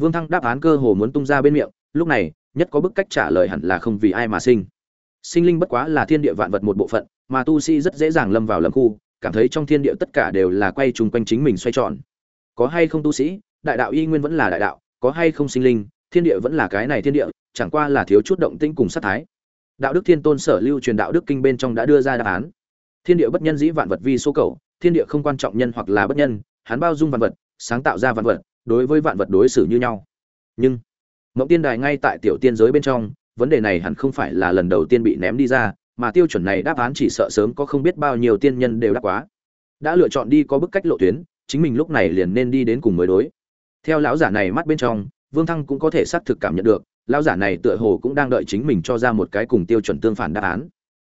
vương thăng đáp án cơ hồ muốn tung ra bên miệng, lúc này, nhất có bức cách trả lời hẳn là không vì ai mà sinh. Sinh linh bất quá là thiên địa vạn vật một bộ phận, mà tu sĩ rất dễ dàng lâm vào lầm khu, cảm thấy trong thiên địa tất cả đều là quay trùng quanh chính mình xoay tròn. Có hay không tu sĩ, đại đạo y nguyên vẫn là đại đạo, có hay không sinh linh, thiên địa vẫn là cái này thiên địa, chẳng qua là thiếu chút động tĩnh cùng sát thái. Đạo đức thiên tôn sở lưu truyền đạo đức kinh bên trong đã đưa ra đáp án. Thiên địa bất nhân dĩ vạn vật vi số cầu, thiên địa không quan trọng nhân hoặc là bất nhân, hắn bao dung vạn vật, sáng tạo ra vạn vật đối với vạn vật đối xử như nhau. Nhưng, mộng tiên đài ngay tại tiểu tiên giới bên trong, vấn đề này hẳn không phải là lần đầu tiên bị ném đi ra, mà tiêu chuẩn này đáp án chỉ sợ sớm có không biết bao nhiêu tiên nhân đều đáp quá. Đã lựa chọn đi có bức cách lộ tuyến, chính mình lúc này liền nên đi đến cùng mới đối. Theo lão giả này mắt bên trong, vương thăng cũng có thể xác thực cảm nhận được, lão giả này tựa hồ cũng đang đợi chính mình cho ra một cái cùng tiêu chuẩn tương phản đáp án.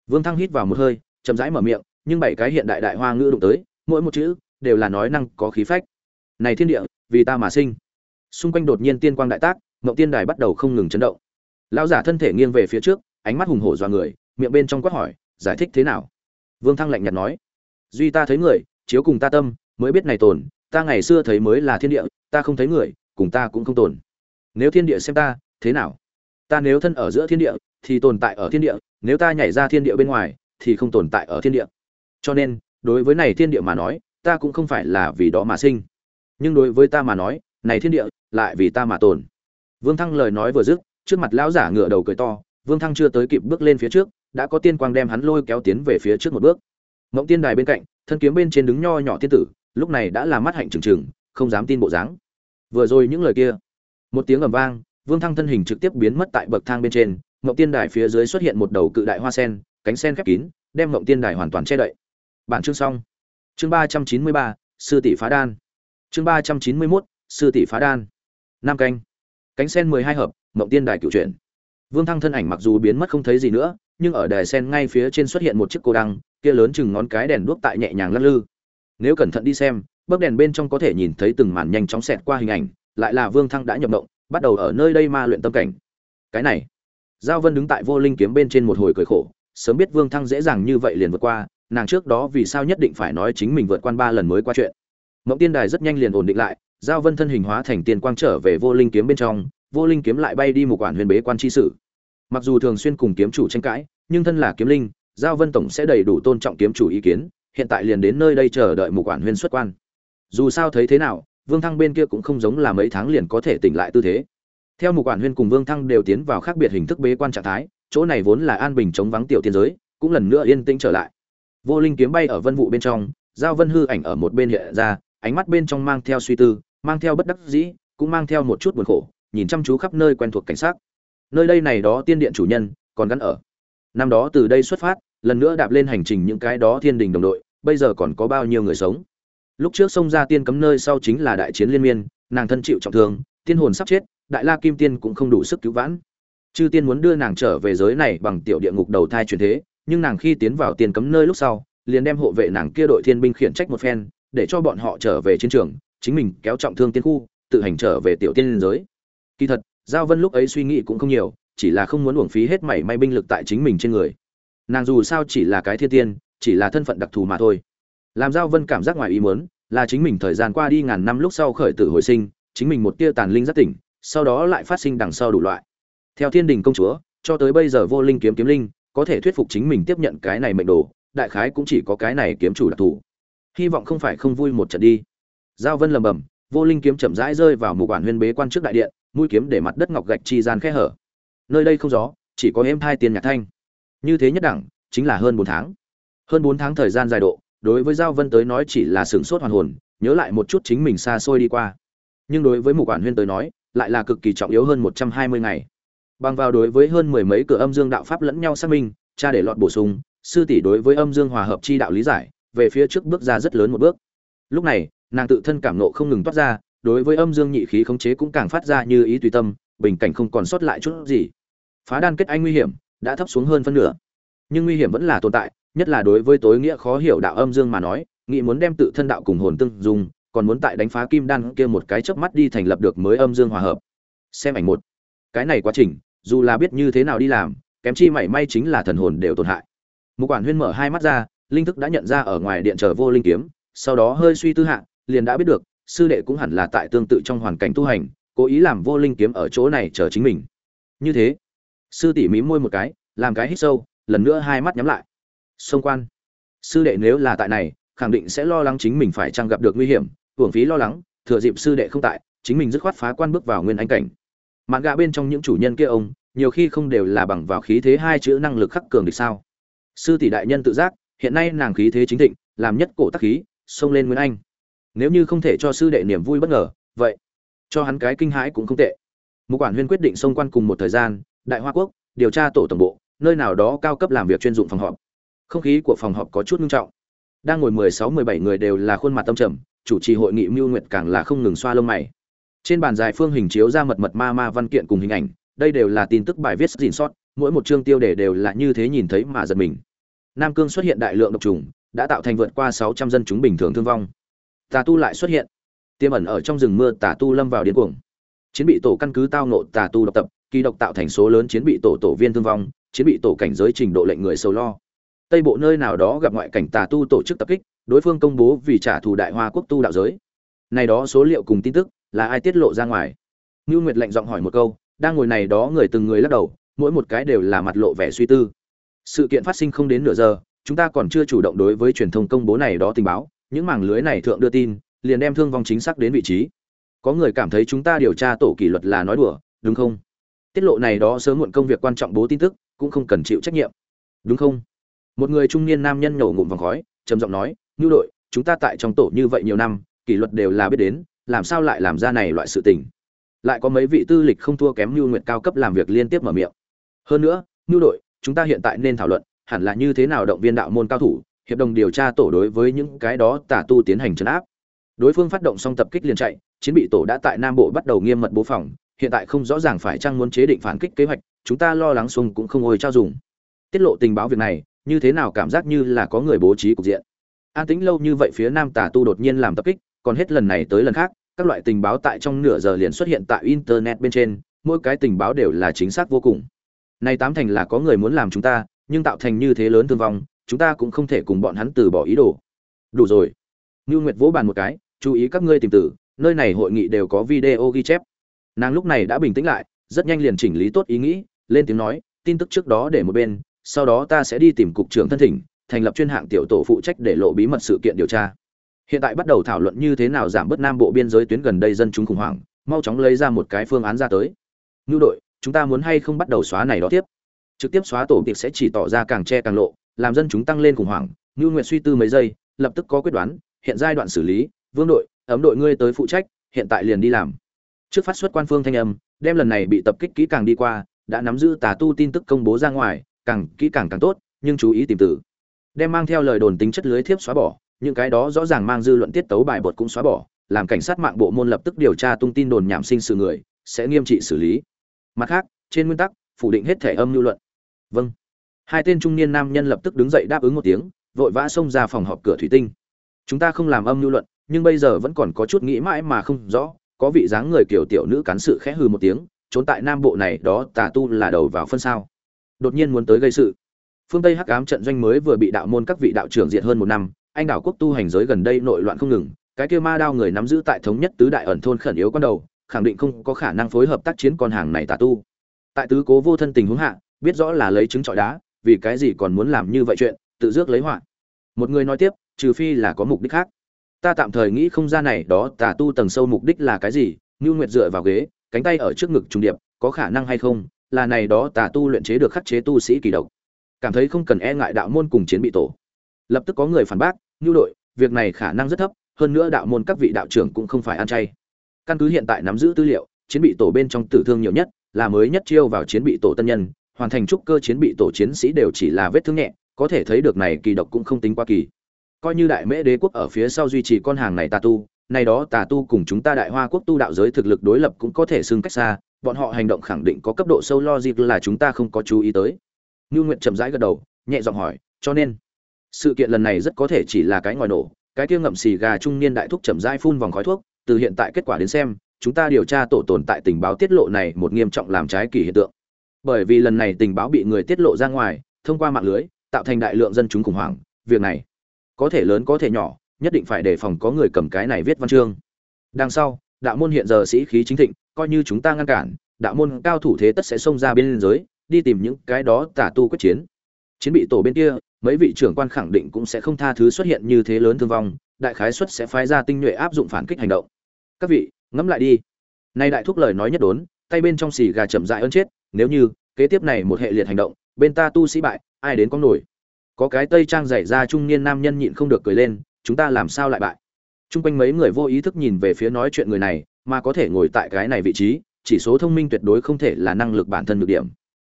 Vương thăng hít vào một hơi, chậm rãi mở miệng, nhưng bảy cái hiện đại đại hoa ngữ đụng tới, mỗi một chữ đều là nói năng có khí phách. Này thiên địa vì ta mà sinh. Xung quanh đột nhiên tiên quang đại tác, mộng tiên đài bắt đầu không ngừng chấn động. Lão giả thân thể nghiêng về phía trước, ánh mắt hùng hổ dọa người, miệng bên trong quát hỏi, giải thích thế nào? Vương thăng lạnh nhạt nói, duy ta thấy người, chiếu cùng ta tâm, mới biết này tồn, ta ngày xưa thấy mới là thiên địa, ta không thấy người, cùng ta cũng không tồn. Nếu thiên địa xem ta, thế nào? Ta nếu thân ở giữa thiên địa, thì tồn tại ở thiên địa, nếu ta nhảy ra thiên địa bên ngoài, thì không tồn tại ở thiên địa. Cho nên, đối với này thiên địa mà nói, ta cũng không phải là vì đó mà sinh nhưng đối với ta mà nói, này thiên địa, lại vì ta mà tồn. Vương thăng lời nói vừa dứt, trước mặt lão giả ngựa đầu cười to, vương thăng chưa tới kịp bước lên phía trước, đã có tiên quang đem hắn lôi kéo tiến về phía trước một bước. Mộng tiên đài bên cạnh, thân kiếm bên trên đứng nho nhỏ tiên tử, lúc này đã là mắt hạnh trừng trừng, không dám tin bộ dáng. Vừa rồi những lời kia, một tiếng ầm vang, vương thăng thân hình trực tiếp biến mất tại bậc thang bên trên, mộng tiên đài phía dưới xuất hiện một đầu cự đại hoa sen, cánh sen khép kín, đem mộng tiên đài hoàn toàn che đậy. Bản chương xong. Chương ba trăm chín mươi ba, sư tỷ phá đan chương ba trăm chín mươi mốt, sư tỷ phá đan. Nam canh. Cánh sen mười hai hợp, mộng tiên đài cựu truyện. Vương thăng thân ảnh mặc dù biến mất không thấy gì nữa, nhưng ở đài sen ngay phía trên xuất hiện một chiếc cô đăng, kia lớn chừng ngón cái đèn đuốc tại nhẹ nhàng lắc lư. Nếu cẩn thận đi xem bấc đèn bên trong có thể nhìn thấy từng màn nhanh chóng xẹt qua hình ảnh, lại là vương thăng đã nhập động bắt đầu ở nơi đây ma luyện tâm cảnh. Cái này. Giao vân đứng tại vô linh kiếm bên trên một hồi cười khổ, sớm biết vương thăng dễ dàng như vậy liền vượt qua, nàng trước đó vì sao nhất định phải nói chính mình vượt qua ba lần mới qua chuyện mộng tiên đài rất nhanh liền ổn định lại, giao vân thân hình hóa thành tiền quang trở về vô linh kiếm bên trong, vô linh kiếm lại bay đi một quản huyền bế quan chi sử. Mặc dù thường xuyên cùng kiếm chủ tranh cãi, nhưng thân là kiếm linh, giao vân tổng sẽ đầy đủ tôn trọng kiếm chủ ý kiến, hiện tại liền đến nơi đây chờ đợi một quản huyền xuất quan. Dù sao thấy thế nào, vương thăng bên kia cũng không giống là mấy tháng liền có thể tỉnh lại tư thế. Theo một quản huyên cùng vương thăng đều tiến vào khác biệt hình thức bế quan trạng thái, chỗ này vốn là an bình chống vắng tiểu tiên giới, cũng lần nữa yên tĩnh trở lại. Vô linh kiếm bay ở vân vụ bên trong, giao vân hư ảnh ở một bên hiện ra ánh mắt bên trong mang theo suy tư, mang theo bất đắc dĩ, cũng mang theo một chút buồn khổ, nhìn chăm chú khắp nơi quen thuộc cảnh sát nơi đây này đó tiên điện chủ nhân, còn gắn ở. Năm đó từ đây xuất phát, lần nữa đạp lên hành trình những cái đó thiên đình đồng đội, bây giờ còn có bao nhiêu người sống? Lúc trước xông ra tiên cấm nơi sau chính là đại chiến liên miên, nàng thân chịu trọng thương, tiên hồn sắp chết, đại la kim tiên cũng không đủ sức cứu vãn. Chư tiên muốn đưa nàng trở về giới này bằng tiểu địa ngục đầu thai truyền thế, nhưng nàng khi tiến vào tiên cấm nơi lúc sau, liền đem hộ vệ nàng kia đội thiên binh khiển trách một phen để cho bọn họ trở về chiến trường, chính mình kéo trọng thương tiên khu, tự hành trở về tiểu tiên liên giới. Kỳ thật, giao vân lúc ấy suy nghĩ cũng không nhiều, chỉ là không muốn uổng phí hết mảy may binh lực tại chính mình trên người. Nàng dù sao chỉ là cái thiên tiên, chỉ là thân phận đặc thù mà thôi. Làm giao vân cảm giác ngoài ý muốn, là chính mình thời gian qua đi ngàn năm lúc sau khởi tử hồi sinh, chính mình một tia tàn linh rất tỉnh, sau đó lại phát sinh đằng sau đủ loại. Theo thiên đình công chúa, cho tới bây giờ vô linh kiếm kiếm linh, có thể thuyết phục chính mình tiếp nhận cái này mệnh đồ, đại khái cũng chỉ có cái này kiếm chủ đặc thù hy vọng không phải không vui một trận đi. Giao vân lầm bầm vô linh kiếm chậm rãi rơi vào một quản huyên bế quan trước đại điện, mũi kiếm để mặt đất ngọc gạch chi gian khe hở. Nơi đây không gió, chỉ có êm hai tiền nhạc thanh. Như thế nhất đẳng, chính là hơn bốn tháng. Hơn bốn tháng thời gian dài độ, đối với giao vân tới nói chỉ là sửng sốt hoàn hồn, nhớ lại một chút chính mình xa xôi đi qua. Nhưng đối với mục quản huyên tới nói, lại là cực kỳ trọng yếu hơn một trăm hai mươi ngày. Bằng vào đối với hơn mười mấy cửa âm dương đạo pháp lẫn nhau xác minh, cha để lọt bổ sung, sư tỷ đối với âm dương hòa hợp chi đạo lý giải về phía trước bước ra rất lớn một bước. Lúc này, nàng tự thân cảm nộ không ngừng toát ra, đối với âm dương nhị khí khống chế cũng càng phát ra như ý tùy tâm, bình cảnh không còn sót lại chút gì. Phá đan kết anh nguy hiểm, đã thấp xuống hơn phân nửa. Nhưng nguy hiểm vẫn là tồn tại, nhất là đối với tối nghĩa khó hiểu đạo âm dương mà nói, nghĩ muốn đem tự thân đạo cùng hồn tương dùng, còn muốn tại đánh phá kim đan kia một cái chớp mắt đi thành lập được mới âm dương hòa hợp. Xem ảnh một. Cái này quá trình, dù là biết như thế nào đi làm, kém chi mảy may chính là thần hồn đều tổn hại. Một quản huyên mở hai mắt ra linh thức đã nhận ra ở ngoài điện trở vô linh kiếm, sau đó hơi suy tư hạ, liền đã biết được, sư đệ cũng hẳn là tại tương tự trong hoàn cảnh tu hành, cố ý làm vô linh kiếm ở chỗ này chờ chính mình. Như thế, sư tỷ mí môi một cái, làm cái hít sâu, lần nữa hai mắt nhắm lại. Xông quan, sư đệ nếu là tại này, khẳng định sẽ lo lắng chính mình phải chăng gặp được nguy hiểm, hưởng phí lo lắng, thừa dịp sư đệ không tại, chính mình dứt khoát phá quan bước vào nguyên anh cảnh. Mạn gạ bên trong những chủ nhân kia ông, nhiều khi không đều là bằng vào khí thế hai chữ năng lực khắc cường địch sao. Sư tỷ đại nhân tự giác hiện nay nàng khí thế chính thịnh, làm nhất cổ tắc khí, xông lên nguyên anh. Nếu như không thể cho sư đệ niềm vui bất ngờ, vậy cho hắn cái kinh hãi cũng không tệ. Một quản huyên quyết định xông quan cùng một thời gian, đại hoa quốc, điều tra tổ tổng bộ, nơi nào đó cao cấp làm việc chuyên dụng phòng họp. Không khí của phòng họp có chút nghiêm trọng. Đang ngồi mười sáu, mười bảy người đều là khuôn mặt tâm trầm, chủ trì hội nghị mưu nguyệt càng là không ngừng xoa lông mày. Trên bàn dài phương hình chiếu ra mật mật ma ma văn kiện cùng hình ảnh, đây đều là tin tức bài viết dìn sót, mỗi một chương tiêu đề đều là như thế nhìn thấy mà giật mình nam cương xuất hiện đại lượng độc trùng, đã tạo thành vượt qua sáu trăm dân chúng bình thường thương vong. Tà tu lại xuất hiện. Tiêm ẩn ở trong rừng mưa, tà tu lâm vào điên cuồng. Chiến bị tổ căn cứ tao nộ tà tu độc tập, kỳ độc tạo thành số lớn chiến bị tổ tổ viên thương vong, chiến bị tổ cảnh giới trình độ lệnh người sầu lo. Tây bộ nơi nào đó gặp ngoại cảnh tà tu tổ chức tập kích, đối phương công bố vì trả thù đại hoa quốc tu đạo giới. Này đó số liệu cùng tin tức, là ai tiết lộ ra ngoài? Nưu nguyệt lạnh giọng hỏi một câu, đang ngồi này đó người từng người lắc đầu, mỗi một cái đều là mặt lộ vẻ suy tư sự kiện phát sinh không đến nửa giờ, chúng ta còn chưa chủ động đối với truyền thông công bố này đó tình báo, những mảng lưới này thượng đưa tin, liền đem thương vong chính xác đến vị trí. Có người cảm thấy chúng ta điều tra tổ kỷ luật là nói đùa, đúng không? Tiết lộ này đó sớm muộn công việc quan trọng bố tin tức, cũng không cần chịu trách nhiệm. Đúng không? Một người trung niên nam nhân nhổ ngụm vòng khói, trầm giọng nói Như đội, chúng ta tại trong tổ như vậy nhiều năm, kỷ luật đều là biết đến, làm sao lại làm ra này loại sự tình? Lại có mấy vị tư lịch không thua kém như nguyện cao cấp làm việc liên tiếp mở miệng. Hơn nữa Như đội chúng ta hiện tại nên thảo luận, hẳn là như thế nào động viên đạo môn cao thủ, hiệp đồng điều tra tổ đối với những cái đó tà tu tiến hành trấn áp. Đối phương phát động xong tập kích liền chạy, chiến bị tổ đã tại nam bộ bắt đầu nghiêm mật bố phòng, hiện tại không rõ ràng phải chăng muốn chế định phản kích kế hoạch, chúng ta lo lắng xuống cũng không ôi trao dùng. Tiết lộ tình báo việc này, như thế nào cảm giác như là có người bố trí cục diện. An tĩnh lâu như vậy phía nam tà tu đột nhiên làm tập kích, còn hết lần này tới lần khác, các loại tình báo tại trong nửa giờ liền xuất hiện tại internet bên trên, mỗi cái tình báo đều là chính xác vô cùng này tám thành là có người muốn làm chúng ta, nhưng tạo thành như thế lớn thương vong, chúng ta cũng không thể cùng bọn hắn từ bỏ ý đồ. Đủ rồi. Nưu nguyệt vỗ bàn một cái, chú ý các ngươi tìm tử, nơi này hội nghị đều có video ghi chép. Nàng lúc này đã bình tĩnh lại, rất nhanh liền chỉnh lý tốt ý nghĩ, lên tiếng nói, tin tức trước đó để một bên, sau đó ta sẽ đi tìm cục trưởng thân thỉnh, thành lập chuyên hạng tiểu tổ phụ trách để lộ bí mật sự kiện điều tra. Hiện tại bắt đầu thảo luận như thế nào giảm bớt nam bộ biên giới tuyến gần đây dân chúng khủng hoảng, mau chóng lấy ra một cái phương án ra tới. Nưu đội chúng ta muốn hay không bắt đầu xóa này đó tiếp? Trực tiếp xóa tổ tiệc sẽ chỉ tỏ ra càng che càng lộ, làm dân chúng tăng lên khủng hoảng. Ngưu nguyện suy tư mấy giây, lập tức có quyết đoán, hiện giai đoạn xử lý, vương đội, ấm đội ngươi tới phụ trách, hiện tại liền đi làm. Trước phát xuất quan phương thanh âm, đem lần này bị tập kích kỹ càng đi qua, đã nắm giữ tà tu tin tức công bố ra ngoài, càng kỹ càng càng tốt, nhưng chú ý tìm tử đem mang theo lời đồn tính chất lưới thiếp xóa bỏ, những cái đó rõ ràng mang dư luận tiết tấu bài bột cũng xóa bỏ, làm cảnh sát mạng bộ môn lập tức điều tra tung tin đồn nhảm sinh sự người, sẽ nghiêm trị xử lý mặt khác, trên nguyên tắc, phủ định hết thể âm lưu luận. Vâng. Hai tên trung niên nam nhân lập tức đứng dậy đáp ứng một tiếng, vội vã xông ra phòng họp cửa thủy tinh. Chúng ta không làm âm lưu luận, nhưng bây giờ vẫn còn có chút nghĩ mãi mà không rõ, có vị dáng người kiểu tiểu nữ cán sự khẽ hừ một tiếng, trốn tại nam bộ này đó tà tu là đầu vào phân sao. Đột nhiên muốn tới gây sự. Phương tây hắc ám trận doanh mới vừa bị đạo môn các vị đạo trưởng diệt hơn một năm, anh đảo quốc tu hành giới gần đây nội loạn không ngừng, cái kia ma đao người nắm giữ tại thống nhất tứ đại ẩn thôn khẩn yếu con đầu khẳng định không có khả năng phối hợp tác chiến con hàng này tà tu. Tại tứ cố vô thân tình huống hạ, biết rõ là lấy trứng trọi đá, vì cái gì còn muốn làm như vậy chuyện, tự rước lấy họa. Một người nói tiếp, trừ phi là có mục đích khác. Ta tạm thời nghĩ không ra này, đó, tà tu tầng sâu mục đích là cái gì, ngưu nguyệt dựa vào ghế, cánh tay ở trước ngực trùng điệp, có khả năng hay không, là này, đó, tà tu luyện chế được khắc chế tu sĩ kỳ độc. Cảm thấy không cần e ngại đạo môn cùng chiến bị tổ. Lập tức có người phản bác, ngưu đội, việc này khả năng rất thấp, hơn nữa đạo môn các vị đạo trưởng cũng không phải ăn chay căn cứ hiện tại nắm giữ tư liệu, chiến bị tổ bên trong tử thương nhiều nhất là mới nhất chiêu vào chiến bị tổ tân nhân, hoàn thành trúc cơ chiến bị tổ chiến sĩ đều chỉ là vết thương nhẹ, có thể thấy được này kỳ độc cũng không tính quá kỳ. Coi như đại mễ đế quốc ở phía sau duy trì con hàng này tà tu nay đó tà tu cùng chúng ta đại hoa quốc tu đạo giới thực lực đối lập cũng có thể xưng cách xa, bọn họ hành động khẳng định có cấp độ sâu lo dịp là chúng ta không có chú ý tới. Ngưu nguyện chậm rãi gật đầu, nhẹ giọng hỏi, cho nên, sự kiện lần này rất có thể chỉ là cái ngòi nổ, cái kia ngậm xì gà trung niên đại thúc chậm rãi phun vòng khói thuốc từ hiện tại kết quả đến xem, chúng ta điều tra tổ tồn tại tình báo tiết lộ này một nghiêm trọng làm trái kỳ hiện tượng. Bởi vì lần này tình báo bị người tiết lộ ra ngoài, thông qua mạng lưới, tạo thành đại lượng dân chúng khủng hoảng, việc này có thể lớn có thể nhỏ, nhất định phải đề phòng có người cầm cái này viết văn chương. Đằng sau, đạo môn hiện giờ sĩ khí chính thịnh, coi như chúng ta ngăn cản, đạo môn cao thủ thế tất sẽ xông ra bên giới, đi tìm những cái đó tả tu quyết chiến. Chiến bị tổ bên kia mấy vị trưởng quan khẳng định cũng sẽ không tha thứ xuất hiện như thế lớn thương vong đại khái suất sẽ phái ra tinh nhuệ áp dụng phản kích hành động. Các vị ngẫm lại đi. Nay đại thúc lời nói nhất đốn tay bên trong xì gà chậm dại ơn chết nếu như kế tiếp này một hệ liệt hành động bên ta tu sĩ bại ai đến có nổi? Có cái tây trang dày ra trung niên nam nhân nhịn không được cười lên chúng ta làm sao lại bại? Trung quanh mấy người vô ý thức nhìn về phía nói chuyện người này, mà có thể ngồi tại cái này vị trí, chỉ số thông minh tuyệt đối không thể là năng lực bản thân được điểm.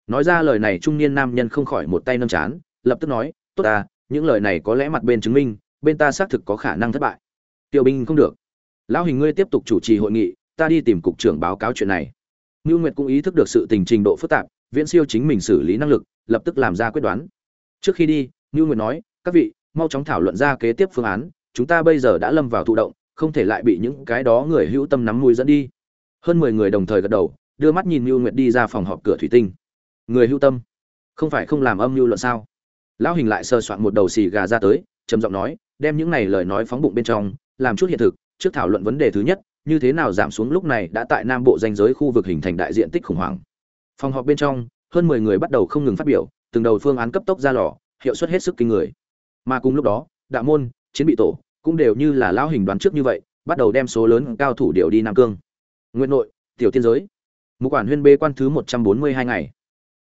Nói ra lời này trung niên nam nhân không khỏi một tay nâng chán, lập tức nói, "Tốt ta, những lời này có lẽ mặt bên chứng minh, bên ta xác thực có khả năng thất bại." Tiêu binh không được. Lão hình ngươi tiếp tục chủ trì hội nghị, ta đi tìm cục trưởng báo cáo chuyện này. Nưu Nguyệt cũng ý thức được sự tình trình độ phức tạp, viễn siêu chính mình xử lý năng lực, lập tức làm ra quyết đoán. Trước khi đi, Nưu Nguyệt nói, "Các vị, mau chóng thảo luận ra kế tiếp phương án, chúng ta bây giờ đã lâm vào thụ động không thể lại bị những cái đó người hữu tâm nắm mũi dẫn đi hơn mười người đồng thời gật đầu đưa mắt nhìn Ngưu nguyệt đi ra phòng họp cửa thủy tinh người hữu tâm không phải không làm âm mưu luận sao lão hình lại sơ soạn một đầu xì gà ra tới, trầm giọng nói, đem những này lời nói phóng bụng bên trong, làm chút hiện thực, trước thảo luận vấn đề thứ nhất, như thế nào giảm xuống lúc này đã tại nam bộ danh giới khu vực hình thành đại diện tích khủng hoảng. Phòng họp bên trong, hơn mười người bắt đầu không ngừng phát biểu, từng đầu phương án cấp tốc ra lò, hiệu suất hết sức kinh người. Mà cùng lúc đó, đạo môn, chiến bị tổ cũng đều như là lão hình đoán trước như vậy, bắt đầu đem số lớn cao thủ điều đi nam cương. Nguyện nội, tiểu tiên giới. Mục quản huyên bê quan thứ một trăm bốn mươi hai ngày.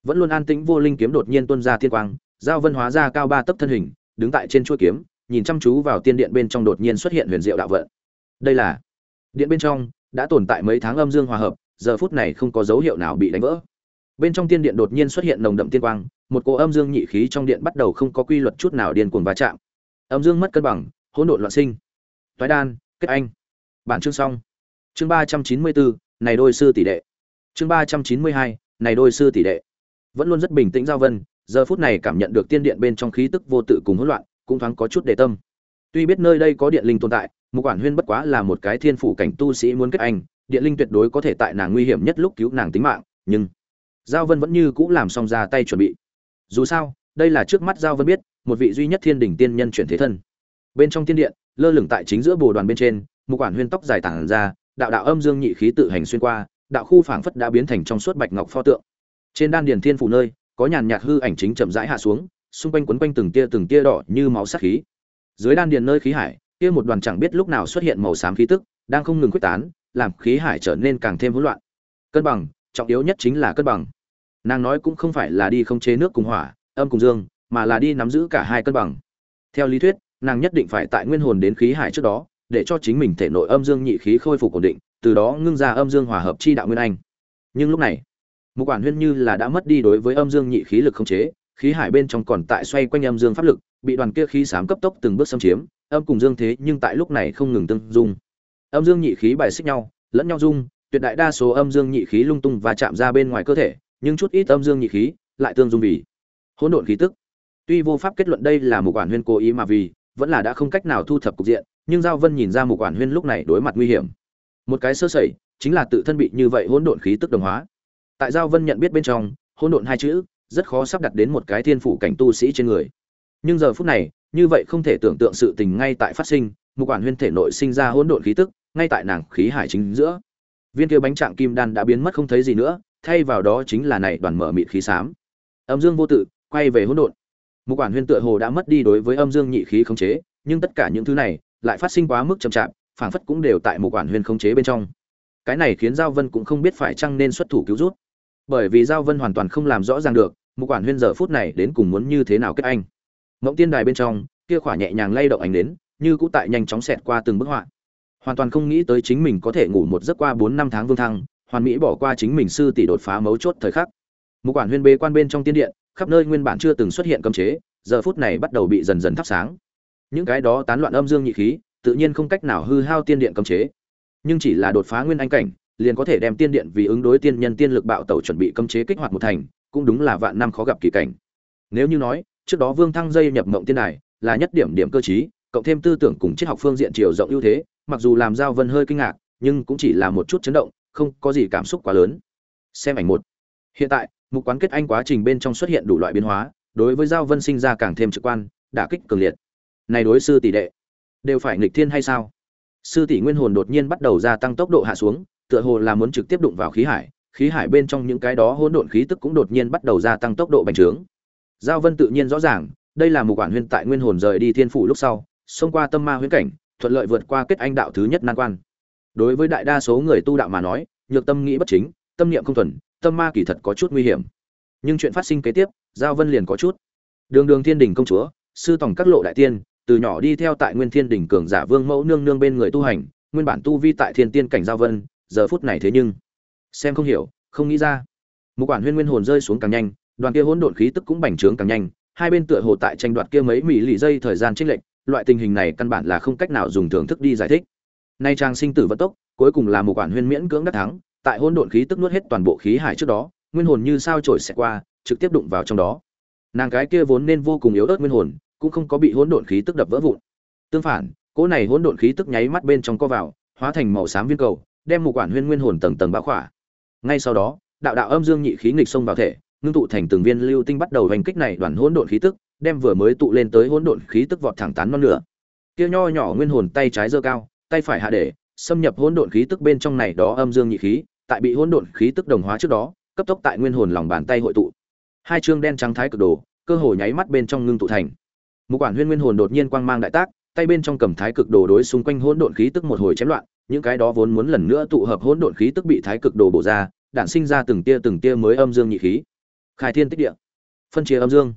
Vẫn luôn an tĩnh vô linh kiếm đột nhiên tuân ra thiên quang giao vân hóa ra cao ba tấc thân hình, đứng tại trên chuôi kiếm, nhìn chăm chú vào tiên điện bên trong đột nhiên xuất hiện huyền diệu đạo vận. Đây là điện bên trong đã tồn tại mấy tháng âm dương hòa hợp, giờ phút này không có dấu hiệu nào bị đánh vỡ. Bên trong tiên điện đột nhiên xuất hiện nồng đậm tiên quang, một cỗ âm dương nhị khí trong điện bắt đầu không có quy luật chút nào điên cuồng va chạm. Âm dương mất cân bằng, hỗn độn loạn sinh. Toái đan, kết anh. Bản chương xong. Chương ba trăm chín mươi bốn, này đôi sư tỷ đệ. Chương ba trăm chín mươi hai, này đôi sư tỷ đệ. Vẫn luôn rất bình tĩnh giao vân giờ phút này cảm nhận được tiên điện bên trong khí tức vô tự cùng hỗn loạn, cũng thoáng có chút đề tâm. Tuy biết nơi đây có điện linh tồn tại một quản huyên bất quá là một cái thiên phủ cảnh tu sĩ muốn kết anh, điện linh tuyệt đối có thể tại nàng nguy hiểm nhất lúc cứu nàng tính mạng, nhưng giao vân vẫn như cũ làm xong ra tay chuẩn bị. Dù sao, đây là trước mắt giao vân biết, một vị duy nhất thiên đỉnh tiên nhân chuyển thế thân. Bên trong tiên điện, lơ lửng tại chính giữa bồ đoàn bên trên một quản huyên tóc dài tản ra, đạo đạo âm dương nhị khí tự hành xuyên qua, đạo khu phảng phất đã biến thành trong suốt bạch ngọc pho tượng. Trên đan điền thiên phủ nơi có nhàn nhạt hư ảnh chính chậm rãi hạ xuống, xung quanh quấn quanh từng tia từng tia đỏ như máu sát khí. Dưới đan điền nơi khí hải, kia một đoàn chẳng biết lúc nào xuất hiện màu xám khí tức, đang không ngừng quyết tán, làm khí hải trở nên càng thêm hỗn loạn. Cân bằng, trọng yếu nhất chính là cân bằng. Nàng nói cũng không phải là đi không chế nước cùng hỏa, âm cùng dương, mà là đi nắm giữ cả hai cân bằng. Theo lý thuyết, nàng nhất định phải tại nguyên hồn đến khí hải trước đó, để cho chính mình thể nội âm dương nhị khí khôi phục ổn định, từ đó ngưng ra âm dương hòa hợp chi đạo nguyên anh. Nhưng lúc này một quản huyên như là đã mất đi đối với âm dương nhị khí lực không chế, khí hải bên trong còn tại xoay quanh âm dương pháp lực, bị đoàn kia khí sám cấp tốc từng bước xâm chiếm, âm cùng dương thế nhưng tại lúc này không ngừng tương dung. Âm dương nhị khí bài xích nhau, lẫn nhau dung, tuyệt đại đa số âm dương nhị khí lung tung và chạm ra bên ngoài cơ thể, nhưng chút ít âm dương nhị khí lại tương dung vì hỗn độn khí tức. Tuy vô pháp kết luận đây là một quản huyên cố ý mà vì, vẫn là đã không cách nào thu thập cục diện, nhưng giao vân nhìn ra một quản huyên lúc này đối mặt nguy hiểm. Một cái sơ sẩy, chính là tự thân bị như vậy hỗn độn khí tức đồng hóa tại giao vân nhận biết bên trong, hỗn độn hai chữ rất khó sắp đặt đến một cái thiên phủ cảnh tu sĩ trên người. Nhưng giờ phút này, như vậy không thể tưởng tượng sự tình ngay tại phát sinh, một quản huyên thể nội sinh ra hỗn độn khí tức, ngay tại nàng khí hải chính giữa. Viên kia bánh trạng kim đan đã biến mất không thấy gì nữa, thay vào đó chính là này đoàn mở mịt khí xám. Âm dương vô tự, quay về hỗn độn. Một quản huyên tựa hồ đã mất đi đối với âm dương nhị khí khống chế, nhưng tất cả những thứ này lại phát sinh quá mức chậm chạp, phảng phất cũng đều tại một quản huyên khống chế bên trong. Cái này khiến giao vân cũng không biết phải chăng nên xuất thủ cứu rút bởi vì giao vân hoàn toàn không làm rõ ràng được một quản huyên giờ phút này đến cùng muốn như thế nào kết anh. Mộng tiên đài bên trong, kia khỏa nhẹ nhàng lay động ánh đến, như cũ tại nhanh chóng xẹt qua từng bức họa. Hoàn toàn không nghĩ tới chính mình có thể ngủ một giấc qua bốn năm tháng vương thăng, hoàn mỹ bỏ qua chính mình sư tỷ đột phá mấu chốt thời khắc. Một quản huyên bê quan bên trong tiên điện, khắp nơi nguyên bản chưa từng xuất hiện cấm chế, giờ phút này bắt đầu bị dần dần thắp sáng. Những cái đó tán loạn âm dương nhị khí, tự nhiên không cách nào hư hao tiên điện cấm chế. Nhưng chỉ là đột phá nguyên anh cảnh liền có thể đem tiên điện vì ứng đối tiên nhân tiên lực bạo tẩu chuẩn bị cấm chế kích hoạt một thành, cũng đúng là vạn năm khó gặp kỳ cảnh. Nếu như nói, trước đó vương thăng dây nhập mộng tiên đài là nhất điểm điểm cơ trí, cộng thêm tư tưởng cùng triết học phương diện chiều rộng ưu thế, mặc dù làm giao vân hơi kinh ngạc, nhưng cũng chỉ là một chút chấn động, không có gì cảm xúc quá lớn. Xem ảnh một. Hiện tại, mục quán kết anh quá trình bên trong xuất hiện đủ loại biến hóa, đối với giao vân sinh ra càng thêm trực quan, đả kích cường liệt. Này đối sư tỷ đệ, đều phải nghịch thiên hay sao? Sư tỷ nguyên hồn đột nhiên bắt đầu gia tăng tốc độ hạ xuống tựa hồ là muốn trực tiếp đụng vào khí hải khí hải bên trong những cái đó hỗn độn khí tức cũng đột nhiên bắt đầu gia tăng tốc độ bành trướng. Giao vân tự nhiên rõ ràng, đây là một quản huyên tại nguyên hồn rời đi thiên phủ lúc sau, xông qua tâm ma huyễn cảnh, thuận lợi vượt qua kết anh đạo thứ nhất nan quan. Đối với đại đa số người tu đạo mà nói, nhược tâm nghĩ bất chính, tâm niệm không thuần, tâm ma kỳ thật có chút nguy hiểm. Nhưng chuyện phát sinh kế tiếp, giao vân liền có chút. Đường đường thiên đình công chúa, sư tổng các lộ đại tiên, từ nhỏ đi theo tại nguyên thiên đình cường giả vương mẫu nương nương bên người tu hành, nguyên bản tu vi tại thiên tiên cảnh giao vân giờ phút này thế nhưng, xem không hiểu, không nghĩ ra. Một quản huyên nguyên hồn rơi xuống càng nhanh, đoàn kia hỗn độn khí tức cũng bành trướng càng nhanh, hai bên tựa hồ tại tranh đoạt kia mấy mỹ lì dây thời gian trích lệnh loại tình hình này căn bản là không cách nào dùng thưởng thức đi giải thích. Nay trang sinh tử vận tốc, cuối cùng là một quản huyên miễn cưỡng đắc thắng, tại hỗn độn khí tức nuốt hết toàn bộ khí hải trước đó, nguyên hồn như sao trổi xẹt qua, trực tiếp đụng vào trong đó. Nàng cái kia vốn nên vô cùng yếu ớt nguyên hồn, cũng không có bị hỗn độn khí tức đập vỡ vụn. Tương phản, cỗ này hỗn độn khí tức nháy mắt bên trong co vào, hóa thành màu xám viên cầu đem một quản huyên nguyên hồn tầng tầng bao khỏa. Ngay sau đó, đạo đạo âm dương nhị khí nghịch xông vào thể, ngưng tụ thành từng viên lưu tinh bắt đầu hành kích này đoàn hỗn độn khí tức, đem vừa mới tụ lên tới hỗn độn khí tức vọt thẳng tán non lửa. kia nho nhỏ nguyên hồn tay trái giơ cao, tay phải hạ để, xâm nhập hỗn độn khí tức bên trong này đó âm dương nhị khí, tại bị hỗn độn khí tức đồng hóa trước đó, cấp tốc tại nguyên hồn lòng bàn tay hội tụ. Hai chương đen trắng thái cực đồ, cơ hồ nháy mắt bên trong ngưng tụ thành. Mục quản huyên nguyên hồn đột nhiên quang mang đại tác, tay bên trong cầm thái cực đồ đối xung quanh hỗn độn khí tức một hồi chém loạn những cái đó vốn muốn lần nữa tụ hợp hỗn độn khí tức bị thái cực đồ bổ ra đạn sinh ra từng tia từng tia mới âm dương nhị khí. Khai thiên tích địa. Phân chia âm dương.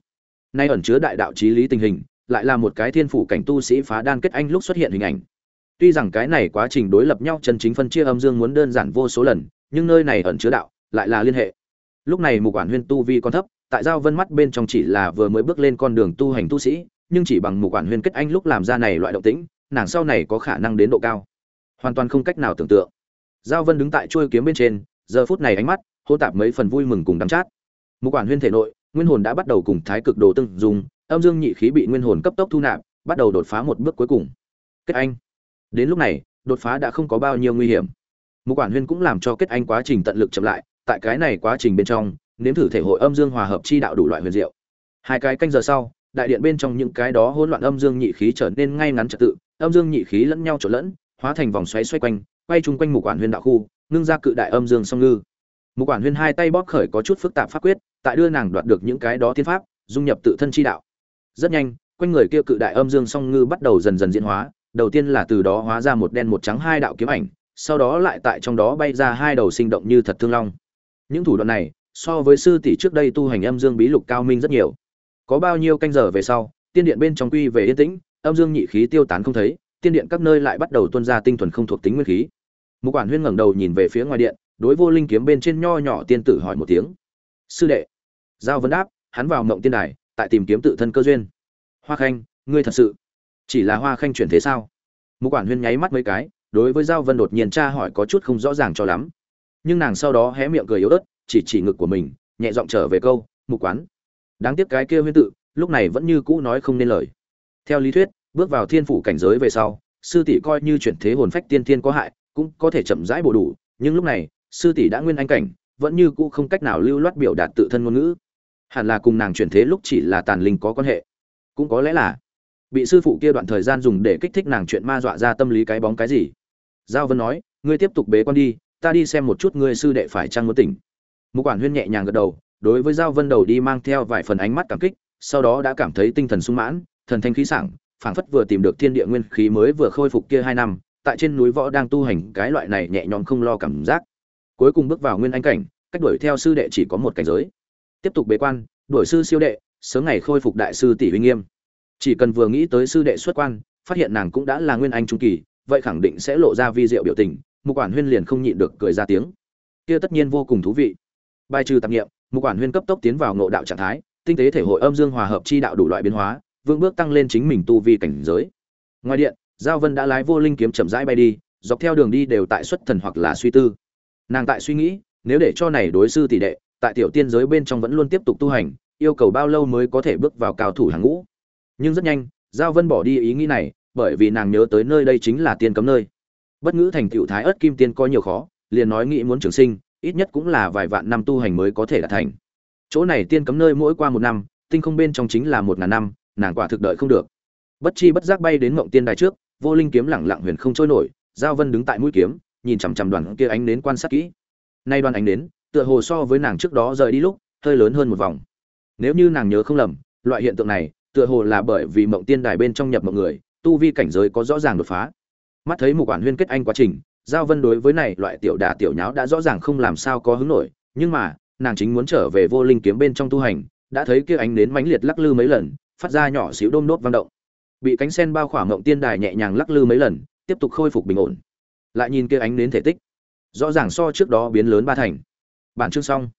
Nay ẩn chứa đại đạo trí lý tình hình, lại là một cái thiên phủ cảnh tu sĩ phá đan kết anh lúc xuất hiện hình ảnh. Tuy rằng cái này quá trình đối lập nhau chân chính phân chia âm dương muốn đơn giản vô số lần, nhưng nơi này ẩn chứa đạo, lại là liên hệ. Lúc này mục quản huyên tu vi còn thấp, tại giao vân mắt bên trong chỉ là vừa mới bước lên con đường tu hành tu sĩ, nhưng chỉ bằng mục quản huyên kết anh lúc làm ra này loại động tĩnh, nàng sau này có khả năng đến độ cao hoàn toàn không cách nào tưởng tượng. Giao vân đứng tại chuôi kiếm bên trên, giờ phút này ánh mắt hô tạp mấy phần vui mừng cùng đắm chát. Một quản huyên thể nội, nguyên hồn đã bắt đầu cùng thái cực đồ tương dùng âm dương nhị khí bị nguyên hồn cấp tốc thu nạp, bắt đầu đột phá một bước cuối cùng. Kết anh. Đến lúc này, đột phá đã không có bao nhiêu nguy hiểm. Một quản huyên cũng làm cho kết anh quá trình tận lực chậm lại, tại cái này quá trình bên trong, nếm thử thể hội âm dương hòa hợp chi đạo đủ loại huyền diệu. Hai cái canh giờ sau, đại điện bên trong những cái đó hỗn loạn âm dương nhị khí trở nên ngay ngắn trật tự, âm dương nhị khí lẫn nhau trộn lẫn hóa thành vòng xoáy xoay quanh, quay chung quanh mục quản huyên đạo khu, ngưng ra cự đại âm dương song ngư. Mục quản huyên hai tay bóp khởi có chút phức tạp pháp quyết, tại đưa nàng đoạt được những cái đó thiên pháp, dung nhập tự thân chi đạo. Rất nhanh, quanh người kia cự đại âm dương song ngư bắt đầu dần dần diễn hóa, đầu tiên là từ đó hóa ra một đen một trắng hai đạo kiếm ảnh, sau đó lại tại trong đó bay ra hai đầu sinh động như thật thương long. Những thủ đoạn này, so với sư tỷ trước đây tu hành âm dương bí lục cao minh rất nhiều. Có bao nhiêu canh giờ về sau, tiên điện bên trong quy về yên tĩnh, âm dương nhị khí tiêu tán không thấy tiên điện các nơi lại bắt đầu tuôn ra tinh thuần không thuộc tính nguyên khí. Mục quản huyên ngẩng đầu nhìn về phía ngoài điện, đối vô linh kiếm bên trên nho nhỏ tiên tử hỏi một tiếng. Sư đệ. Giao vấn đáp, hắn vào mộng tiên đài, tại tìm kiếm tự thân cơ duyên. Hoa khanh, ngươi thật sự chỉ là hoa khanh chuyển thế sao? Mục quản huyên nháy mắt mấy cái, đối với giao vân đột nhiên tra hỏi có chút không rõ ràng cho lắm. Nhưng nàng sau đó hé miệng cười yếu ớt, chỉ chỉ ngực của mình, nhẹ giọng trở về câu, mục quán đáng tiếc cái kia huyên tự, lúc này vẫn như cũ nói không nên lời. Theo lý thuyết bước vào thiên phủ cảnh giới về sau, sư tỷ coi như chuyển thế hồn phách tiên thiên có hại, cũng có thể chậm rãi bổ đủ, nhưng lúc này, sư tỷ đã nguyên anh cảnh, vẫn như cũ không cách nào lưu loát biểu đạt tự thân ngôn ngữ. Hẳn là cùng nàng chuyển thế lúc chỉ là tàn linh có quan hệ. Cũng có lẽ là bị sư phụ kia đoạn thời gian dùng để kích thích nàng chuyện ma dọa ra tâm lý cái bóng cái gì. Giao vân nói, ngươi tiếp tục bế quan đi, ta đi xem một chút ngươi sư đệ phải trang muốn tỉnh. Một quản huyên nhẹ nhàng gật đầu, đối với giao vân đầu đi mang theo vài phần ánh mắt cảm kích, sau đó đã cảm thấy tinh thần sung mãn, thần thanh khí sảng phảng phất vừa tìm được thiên địa nguyên khí mới vừa khôi phục kia hai năm, tại trên núi võ đang tu hành, cái loại này nhẹ nhõm không lo cảm giác. Cuối cùng bước vào nguyên anh cảnh, cách đuổi theo sư đệ chỉ có một cảnh giới. Tiếp tục bế quan, đuổi sư siêu đệ, sớm ngày khôi phục đại sư tỷ uy nghiêm. Chỉ cần vừa nghĩ tới sư đệ xuất quan, phát hiện nàng cũng đã là nguyên anh trung kỳ, vậy khẳng định sẽ lộ ra vi diệu biểu tình, mục quản huyên liền không nhịn được cười ra tiếng. Kia tất nhiên vô cùng thú vị. Bài trừ tạp nghiệm mục quản huyên cấp tốc tiến vào ngộ đạo trạng thái, tinh tế thể hội âm dương hòa hợp chi đạo đủ loại biến hóa vương bước tăng lên chính mình tu vi cảnh giới. Ngoài điện, giao vân đã lái vô linh kiếm chậm rãi bay đi, dọc theo đường đi đều tại xuất thần hoặc là suy tư. Nàng tại suy nghĩ, nếu để cho này đối sư tỷ đệ, tại tiểu tiên giới bên trong vẫn luôn tiếp tục tu hành, yêu cầu bao lâu mới có thể bước vào cao thủ hàng ngũ. Nhưng rất nhanh, giao vân bỏ đi ý nghĩ này, bởi vì nàng nhớ tới nơi đây chính là tiên cấm nơi. Bất ngữ thành tựu thái ớt kim tiên có nhiều khó, liền nói nghĩ muốn trường sinh, ít nhất cũng là vài vạn năm tu hành mới có thể đạt thành. Chỗ này tiên cấm nơi mỗi qua một năm, tinh không bên trong chính là một ngàn năm nàng quả thực đợi không được. Bất chi bất giác bay đến mộng tiên đài trước, vô linh kiếm lẳng lặng huyền không trôi nổi, giao vân đứng tại mũi kiếm, nhìn chằm chằm đoàn kia ánh đến quan sát kỹ. Nay đoàn ánh đến tựa hồ so với nàng trước đó rời đi lúc, hơi lớn hơn một vòng. Nếu như nàng nhớ không lầm, loại hiện tượng này, tựa hồ là bởi vì mộng tiên đài bên trong nhập mộng người, tu vi cảnh giới có rõ ràng đột phá. Mắt thấy một quản huyên kết anh quá trình, giao vân đối với này loại tiểu đả tiểu nháo đã rõ ràng không làm sao có hứng nổi, nhưng mà, nàng chính muốn trở về vô linh kiếm bên trong tu hành, đã thấy kia ánh đến mãnh liệt lắc lư mấy lần phát ra nhỏ xíu đôm nốt vang động. Bị cánh sen bao khỏa mộng tiên đài nhẹ nhàng lắc lư mấy lần, tiếp tục khôi phục bình ổn. Lại nhìn kia ánh đến thể tích. Rõ ràng so trước đó biến lớn ba thành. Bản chương xong.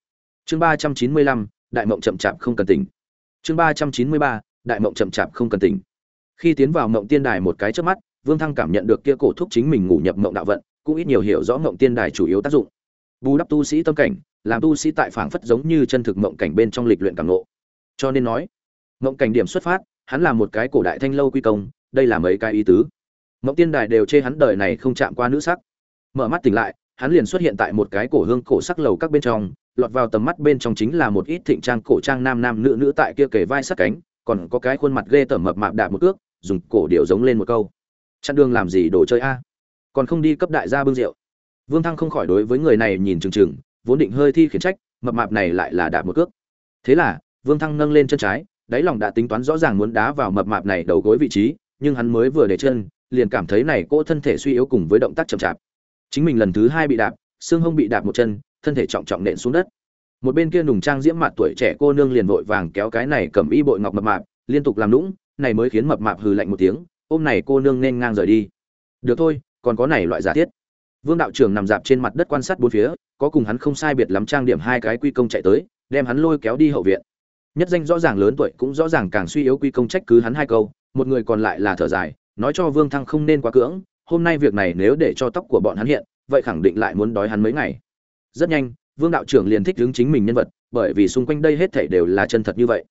Chương ba trăm chín mươi lăm, đại mộng chậm chạp không cần tỉnh. Chương ba trăm chín mươi ba, đại mộng chậm chạp không cần tỉnh. Khi tiến vào mộng tiên đài một cái trước mắt, vương thăng cảm nhận được kia cổ thúc chính mình ngủ nhập mộng đạo vận, cũng ít nhiều hiểu rõ mộng tiên đài chủ yếu tác dụng. Bù đắp tu sĩ tâm cảnh, làm tu sĩ tại phảng phất giống như chân thực mộng cảnh bên trong lịch luyện cảm ngộ. Cho nên nói mộng cảnh điểm xuất phát, hắn là một cái cổ đại thanh lâu quy công, đây là mấy cái ý tứ. Mộng tiên đài đều chê hắn đời này không chạm qua nữ sắc. Mở mắt tỉnh lại, hắn liền xuất hiện tại một cái cổ hương cổ sắc lầu các bên trong, lọt vào tầm mắt bên trong chính là một ít thịnh trang cổ trang nam nam nữ nữ tại kia kề vai sát cánh, còn có cái khuôn mặt ghê tởm mập mạp đạp một cước, dùng cổ điệu giống lên một câu. Chặn đường làm gì đồ chơi a? Còn không đi cấp đại gia bưng rượu. Vương thăng không khỏi đối với người này nhìn chừng chừng, vốn định hơi thi khiển trách, mập mạp này lại là đạp một cước. Thế là, vương thăng nâng lên chân trái đáy lòng đã tính toán rõ ràng muốn đá vào mập mạp này đầu gối vị trí, nhưng hắn mới vừa để chân, liền cảm thấy này cỗ thân thể suy yếu cùng với động tác chậm chạp. Chính mình lần thứ hai bị đạp, xương hông bị đạp một chân, thân thể trọng trọng nện xuống đất. Một bên kia nùng trang diễm mặt tuổi trẻ cô nương liền vội vàng kéo cái này cầm y bội ngọc mập mạp, liên tục làm lũng này mới khiến mập mạp hừ lạnh một tiếng, ôm này cô nương nên ngang rời đi. Được thôi, còn có này loại giả thiết. Vương đạo trưởng nằm dạp trên mặt đất quan sát bốn phía, có cùng hắn không sai biệt lắm trang điểm hai cái quy công chạy tới, đem hắn lôi kéo đi hậu viện nhất danh rõ ràng lớn tuổi cũng rõ ràng càng suy yếu quy công trách cứ hắn hai câu, một người còn lại là thở dài, nói cho vương thăng không nên quá cưỡng, hôm nay việc này nếu để cho tóc của bọn hắn hiện, vậy khẳng định lại muốn đói hắn mấy ngày. Rất nhanh, vương đạo trưởng liền thích hướng chính mình nhân vật, bởi vì xung quanh đây hết thảy đều là chân thật như vậy.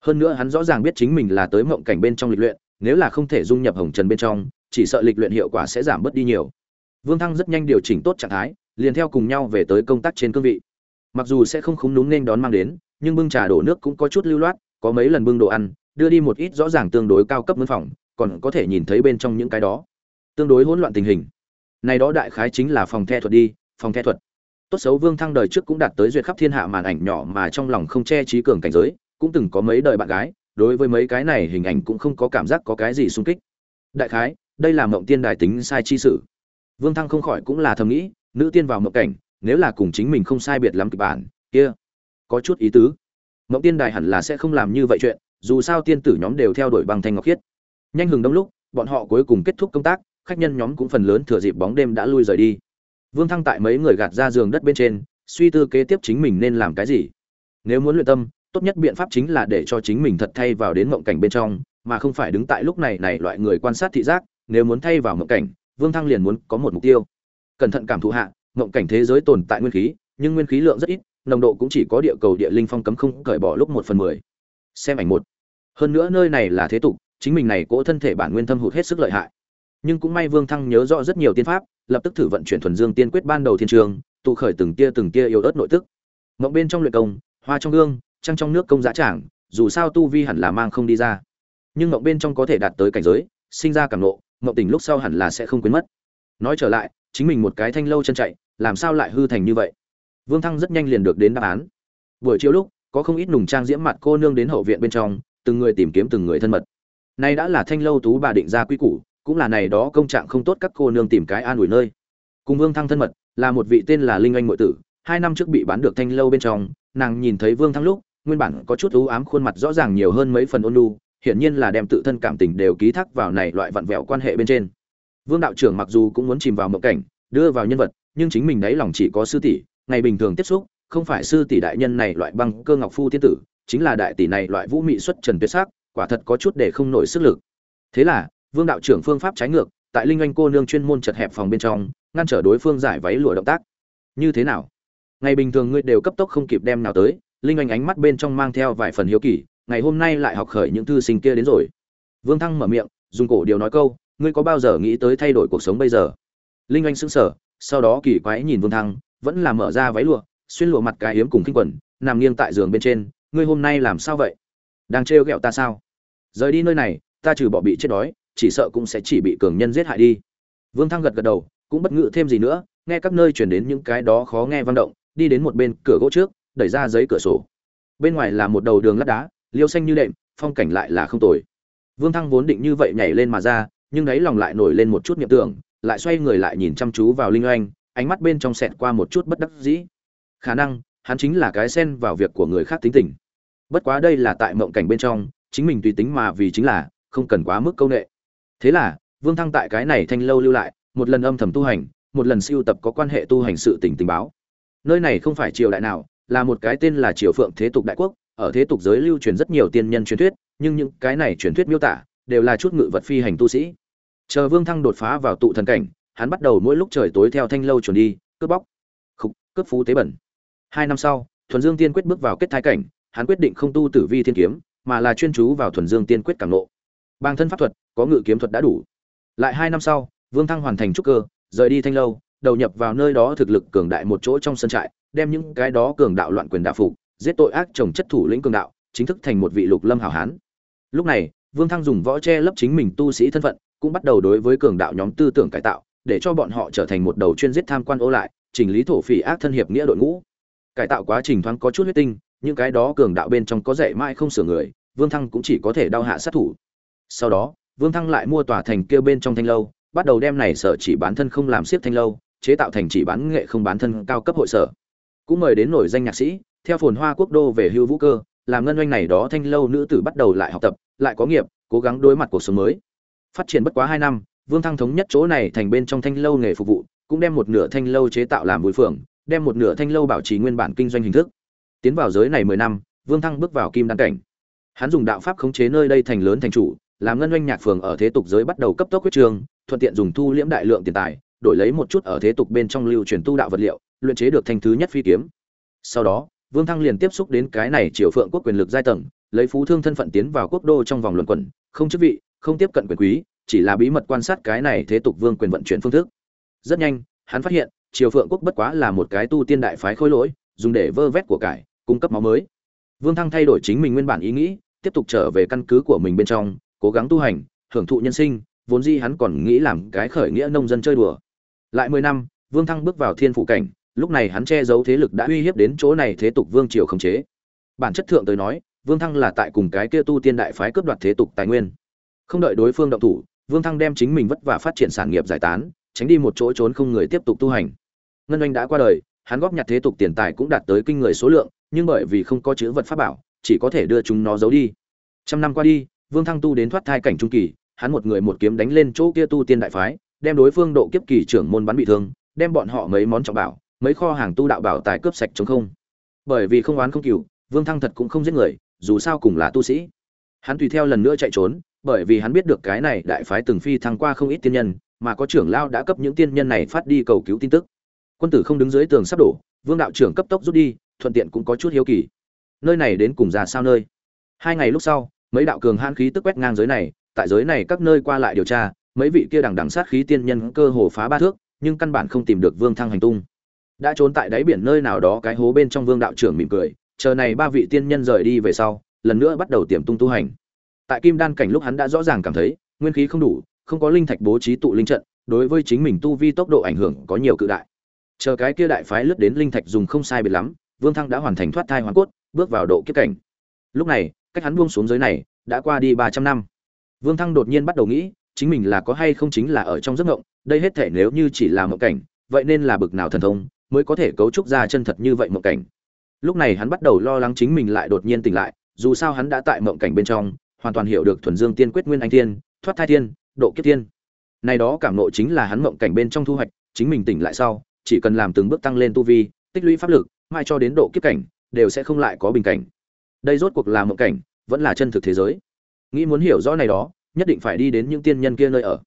Hơn nữa hắn rõ ràng biết chính mình là tới mộng cảnh bên trong lịch luyện, nếu là không thể dung nhập hồng trần bên trong, chỉ sợ lịch luyện hiệu quả sẽ giảm bớt đi nhiều. Vương thăng rất nhanh điều chỉnh tốt trạng thái, liền theo cùng nhau về tới công tác trên cương vị. Mặc dù sẽ không khúng đúng nên đón mang đến nhưng bưng trà đổ nước cũng có chút lưu loát, có mấy lần bưng đồ ăn, đưa đi một ít rõ ràng tương đối cao cấp mướn phòng, còn có thể nhìn thấy bên trong những cái đó. Tương đối hỗn loạn tình hình. Này đó đại khái chính là phòng the thuật đi, phòng the thuật. Tốt xấu vương thăng đời trước cũng đạt tới duyệt khắp thiên hạ màn ảnh nhỏ mà trong lòng không che trí cường cảnh giới, cũng từng có mấy đời bạn gái, đối với mấy cái này hình ảnh cũng không có cảm giác có cái gì sung kích. Đại khái, đây là mộng tiên đài tính sai chi sự. Vương thăng không khỏi cũng là thầm nghĩ, nữ tiên vào mộng cảnh, nếu là cùng chính mình không sai biệt lắm kịch bản, kia có chút ý tứ. Mộng tiên đài hẳn là sẽ không làm như vậy chuyện, dù sao tiên tử nhóm đều theo đuổi băng thanh ngọc khiết. Nhanh hừng đông lúc, bọn họ cuối cùng kết thúc công tác, khách nhân nhóm cũng phần lớn thừa dịp bóng đêm đã lui rời đi. Vương thăng tại mấy người gạt ra giường đất bên trên, suy tư kế tiếp chính mình nên làm cái gì. Nếu muốn luyện tâm, tốt nhất biện pháp chính là để cho chính mình thật thay vào đến mộng cảnh bên trong, mà không phải đứng tại lúc này này loại người quan sát thị giác, nếu muốn thay vào mộng cảnh, vương thăng liền muốn có một mục tiêu. Cẩn thận cảm thụ hạ, mộng cảnh thế giới tồn tại nguyên khí, nhưng nguyên khí lượng rất ít nồng độ cũng chỉ có địa cầu địa linh phong cấm không cởi bỏ lúc một phần mười. Xem ảnh một. Hơn nữa nơi này là thế tục, chính mình này cỗ thân thể bản nguyên thâm hụt hết sức lợi hại. Nhưng cũng may vương thăng nhớ rõ rất nhiều tiên pháp, lập tức thử vận chuyển thuần dương tiên quyết ban đầu thiên trường, tụ khởi từng tia từng tia yếu ớt nội tức. Mộng bên trong luyện công, hoa trong gương, trăng trong nước công giá trảng dù sao tu vi hẳn là mang không đi ra. Nhưng mộng bên trong có thể đạt tới cảnh giới, sinh ra cảm nộ mộng tình lúc sau hẳn là sẽ không quên mất. Nói trở lại, chính mình một cái thanh lâu chân chạy, làm sao lại hư thành như vậy? Vương thăng rất nhanh liền được đến đáp án. Buổi chiều lúc có không ít nùng trang diễm mặt cô nương đến hậu viện bên trong từng người tìm kiếm từng người thân mật. Nay đã là thanh lâu tú bà định ra quy củ cũng là này đó công trạng không tốt các cô nương tìm cái an ủi nơi. Cùng vương thăng thân mật là một vị tên là linh anh muội tử hai năm trước bị bán được thanh lâu bên trong nàng nhìn thấy vương thăng lúc nguyên bản có chút u ám khuôn mặt rõ ràng nhiều hơn mấy phần ôn nhu, hiển nhiên là đem tự thân cảm tình đều ký thác vào này loại vặn vẹo quan hệ bên trên. Vương đạo trưởng mặc dù cũng muốn chìm vào mộng cảnh đưa vào nhân vật nhưng chính mình đấy lòng chỉ có sư tỷ ngày bình thường tiếp xúc, không phải sư tỷ đại nhân này loại băng cơ ngọc phu tiên tử, chính là đại tỷ này loại vũ mị xuất trần tuyệt sắc, quả thật có chút để không nổi sức lực. Thế là, vương đạo trưởng phương pháp trái ngược, tại linh anh cô nương chuyên môn chật hẹp phòng bên trong, ngăn trở đối phương giải váy lụa động tác. Như thế nào? Ngày bình thường ngươi đều cấp tốc không kịp đem nào tới, linh anh ánh mắt bên trong mang theo vài phần hiếu kỳ, ngày hôm nay lại học khởi những thư sinh kia đến rồi. Vương thăng mở miệng, dùng cổ điều nói câu, ngươi có bao giờ nghĩ tới thay đổi cuộc sống bây giờ? Linh anh sững sờ, sau đó kỳ quái nhìn vương thăng vẫn là mở ra váy lụa, xuyên lụa mặt cái hiếm cùng kinh quần, nằm nghiêng tại giường bên trên, ngươi hôm nay làm sao vậy? Đang trêu ghẹo ta sao? Rời đi nơi này, ta trừ bỏ bị chết đói, chỉ sợ cũng sẽ chỉ bị cường nhân giết hại đi. Vương thăng gật gật đầu, cũng bất ngự thêm gì nữa, nghe các nơi truyền đến những cái đó khó nghe vang động, đi đến một bên cửa gỗ trước, đẩy ra giấy cửa sổ. Bên ngoài là một đầu đường lát đá, liêu xanh như đệm, phong cảnh lại là không tồi. Vương thăng vốn định như vậy nhảy lên mà ra, nhưng đấy lòng lại nổi lên một chút niệm tưởng, lại xoay người lại nhìn chăm chú vào linh oanh ánh mắt bên trong xẹt qua một chút bất đắc dĩ. Khả năng, hắn chính là cái xen vào việc của người khác tính tình. Bất quá đây là tại mộng cảnh bên trong, chính mình tùy tính mà vì chính là, không cần quá mức câu nệ. Thế là, vương thăng tại cái này thanh lâu lưu lại, một lần âm thầm tu hành, một lần siêu tập có quan hệ tu hành sự tình tình báo. Nơi này không phải triều đại nào, là một cái tên là triều phượng thế tục đại quốc, ở thế tục giới lưu truyền rất nhiều tiên nhân truyền thuyết, nhưng những cái này truyền thuyết miêu tả, đều là chút ngự vật phi hành tu sĩ. Chờ vương thăng đột phá vào tụ thần cảnh hắn bắt đầu mỗi lúc trời tối theo thanh lâu chuẩn đi, cướp bóc, khục, cướp phú tế bẩn. Hai năm sau, thuần dương tiên quyết bước vào kết thái cảnh, hắn quyết định không tu tử vi thiên kiếm, mà là chuyên chú vào thuần dương tiên quyết cảm lộ. bang thân pháp thuật, có ngự kiếm thuật đã đủ. Lại hai năm sau, vương thăng hoàn thành trúc cơ, rời đi thanh lâu, đầu nhập vào nơi đó thực lực cường đại một chỗ trong sân trại, đem những cái đó cường đạo loạn quyền đạo phục, giết tội ác trồng chất thủ lĩnh cường đạo, chính thức thành một vị lục lâm hảo hán. Lúc này, vương thăng dùng võ che lấp chính mình tu sĩ thân phận, cũng bắt đầu đối với cường đạo nhóm tư tưởng cải tạo để cho bọn họ trở thành một đầu chuyên giết tham quan ô lại, chỉnh lý thổ phỉ ác thân hiệp nghĩa đội ngũ. Cải tạo quá trình thoáng có chút huyết tinh, những cái đó cường đạo bên trong có dạy mãi không sửa người, vương thăng cũng chỉ có thể đau hạ sát thủ. Sau đó, vương thăng lại mua tòa thành kêu bên trong thanh lâu, bắt đầu đem này sở chỉ bán thân không làm siết thanh lâu, chế tạo thành chỉ bán nghệ không bán thân cao cấp hội sở. Cũng mời đến nổi danh nhạc sĩ, theo phồn hoa quốc đô về hưu vũ cơ, làm ngân doanh này đó thanh lâu nữ tử bắt đầu lại học tập, lại có nghiệp, cố gắng đối mặt cuộc sống mới. Phát triển bất quá hai năm vương thăng thống nhất chỗ này thành bên trong thanh lâu nghề phục vụ, cũng đem một nửa thanh lâu chế tạo làm vui phường, đem một nửa thanh lâu bảo trì nguyên bản kinh doanh hình thức. Tiến vào giới này mười năm, vương thăng bước vào kim đăng cảnh. Hắn dùng đạo pháp khống chế nơi đây thành lớn thành chủ, làm ngân doanh nhạc phường ở thế tục giới bắt đầu cấp tốc huyết trường, thuận tiện dùng thu liễm đại lượng tiền tài, đổi lấy một chút ở thế tục bên trong lưu truyền tu đạo vật liệu, luyện chế được thành thứ nhất phi kiếm. Sau đó, vương thăng liền tiếp xúc đến cái này triều phượng quốc quyền lực giai tầng, lấy phú thương thân phận tiến vào quốc đô trong vòng luận quẩn, không chức vị, không tiếp cận quyền quý chỉ là bí mật quan sát cái này thế tục vương quyền vận chuyển phương thức. Rất nhanh, hắn phát hiện, triều phượng quốc bất quá là một cái tu tiên đại phái khôi lỗi, dùng để vơ vét của cải, cung cấp máu mới. Vương thăng thay đổi chính mình nguyên bản ý nghĩ, tiếp tục trở về căn cứ của mình bên trong, cố gắng tu hành, hưởng thụ nhân sinh, vốn dĩ hắn còn nghĩ làm cái khởi nghĩa nông dân chơi đùa. Lại mười năm, vương thăng bước vào thiên phụ cảnh, lúc này hắn che giấu thế lực đã uy hiếp đến chỗ này thế tục vương triều khống chế. Bản chất thượng tới nói, vương thăng là tại cùng cái kia tu tiên đại phái cướp đoạt thế tục tài nguyên. Không đợi đối phương động thủ vương thăng đem chính mình vất vả phát triển sản nghiệp giải tán tránh đi một chỗ trốn không người tiếp tục tu hành. Ngân anh đã qua đời hắn góp nhặt thế tục tiền tài cũng đạt tới kinh người số lượng nhưng bởi vì không có chữ vật pháp bảo chỉ có thể đưa chúng nó giấu đi. Trăm năm qua đi vương thăng tu đến thoát thai cảnh trung kỳ hắn một người một kiếm đánh lên chỗ kia tu tiên đại phái đem đối phương độ kiếp kỳ trưởng môn bắn bị thương đem bọn họ mấy món trọng bảo mấy kho hàng tu đạo bảo tài cướp sạch trống không. Bởi vì không oán không kỷ, vương thăng thật cũng không giết người dù sao cùng là tu sĩ. Hắn tùy theo lần nữa chạy trốn bởi vì hắn biết được cái này đại phái từng phi thăng qua không ít tiên nhân, mà có trưởng lao đã cấp những tiên nhân này phát đi cầu cứu tin tức. Quân tử không đứng dưới tường sắp đổ, vương đạo trưởng cấp tốc rút đi, thuận tiện cũng có chút hiếu kỳ. Nơi này đến cùng ra sao nơi? Hai ngày lúc sau, mấy đạo cường hãn khí tức quét ngang giới này, tại giới này các nơi qua lại điều tra, mấy vị kia đằng đằng sát khí tiên nhân cơ hồ phá ba thước, nhưng căn bản không tìm được vương thăng hành tung. Đã trốn tại đáy biển nơi nào đó cái hố bên trong vương đạo trưởng mỉm cười, chờ này ba vị tiên nhân rời đi về sau, lần nữa bắt đầu tiềm tung tu hành tại kim đan cảnh lúc hắn đã rõ ràng cảm thấy, nguyên khí không đủ, không có linh thạch bố trí tụ linh trận, đối với chính mình tu vi tốc độ ảnh hưởng có nhiều cự đại. Chờ cái kia đại phái lướt đến linh thạch dùng không sai biệt lắm, vương thăng đã hoàn thành thoát thai hoàn cốt, bước vào độ kiếp cảnh. Lúc này, cách hắn buông xuống dưới này, đã qua đi ba trăm năm. Vương thăng đột nhiên bắt đầu nghĩ, chính mình là có hay không chính là ở trong giấc ngộng đây hết thể nếu như chỉ là mộng cảnh, vậy nên là bực nào thần thông mới có thể cấu trúc ra chân thật như vậy mộng cảnh. Lúc này hắn bắt đầu lo lắng chính mình lại đột nhiên tỉnh lại, dù sao hắn đã tại mộng cảnh bên trong hoàn toàn hiểu được thuần dương tiên quyết nguyên anh tiên thoát thai tiên độ kiếp tiên này đó cảm nộ chính là hắn mộng cảnh bên trong thu hoạch, chính mình tỉnh lại sau, chỉ cần làm từng bước tăng lên tu vi, tích lũy pháp lực, mai cho đến độ kiếp cảnh, đều sẽ không lại có bình cảnh. Đây rốt cuộc là mộng cảnh, vẫn là chân thực thế giới. Nghĩ muốn hiểu rõ này đó, nhất định phải đi đến những tiên nhân kia nơi ở.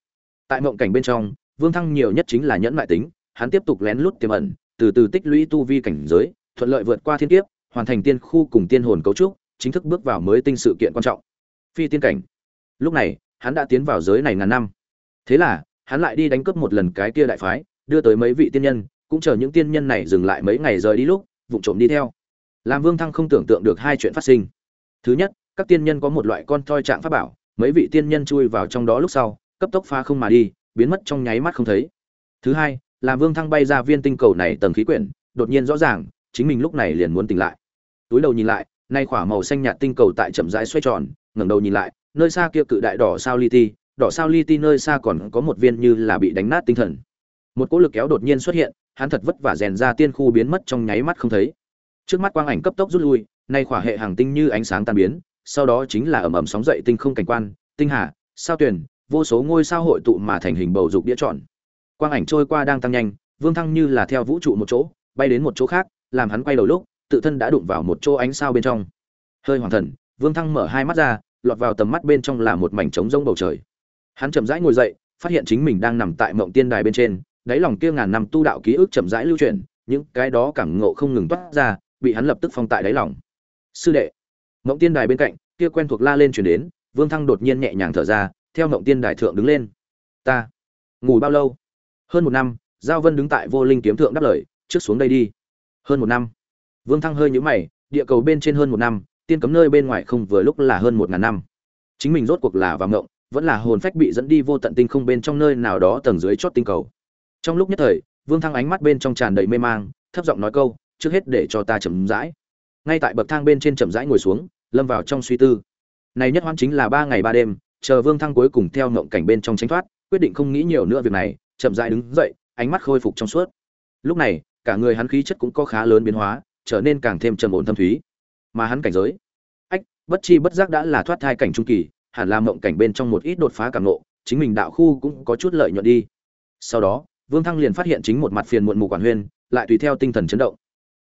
Tại mộng cảnh bên trong, vương thăng nhiều nhất chính là nhẫn mại tính, hắn tiếp tục lén lút tiềm ẩn, từ từ tích lũy tu vi cảnh giới, thuận lợi vượt qua thiên kiếp, hoàn thành tiên khu cùng tiên hồn cấu trúc, chính thức bước vào mới tinh sự kiện quan trọng phi tiên cảnh. Lúc này, hắn đã tiến vào giới này ngàn năm. Thế là, hắn lại đi đánh cướp một lần cái kia đại phái, đưa tới mấy vị tiên nhân, cũng chờ những tiên nhân này dừng lại mấy ngày rời đi lúc vụ trộm đi theo. Làm vương thăng không tưởng tượng được hai chuyện phát sinh. Thứ nhất, các tiên nhân có một loại con thoi trạng pháp bảo, mấy vị tiên nhân chui vào trong đó lúc sau, cấp tốc phá không mà đi, biến mất trong nháy mắt không thấy. Thứ hai, làm vương thăng bay ra viên tinh cầu này tầng khí quyển, đột nhiên rõ ràng, chính mình lúc này liền muốn tỉnh lại. Túi đầu nhìn lại, nay khỏa màu xanh nhạt tinh cầu tại chậm rãi xoay tròn ngẩng đầu nhìn lại, nơi xa kia cự đại đỏ sao li ti, đỏ sao li ti nơi xa còn có một viên như là bị đánh nát tinh thần. Một cỗ lực kéo đột nhiên xuất hiện, hắn thật vất vả rèn ra tiên khu biến mất trong nháy mắt không thấy. Trước mắt quang ảnh cấp tốc rút lui, nay khỏa hệ hàng tinh như ánh sáng tan biến, sau đó chính là ầm ầm sóng dậy tinh không cảnh quan, tinh hà, sao tuyển, vô số ngôi sao hội tụ mà thành hình bầu dục đĩa tròn. Quang ảnh trôi qua đang tăng nhanh, vương thăng như là theo vũ trụ một chỗ, bay đến một chỗ khác, làm hắn quay đầu lúc, tự thân đã đụng vào một chỗ ánh sao bên trong. Hơi hoàng thần, vương thăng mở hai mắt ra lọt vào tầm mắt bên trong là một mảnh trống rông bầu trời. Hắn chậm rãi ngồi dậy phát hiện chính mình đang nằm tại mộng tiên đài bên trên đáy lòng kia ngàn năm tu đạo ký ức chậm rãi lưu chuyển, những cái đó cảm ngộ không ngừng toát ra bị hắn lập tức phong tại đáy lòng. Sư đệ. Mộng tiên đài bên cạnh kia quen thuộc la lên chuyển đến vương thăng đột nhiên nhẹ nhàng thở ra theo mộng tiên đài thượng đứng lên. Ta ngủ bao lâu? Hơn một năm. Giao vân đứng tại vô linh kiếm thượng đáp lời trước xuống đây đi. Hơn một năm. Vương thăng hơi nhũ mày địa cầu bên trên hơn một năm tiên cấm nơi bên ngoài không vừa lúc là hơn một ngàn năm. Chính mình rốt cuộc là vào ngộng, vẫn là hồn phách bị dẫn đi vô tận tinh không bên trong nơi nào đó tầng dưới chót tinh cầu. Trong lúc nhất thời, vương thăng ánh mắt bên trong tràn đầy mê mang, thấp giọng nói câu, trước hết để cho ta chậm rãi. Ngay tại bậc thang bên trên chậm rãi ngồi xuống, lâm vào trong suy tư. Này nhất hoan chính là ba ngày ba đêm, chờ vương thăng cuối cùng theo ngộng cảnh bên trong tránh thoát, quyết định không nghĩ nhiều nữa việc này, chậm rãi đứng dậy, ánh mắt khôi phục trong suốt. Lúc này, cả người hắn khí chất cũng có khá lớn biến hóa, trở nên càng thêm trầm ổn thâm thúy mà hắn cảnh giới. Ách, bất chi bất giác đã là thoát thai cảnh trung kỳ, hẳn là mộng cảnh bên trong một ít đột phá cảm nộ chính mình đạo khu cũng có chút lợi nhuận đi. Sau đó, vương thăng liền phát hiện chính một mặt phiền muộn mù quản huyên, lại tùy theo tinh thần chấn động.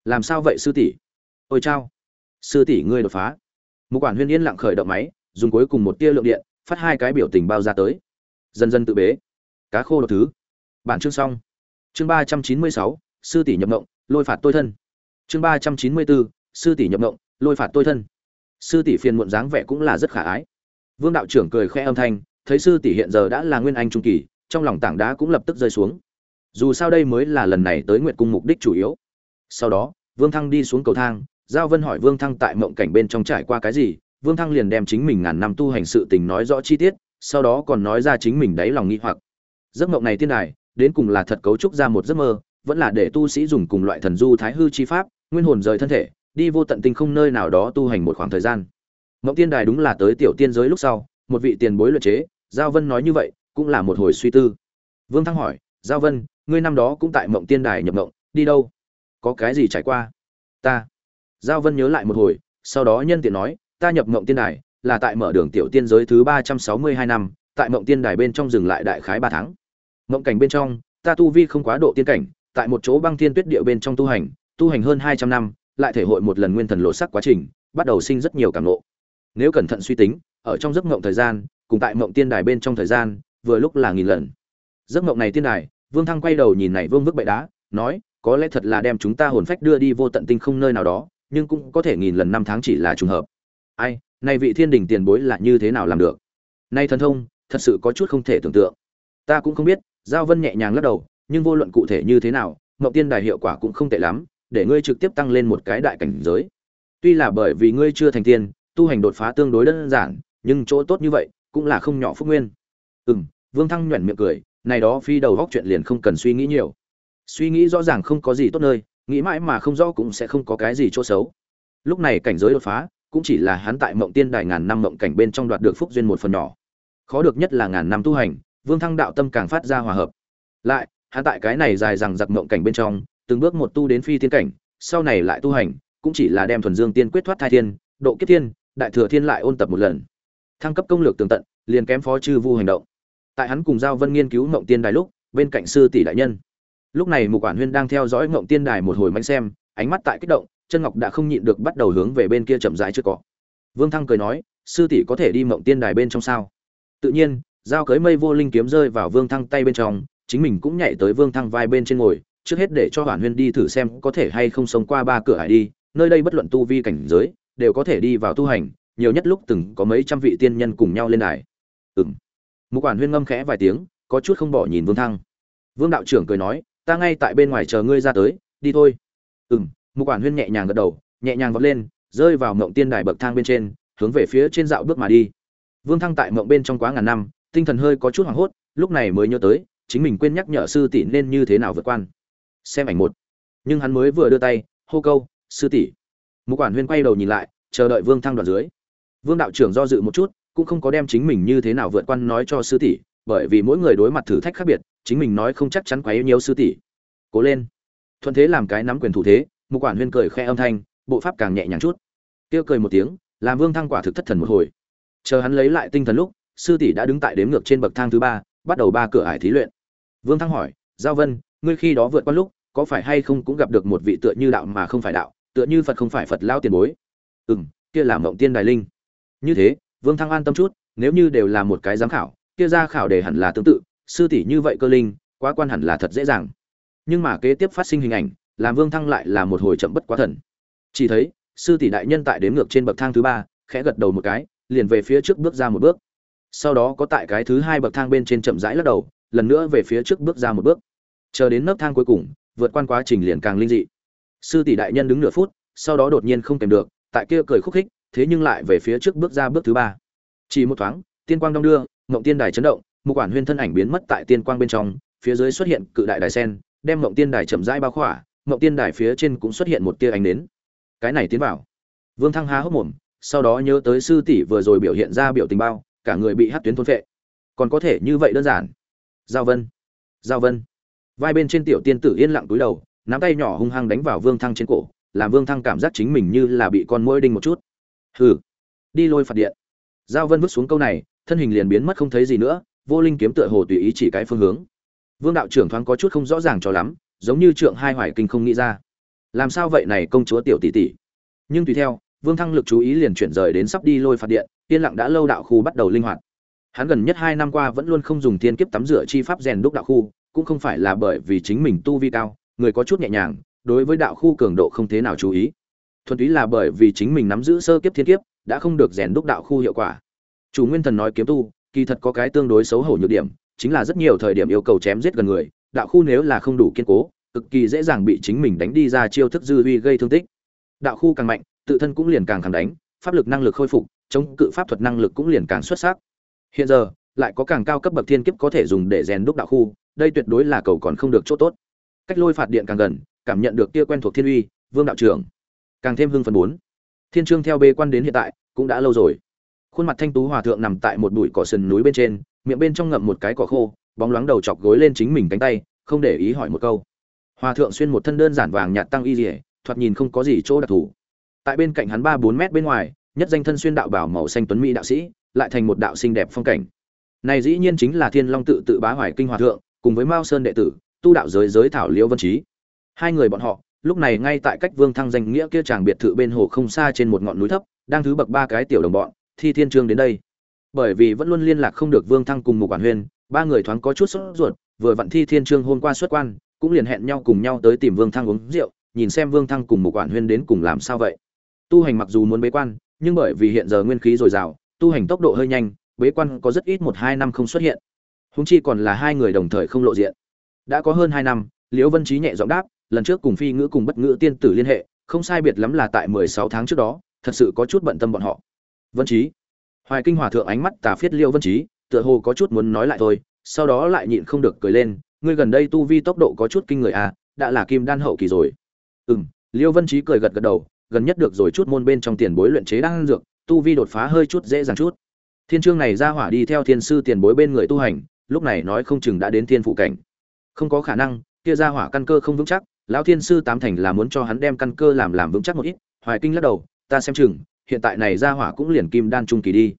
Làm sao vậy, sư tỷ? Ôi chao. Sư tỷ ngươi đột phá. Mục quản huyên yên lặng khởi động máy, dùng cuối cùng một tia lượng điện, phát hai cái biểu tình bao ra tới. Dần dần tự bế. Cá khô đột thứ. Bản chương xong. Chương ba trăm chín mươi sáu, sư tỷ nhập ngộng, lôi phạt tôi thân. Chương ba trăm chín mươi bốn, sư tỷ nhập ngộng lôi phạt tôi thân. Sư tỷ phiền muộn dáng vẻ cũng là rất khả ái. Vương đạo trưởng cười khẽ âm thanh, thấy sư tỷ hiện giờ đã là nguyên anh trung kỳ, trong lòng tảng đá cũng lập tức rơi xuống. Dù sao đây mới là lần này tới nguyệt cung mục đích chủ yếu. Sau đó, vương thăng đi xuống cầu thang, giao vân hỏi vương thăng tại mộng cảnh bên trong trải qua cái gì, vương thăng liền đem chính mình ngàn năm tu hành sự tình nói rõ chi tiết, sau đó còn nói ra chính mình đáy lòng nghi hoặc. Giấc mộng này tiên đài, đến cùng là thật cấu trúc ra một giấc mơ, vẫn là để tu sĩ dùng cùng loại thần du thái hư chi pháp, nguyên hồn rời thân thể đi vô tận tinh không nơi nào đó tu hành một khoảng thời gian. Mộng tiên đài đúng là tới tiểu tiên giới lúc sau, một vị tiền bối luyện chế, giao vân nói như vậy, cũng là một hồi suy tư. Vương thăng hỏi, giao vân, ngươi năm đó cũng tại mộng tiên đài nhập mộng, đi đâu? Có cái gì trải qua? Ta. Giao vân nhớ lại một hồi, sau đó nhân tiện nói, ta nhập mộng tiên đài là tại mở đường tiểu tiên giới thứ ba trăm sáu mươi hai năm, tại mộng tiên đài bên trong dừng lại đại khái ba tháng. Mộng cảnh bên trong, ta tu vi không quá độ tiên cảnh, tại một chỗ băng thiên tuyết địa bên trong tu hành tu hành hơn hai trăm năm lại thể hội một lần nguyên thần lộ sắc quá trình, bắt đầu sinh rất nhiều cảm ngộ. Nếu cẩn thận suy tính, ở trong giấc mộng thời gian, cùng tại mộng tiên đài bên trong thời gian, vừa lúc là nghìn lần. Giấc mộng này tiên đài, vương thăng quay đầu nhìn này vương vức bệ đá, nói, có lẽ thật là đem chúng ta hồn phách đưa đi vô tận tinh không nơi nào đó, nhưng cũng có thể nghìn lần năm tháng chỉ là trùng hợp. Ai nay vị thiên đình tiền bối là như thế nào làm được? Nay thần thông, thật sự có chút không thể tưởng tượng. Ta cũng không biết, giao vân nhẹ nhàng lắc đầu, nhưng vô luận cụ thể như thế nào, mộng tiên đài hiệu quả cũng không tệ lắm để ngươi trực tiếp tăng lên một cái đại cảnh giới. Tuy là bởi vì ngươi chưa thành tiên tu hành đột phá tương đối đơn giản nhưng chỗ tốt như vậy cũng là không nhỏ phúc nguyên. Ừm, vương thăng nhuyễn miệng cười này đó phi đầu góc chuyện liền không cần suy nghĩ nhiều. Suy nghĩ rõ ràng không có gì tốt nơi nghĩ mãi mà không rõ cũng sẽ không có cái gì chỗ xấu. Lúc này cảnh giới đột phá cũng chỉ là hắn tại mộng tiên đài ngàn năm mộng cảnh bên trong đoạt được phúc duyên một phần nhỏ. Khó được nhất là ngàn năm tu hành vương thăng đạo tâm càng phát ra hòa hợp. Lại hắn tại cái này dài rằng giặc mộng cảnh bên trong từng bước một tu đến phi thiên cảnh, sau này lại tu hành, cũng chỉ là đem thuần dương tiên quyết thoát thai thiên, độ kiếp thiên, đại thừa thiên lại ôn tập một lần. Thăng cấp công lược tường tận, liền kém phó chư vu hành động. Tại hắn cùng giao vân nghiên cứu ngộng tiên đài lúc, bên cạnh sư tỷ đại nhân. Lúc này mục quản huyên đang theo dõi ngộng tiên đài một hồi mánh xem, ánh mắt tại kích động, chân ngọc đã không nhịn được bắt đầu hướng về bên kia chậm rãi chưa cỏ. vương thăng cười nói, sư tỷ có thể đi ngộng tiên đài bên trong sao? Tự nhiên giao cưới mây vô linh kiếm rơi vào vương thăng tay bên trong, chính mình cũng nhảy tới vương thăng vai bên trên ngồi trước hết để cho hoàn huyên đi thử xem có thể hay không sống qua ba cửa hải đi, nơi đây bất luận tu vi cảnh giới, đều có thể đi vào tu hành, nhiều nhất lúc từng có mấy trăm vị tiên nhân cùng nhau lên đài. Ừng mục quản huyên ngâm khẽ vài tiếng, có chút không bỏ nhìn vương thăng. Vương đạo trưởng cười nói, ta ngay tại bên ngoài chờ ngươi ra tới, đi thôi. Ừm, mục quản huyên nhẹ nhàng gật đầu, nhẹ nhàng vọt lên, rơi vào mộng tiên đài bậc thang bên trên, hướng về phía trên dạo bước mà đi. Vương thăng tại mộng bên trong quá ngàn năm, tinh thần hơi có chút hoảng hốt, lúc này mới nhớ tới, chính mình quên nhắc nhở sư tỷ nên như thế nào vượt quan xem ảnh một. Nhưng hắn mới vừa đưa tay, hô câu, sư tỷ. Mục quản huyên quay đầu nhìn lại, chờ đợi vương thăng đoạn dưới. Vương đạo trưởng do dự một chút, cũng không có đem chính mình như thế nào vượt quan nói cho sư tỷ, bởi vì mỗi người đối mặt thử thách khác biệt, chính mình nói không chắc chắn quá nhiều sư tỷ. Cố lên. Thuận thế làm cái nắm quyền thủ thế, mục quản huyên cười khẽ âm thanh, bộ pháp càng nhẹ nhàng chút. Kêu cười một tiếng, làm vương thăng quả thực thất thần một hồi. Chờ hắn lấy lại tinh thần lúc, sư tỷ đã đứng tại đếm ngược trên bậc thang thứ ba, bắt đầu ba cửa ải thí luyện. Vương thăng hỏi, giao vân ngươi khi đó vượt qua lúc, có phải hay không cũng gặp được một vị tựa như đạo mà không phải đạo, tựa như phật không phải phật lao tiền bối? Ừ m kia là mộng tiên đài linh. Như thế, vương thăng an tâm chút, nếu như đều là một cái giám khảo, kia ra khảo đề hẳn là tương tự, sư tỷ như vậy cơ linh, quá quan hẳn là thật dễ dàng. Nhưng mà kế tiếp phát sinh hình ảnh, làm vương thăng lại là một hồi chậm bất quá thần. Chỉ thấy, sư tỷ đại nhân tại đếm ngược trên bậc thang thứ ba, khẽ gật đầu một cái, liền về phía trước bước ra một bước. Sau đó có tại cái thứ hai bậc thang bên trên chậm rãi lắc đầu, lần nữa về phía trước bước ra một bước chờ đến nấc thang cuối cùng, vượt qua quá trình liền càng linh dị. Sư tỷ đại nhân đứng nửa phút, sau đó đột nhiên không kèm được, tại kia cười khúc khích, thế nhưng lại về phía trước bước ra bước thứ ba. Chỉ một thoáng, tiên quang đong đưa, mộng tiên đài chấn động, một quản huyên thân ảnh biến mất tại tiên quang bên trong, phía dưới xuất hiện cự đại đài sen, đem mộng tiên đài chậm rãi bao khỏa, mộng tiên đài phía trên cũng xuất hiện một tia ánh nến. Cái này tiến vào. Vương thăng há hốc mồm, sau đó nhớ tới sư tỷ vừa rồi biểu hiện ra biểu tình bao, cả người bị hát tuyến thôn phệ. Còn có thể như vậy đơn giản. Giao vân. Giao vân vai bên trên tiểu tiên tử yên lặng túi đầu, nắm tay nhỏ hung hăng đánh vào vương thăng trên cổ, làm vương thăng cảm giác chính mình như là bị con mũi đinh một chút. Hừ. Đi lôi phạt điện. Giao vân vứt xuống câu này, thân hình liền biến mất không thấy gì nữa, vô linh kiếm tựa hồ tùy ý chỉ cái phương hướng. Vương đạo trưởng thoáng có chút không rõ ràng cho lắm, giống như trượng hai hoài kinh không nghĩ ra. Làm sao vậy này công chúa tiểu tỷ tỷ? Nhưng tùy theo, vương thăng lực chú ý liền chuyển rời đến sắp đi lôi phạt điện, yên lặng đã lâu đạo khu bắt đầu linh hoạt. Hắn gần nhất hai năm qua vẫn luôn không dùng thiên kiếp tắm rửa chi pháp rèn đúc đạo khu cũng không phải là bởi vì chính mình tu vi cao, người có chút nhẹ nhàng, đối với đạo khu cường độ không thế nào chú ý. Thuần túy là bởi vì chính mình nắm giữ sơ kiếp thiên kiếp, đã không được rèn đúc đạo khu hiệu quả. Chủ nguyên thần nói kiếm tu, kỳ thật có cái tương đối xấu hổ nhược điểm, chính là rất nhiều thời điểm yêu cầu chém giết gần người, đạo khu nếu là không đủ kiên cố, cực kỳ dễ dàng bị chính mình đánh đi ra chiêu thức dư uy gây thương tích. Đạo khu càng mạnh, tự thân cũng liền càng càng đánh, pháp lực năng lực khôi phục, chống cự pháp thuật năng lực cũng liền càng xuất sắc. Hiện giờ, lại có càng cao cấp bậc thiên kiếp có thể dùng để rèn đúc đạo khu đây tuyệt đối là cầu còn không được chỗ tốt. Cách lôi phạt điện càng gần, cảm nhận được kia quen thuộc thiên uy, vương đạo trưởng. Càng thêm hưng phấn bốn. Thiên trương theo bê quan đến hiện tại, cũng đã lâu rồi. Khuôn mặt thanh tú hòa thượng nằm tại một bụi cỏ sườn núi bên trên, miệng bên trong ngậm một cái cỏ khô, bóng loáng đầu chọc gối lên chính mình cánh tay, không để ý hỏi một câu. Hòa thượng xuyên một thân đơn giản vàng nhạt tăng y dỉa thoạt nhìn không có gì chỗ đặc thù. Tại bên cạnh hắn ba bốn mét bên ngoài, nhất danh thân xuyên đạo bảo màu xanh tuấn mỹ đạo sĩ, lại thành một đạo xinh đẹp phong cảnh. Này dĩ nhiên chính là thiên long tự tự bá hoài kinh hòa thượng cùng với mao sơn đệ tử, tu đạo giới giới thảo liễu vân trí hai người bọn họ, lúc này ngay tại cách vương thăng danh nghĩa kia chàng biệt thự bên hồ không xa trên một ngọn núi thấp, đang thứ bậc ba cái tiểu đồng bọn, thi thiên trương đến đây. Bởi vì vẫn luôn liên lạc không được vương thăng cùng một quản huyên ba người thoáng có chút sốt ruột, vừa vặn thi thiên trương hôm qua xuất quan, cũng liền hẹn nhau cùng nhau tới tìm vương thăng uống rượu, nhìn xem vương thăng cùng một quản huyên đến cùng làm sao vậy. Tu hành mặc dù muốn bế quan, nhưng bởi vì hiện giờ nguyên khí dồi dào, tu hành tốc độ hơi nhanh, bế quan có rất ít một hai năm không xuất hiện húng chi còn là hai người đồng thời không lộ diện. Đã có hơn hai năm, liễu vân trí nhẹ giọng đáp, lần trước cùng phi ngữ cùng bất ngữ tiên tử liên hệ, không sai biệt lắm là tại mười sáu tháng trước đó, thật sự có chút bận tâm bọn họ. Vân trí hoài kinh hòa thượng ánh mắt tà phiết liễu vân trí tựa hồ có chút muốn nói lại thôi, sau đó lại nhịn không được cười lên, ngươi gần đây tu vi tốc độ có chút kinh người à đã là kim đan hậu kỳ rồi. Ừ m liễu vân trí cười gật gật đầu, gần nhất được rồi chút môn bên trong tiền bối luyện chế đang dược, tu vi đột phá hơi chút dễ dàng chút. Thiên chương này ra hỏa đi theo thiên sư tiền bối bên người tu hành lúc này nói không chừng đã đến thiên phụ cảnh. Không có khả năng, kia ra hỏa căn cơ không vững chắc, lão thiên sư tám thành là muốn cho hắn đem căn cơ làm làm vững chắc một ít, hoài kinh lắc đầu, ta xem chừng, hiện tại này ra hỏa cũng liền kim đan trung kỳ đi.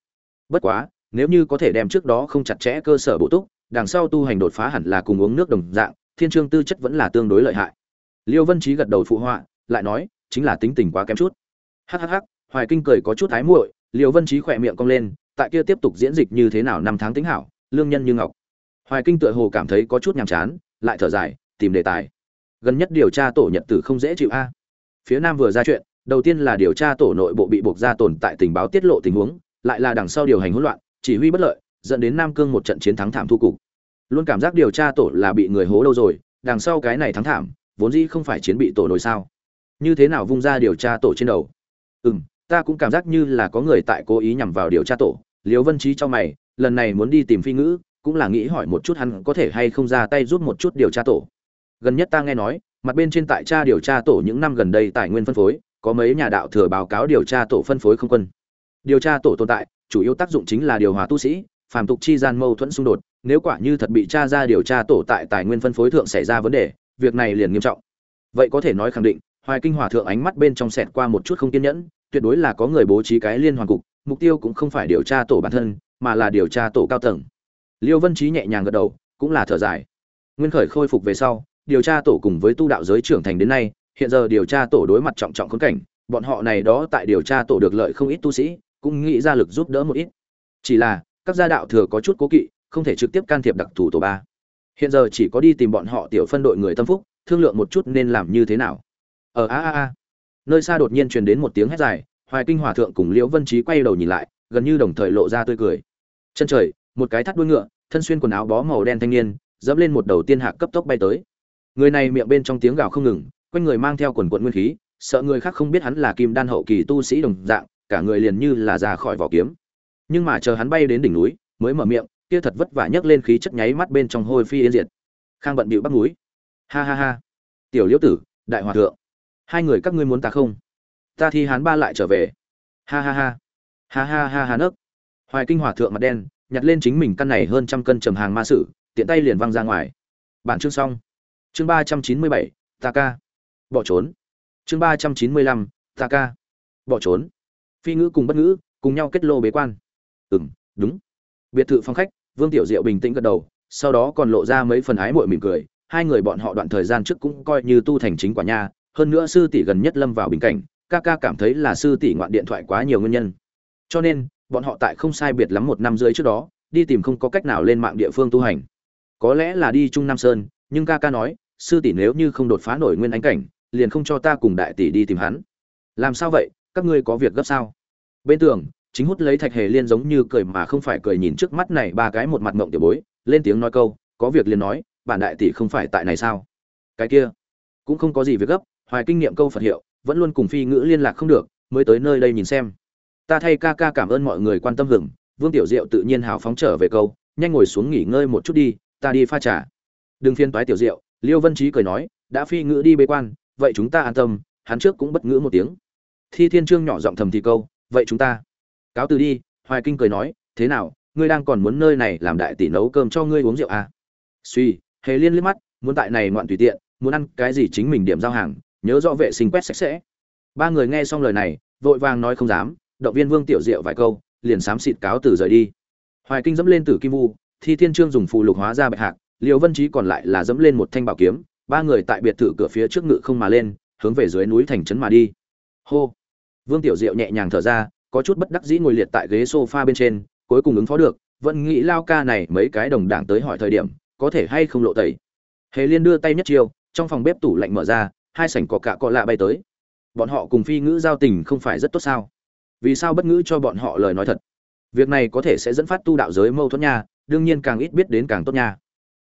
Bất quá, nếu như có thể đem trước đó không chặt chẽ cơ sở bổ túc, đằng sau tu hành đột phá hẳn là cùng uống nước đồng dạng, thiên trương tư chất vẫn là tương đối lợi hại. Liêu vân trí gật đầu phụ họa, lại nói, chính là tính tình quá kém chút. Hhh hoài kinh cười có chút thái muội, liêu vân trí khỏe miệng cong lên, tại kia tiếp tục diễn dịch như thế nào năm tháng tính hảo lương nhân như ngọc. Hoài kinh tựa hồ cảm thấy có chút nhàm chán, lại thở dài, tìm đề tài. Gần nhất điều tra tổ nhật tử không dễ chịu a. Phía nam vừa ra chuyện, đầu tiên là điều tra tổ nội bộ bị buộc ra tồn tại tình báo tiết lộ tình huống, lại là đằng sau điều hành hỗn loạn, chỉ huy bất lợi, dẫn đến nam cương một trận chiến thắng thảm thu cục. Luôn cảm giác điều tra tổ là bị người hố đâu rồi, đằng sau cái này thắng thảm, vốn dĩ không phải chiến bị tổ nổi sao. Như thế nào vung ra điều tra tổ trên đầu? Ừ m ta cũng cảm giác như là có người tại cố ý nhằm vào điều tra tổ liều vân trí cho mày lần này muốn đi tìm phi ngữ, cũng là nghĩ hỏi một chút hắn có thể hay không ra tay giúp một chút điều tra tổ. Gần nhất ta nghe nói, mặt bên trên tại tra điều tra tổ những năm gần đây tài nguyên phân phối, có mấy nhà đạo thừa báo cáo điều tra tổ phân phối không quân. Điều tra tổ tồn tại, chủ yếu tác dụng chính là điều hòa tu sĩ, phàm tục chi gian mâu thuẫn xung đột, nếu quả như thật bị tra ra điều tra tổ tại tài nguyên phân phối thượng xảy ra vấn đề, việc này liền nghiêm trọng. Vậy có thể nói khẳng định, hoài kinh hòa thượng ánh mắt bên trong sẹt qua một chút không kiên nhẫn, tuyệt đối là có người bố trí cái liên hoàn cục, mục tiêu cũng không phải điều tra tổ bản thân mà là điều tra tổ cao tầng. Liêu vân trí nhẹ nhàng gật đầu, cũng là thở dài. Nguyên khởi khôi phục về sau, điều tra tổ cùng với tu đạo giới trưởng thành đến nay, hiện giờ điều tra tổ đối mặt trọng trọng khốn cảnh, bọn họ này đó tại điều tra tổ được lợi không ít tu sĩ, cũng nghĩ ra lực giúp đỡ một ít. Chỉ là, các gia đạo thừa có chút cố kỵ, không thể trực tiếp can thiệp đặc thù tổ ba. Hiện giờ chỉ có đi tìm bọn họ tiểu phân đội người tâm phúc, thương lượng một chút nên làm như thế nào. Ở a a a. Nơi xa đột nhiên truyền đến một tiếng hét dài, hoài kinh hòa thượng cùng liễu vân trí quay đầu nhìn lại gần như đồng thời lộ ra tươi cười. Chân trời, một cái thắt đuôi ngựa, thân xuyên quần áo bó màu đen thanh niên, dẫm lên một đầu tiên hạc cấp tốc bay tới. Người này miệng bên trong tiếng gào không ngừng, quanh người mang theo quần quận nguyên khí, sợ người khác không biết hắn là kim đan hậu kỳ tu sĩ đồng dạng, cả người liền như là ra khỏi vỏ kiếm. Nhưng mà chờ hắn bay đến đỉnh núi, mới mở miệng, kia thật vất vả nhấc lên khí chất nháy mắt bên trong hôi phi yên diệt. Khang bận bịu bắt núi ha ha ha. Tiểu liễu tử, đại hòa thượng. Hai người các ngươi muốn ta không? Ta thi hán ba lại trở về. Ha ha ha ha ha ha ha nấc. Hoài kinh hòa thượng mặt đen, nhặt lên chính mình căn này hơn trăm cân trầm hàng ma sử, tiện tay liền văng ra ngoài. Bản chương xong. Chương ba trăm chín mươi bảy, ta ca. Bỏ trốn. Chương ba trăm chín mươi lăm, ta ca. Bỏ trốn. Phi ngữ cùng bất ngữ, cùng nhau kết lô bế quan. Ừ m đúng. Biệt thự phong khách, vương tiểu diệu bình tĩnh gật đầu, sau đó còn lộ ra mấy phần ái mội mỉm cười. Hai người bọn họ đoạn thời gian trước cũng coi như tu thành chính quả nha, hơn nữa sư tỷ gần nhất lâm vào bình cảnh, ca ca cảm thấy là sư tỷ ngoạn điện thoại quá nhiều nguyên nhân cho nên, bọn họ tại không sai biệt lắm một năm rưỡi trước đó, đi tìm không có cách nào lên mạng địa phương tu hành. Có lẽ là đi trung nam sơn, nhưng ca ca nói, sư tỷ nếu như không đột phá nổi nguyên ánh cảnh, liền không cho ta cùng đại tỷ đi tìm hắn. Làm sao vậy? Các ngươi có việc gấp sao? Bên tường, chính hút lấy thạch hề liên giống như cười mà không phải cười nhìn trước mắt này ba cái một mặt mộng tiểu bối, lên tiếng nói câu, có việc liền nói, bản đại tỷ không phải tại này sao? Cái kia, cũng không có gì việc gấp, hoài kinh nghiệm câu phật hiệu, vẫn luôn cùng phi ngữ liên lạc không được, mới tới nơi đây nhìn xem ta thay ca ca cảm ơn mọi người quan tâm hưởng, vương tiểu diệu tự nhiên hào phóng trở về câu, nhanh ngồi xuống nghỉ ngơi một chút đi, ta đi pha trà. Đừng phiên toái tiểu diệu, liêu vân trí cười nói, đã phi ngữ đi bế quan, vậy chúng ta an tâm, hắn trước cũng bất ngữ một tiếng. Thi thiên trương nhỏ giọng thầm thì câu, vậy chúng ta, cáo từ đi. Hoài kinh cười nói, thế nào, ngươi đang còn muốn nơi này làm đại tỷ nấu cơm cho ngươi uống rượu à? suy, hề liên liếc mắt, muốn tại này ngoạn tùy tiện, muốn ăn cái gì chính mình điểm giao hàng, nhớ rõ vệ sinh quét sạch sẽ. Ba người nghe xong lời này, vội vàng nói không dám động viên vương tiểu diệu vài câu, liền xám xịt cáo từ rời đi. Hoài kinh dẫm lên tử kim vu thi thiên trương dùng phù lục hóa ra bạch hạc liều vân trí còn lại là dẫm lên một thanh bảo kiếm, ba người tại biệt thự cửa phía trước ngự không mà lên, hướng về dưới núi thành trấn mà đi. Hô! Vương tiểu diệu nhẹ nhàng thở ra, có chút bất đắc dĩ ngồi liệt tại ghế sofa bên trên, cuối cùng ứng phó được, vẫn nghĩ lao ca này mấy cái đồng đảng tới hỏi thời điểm, có thể hay không lộ tẩy. Hề liên đưa tay nhất chiêu, trong phòng bếp tủ lạnh mở ra, hai sảnh có cả cọ lạ bay tới. Bọn họ cùng phi ngữ giao tình không phải rất tốt sao? Vì sao bất ngữ cho bọn họ lời nói thật? Việc này có thể sẽ dẫn phát tu đạo giới mâu thuẫn nha, đương nhiên càng ít biết đến càng tốt nha.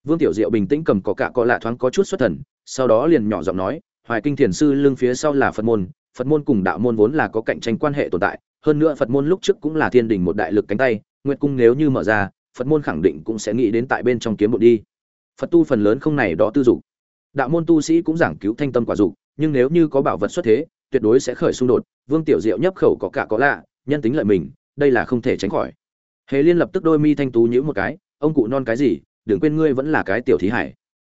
Vương tiểu diệu bình tĩnh cầm có cả cọ lạ thoáng có chút xuất thần, sau đó liền nhỏ giọng nói, hoài kinh thiền sư lưng phía sau là phật môn phật môn cùng đạo môn vốn là có cạnh tranh quan hệ tồn tại, hơn nữa phật môn lúc trước cũng là thiên đình một đại lực cánh tay, nguyệt cung nếu như mở ra, phật môn khẳng định cũng sẽ nghĩ đến tại bên trong kiếm một đi. Phật tu phần lớn không này đó tư dục. Đạo môn tu sĩ cũng giảng cứu thanh tâm quả dục, nhưng nếu như có bảo vật xuất thế tuyệt đối sẽ khởi xung đột, vương tiểu diệu nhấp khẩu có cả có lạ, nhân tính lợi mình, đây là không thể tránh khỏi. Hề liên lập tức đôi mi thanh tú nhữ một cái, ông cụ non cái gì, đừng quên ngươi vẫn là cái tiểu thí hải.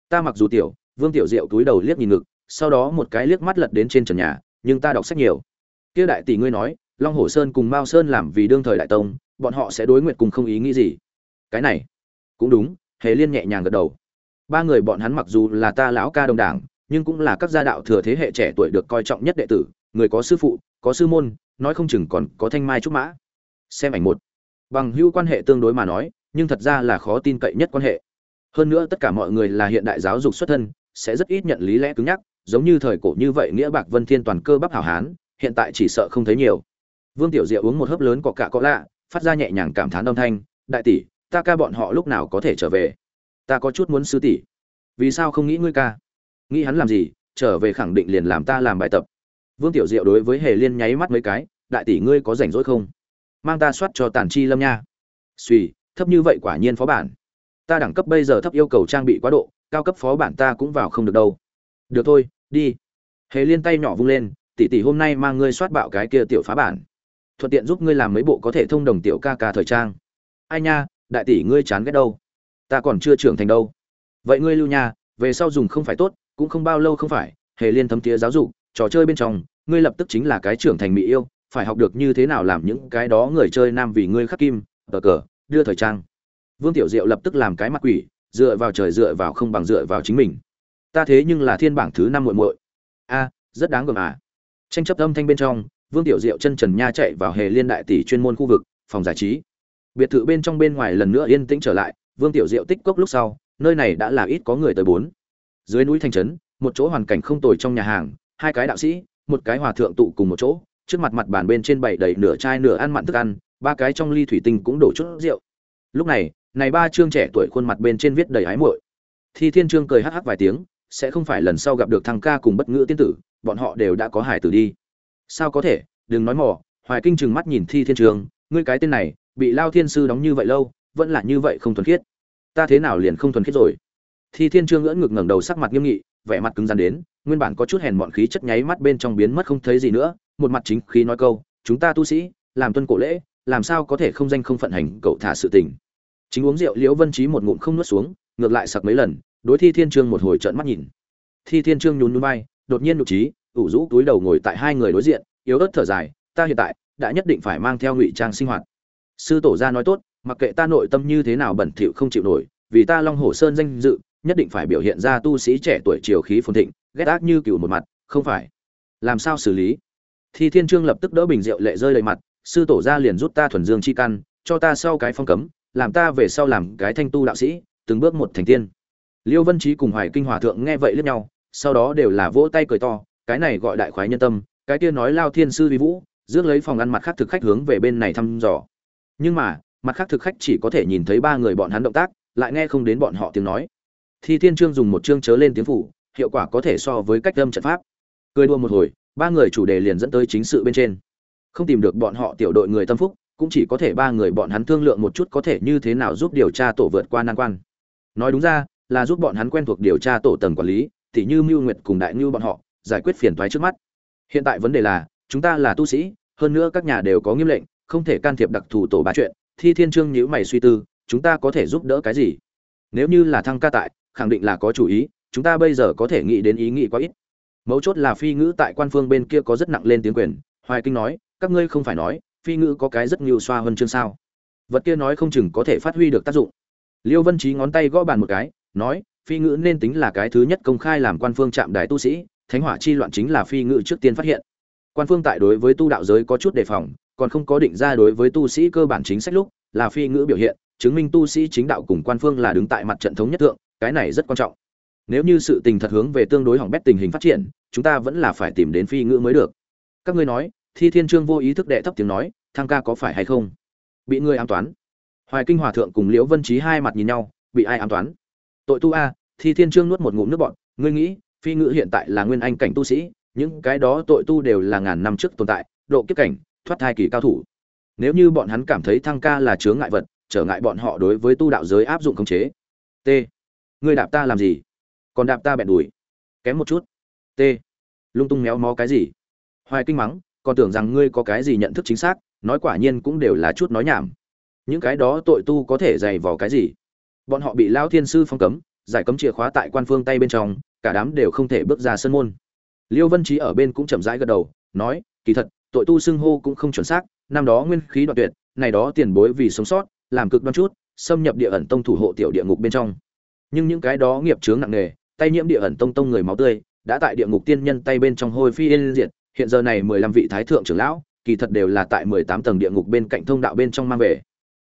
Ta mặc dù tiểu, vương tiểu diệu túi đầu liếc nhìn ngực, sau đó một cái liếc mắt lật đến trên trần nhà, nhưng ta đọc sách nhiều. Kia đại tỷ ngươi nói, long hồ sơn cùng mao sơn làm vì đương thời đại tông, bọn họ sẽ đối nguyện cùng không ý nghĩ gì? Cái này, cũng đúng, hề liên nhẹ nhàng gật đầu. Ba người bọn hắn mặc dù là ta lão ca đồng đảng nhưng cũng là các gia đạo thừa thế hệ trẻ tuổi được coi trọng nhất đệ tử, người có sư phụ, có sư môn, nói không chừng còn có thanh mai trúc mã. Xem ảnh một. Bằng hữu quan hệ tương đối mà nói, nhưng thật ra là khó tin cậy nhất quan hệ. Hơn nữa tất cả mọi người là hiện đại giáo dục xuất thân, sẽ rất ít nhận lý lẽ cứng nhắc, giống như thời cổ như vậy nghĩa bạc vân thiên toàn cơ bắp hảo hán, hiện tại chỉ sợ không thấy nhiều. Vương tiểu diệu uống một hớp lớn có cả có lạ, phát ra nhẹ nhàng cảm thán âm thanh, đại tỷ, ta ca bọn họ lúc nào có thể trở về? Ta có chút muốn sư tỷ. Vì sao không nghĩ ngươi ca? Nghĩ hắn làm gì, trở về khẳng định liền làm ta làm bài tập. Vương tiểu diệu đối với hề liên nháy mắt mấy cái, đại tỷ ngươi có rảnh rỗi không? Mang ta soát cho tàn chi lâm nha. Suy thấp như vậy quả nhiên phó bản. Ta đẳng cấp bây giờ thấp yêu cầu trang bị quá độ, cao cấp phó bản ta cũng vào không được đâu. Được thôi, đi. Hề liên tay nhỏ vung lên, tỷ tỷ hôm nay mang ngươi soát bạo cái kia tiểu phá bản. Thuận tiện giúp ngươi làm mấy bộ có thể thông đồng tiểu ca ca thời trang. Ai nha, đại tỷ ngươi chán ghét đâu. Ta còn chưa trưởng thành đâu. Vậy ngươi lưu nha, về sau dùng không phải tốt cũng không bao lâu không phải, hề liên thấm tía giáo dục, trò chơi bên trong, ngươi lập tức chính là cái trưởng thành mỹ yêu, phải học được như thế nào làm những cái đó người chơi nam vì ngươi khắc kim tờ cờ, đưa thời trang. Vương tiểu diệu lập tức làm cái mặt quỷ, dựa vào trời dựa vào không bằng dựa vào chính mình. Ta thế nhưng là thiên bảng thứ năm muội muội. A, rất đáng gờm à. Tranh chấp âm thanh bên trong, vương tiểu diệu chân trần nha chạy vào hề liên đại tỷ chuyên môn khu vực, phòng giải trí. Biệt thự bên trong bên ngoài lần nữa yên tĩnh trở lại, vương tiểu diệu tích cốc lúc sau, nơi này đã là ít có người tới bốn dưới núi thành trấn, một chỗ hoàn cảnh không tồi trong nhà hàng, hai cái đạo sĩ, một cái hòa thượng tụ cùng một chỗ, trước mặt mặt bàn bên trên bảy đầy nửa chai nửa ăn mặn thức ăn, ba cái trong ly thủy tinh cũng đổ chút rượu. Lúc này này ba trương trẻ tuổi khuôn mặt bên trên viết đầy ái muội. Thi thiên trương cười hắc hắc vài tiếng, sẽ không phải lần sau gặp được thằng ca cùng bất ngữ tiên tử, bọn họ đều đã có hải tử đi. Sao có thể, đừng nói mỏ hoài kinh chừng mắt nhìn thi thiên trường ngươi cái tên này, bị lao thiên sư đóng như vậy lâu, vẫn là như vậy không thuần khiết. Ta thế nào liền không thuần khiết rồi? Thi thiên trương ngỡ ngực ngẩng đầu sắc mặt nghiêm nghị, vẻ mặt cứng rắn đến, nguyên bản có chút hèn mọn khí chất nháy mắt bên trong biến mất không thấy gì nữa, một mặt chính khí nói câu, chúng ta tu sĩ, làm tuân cổ lễ, làm sao có thể không danh không phận hành cậu thả sự tình? Chính uống rượu liễu vân Chí một ngụm không nuốt xuống, ngược lại sặc mấy lần, đối thi thiên trương một hồi trợn mắt nhìn. Thi thiên trương nhún nhún vai, đột nhiên nhục trí, ủ rũ túi đầu ngồi tại hai người đối diện, yếu ớt thở dài, ta hiện tại đã nhất định phải mang theo ngụy trang sinh hoạt. Sư tổ gia nói tốt, mặc kệ ta nội tâm như thế nào bẩn thỉu không chịu nổi, vì ta long hồ sơn danh dự nhất định phải biểu hiện ra tu sĩ trẻ tuổi triều khí phồn thịnh, ghét ác như cừu một mặt, không phải. Làm sao xử lý? Thì thiên trương lập tức đỡ bình rượu lệ rơi đầy mặt, sư tổ gia liền rút ta thuần dương chi căn, cho ta sau cái phong cấm, làm ta về sau làm cái thanh tu đạo sĩ, từng bước một thành tiên. Liêu vân trí cùng hoài kinh hòa thượng nghe vậy lướt nhau, sau đó đều là vỗ tay cười to, cái này gọi đại khoái nhân tâm, cái kia nói lao thiên sư vi vũ, rước lấy phòng ăn mặt khác thực khách hướng về bên này thăm dò. Nhưng mà, mặt khác thực khách chỉ có thể nhìn thấy ba người bọn hắn động tác, lại nghe không đến bọn họ tiếng nói thi thiên trương dùng một chương chớ lên tiếng phủ, hiệu quả có thể so với cách âm trận pháp. Cười đua một hồi, ba người chủ đề liền dẫn tới chính sự bên trên. Không tìm được bọn họ tiểu đội người tâm phúc, cũng chỉ có thể ba người bọn hắn thương lượng một chút có thể như thế nào giúp điều tra tổ vượt qua nan quan. Nói đúng ra, là giúp bọn hắn quen thuộc điều tra tổ tầng quản lý, tỉ như mưu nguyệt cùng đại ngưu bọn họ, giải quyết phiền toái trước mắt. Hiện tại vấn đề là, chúng ta là tu sĩ, hơn nữa các nhà đều có nghiêm lệnh, không thể can thiệp đặc thù tổ ba chuyện. Thi thiên trương nhữ mày suy tư, chúng ta có thể giúp đỡ cái gì? Nếu như là thăng ca tại khẳng định là có chủ ý, chúng ta bây giờ có thể nghĩ đến ý nghĩ quá ít. Mấu chốt là phi ngữ tại quan phương bên kia có rất nặng lên tiếng quyền, hoài kinh nói, các ngươi không phải nói, phi ngữ có cái rất nhiều xoa hơn chương sao. Vật kia nói không chừng có thể phát huy được tác dụng. Liêu vân trí ngón tay gõ bàn một cái, nói, phi ngữ nên tính là cái thứ nhất công khai làm quan phương chạm đài tu sĩ, thánh hỏa chi loạn chính là phi ngữ trước tiên phát hiện. Quan phương tại đối với tu đạo giới có chút đề phòng, còn không có định ra đối với tu sĩ cơ bản chính sách lúc, là phi ngữ biểu hiện, chứng minh tu sĩ chính đạo cùng quan phương là đứng tại mặt trận thống nhất thượng cái này rất quan trọng. Nếu như sự tình thật hướng về tương đối hỏng bét tình hình phát triển, chúng ta vẫn là phải tìm đến phi ngữ mới được. Các ngươi nói, thi thiên trương vô ý thức đệ thấp tiếng nói thăng ca có phải hay không? Bị ngươi ám toán. Hoài kinh hòa thượng cùng liễu vân trí hai mặt nhìn nhau, bị ai ám toán? Tội tu a, thi thiên trương nuốt một ngụm nước bọn ngươi nghĩ, phi ngữ hiện tại là nguyên anh cảnh tu sĩ, những cái đó tội tu đều là ngàn năm trước tồn tại, độ kiếp cảnh, thoát thai kỳ cao thủ. Nếu như bọn hắn cảm thấy thăng ca là chướng ngại vật, trở ngại bọn họ đối với tu đạo giới áp dụng khống chế. T ngươi đạp ta làm gì? Còn đạp ta bẹn đùi. Kém một chút. T. Lung tung méo mó cái gì? Hoài kinh mắng, còn tưởng rằng ngươi có cái gì nhận thức chính xác, nói quả nhiên cũng đều là chút nói nhảm. Những cái đó tội tu có thể dày vò cái gì? Bọn họ bị lao thiên sư phong cấm, giải cấm chìa khóa tại quan phương tay bên trong, cả đám đều không thể bước ra sân môn. Liêu vân trí ở bên cũng chậm rãi gật đầu, nói, kỳ thật, tội tu xưng hô cũng không chuẩn xác, năm đó nguyên khí đoạn tuyệt, này đó tiền bối vì sống sót, làm cực đoan chút, xâm nhập địa ẩn tông thủ hộ tiểu địa ngục bên trong nhưng những cái đó nghiệp chướng nặng nề, tay nhiễm địa ẩn tông tông người máu tươi, đã tại địa ngục tiên nhân tay bên trong hôi phi yên diệt, hiện giờ này mười lăm vị thái thượng trưởng lão, kỳ thật đều là tại mười tám tầng địa ngục bên cạnh thông đạo bên trong mang về.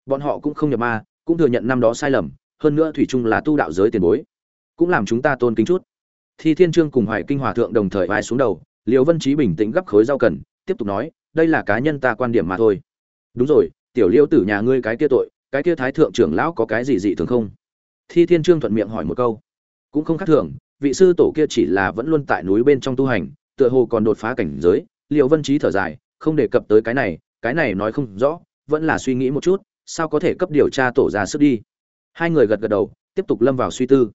Bọn họ cũng không nhập ma, cũng thừa nhận năm đó sai lầm, hơn nữa thủy chung là tu đạo giới tiền bối. Cũng làm chúng ta tôn kính chút. Thi thiên trương cùng hoài kinh hòa thượng đồng thời vai xuống đầu liều vân trí bình tĩnh gấp khối rau cần, tiếp tục nói, đây là cá nhân ta quan điểm mà thôi. Đúng rồi, tiểu liêu tử nhà ngươi cái kia tội, cái kia thái thượng trưởng lão có cái gì dị thường không? Thi thiên trương thuận miệng hỏi một câu. Cũng không khác thường, vị sư tổ kia chỉ là vẫn luôn tại núi bên trong tu hành, tựa hồ còn đột phá cảnh giới. Liễu vân Chí thở dài, không đề cập tới cái này cái này nói không rõ, vẫn là suy nghĩ một chút, sao có thể cấp điều tra tổ ra sức đi. Hai người gật gật đầu, tiếp tục lâm vào suy tư.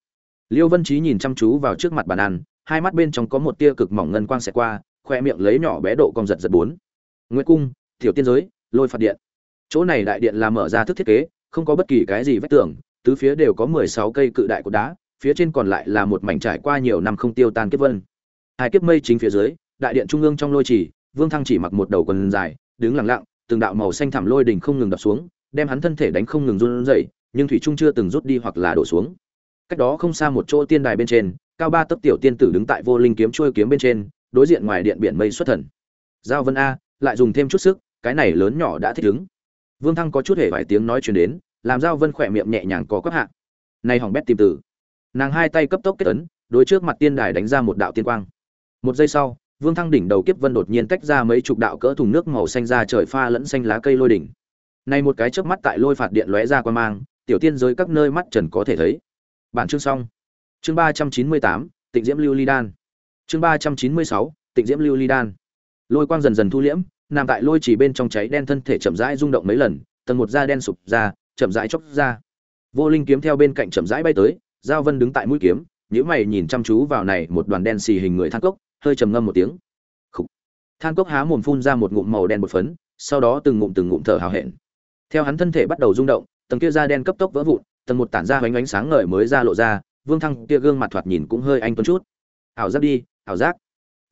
Liêu vân Chí nhìn chăm chú vào trước mặt bàn ăn, hai mắt bên trong có một tia cực mỏng ngân quang xẹt qua, khoe miệng lấy nhỏ bé độ cong giật giật bốn. Nguyệt cung, tiểu tiên giới, lôi phạt điện. Chỗ này đại điện là mở ra thức thiết kế, không có bất kỳ cái gì vách tường tứ phía đều có mười sáu cây cự đại cột đá, phía trên còn lại là một mảnh trải qua nhiều năm không tiêu tan kiếp vân. Hai kiếp mây chính phía dưới, đại điện trung ương trong lôi trì vương thăng chỉ mặc một đầu quần dài, đứng lặng lặng, từng đạo màu xanh thảm lôi đỉnh không ngừng đập xuống, đem hắn thân thể đánh không ngừng run rẩy, nhưng thủy trung chưa từng rút đi hoặc là đổ xuống. Cách đó không xa một chỗ tiên đài bên trên, cao ba tấc tiểu tiên tử đứng tại vô linh kiếm chuôi kiếm bên trên, đối diện ngoài điện biển mây xuất thần. Giao vân a, lại dùng thêm chút sức, cái này lớn nhỏ đã thích ứng. Vương thăng có chút hề vài tiếng nói truyền đến làm giao vân khỏe miệng nhẹ nhàng có quắp hạ. Này hỏng bét tìm tử nàng hai tay cấp tốc kết ấn, đối trước mặt tiên đài đánh ra một đạo tiên quang. Một giây sau, vương thăng đỉnh đầu kiếp vân đột nhiên tách ra mấy chục đạo cỡ thùng nước màu xanh ra trời pha lẫn xanh lá cây lôi đỉnh. Này một cái chớp mắt tại lôi phạt điện lóe ra qua mang, tiểu tiên giới các nơi mắt trần có thể thấy. Bản chương xong. Chương ba trăm chín mươi tám, tịnh diễm lưu ly đan. Chương ba trăm chín mươi sáu, tịnh diễm lưu ly đan. Lôi quang dần dần thu liễm, nằm tại lôi chỉ bên trong cháy đen thân thể chậm rãi rung động mấy lần, tầng một da đen sụp ra chậm rãi chóc ra. Vô linh kiếm theo bên cạnh chậm rãi bay tới, giao vân đứng tại mũi kiếm nhữ mày nhìn chăm chú vào này một đoàn đen xì hình người than cốc, hơi trầm ngâm một tiếng. Khủ. than cốc há mồm phun ra một ngụm màu đen một phấn, sau đó từng ngụm từng ngụm thở hào hẹn. Theo hắn thân thể bắt đầu rung động, tầng kia da đen cấp tốc vỡ vụn, tầng một tản ra hoánh ánh sáng ngời mới ra lộ ra, vương thăng kia gương mặt thoạt nhìn cũng hơi anh tuấn chút. Ảo giác đi, ảo giác.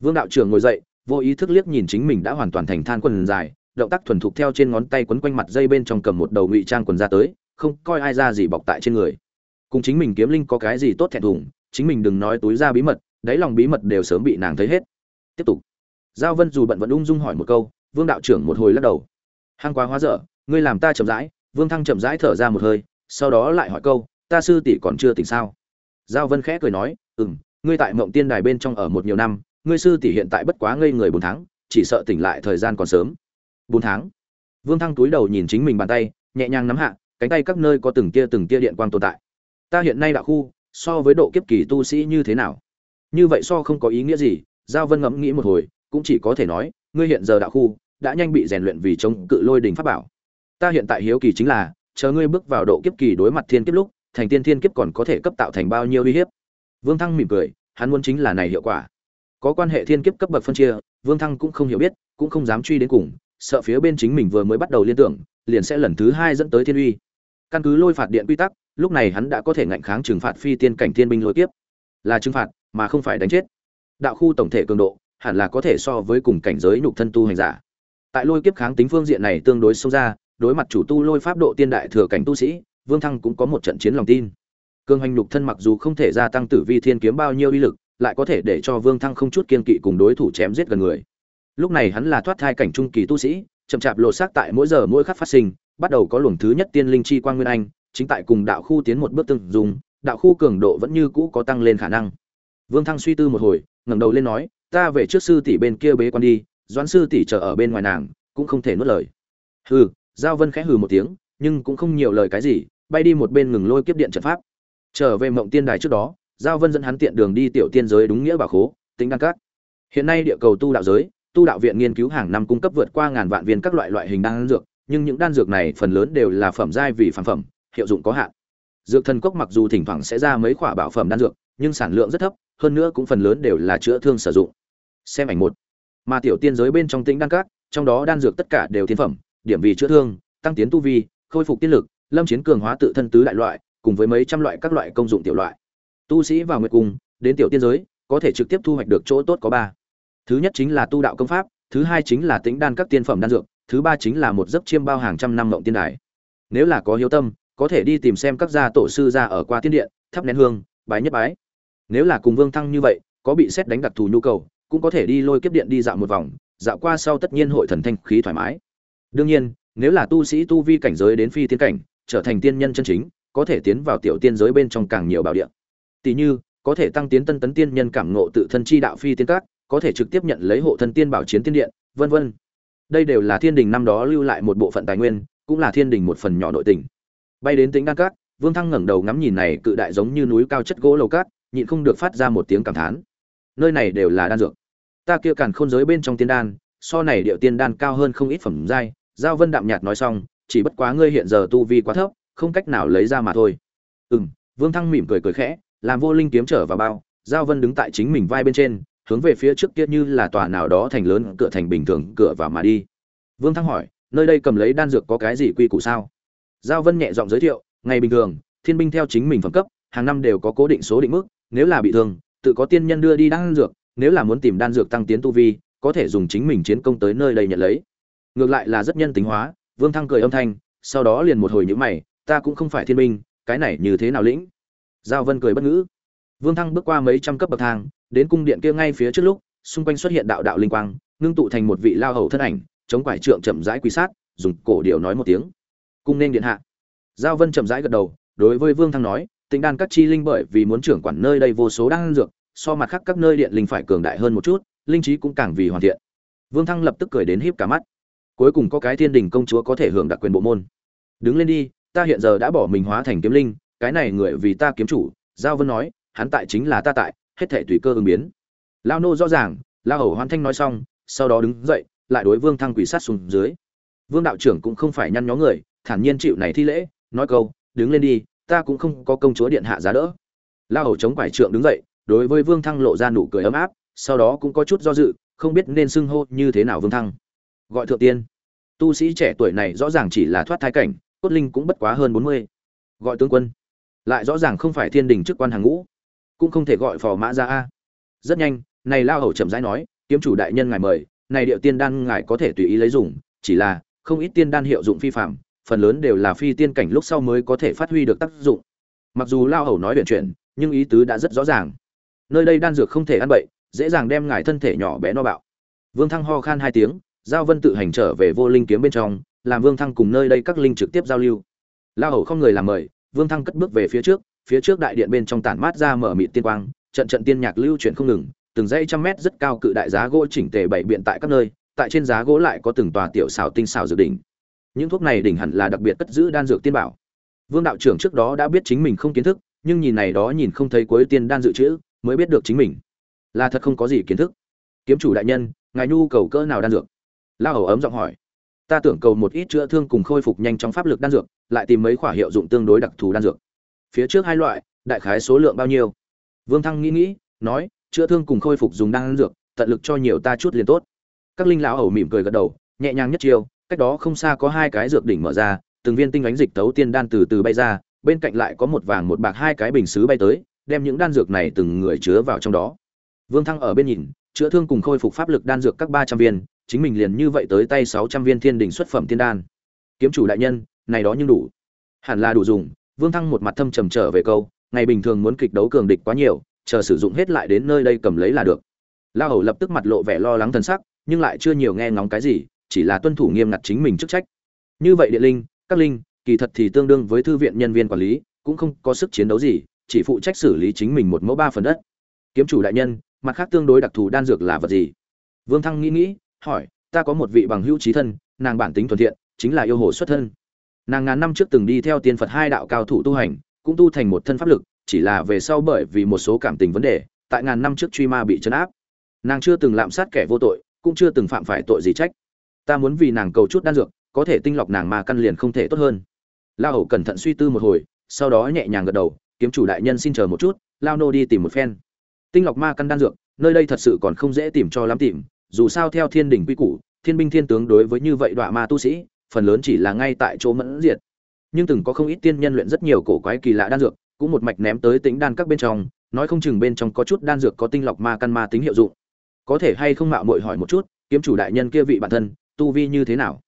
Vương đạo trưởng ngồi dậy, vô ý thức liếc nhìn chính mình đã hoàn toàn thành than quần dài động tác thuần thục theo trên ngón tay quấn quanh mặt dây bên trong cầm một đầu ngụy trang quần ra tới, không coi ai ra gì bọc tại trên người. Cùng chính mình kiếm linh có cái gì tốt thẹn thùng, chính mình đừng nói túi ra bí mật, đáy lòng bí mật đều sớm bị nàng thấy hết. Tiếp tục. Giao vân dù bận vẫn ung dung hỏi một câu, vương đạo trưởng một hồi lắc đầu. Hăng quá hóa dở, ngươi làm ta chậm rãi, vương thăng chậm rãi thở ra một hơi, sau đó lại hỏi câu, ta sư tỷ còn chưa tỉnh sao? Giao vân khẽ cười nói ừ m ngươi tại mộng tiên đài bên trong ở một nhiều năm, ngươi sư tỷ hiện tại bất quá ngây người bốn tháng, chỉ sợ tỉnh lại thời gian còn sớm bốn tháng. Vương thăng túi đầu nhìn chính mình bàn tay, nhẹ nhàng nắm hạ, cánh tay các nơi có từng tia từng tia điện quang tồn tại. Ta hiện nay đạo khu, so với độ kiếp kỳ tu sĩ như thế nào? Như vậy so không có ý nghĩa gì, giao vân ngẫm nghĩ một hồi, cũng chỉ có thể nói, ngươi hiện giờ đạo khu, đã nhanh bị rèn luyện vì chống cự lôi đình pháp bảo. Ta hiện tại hiếu kỳ chính là, chờ ngươi bước vào độ kiếp kỳ đối mặt thiên kiếp lúc, thành tiên thiên kiếp còn có thể cấp tạo thành bao nhiêu uy hiếp? Vương thăng mỉm cười, hắn muốn chính là này hiệu quả. Có quan hệ thiên kiếp cấp bậc phân chia, vương thăng cũng không hiểu biết, cũng không dám truy đến cùng sợ phía bên chính mình vừa mới bắt đầu liên tưởng, liền sẽ lần thứ hai dẫn tới thiên uy. Căn cứ lôi phạt điện quy tắc, lúc này hắn đã có thể ngạnh kháng trừng phạt phi tiên cảnh thiên binh lôi kiếp. Là trừng phạt, mà không phải đánh chết. Đạo khu tổng thể cường độ, hẳn là có thể so với cùng cảnh giới nhục thân tu hành giả. Tại lôi kiếp kháng tính phương diện này tương đối sâu ra, đối mặt chủ tu lôi pháp độ tiên đại thừa cảnh tu sĩ, vương thăng cũng có một trận chiến lòng tin. Cương hành nhục thân mặc dù không thể gia tăng tử vi thiên kiếm bao nhiêu uy lực, lại có thể để cho vương thăng không chút kiên kỵ cùng đối thủ chém giết gần người lúc này hắn là thoát thai cảnh trung kỳ tu sĩ, chậm chạp lộ xác tại mỗi giờ mỗi khắc phát sinh, bắt đầu có luồng thứ nhất tiên linh chi quang nguyên anh, chính tại cùng đạo khu tiến một bước tương dùng đạo khu cường độ vẫn như cũ có tăng lên khả năng. Vương thăng suy tư một hồi, ngẩng đầu lên nói, ta về trước sư tỷ bên kia bế quan đi, doãn sư tỷ chờ ở bên ngoài nàng, cũng không thể nuốt lời. Hừ, giao vân khẽ hừ một tiếng, nhưng cũng không nhiều lời cái gì, bay đi một bên ngừng lôi kiếp điện trận pháp. Trở về mộng tiên đài trước đó, giao vân dẫn hắn tiện đường đi tiểu tiên giới đúng nghĩa bảo khố, tính đăng cát hiện nay địa cầu tu đạo giới tu đạo viện nghiên cứu hàng năm cung cấp vượt qua ngàn vạn viên các loại loại hình đan dược, nhưng những đan dược này phần lớn đều là phẩm giai vì phản phẩm, hiệu dụng có hạn. Dược thần cốc mặc dù thỉnh thoảng sẽ ra mấy quả bảo phẩm đan dược, nhưng sản lượng rất thấp, hơn nữa cũng phần lớn đều là chữa thương sử dụng. Xem ảnh một. Mà tiểu tiên giới bên trong tĩnh đan cát trong đó đan dược tất cả đều thiên phẩm, điểm vì chữa thương, tăng tiến tu vi, khôi phục tiên lực, lâm chiến cường hóa tự thân tứ đại loại, cùng với mấy trăm loại các loại công dụng tiểu loại. Tu sĩ vào nguyệt cung, đến tiểu tiên giới, có thể trực tiếp thu hoạch được chỗ tốt có ba thứ nhất chính là tu đạo công pháp, thứ hai chính là tính đan các tiên phẩm đan dược, thứ ba chính là một giấc chiêm bao hàng trăm năm mộng tiên đài. Nếu là có hiếu tâm, có thể đi tìm xem các gia tổ sư ra ở qua tiên điện, thắp nén hương, bái nhất bái. Nếu là cùng vương thăng như vậy, có bị xét đánh đặc thù nhu cầu, cũng có thể đi lôi kiếp điện đi dạo một vòng, dạo qua sau tất nhiên hội thần thanh khí thoải mái. Đương nhiên, nếu là tu sĩ tu vi cảnh giới đến phi tiên cảnh, trở thành tiên nhân chân chính, có thể tiến vào tiểu tiên giới bên trong càng nhiều bảo địa. Tỷ như, có thể tăng tiến tân tấn tiên nhân cảm ngộ tự thân chi đạo phi tiên các có thể trực tiếp nhận lấy hộ thân tiên bảo chiến tiên điện, vân vân. Đây đều là thiên đình năm đó lưu lại một bộ phận tài nguyên, cũng là thiên đình một phần nhỏ nội tình. Bay đến tính đan cát vương thăng ngẩng đầu ngắm nhìn này cự đại giống như núi cao chất gỗ lầu cát, nhịn không được phát ra một tiếng cảm thán. Nơi này đều là đan dược. Ta kia càn khôn giới bên trong tiên đan, so này điệu tiên đan cao hơn không ít phẩm giai, giao vân đạm nhạt nói xong, chỉ bất quá ngươi hiện giờ tu vi quá thấp, không cách nào lấy ra mà thôi. Ừm, vương thăng mỉm cười cười khẽ, làm vô linh kiếm trở vào bao, giao vân đứng tại chính mình vai bên trên hướng về phía trước kia như là tòa nào đó thành lớn, cửa thành bình thường, cửa vào mà đi. Vương thăng hỏi, nơi đây cầm lấy đan dược có cái gì quy củ sao? Giao vân nhẹ giọng giới thiệu, ngày bình thường, thiên binh theo chính mình phẩm cấp, hàng năm đều có cố định số định mức, nếu là bị thương, tự có tiên nhân đưa đi đan dược, nếu là muốn tìm đan dược tăng tiến tu vi, có thể dùng chính mình chiến công tới nơi đây nhận lấy. Ngược lại là rất nhân tính hóa, vương thăng cười âm thanh, sau đó liền một hồi nhữ mày, ta cũng không phải thiên binh, cái này như thế nào lĩnh? Giao vân cười bất ngữ. Vương thăng bước qua mấy trăm cấp bậc thang đến cung điện kia ngay phía trước lúc, xung quanh xuất hiện đạo đạo linh quang, ngưng tụ thành một vị lao hầu thân ảnh, chống quải trượng chậm rãi quy sát, dùng cổ điệu nói một tiếng. Cung nên điện hạ. Giao vân chậm rãi gật đầu, đối với vương thăng nói tính đan các chi linh bởi vì muốn trưởng quản nơi đây vô số đang dược, so mặt khác các nơi điện linh phải cường đại hơn một chút, linh trí cũng càng vì hoàn thiện. Vương thăng lập tức cười đến híp cả mắt. Cuối cùng có cái thiên đình công chúa có thể hưởng đặc quyền bộ môn. Đứng lên đi, ta hiện giờ đã bỏ mình hóa thành kiếm linh, cái này người vì ta kiếm chủ. Giao vân nói, hắn tại chính là ta tại hết thể tùy cơ ứng biến. Lao nô rõ ràng, lao hầu hoan thanh nói xong, sau đó đứng dậy, lại đối vương thăng quỷ sát xuống dưới. Vương đạo trưởng cũng không phải nhăn nhó người, thản nhiên chịu này thi lễ, nói câu, đứng lên đi, ta cũng không có công chúa điện hạ giá đỡ. Lao hầu chống quải trượng đứng dậy, đối với vương thăng lộ ra nụ cười ấm áp, sau đó cũng có chút do dự, không biết nên xưng hô như thế nào vương thăng. Gọi thượng tiên. Tu sĩ trẻ tuổi này rõ ràng chỉ là thoát thai cảnh, cốt linh cũng bất quá hơn bốn mươi. Gọi tướng quân. Lại rõ ràng không phải thiên đình chức quan hàng ngũ cũng không thể gọi phò mã ra a. Rất nhanh, này lao hầu chậm rãi nói, kiếm chủ đại nhân ngài mời, này điệu tiên đan ngài có thể tùy ý lấy dùng, chỉ là không ít tiên đan hiệu dụng phi phạm phần lớn đều là phi tiên cảnh lúc sau mới có thể phát huy được tác dụng. Mặc dù lao hầu nói chuyện chuyện nhưng ý tứ đã rất rõ ràng. Nơi đây đan dược không thể ăn bậy, dễ dàng đem ngài thân thể nhỏ bé no bạo. Vương thăng ho khan hai tiếng, giao vân tự hành trở về vô linh kiếm bên trong, làm vương thăng cùng nơi đây các linh trực tiếp giao lưu. Lao hầu không người làm mời, vương thăng cất bước về phía trước phía trước đại điện bên trong tản mát ra mở mịt tiên quang, trận trận tiên nhạc lưu chuyển không ngừng, từng dãy trăm mét rất cao cự đại giá gỗ chỉnh tề bảy biện tại các nơi, tại trên giá gỗ lại có từng tòa tiểu xảo tinh xảo dược đỉnh. Những thuốc này đỉnh hẳn là đặc biệt cất giữ đan dược tiên bảo. Vương đạo trưởng trước đó đã biết chính mình không kiến thức, nhưng nhìn này đó nhìn không thấy cuối tiên đan dự trữ, mới biết được chính mình là thật không có gì kiến thức. Kiếm chủ đại nhân, ngài nhu cầu cỡ nào đan dược? La hầu ấm giọng hỏi. Ta tưởng cầu một ít chữa thương cùng khôi phục nhanh chóng pháp lực đan dược, lại tìm mấy khỏa hiệu dụng tương đối đặc thù đan dược phía trước hai loại, đại khái số lượng bao nhiêu? Vương thăng nghĩ nghĩ, nói, chữa thương cùng khôi phục dùng đan dược, tận lực cho nhiều ta chút liền tốt. Các linh lão hầu mỉm cười gật đầu, nhẹ nhàng nhất chiêu, cách đó không xa có hai cái dược đỉnh mở ra, từng viên tinh ánh dịch tấu tiên đan từ từ bay ra, bên cạnh lại có một vàng một bạc hai cái bình xứ bay tới, đem những đan dược này từng người chứa vào trong đó. Vương thăng ở bên nhìn, chữa thương cùng khôi phục pháp lực đan dược các ba trăm viên, chính mình liền như vậy tới tay sáu trăm viên thiên đỉnh xuất phẩm thiên đan. Kiếm chủ đại nhân, này đó nhưng đủ. Hẳn là đủ dùng vương thăng một mặt thâm trầm trở về câu, ngày bình thường muốn kịch đấu cường địch quá nhiều, chờ sử dụng hết lại đến nơi đây cầm lấy là được. La hầu lập tức mặt lộ vẻ lo lắng thần sắc, nhưng lại chưa nhiều nghe ngóng cái gì, chỉ là tuân thủ nghiêm ngặt chính mình chức trách. Như vậy địa linh, các linh, kỳ thật thì tương đương với thư viện nhân viên quản lý, cũng không có sức chiến đấu gì, chỉ phụ trách xử lý chính mình một mẫu ba phần đất. Kiếm chủ đại nhân, mặt khác tương đối đặc thù đan dược là vật gì? Vương thăng nghĩ nghĩ, hỏi, ta có một vị bằng hữu trí thân, nàng bản tính thuần thiện, chính là yêu hồ xuất thân nàng ngàn năm trước từng đi theo tiên phật hai đạo cao thủ tu hành, cũng tu thành một thân pháp lực, chỉ là về sau bởi vì một số cảm tình vấn đề, tại ngàn năm trước truy ma bị chấn áp. Nàng chưa từng lạm sát kẻ vô tội, cũng chưa từng phạm phải tội gì trách. Ta muốn vì nàng cầu chút đan dược, có thể tinh lọc nàng mà căn liền không thể tốt hơn. Lao hầu cẩn thận suy tư một hồi, sau đó nhẹ nhàng gật đầu, kiếm chủ đại nhân xin chờ một chút, lao nô đi tìm một phen. Tinh lọc ma căn đan dược, nơi đây thật sự còn không dễ tìm cho lắm tìm, dù sao theo thiên đình quy củ, thiên binh thiên tướng đối với như vậy đọa ma tu sĩ phần lớn chỉ là ngay tại chỗ mẫn diệt. Nhưng từng có không ít tiên nhân luyện rất nhiều cổ quái kỳ lạ đan dược, cũng một mạch ném tới tính đan các bên trong, nói không chừng bên trong có chút đan dược có tinh lọc ma căn ma tính hiệu dụng. Có thể hay không mạo muội hỏi một chút, kiếm chủ đại nhân kia vị bản thân, tu vi như thế nào?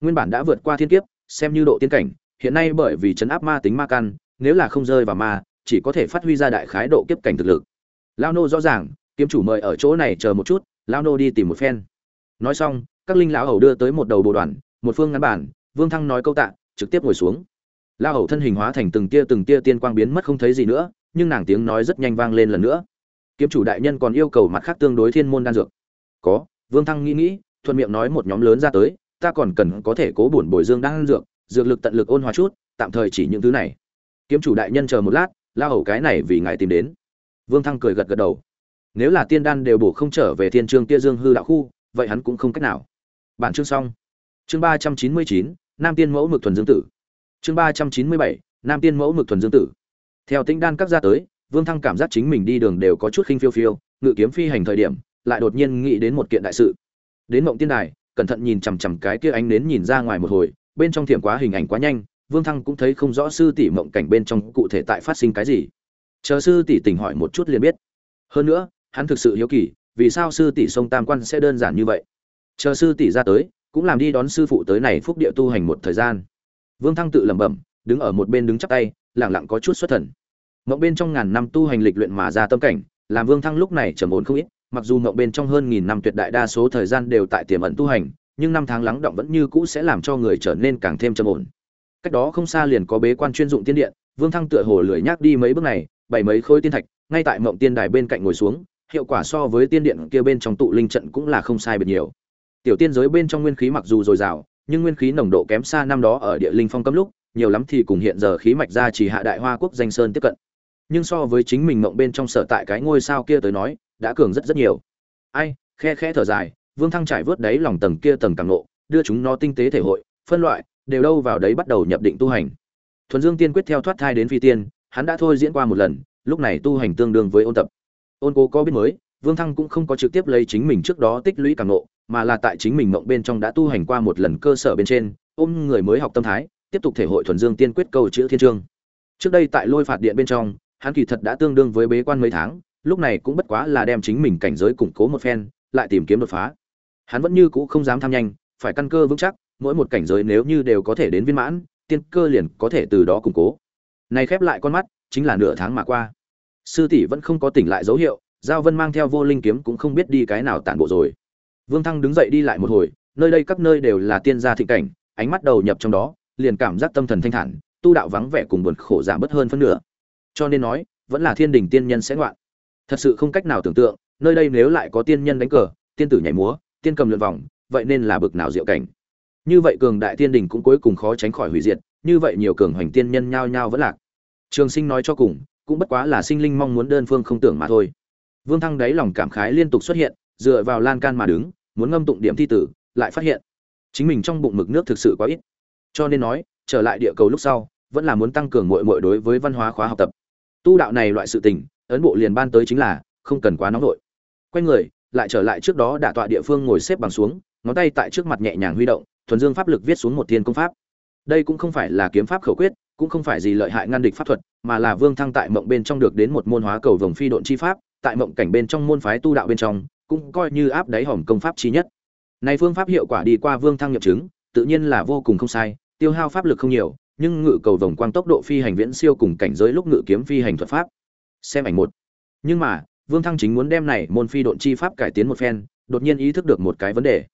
Nguyên bản đã vượt qua thiên kiếp, xem như độ tiên cảnh, hiện nay bởi vì chấn áp ma tính ma căn, nếu là không rơi vào ma, chỉ có thể phát huy ra đại khái độ kiếp cảnh thực lực. Lao nô rõ ràng, kiếm chủ mời ở chỗ này chờ một chút lao nô đi tìm một phen. Nói xong, các linh lão hầu đưa tới một đầu bồ đoàn một phương ngắn bản, vương thăng nói câu tạ, trực tiếp ngồi xuống. La hầu thân hình hóa thành từng tia từng tia tiên quang biến mất không thấy gì nữa, nhưng nàng tiếng nói rất nhanh vang lên lần nữa. Kiếm chủ đại nhân còn yêu cầu mặt khác tương đối thiên môn đan dược. Có, vương thăng nghĩ nghĩ, thuận miệng nói một nhóm lớn ra tới, ta còn cần có thể cố bổn bồi dương đan dược dược lực tận lực ôn hòa chút, tạm thời chỉ những thứ này. Kiếm chủ đại nhân chờ một lát la hầu cái này vì ngài tìm đến. Vương thăng cười gật gật đầu. Nếu là tiên đan đều bổ không trở về thiên trương tia dương hư đạo khu, vậy hắn cũng không cách nào. Bản chương xong chương ba trăm chín mươi chín, nam tiên mẫu mực thuần dương tử. Chương ba trăm chín mươi bảy, nam tiên mẫu mực thuần dương tử. Theo Tinh đan các ra tới, vương thăng cảm giác chính mình đi đường đều có chút khinh phiêu phiêu, ngự kiếm phi hành thời điểm, lại đột nhiên nghĩ đến một kiện đại sự. Đến mộng tiên đài, cẩn thận nhìn chằm chằm cái kia ánh nến nhìn ra ngoài một hồi, bên trong thiểm quá hình ảnh quá nhanh, vương thăng cũng thấy không rõ sư tỷ mộng cảnh bên trong cụ thể tại phát sinh cái gì. Chờ sư tỷ tỉnh hỏi một chút liền biết. Hơn nữa, hắn thực sự hiếu kỳ, vì sao sư tỷ sông tam quan sẽ đơn giản như vậy? Chờ sư tỷ ra tới cũng làm đi đón sư phụ tới này phúc địa tu hành một thời gian. Vương thăng tự lẩm bẩm, đứng ở một bên đứng chắp tay lẳng lặng có chút xuất thần. Mộng bên trong ngàn năm tu hành lịch luyện mà ra tâm cảnh, làm vương thăng lúc này trầm ổn không ít, mặc dù mộng bên trong hơn nghìn năm tuyệt đại đa số thời gian đều tại tiềm ẩn tu hành, nhưng năm tháng lắng động vẫn như cũ sẽ làm cho người trở nên càng thêm trầm ổn. Cách đó không xa liền có bế quan chuyên dụng tiên điện, vương thăng tựa hồ lười nhác đi mấy bước này bảy mấy khối tiên thạch, ngay tại mộng tiên đài bên cạnh ngồi xuống, hiệu quả so với tiên điện kia bên trong tụ linh trận cũng là không sai biệt nhiều tiểu tiên giới bên trong nguyên khí mặc dù dồi dào, nhưng nguyên khí nồng độ kém xa năm đó ở địa linh phong cấm lúc, nhiều lắm thì cùng hiện giờ khí mạch ra chỉ hạ đại hoa quốc danh sơn tiếp cận. Nhưng so với chính mình mộng bên trong sở tại cái ngôi sao kia tới nói, đã cường rất rất nhiều. Ai, khe khe thở dài, vương thăng trải vớt đấy lòng tầng kia tầng càng nộ đưa chúng nó tinh tế thể hội, phân loại, đều đâu vào đấy bắt đầu nhập định tu hành. Thuần dương tiên quyết theo thoát thai đến phi tiên, hắn đã thôi diễn qua một lần, lúc này tu hành tương đương với ôn tập. Ôn cố có biết mới, vương thăng cũng không có trực tiếp lấy chính mình trước đó tích lũy càng nộ mà là tại chính mình mộng bên trong đã tu hành qua một lần cơ sở bên trên, ôm người mới học tâm thái, tiếp tục thể hội thuần dương tiên quyết câu chữ thiên trương trước đây tại lôi phạt điện bên trong, hắn kỳ thật đã tương đương với bế quan mấy tháng, lúc này cũng bất quá là đem chính mình cảnh giới củng cố một phen, lại tìm kiếm đột phá. Hắn vẫn như cũ không dám tham nhanh, phải căn cơ vững chắc, mỗi một cảnh giới nếu như đều có thể đến viên mãn, tiên cơ liền có thể từ đó củng cố. Này khép lại con mắt, chính là nửa tháng mà qua. Sư tỷ vẫn không có tỉnh lại dấu hiệu, giao vân mang theo vô linh kiếm cũng không biết đi cái nào tản bộ rồi vương thăng đứng dậy đi lại một hồi, nơi đây các nơi đều là tiên gia thị cảnh, ánh mắt đầu nhập trong đó, liền cảm giác tâm thần thanh thản, tu đạo vắng vẻ cùng buồn khổ giảm bớt hơn phân nửa. Cho nên nói, vẫn là thiên đình tiên nhân sẽ ngoạn. Thật sự không cách nào tưởng tượng, nơi đây nếu lại có tiên nhân đánh cờ, tiên tử nhảy múa, tiên cầm lượn vòng, vậy nên là bực nào diệu cảnh. Như vậy cường đại tiên đình cũng cuối cùng khó tránh khỏi hủy diệt, như vậy nhiều cường hoành tiên nhân nhao nhao vẫn lạc. Trường sinh nói cho cùng, cũng bất quá là sinh linh mong muốn đơn phương không tưởng mà thôi. Vương thăng đáy lòng cảm khái liên tục xuất hiện dựa vào lan can mà đứng, muốn ngâm tụng điểm thi tử, lại phát hiện chính mình trong bụng mực nước thực sự quá ít. Cho nên nói, trở lại địa cầu lúc sau, vẫn là muốn tăng cường mội mội đối với văn hóa khóa học tập. Tu đạo này loại sự tình, ấn bộ liền ban tới chính là không cần quá nóng vội. Quay người, lại trở lại trước đó đả tọa địa phương ngồi xếp bằng xuống, ngón tay tại trước mặt nhẹ nhàng huy động, thuần dương pháp lực viết xuống một thiên công pháp. Đây cũng không phải là kiếm pháp khẩu quyết, cũng không phải gì lợi hại ngăn địch pháp thuật, mà là vương thăng tại mộng bên trong được đến một môn hóa cầu vồng phi độn chi pháp, tại mộng cảnh bên trong môn phái tu đạo bên trong cũng coi như áp đáy hòm công pháp chi nhất. Này phương pháp hiệu quả đi qua vương thăng nhập chứng, tự nhiên là vô cùng không sai, tiêu hao pháp lực không nhiều, nhưng ngự cầu vòng quang tốc độ phi hành viễn siêu cùng cảnh giới lúc ngự kiếm phi hành thuật pháp. Xem ảnh một. Nhưng mà, vương thăng chính muốn đem này môn phi độn chi pháp cải tiến một phen, đột nhiên ý thức được một cái vấn đề.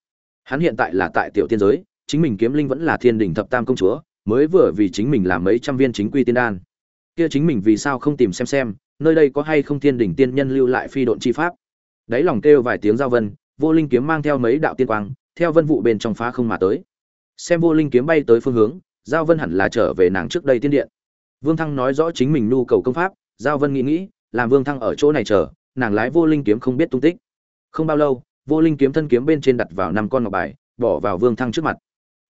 Hắn hiện tại là tại tiểu tiên giới, chính mình kiếm linh vẫn là thiên đình thập tam công chúa, mới vừa vì chính mình làm mấy trăm viên chính quy tiên đan. Kia chính mình vì sao không tìm xem xem, nơi đây có hay không thiên đình tiên nhân lưu lại phi độn chi pháp? Đáy lòng kêu vài tiếng giao vân, vô linh kiếm mang theo mấy đạo tiên quang, theo vân vụ bên trong phá không mà tới. Xem vô linh kiếm bay tới phương hướng, giao vân hẳn là trở về nàng trước đây tiên điện. Vương thăng nói rõ chính mình nhu cầu công pháp, giao vân nghĩ nghĩ, làm vương thăng ở chỗ này chờ, nàng lái vô linh kiếm không biết tung tích. Không bao lâu, vô linh kiếm thân kiếm bên trên đặt vào năm con ngọc bài, bỏ vào vương thăng trước mặt.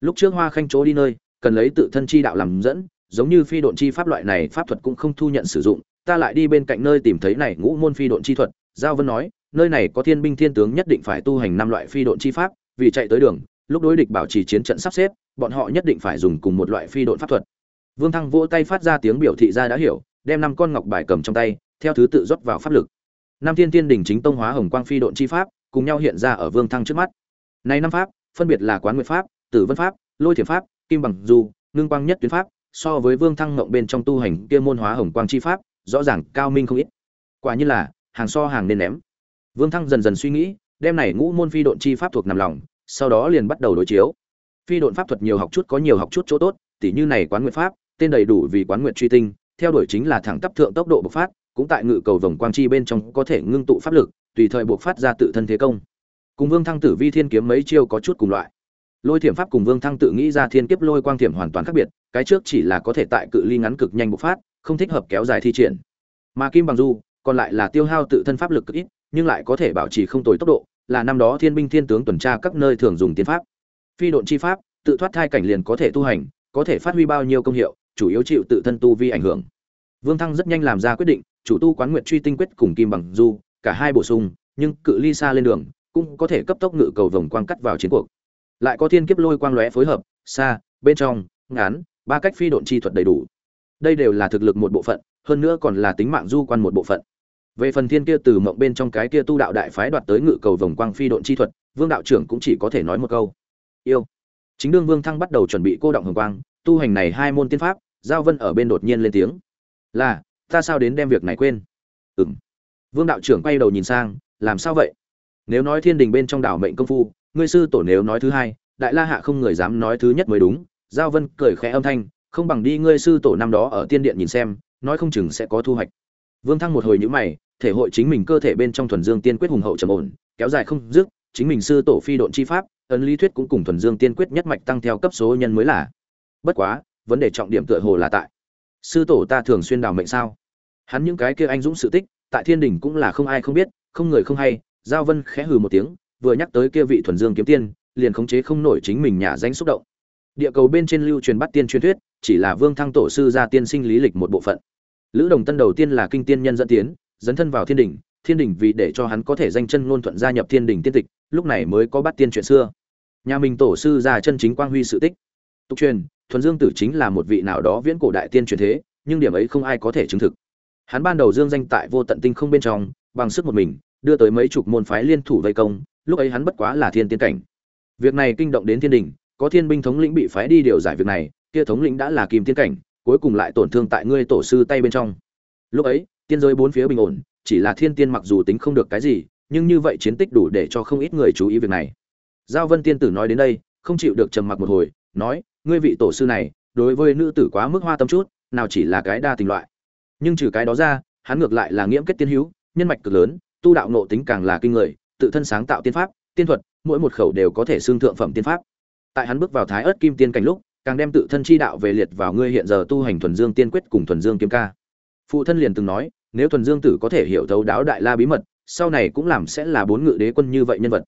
Lúc trước hoa khanh chỗ đi nơi, cần lấy tự thân chi đạo làm dẫn, giống như phi độn chi pháp loại này pháp thuật cũng không thu nhận sử dụng, ta lại đi bên cạnh nơi tìm thấy này ngũ môn phi độn chi thuật, giao vân nói nơi này có thiên binh thiên tướng nhất định phải tu hành năm loại phi độn chi pháp, vì chạy tới đường, lúc đối địch bảo trì chiến trận sắp xếp, bọn họ nhất định phải dùng cùng một loại phi độn pháp thuật. Vương thăng vỗ tay phát ra tiếng biểu thị ra đã hiểu, đem năm con ngọc bài cầm trong tay, theo thứ tự rót vào pháp lực. Năm thiên tiên đỉnh chính tông hóa hồng quang phi độn chi pháp, cùng nhau hiện ra ở vương thăng trước mắt. Này năm pháp, phân biệt là quán nguyệt pháp, tử vân pháp, lôi thiểm pháp, kim bằng du, ngưng quang nhất tuyến pháp, so với vương thăng ngộng bên trong tu hành kia môn hóa hồng quang chi pháp, rõ ràng cao minh không ít. Quả nhiên là, hàng so hàng nên ném vương thăng dần dần suy nghĩ, đem này ngũ môn phi độn chi pháp thuộc nằm lòng, sau đó liền bắt đầu đối chiếu. Phi độn pháp thuật nhiều học chút có nhiều học chút chỗ tốt, tỉ như này quán nguyệt pháp, tên đầy đủ vì quán nguyệt truy tinh, theo đuổi chính là thẳng tắp thượng tốc độ bộc phát, cũng tại ngự cầu vòng quang chi bên trong có thể ngưng tụ pháp lực, tùy thời bộc phát ra tự thân thế công. Cùng vương thăng tử vi thiên kiếm mấy chiêu có chút cùng loại. Lôi thiểm pháp cùng vương thăng tự nghĩ ra thiên kiếp lôi quang thiểm hoàn toàn khác biệt, cái trước chỉ là có thể tại cự ly ngắn cực nhanh bộc phát, không thích hợp kéo dài thi triển. Mà kim bằng du, còn lại là tiêu hao tự thân pháp lực cực ít nhưng lại có thể bảo trì không tồi tốc độ, là năm đó thiên binh thiên tướng tuần tra các nơi thường dùng tiên pháp. Phi độn chi pháp, tự thoát thai cảnh liền có thể tu hành, có thể phát huy bao nhiêu công hiệu, chủ yếu chịu tự thân tu vi ảnh hưởng. Vương thăng rất nhanh làm ra quyết định, chủ tu quán nguyện truy tinh quyết cùng kim bằng du, cả hai bổ sung, nhưng cự ly xa lên đường, cũng có thể cấp tốc ngự cầu vòng quang cắt vào chiến cuộc. Lại có thiên kiếp lôi quang lóe phối hợp, xa, bên trong, ngắn, ba cách phi độn chi thuật đầy đủ. Đây đều là thực lực một bộ phận, hơn nữa còn là tính mạng du quan một bộ phận về phần thiên kia từ mộng bên trong cái kia tu đạo đại phái đoạt tới ngự cầu vòng quang phi độn chi thuật, vương đạo trưởng cũng chỉ có thể nói một câu. Yêu. Chính đương vương thăng bắt đầu chuẩn bị cô động hồng quang, tu hành này hai môn tiên pháp, giao vân ở bên đột nhiên lên tiếng. Là, ta sao đến đem việc này quên? Ừ m vương đạo trưởng quay đầu nhìn sang, làm sao vậy? Nếu nói thiên đình bên trong đảo mệnh công phu, ngươi sư tổ nếu nói thứ hai, đại la hạ không người dám nói thứ nhất mới đúng. Giao vân cười khẽ âm thanh, không bằng đi ngươi sư tổ năm đó ở tiên điện nhìn xem, nói không chừng sẽ có thu hoạch vương thăng một hồi nhíu mày, thể hội chính mình cơ thể bên trong thuần dương tiên quyết hùng hậu trầm ổn, kéo dài không dứt, chính mình sư tổ phi độn chi pháp, ấn lý thuyết cũng cùng thuần dương tiên quyết nhất mạch tăng theo cấp số nhân mới là. Bất quá, vấn đề trọng điểm tựa hồ là tại, sư tổ ta thường xuyên đào mệnh sao? Hắn những cái kia anh dũng sự tích, tại thiên đình cũng là không ai không biết, không người không hay, giao vân khẽ hừ một tiếng, vừa nhắc tới kia vị thuần dương kiếm tiên, liền khống chế không nổi chính mình nhà danh xúc động. Địa cầu bên trên lưu truyền bắt tiên truyền thuyết, chỉ là vương thăng tổ sư gia tiên sinh lý lịch một bộ phận lữ đồng tân đầu tiên là kinh tiên nhân dẫn tiến, dấn thân vào thiên đình thiên đình vì để cho hắn có thể danh chân ngôn thuận gia nhập thiên đình tiên tịch, lúc này mới có bắt tiên chuyện xưa. Nhà mình tổ sư già chân chính quang huy sự tích. Tục truyền, thuần dương tử chính là một vị nào đó viễn cổ đại tiên truyền thế, nhưng điểm ấy không ai có thể chứng thực. Hắn ban đầu dương danh tại vô tận tinh không bên trong, bằng sức một mình, đưa tới mấy chục môn phái liên thủ vây công, lúc ấy hắn bất quá là thiên tiên cảnh. Việc này kinh động đến thiên đình có thiên binh thống lĩnh bị phái đi điều giải việc này, kia thống lĩnh đã là kim tiên cảnh cuối cùng lại tổn thương tại ngươi tổ sư tay bên trong. Lúc ấy, tiên giới bốn phía bình ổn, chỉ là thiên tiên mặc dù tính không được cái gì, nhưng như vậy chiến tích đủ để cho không ít người chú ý việc này. Giao vân tiên tử nói đến đây, không chịu được trầm mặc một hồi, nói, ngươi vị tổ sư này, đối với nữ tử quá mức hoa tâm chút, nào chỉ là cái đa tình loại. Nhưng trừ cái đó ra, hắn ngược lại là nghiễm kết tiên hữu, nhân mạch cực lớn, tu đạo nộ tính càng là kinh người, tự thân sáng tạo tiên pháp, tiên thuật, mỗi một khẩu đều có thể xương thượng phẩm tiên pháp. Tại hắn bước vào thái ớt kim tiên cảnh lúc càng đem tự thân chi đạo về liệt vào ngươi hiện giờ tu hành thuần dương tiên quyết cùng thuần dương kiếm ca. Phụ thân liền từng nói, nếu thuần dương tử có thể hiểu thấu đáo đại la bí mật, sau này cũng làm sẽ là bốn ngự đế quân như vậy nhân vật.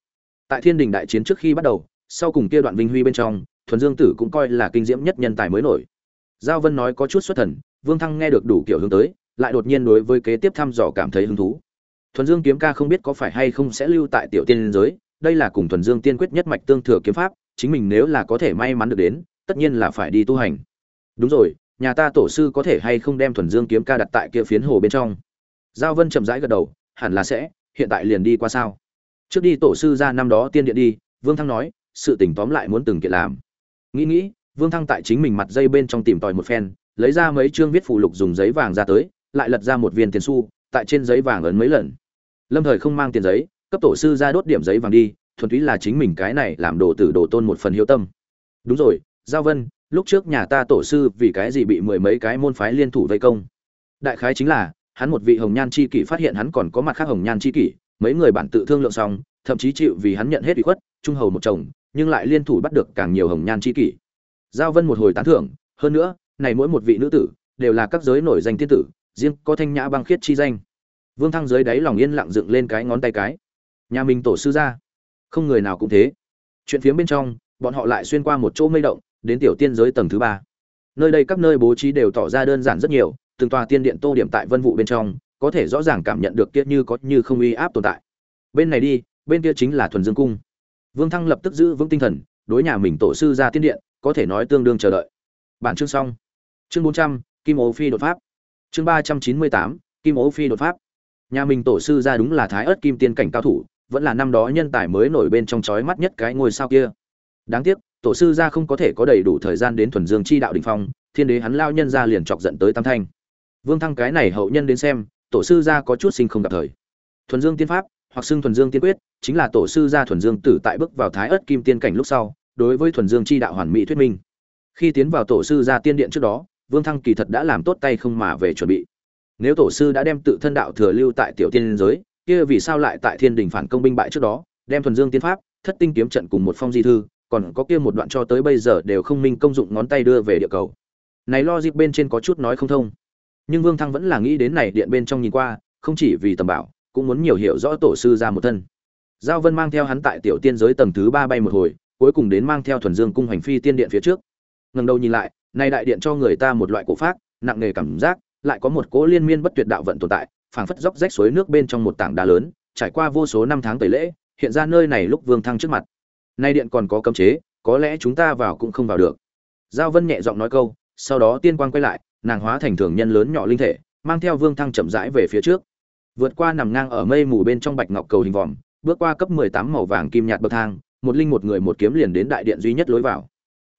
Tại thiên đình đại chiến trước khi bắt đầu, sau cùng kia đoạn vinh huy bên trong, thuần dương tử cũng coi là kinh diễm nhất nhân tài mới nổi. Giao vân nói có chút xuất thần, vương thăng nghe được đủ kiểu hướng tới, lại đột nhiên đối với kế tiếp thăm dò cảm thấy hứng thú. Thuần dương kiếm ca không biết có phải hay không sẽ lưu tại tiểu tiên giới, đây là cùng thuần dương tiên quyết nhất mạch tương thừa kiếm pháp, chính mình nếu là có thể may mắn được đến tất nhiên là phải đi tu hành. Đúng rồi, nhà ta tổ sư có thể hay không đem thuần dương kiếm ca đặt tại kia phiến hồ bên trong? Giao vân chậm rãi gật đầu, hẳn là sẽ, hiện tại liền đi qua sao? Trước đi tổ sư ra năm đó tiên điện đi, vương thăng nói, sự tỉnh tóm lại muốn từng kiện làm. Nghĩ nghĩ, vương thăng tại chính mình mặt dây bên trong tìm tòi một phen, lấy ra mấy chương viết phụ lục dùng giấy vàng ra tới, lại lật ra một viên tiền xu, tại trên giấy vàng ấn mấy lần. Lâm thời không mang tiền giấy, cấp tổ sư ra đốt điểm giấy vàng đi, thuần túy là chính mình cái này làm đồ tử đồ tôn một phần hiếu tâm. Đúng rồi giao vân, lúc trước nhà ta tổ sư vì cái gì bị mười mấy cái môn phái liên thủ vây công? Đại khái chính là, hắn một vị hồng nhan chi kỷ phát hiện hắn còn có mặt khác hồng nhan chi kỷ, mấy người bản tự thương lượng xong, thậm chí chịu vì hắn nhận hết ủy khuất, trung hầu một chồng, nhưng lại liên thủ bắt được càng nhiều hồng nhan chi kỷ. Giao vân một hồi tán thưởng, hơn nữa, này mỗi một vị nữ tử, đều là các giới nổi danh tiên tử, riêng có thanh nhã băng khiết chi danh. Vương thăng dưới đáy lòng yên lặng dựng lên cái ngón tay cái. Nhà mình tổ sư ra không người nào cũng thế. Chuyện phía bên trong, bọn họ lại xuyên qua một chỗ mây động đến tiểu tiên giới tầng thứ ba. Nơi đây các nơi bố trí đều tỏ ra đơn giản rất nhiều, từng tòa tiên điện tô điểm tại vân vụ bên trong, có thể rõ ràng cảm nhận được kia như có như không uy áp tồn tại. Bên này đi, bên kia chính là thuần dương cung. Vương thăng lập tức giữ vững tinh thần, đối nhà mình tổ sư ra tiên điện, có thể nói tương đương chờ đợi. Bản chương xong. Chương bốn trăm, kim ố phi đột pháp. Chương ba trăm chín mươi tám, kim ố phi đột pháp. Nhà mình tổ sư ra đúng là thái ớt kim tiên cảnh cao thủ, vẫn là năm đó nhân tài mới nổi bên trong chói mắt nhất cái ngôi sao kia. Đáng tiếc tổ sư gia không có thể có đầy đủ thời gian đến thuần dương chi đạo đỉnh phong, thiên đế hắn lao nhân ra liền chọc giận tới tam thanh. Vương thăng cái này hậu nhân đến xem, tổ sư gia có chút sinh không gặp thời. Thuần dương tiên pháp, hoặc xưng thuần dương tiên quyết, chính là tổ sư gia thuần dương tử tại bước vào thái ớt kim tiên cảnh lúc sau, đối với thuần dương chi đạo hoàn mỹ thuyết minh. Khi tiến vào tổ sư gia tiên điện trước đó, vương thăng kỳ thật đã làm tốt tay không mà về chuẩn bị. Nếu tổ sư đã đem tự thân đạo thừa lưu tại tiểu tiên giới, kia vì sao lại tại thiên đình phản công binh bại trước đó, đem thuần dương tiên pháp, thất tinh kiếm trận cùng một phong di thư còn có kia một đoạn cho tới bây giờ đều không minh công dụng ngón tay đưa về địa cầu. Này lo dịp bên trên có chút nói không thông. Nhưng vương thăng vẫn là nghĩ đến này điện bên trong nhìn qua, không chỉ vì tầm bảo, cũng muốn nhiều hiểu rõ tổ sư ra một thân. Giao vân mang theo hắn tại tiểu tiên giới tầng thứ ba bay một hồi, cuối cùng đến mang theo thuần dương cung hành phi tiên điện phía trước. Ngần đầu nhìn lại, này đại điện cho người ta một loại cổ pháp, nặng nề cảm giác, lại có một cỗ liên miên bất tuyệt đạo vận tồn tại, phảng phất dốc rách suối nước bên trong một tảng đá lớn, trải qua vô số năm tháng tẩy lễ, hiện ra nơi này lúc vương thăng trước mặt nay điện còn có cấm chế, có lẽ chúng ta vào cũng không vào được. Giao vân nhẹ giọng nói câu, sau đó tiên quang quay lại, nàng hóa thành thường nhân lớn nhỏ linh thể, mang theo vương thăng chậm rãi về phía trước. Vượt qua nằm ngang ở mây mù bên trong bạch ngọc cầu hình vòm, bước qua cấp mười tám màu vàng kim nhạt bậc thang, một linh một người một kiếm liền đến đại điện duy nhất lối vào.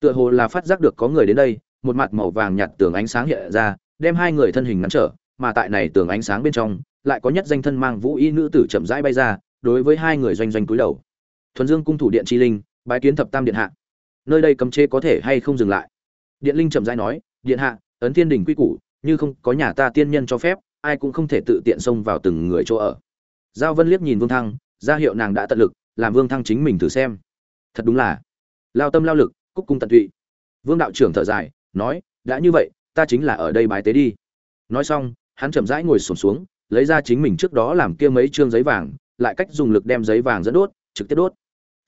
Tựa hồ là phát giác được có người đến đây, một mặt màu vàng nhạt tường ánh sáng hiện ra, đem hai người thân hình ngắn trở, mà tại này tường ánh sáng bên trong, lại có nhất danh thân mang vũ y nữ tử chậm rãi bay ra, đối với hai người doanh doanh cúi đầu thuần dương cung thủ điện chi linh bái kiến thập tam điện hạ. Nơi đây cấm chế có thể hay không dừng lại? Điện linh chậm rãi nói điện hạ ấn thiên đình quy củ như không có nhà ta tiên nhân cho phép ai cũng không thể tự tiện xông vào từng người chỗ ở. Giao vân liếc nhìn vương thăng ra hiệu nàng đã tận lực làm vương thăng chính mình thử xem. Thật đúng là lao tâm lao lực cúc cung tận tụy. Vương đạo trưởng thở dài nói đã như vậy ta chính là ở đây bái tế đi. Nói xong hắn chậm rãi ngồi sổm xuống, xuống lấy ra chính mình trước đó làm kia mấy trương giấy vàng lại cách dùng lực đem giấy vàng dẫn đốt trực tiếp đốt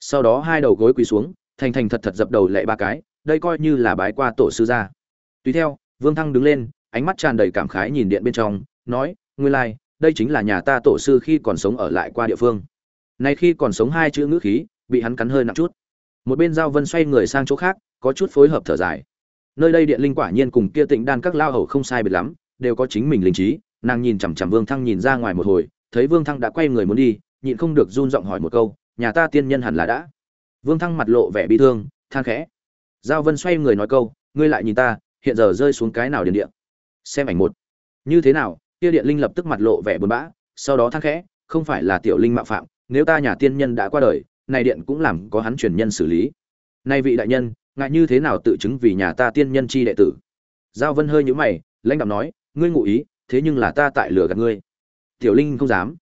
sau đó hai đầu gối quỳ xuống, thành thành thật thật dập đầu lệ ba cái, đây coi như là bái qua tổ sư gia. Tùy theo, vương thăng đứng lên, ánh mắt tràn đầy cảm khái nhìn điện bên trong, nói, nguyên lai, đây chính là nhà ta tổ sư khi còn sống ở lại qua địa phương. Nay khi còn sống hai chữ ngữ khí, bị hắn cắn hơi nặng chút. Một bên giao vân xoay người sang chỗ khác, có chút phối hợp thở dài. Nơi đây điện linh quả nhiên cùng kia tịnh đan các lao hầu không sai biệt lắm, đều có chính mình linh trí, nàng nhìn chằm chằm vương thăng nhìn ra ngoài một hồi, thấy vương thăng đã quay người muốn đi, nhịn không được run giọng hỏi một câu nhà ta tiên nhân hẳn là đã. Vương thăng mặt lộ vẻ bi thương, than khẽ. Giao vân xoay người nói câu, ngươi lại nhìn ta, hiện giờ rơi xuống cái nào điện điện xem ảnh một. Như thế nào? Kia điện linh lập tức mặt lộ vẻ buồn bã, sau đó than khẽ, không phải là tiểu linh mạo phạm, nếu ta nhà tiên nhân đã qua đời, này điện cũng làm có hắn truyền nhân xử lý. Nay vị đại nhân, ngại như thế nào tự chứng vì nhà ta tiên nhân chi đệ tử? Giao vân hơi nhíu mày, lãnh đạo nói, ngươi ngụ ý, thế nhưng là ta tại lừa gạt ngươi. Tiểu linh không dám.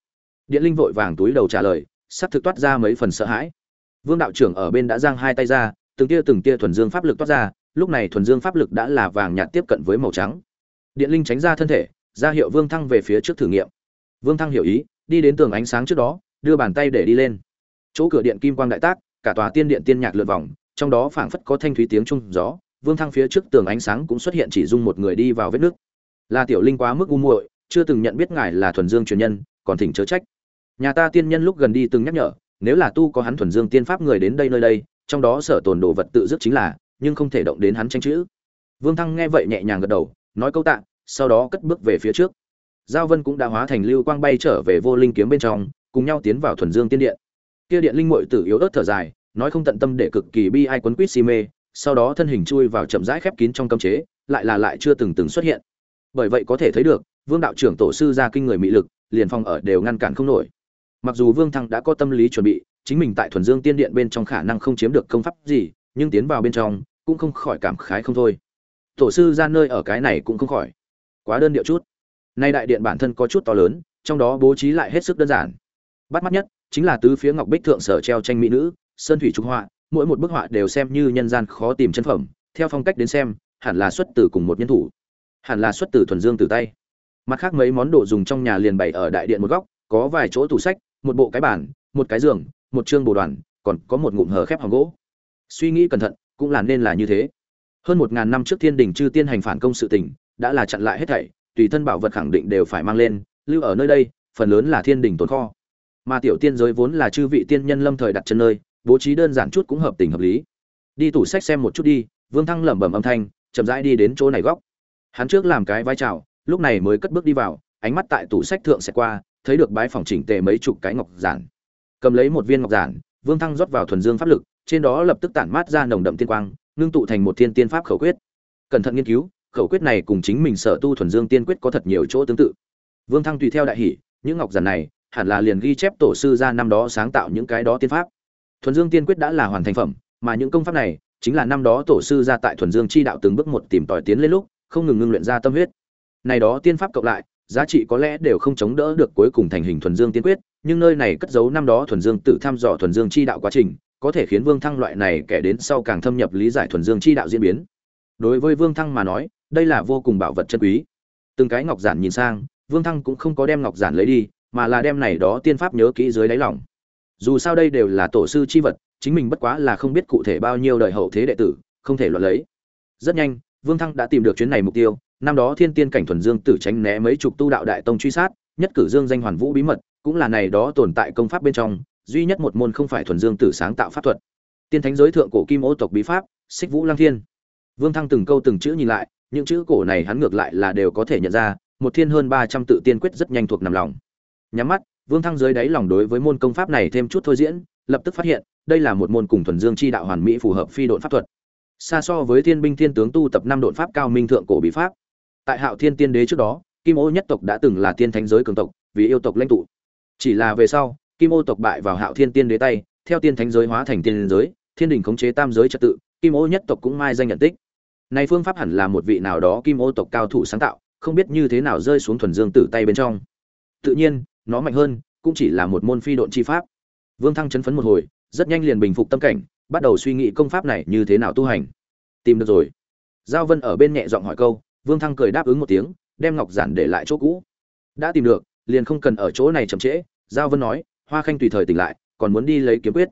Điện linh vội vàng túi đầu trả lời sắp thực toát ra mấy phần sợ hãi. Vương đạo trưởng ở bên đã giang hai tay ra, từng tia từng tia thuần dương pháp lực toát ra, lúc này thuần dương pháp lực đã là vàng nhạt tiếp cận với màu trắng. Điện linh tránh ra thân thể, ra hiệu vương thăng về phía trước thử nghiệm. Vương thăng hiểu ý, đi đến tường ánh sáng trước đó, đưa bàn tay để đi lên. Chỗ cửa điện kim quang đại tác, cả tòa tiên điện tiên nhạc lượn vòng, trong đó phảng phất có thanh thúy tiếng trung gió, vương thăng phía trước tường ánh sáng cũng xuất hiện chỉ dung một người đi vào vết nước. Là tiểu linh quá mức u muội, chưa từng nhận biết ngài là thuần dương truyền nhân, còn thỉnh chớ trách nhà ta tiên nhân lúc gần đi từng nhắc nhở, nếu là tu có hắn thuần dương tiên pháp người đến đây nơi đây, trong đó sở tồn đồ vật tự dứt chính là, nhưng không thể động đến hắn tranh chữ. Vương thăng nghe vậy nhẹ nhàng gật đầu, nói câu tạ, sau đó cất bước về phía trước. Giao vân cũng đã hóa thành lưu quang bay trở về vô linh kiếm bên trong, cùng nhau tiến vào thuần dương tiên điện. Kia điện linh mội tử yếu ớt thở dài, nói không tận tâm để cực kỳ bi ai quấn quýt si mê, sau đó thân hình chui vào chậm rãi khép kín trong cấm chế, lại là lại chưa từng từng xuất hiện. Bởi vậy có thể thấy được, vương đạo trưởng tổ sư ra kinh người mỹ lực, liền phong ở đều ngăn cản không nổi mặc dù vương thăng đã có tâm lý chuẩn bị, chính mình tại thuần dương tiên điện bên trong khả năng không chiếm được công pháp gì, nhưng tiến vào bên trong, cũng không khỏi cảm khái không thôi. Tổ sư ra nơi ở cái này cũng không khỏi. Quá đơn điệu chút. Nay đại điện bản thân có chút to lớn, trong đó bố trí lại hết sức đơn giản. Bắt mắt nhất, chính là tứ phía ngọc bích thượng sở treo tranh mỹ nữ, sơn thủy trung họa, mỗi một bức họa đều xem như nhân gian khó tìm chân phẩm, theo phong cách đến xem, hẳn là xuất từ cùng một nhân thủ, hẳn là xuất từ thuần dương từ tay. Mặt khác mấy món đồ dùng trong nhà liền bày ở đại điện một góc, có vài chỗ tủ sách một bộ cái bàn, một cái giường, một chương bồ đoàn, còn có một ngụm hở khép hòm gỗ. Suy nghĩ cẩn thận, cũng là nên là như thế. Hơn một ngàn năm trước thiên đình chư tiên hành phản công sự tình, đã là chặn lại hết thảy, tùy thân bảo vật khẳng định đều phải mang lên, lưu ở nơi đây, phần lớn là thiên đình tồn kho. Mà tiểu tiên giới vốn là chư vị tiên nhân lâm thời đặt chân nơi, bố trí đơn giản chút cũng hợp tình hợp lý. Đi tủ sách xem một chút đi, vương thăng lẩm bẩm âm thanh, chậm rãi đi đến chỗ này góc. Hắn trước làm cái vai trào lúc này mới cất bước đi vào, ánh mắt tại tủ sách thượng sẽ qua thấy được bái phòng chỉnh tề mấy chục cái ngọc giản. Cầm lấy một viên ngọc giản, vương thăng rót vào thuần dương pháp lực, trên đó lập tức tản mát ra nồng đậm tiên quang, ngưng tụ thành một thiên tiên pháp khẩu quyết. Cẩn thận nghiên cứu, khẩu quyết này cùng chính mình sở tu thuần dương tiên quyết có thật nhiều chỗ tương tự. Vương thăng tùy theo đại hỷ, những ngọc giản này hẳn là liền ghi chép tổ sư ra năm đó sáng tạo những cái đó tiên pháp. Thuần dương tiên quyết đã là hoàn thành phẩm, mà những công pháp này chính là năm đó tổ sư ra tại thuần dương chi đạo từng bước một tìm tòi tiến lên lúc, không ngừng ngưng luyện ra tâm huyết. Này đó tiên pháp cộng lại giá trị có lẽ đều không chống đỡ được cuối cùng thành hình thuần dương tiên quyết, nhưng nơi này cất giấu năm đó thuần dương tự thăm dò thuần dương chi đạo quá trình, có thể khiến vương thăng loại này kẻ đến sau càng thâm nhập lý giải thuần dương chi đạo diễn biến. Đối với vương thăng mà nói, đây là vô cùng bảo vật chân quý. Từng cái ngọc giản nhìn sang, vương thăng cũng không có đem ngọc giản lấy đi, mà là đem này đó tiên pháp nhớ kỹ dưới đáy lòng. Dù sao đây đều là tổ sư chi vật, chính mình bất quá là không biết cụ thể bao nhiêu đời hậu thế đệ tử, không thể luận lấy. Rất nhanh, vương thăng đã tìm được chuyến này mục tiêu năm đó thiên tiên cảnh thuần dương tử tránh né mấy chục tu đạo đại tông truy sát, nhất cử dương danh hoàn vũ bí mật, cũng là này đó tồn tại công pháp bên trong, duy nhất một môn không phải thuần dương tử sáng tạo pháp thuật. Tiên thánh giới thượng cổ kim ô tộc bí pháp, xích vũ lang thiên. Vương thăng từng câu từng chữ nhìn lại, những chữ cổ này hắn ngược lại là đều có thể nhận ra, một thiên hơn ba trăm tự tiên quyết rất nhanh thuộc nằm lòng. Nhắm mắt, vương thăng dưới đáy lòng đối với môn công pháp này thêm chút thôi diễn, lập tức phát hiện, đây là một môn cùng thuần dương chi đạo hoàn mỹ phù hợp phi độn pháp thuật. Xa so với thiên binh thiên tướng tu tập năm độn pháp cao minh thượng cổ bí pháp tại hạo thiên tiên đế trước đó, kim ô nhất tộc đã từng là tiên thánh giới cường tộc, vì yêu tộc lãnh tụ. Chỉ là về sau, kim ô tộc bại vào hạo thiên tiên đế tay, theo tiên thánh giới hóa thành tiên giới, thiên đình khống chế tam giới trật tự, kim ô nhất tộc cũng mai danh nhận tích. Này phương pháp hẳn là một vị nào đó kim ô tộc cao thủ sáng tạo, không biết như thế nào rơi xuống thuần dương tử tay bên trong. Tự nhiên, nó mạnh hơn, cũng chỉ là một môn phi độn chi pháp. Vương thăng chấn phấn một hồi, rất nhanh liền bình phục tâm cảnh, bắt đầu suy nghĩ công pháp này như thế nào tu hành. Tìm được rồi. Giao vân ở bên nhẹ giọng hỏi câu vương thăng cười đáp ứng một tiếng đem ngọc giản để lại chỗ cũ. Đã tìm được liền không cần ở chỗ này chậm trễ giao vân nói hoa khanh tùy thời tỉnh lại còn muốn đi lấy kiếm quyết.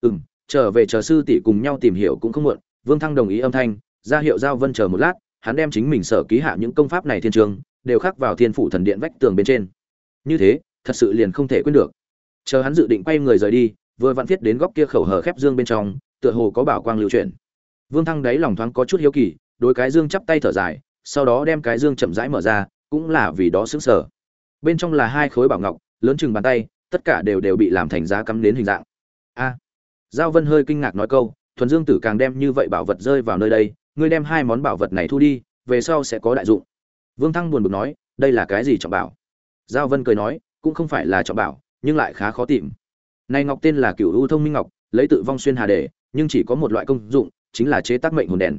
Ừm, trở về chờ sư tỷ cùng nhau tìm hiểu cũng không muộn vương thăng đồng ý âm thanh ra hiệu giao vân chờ một lát hắn đem chính mình sở ký hạ những công pháp này thiên trường đều khắc vào thiên phủ thần điện vách tường bên trên. Như thế thật sự liền không thể quên được. Chờ hắn dự định quay người rời đi vừa vặn viết đến góc kia khẩu hở khép dương bên trong tựa hồ có bảo quang lưu chuyển. Vương thăng đáy lòng thoáng có chút hiếu kỳ đối cái dương chắp tay thở dài sau đó đem cái dương chậm rãi mở ra, cũng là vì đó xứng sở bên trong là hai khối bảo ngọc, lớn chừng bàn tay, tất cả đều đều bị làm thành giá cắm đến hình dạng. A! Giao vân hơi kinh ngạc nói câu, thuần dương tử càng đem như vậy bảo vật rơi vào nơi đây, ngươi đem hai món bảo vật này thu đi, về sau sẽ có đại dụng. Vương thăng buồn bực nói, đây là cái gì trọng bảo? Giao vân cười nói, cũng không phải là trọng bảo, nhưng lại khá khó tìm. Này ngọc tên là cựu u thông minh ngọc, lấy tự vong xuyên hà đề nhưng chỉ có một loại công dụng, chính là chế tác mệnh hồn đèn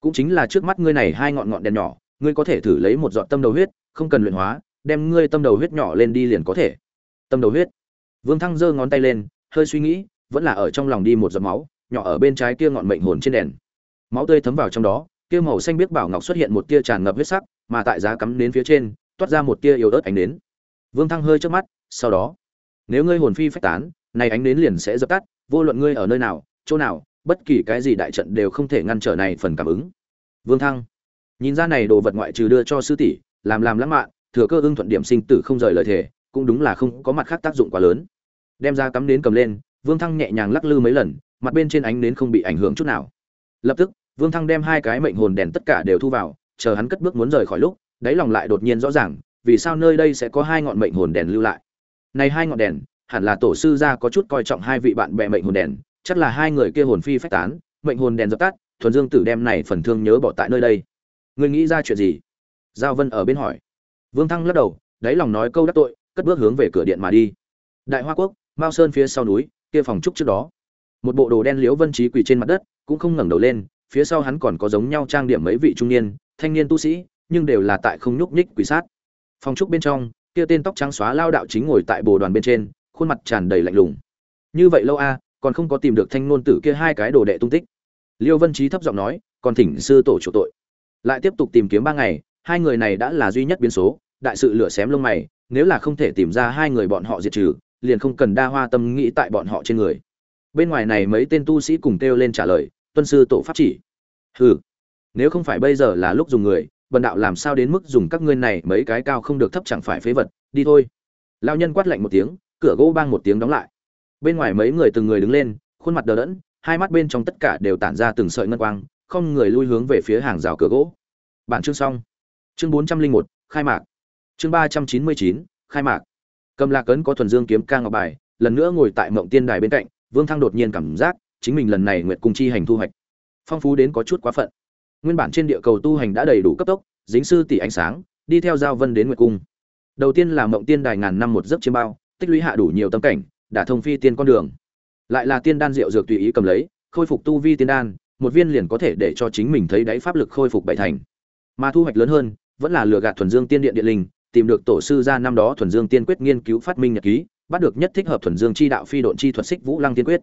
cũng chính là trước mắt ngươi này hai ngọn ngọn đèn nhỏ, ngươi có thể thử lấy một giọt tâm đầu huyết, không cần luyện hóa, đem ngươi tâm đầu huyết nhỏ lên đi liền có thể. Tâm đầu huyết. Vương thăng giơ ngón tay lên, hơi suy nghĩ, vẫn là ở trong lòng đi một giọt máu, nhỏ ở bên trái kia ngọn mệnh hồn trên đèn. Máu tươi thấm vào trong đó, kia màu xanh biết bảo ngọc xuất hiện một tia tràn ngập huyết sắc, mà tại giá cắm đến phía trên, toát ra một tia yếu ớt ánh đến vương thăng hơi trước mắt, sau đó, nếu ngươi hồn phi phách tán, này ánh đến liền sẽ dập tắt, vô luận ngươi ở nơi nào, chỗ nào bất kỳ cái gì đại trận đều không thể ngăn trở này phần cảm ứng. Vương thăng, nhìn ra này đồ vật ngoại trừ đưa cho sư tỷ, làm làm lãng mạn, thừa cơ ưng thuận điểm sinh tử không rời lời thề, cũng đúng là không có mặt khác tác dụng quá lớn. Đem ra cắm đến cầm lên, vương thăng nhẹ nhàng lắc lư mấy lần, mặt bên trên ánh nến không bị ảnh hưởng chút nào. Lập tức, vương thăng đem hai cái mệnh hồn đèn tất cả đều thu vào, chờ hắn cất bước muốn rời khỏi lúc, đáy lòng lại đột nhiên rõ ràng, vì sao nơi đây sẽ có hai ngọn mệnh hồn đèn lưu lại. Này hai ngọn đèn, hẳn là tổ sư gia có chút coi trọng hai vị bạn bè mệnh hồn đèn chắc là hai người kia hồn phi phách tán, mệnh hồn đèn dập tắt, thuần dương tử đem này phần thương nhớ bỏ tại nơi đây. Ngươi nghĩ ra chuyện gì? Giao vân ở bên hỏi. Vương thăng lắc đầu, đáy lòng nói câu đắc tội, cất bước hướng về cửa điện mà đi. Đại hoa quốc, mao sơn phía sau núi, kia phòng trúc trước đó. Một bộ đồ đen liễu vân trí quỳ trên mặt đất, cũng không ngẩng đầu lên, phía sau hắn còn có giống nhau trang điểm mấy vị trung niên, thanh niên tu sĩ, nhưng đều là tại không nhúc nhích quỳ sát. Phòng trúc bên trong, kia tên tóc trắng xóa lao đạo chính ngồi tại bồ đoàn bên trên, khuôn mặt tràn đầy lạnh lùng. Như vậy lâu a còn không có tìm được thanh ngôn tử kia hai cái đồ đệ tung tích. Liêu vân trí thấp giọng nói, còn thỉnh sư tổ chủ tội. Lại tiếp tục tìm kiếm ba ngày, hai người này đã là duy nhất biến số, đại sự lửa xém lông mày, nếu là không thể tìm ra hai người bọn họ diệt trừ, liền không cần đa hoa tâm nghĩ tại bọn họ trên người. Bên ngoài này mấy tên tu sĩ cùng kêu lên trả lời, tuân sư tổ pháp chỉ. Hừ, nếu không phải bây giờ là lúc dùng người, bần đạo làm sao đến mức dùng các ngươi này mấy cái cao không được thấp chẳng phải phế vật, đi thôi. Lao nhân quát lạnh một tiếng, cửa gỗ bang một tiếng đóng lại bên ngoài mấy người từng người đứng lên, khuôn mặt đờ đẫn, hai mắt bên trong tất cả đều tản ra từng sợi ngân quang, không người lui hướng về phía hàng rào cửa gỗ. Bản chương xong. Chương bốn trăm linh một, khai mạc. Chương ba trăm chín mươi chín, khai mạc. Cầm lạc ấn có thuần dương kiếm ca ngọc bài, lần nữa ngồi tại mộng tiên đài bên cạnh, vương thăng đột nhiên cảm giác chính mình lần này nguyện cùng chi hành thu hoạch. Phong phú đến có chút quá phận. Nguyên bản trên địa cầu tu hành đã đầy đủ cấp tốc, dính sư tỷ ánh sáng, đi theo giao vân đến nguyệt cung. Đầu tiên là mộng tiên đài ngàn năm một giấc chiêm bao, tích lũy hạ đủ nhiều tâm cảnh đã thông phi tiên con đường. Lại là tiên đan rượu dược tùy ý cầm lấy, khôi phục tu vi tiên đan, một viên liền có thể để cho chính mình thấy đáy pháp lực khôi phục bảy thành. Mà thu hoạch lớn hơn, vẫn là lừa gạt thuần dương tiên điện điện linh, tìm được tổ sư ra năm đó thuần dương tiên quyết nghiên cứu phát minh nhật ký, bắt được nhất thích hợp thuần dương chi đạo phi độn chi thuật xích vũ lăng tiên quyết.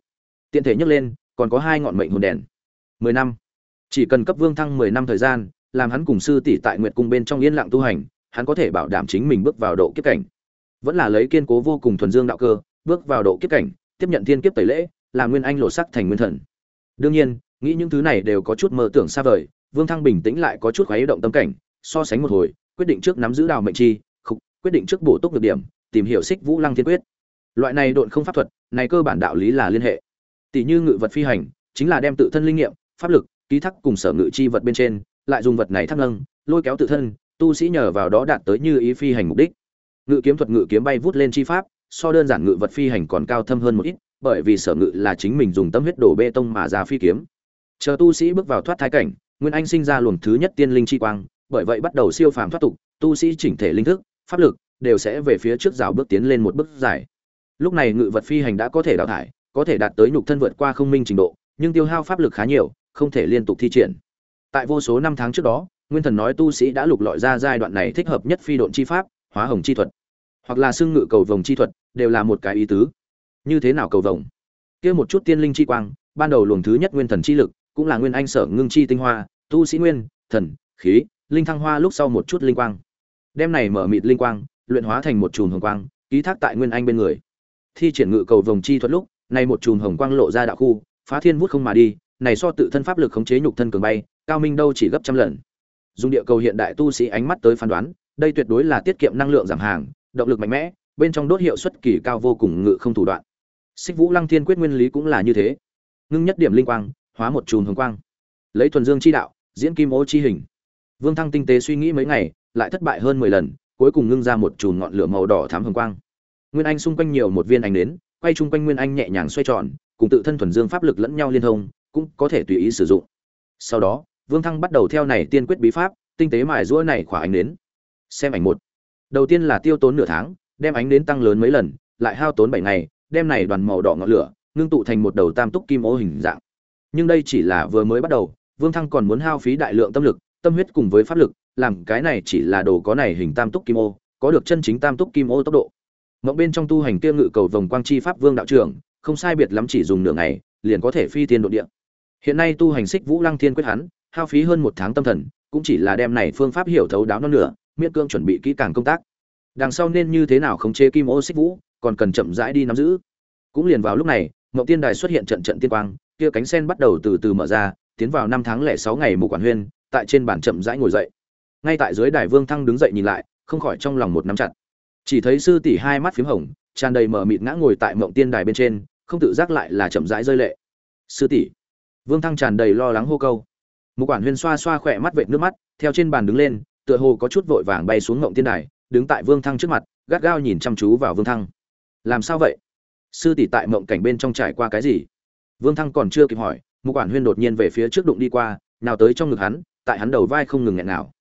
Tiện thể nhắc lên, còn có hai ngọn mệnh hồn đèn. Mười năm. Chỉ cần cấp vương thăng mười năm thời gian, làm hắn cùng sư tỷ tại nguyệt cung bên trong yên lặng tu hành, hắn có thể bảo đảm chính mình bước vào độ kiếp cảnh. Vẫn là lấy kiên cố vô cùng thuần dương đạo cơ bước vào độ kiếp cảnh, tiếp nhận thiên kiếp tẩy lễ làm nguyên anh lộ sắc thành nguyên thần. Đương nhiên, nghĩ những thứ này đều có chút mơ tưởng xa vời, vương thăng bình tĩnh lại có chút khoái động tâm cảnh, so sánh một hồi, quyết định trước nắm giữ đào mệnh chi, khục, quyết định trước bổ túc được điểm, tìm hiểu xích vũ lăng thiên quyết. Loại này độn không pháp thuật, này cơ bản đạo lý là liên hệ. Tỷ như ngự vật phi hành, chính là đem tự thân linh nghiệm, pháp lực, ký thác cùng sở ngự chi vật bên trên, lại dùng vật này thăng nâng, lôi kéo tự thân, tu sĩ nhờ vào đó đạt tới như ý phi hành mục đích. Ngự kiếm thuật ngự kiếm bay vút lên chi pháp so đơn giản ngự vật phi hành còn cao thâm hơn một ít, bởi vì sở ngự là chính mình dùng tâm huyết đổ bê tông mà ra phi kiếm. Chờ tu sĩ bước vào thoát thái cảnh, nguyên anh sinh ra luồng thứ nhất tiên linh chi quang, bởi vậy bắt đầu siêu phàm thoát tục, tu sĩ chỉnh thể linh thức, pháp lực đều sẽ về phía trước rào bước tiến lên một bước dài. Lúc này ngự vật phi hành đã có thể đào thải, có thể đạt tới nhục thân vượt qua không minh trình độ, nhưng tiêu hao pháp lực khá nhiều, không thể liên tục thi triển. Tại vô số năm tháng trước đó, nguyên thần nói tu sĩ đã lục lọi ra giai đoạn này thích hợp nhất phi độn chi pháp, hóa hồng chi thuật hoặc là xương ngự cầu vồng chi thuật, đều là một cái ý tứ. Như thế nào cầu vồng? Kia một chút tiên linh chi quang, ban đầu luồng thứ nhất nguyên thần chi lực, cũng là nguyên anh sở ngưng chi tinh hoa, tu sĩ nguyên, thần, khí, linh thăng hoa lúc sau một chút linh quang. Đem này mở mịt linh quang, luyện hóa thành một chùm hồng quang, ký thác tại nguyên anh bên người. Thi triển ngự cầu vồng chi thuật lúc, này một chùm hồng quang lộ ra đạo khu, phá thiên vút không mà đi, này so tự thân pháp lực khống chế nhục thân cường bay, cao minh đâu chỉ gấp trăm lần. Dùng địa cầu hiện đại tu sĩ ánh mắt tới phán đoán, đây tuyệt đối là tiết kiệm năng lượng giảm hàng động lực mạnh mẽ, bên trong đốt hiệu suất kỳ cao vô cùng ngự không thủ đoạn. Xích vũ lăng thiên quyết nguyên lý cũng là như thế. Ngưng nhất điểm linh quang, hóa một chùm hồng quang. Lấy thuần dương chi đạo, diễn kim ô chi hình. Vương thăng tinh tế suy nghĩ mấy ngày, lại thất bại hơn mười lần, cuối cùng ngưng ra một chùm ngọn lửa màu đỏ thắm hồng quang. Nguyên anh xung quanh nhiều một viên ánh nến, quay chung quanh nguyên anh nhẹ nhàng xoay tròn, cùng tự thân thuần dương pháp lực lẫn nhau liên thông, cũng có thể tùy ý sử dụng. Sau đó, vương thăng bắt đầu theo này tiên quyết bí pháp, tinh tế mài rũa này khỏa ánh nến. Xem ảnh một đầu tiên là tiêu tốn nửa tháng, đem ánh đến tăng lớn mấy lần, lại hao tốn bảy ngày, đem này đoàn màu đỏ ngọn lửa, ngưng tụ thành một đầu tam túc kim ô hình dạng. Nhưng đây chỉ là vừa mới bắt đầu, vương thăng còn muốn hao phí đại lượng tâm lực, tâm huyết cùng với pháp lực, làm cái này chỉ là đồ có này hình tam túc kim ô, có được chân chính tam túc kim ô tốc độ. Mộng bên trong tu hành kia ngự cầu vòng quang chi pháp vương đạo trưởng, không sai biệt lắm chỉ dùng nửa ngày, liền có thể phi tiên độ địa. Hiện nay tu hành xích vũ lăng thiên quyết hắn, hao phí hơn một tháng tâm thần, cũng chỉ là đem này phương pháp hiểu thấu đáo nó nửa miễn cương chuẩn bị kỹ càng công tác. Đằng sau nên như thế nào khống chế kim ô xích vũ, còn cần chậm rãi đi nắm giữ. Cũng liền vào lúc này, mộng tiên đài xuất hiện trận trận tiên quang, kia cánh sen bắt đầu từ từ mở ra, tiến vào năm tháng lẻ sáu ngày mù quản huyên, tại trên bàn chậm rãi ngồi dậy. Ngay tại dưới đài vương thăng đứng dậy nhìn lại, không khỏi trong lòng một nắm chặt. Chỉ thấy sư tỷ hai mắt phím hồng, tràn đầy mở mịt ngã ngồi tại mộng tiên đài bên trên, không tự giác lại là chậm rãi rơi lệ. Sư tỷ. Vương thăng tràn đầy lo lắng hô câu. Một quản huyên xoa xoa khỏe mắt vệt nước mắt, theo trên bàn đứng lên tựa hồ có chút vội vàng bay xuống ngộng tiên đài, đứng tại vương thăng trước mặt, gắt gao nhìn chăm chú vào vương thăng. Làm sao vậy? Sư tỷ tại mộng cảnh bên trong trải qua cái gì? Vương thăng còn chưa kịp hỏi một quản huyên đột nhiên về phía trước đụng đi qua, nào tới trong ngực hắn, tại hắn đầu vai không ngừng nghẹn nào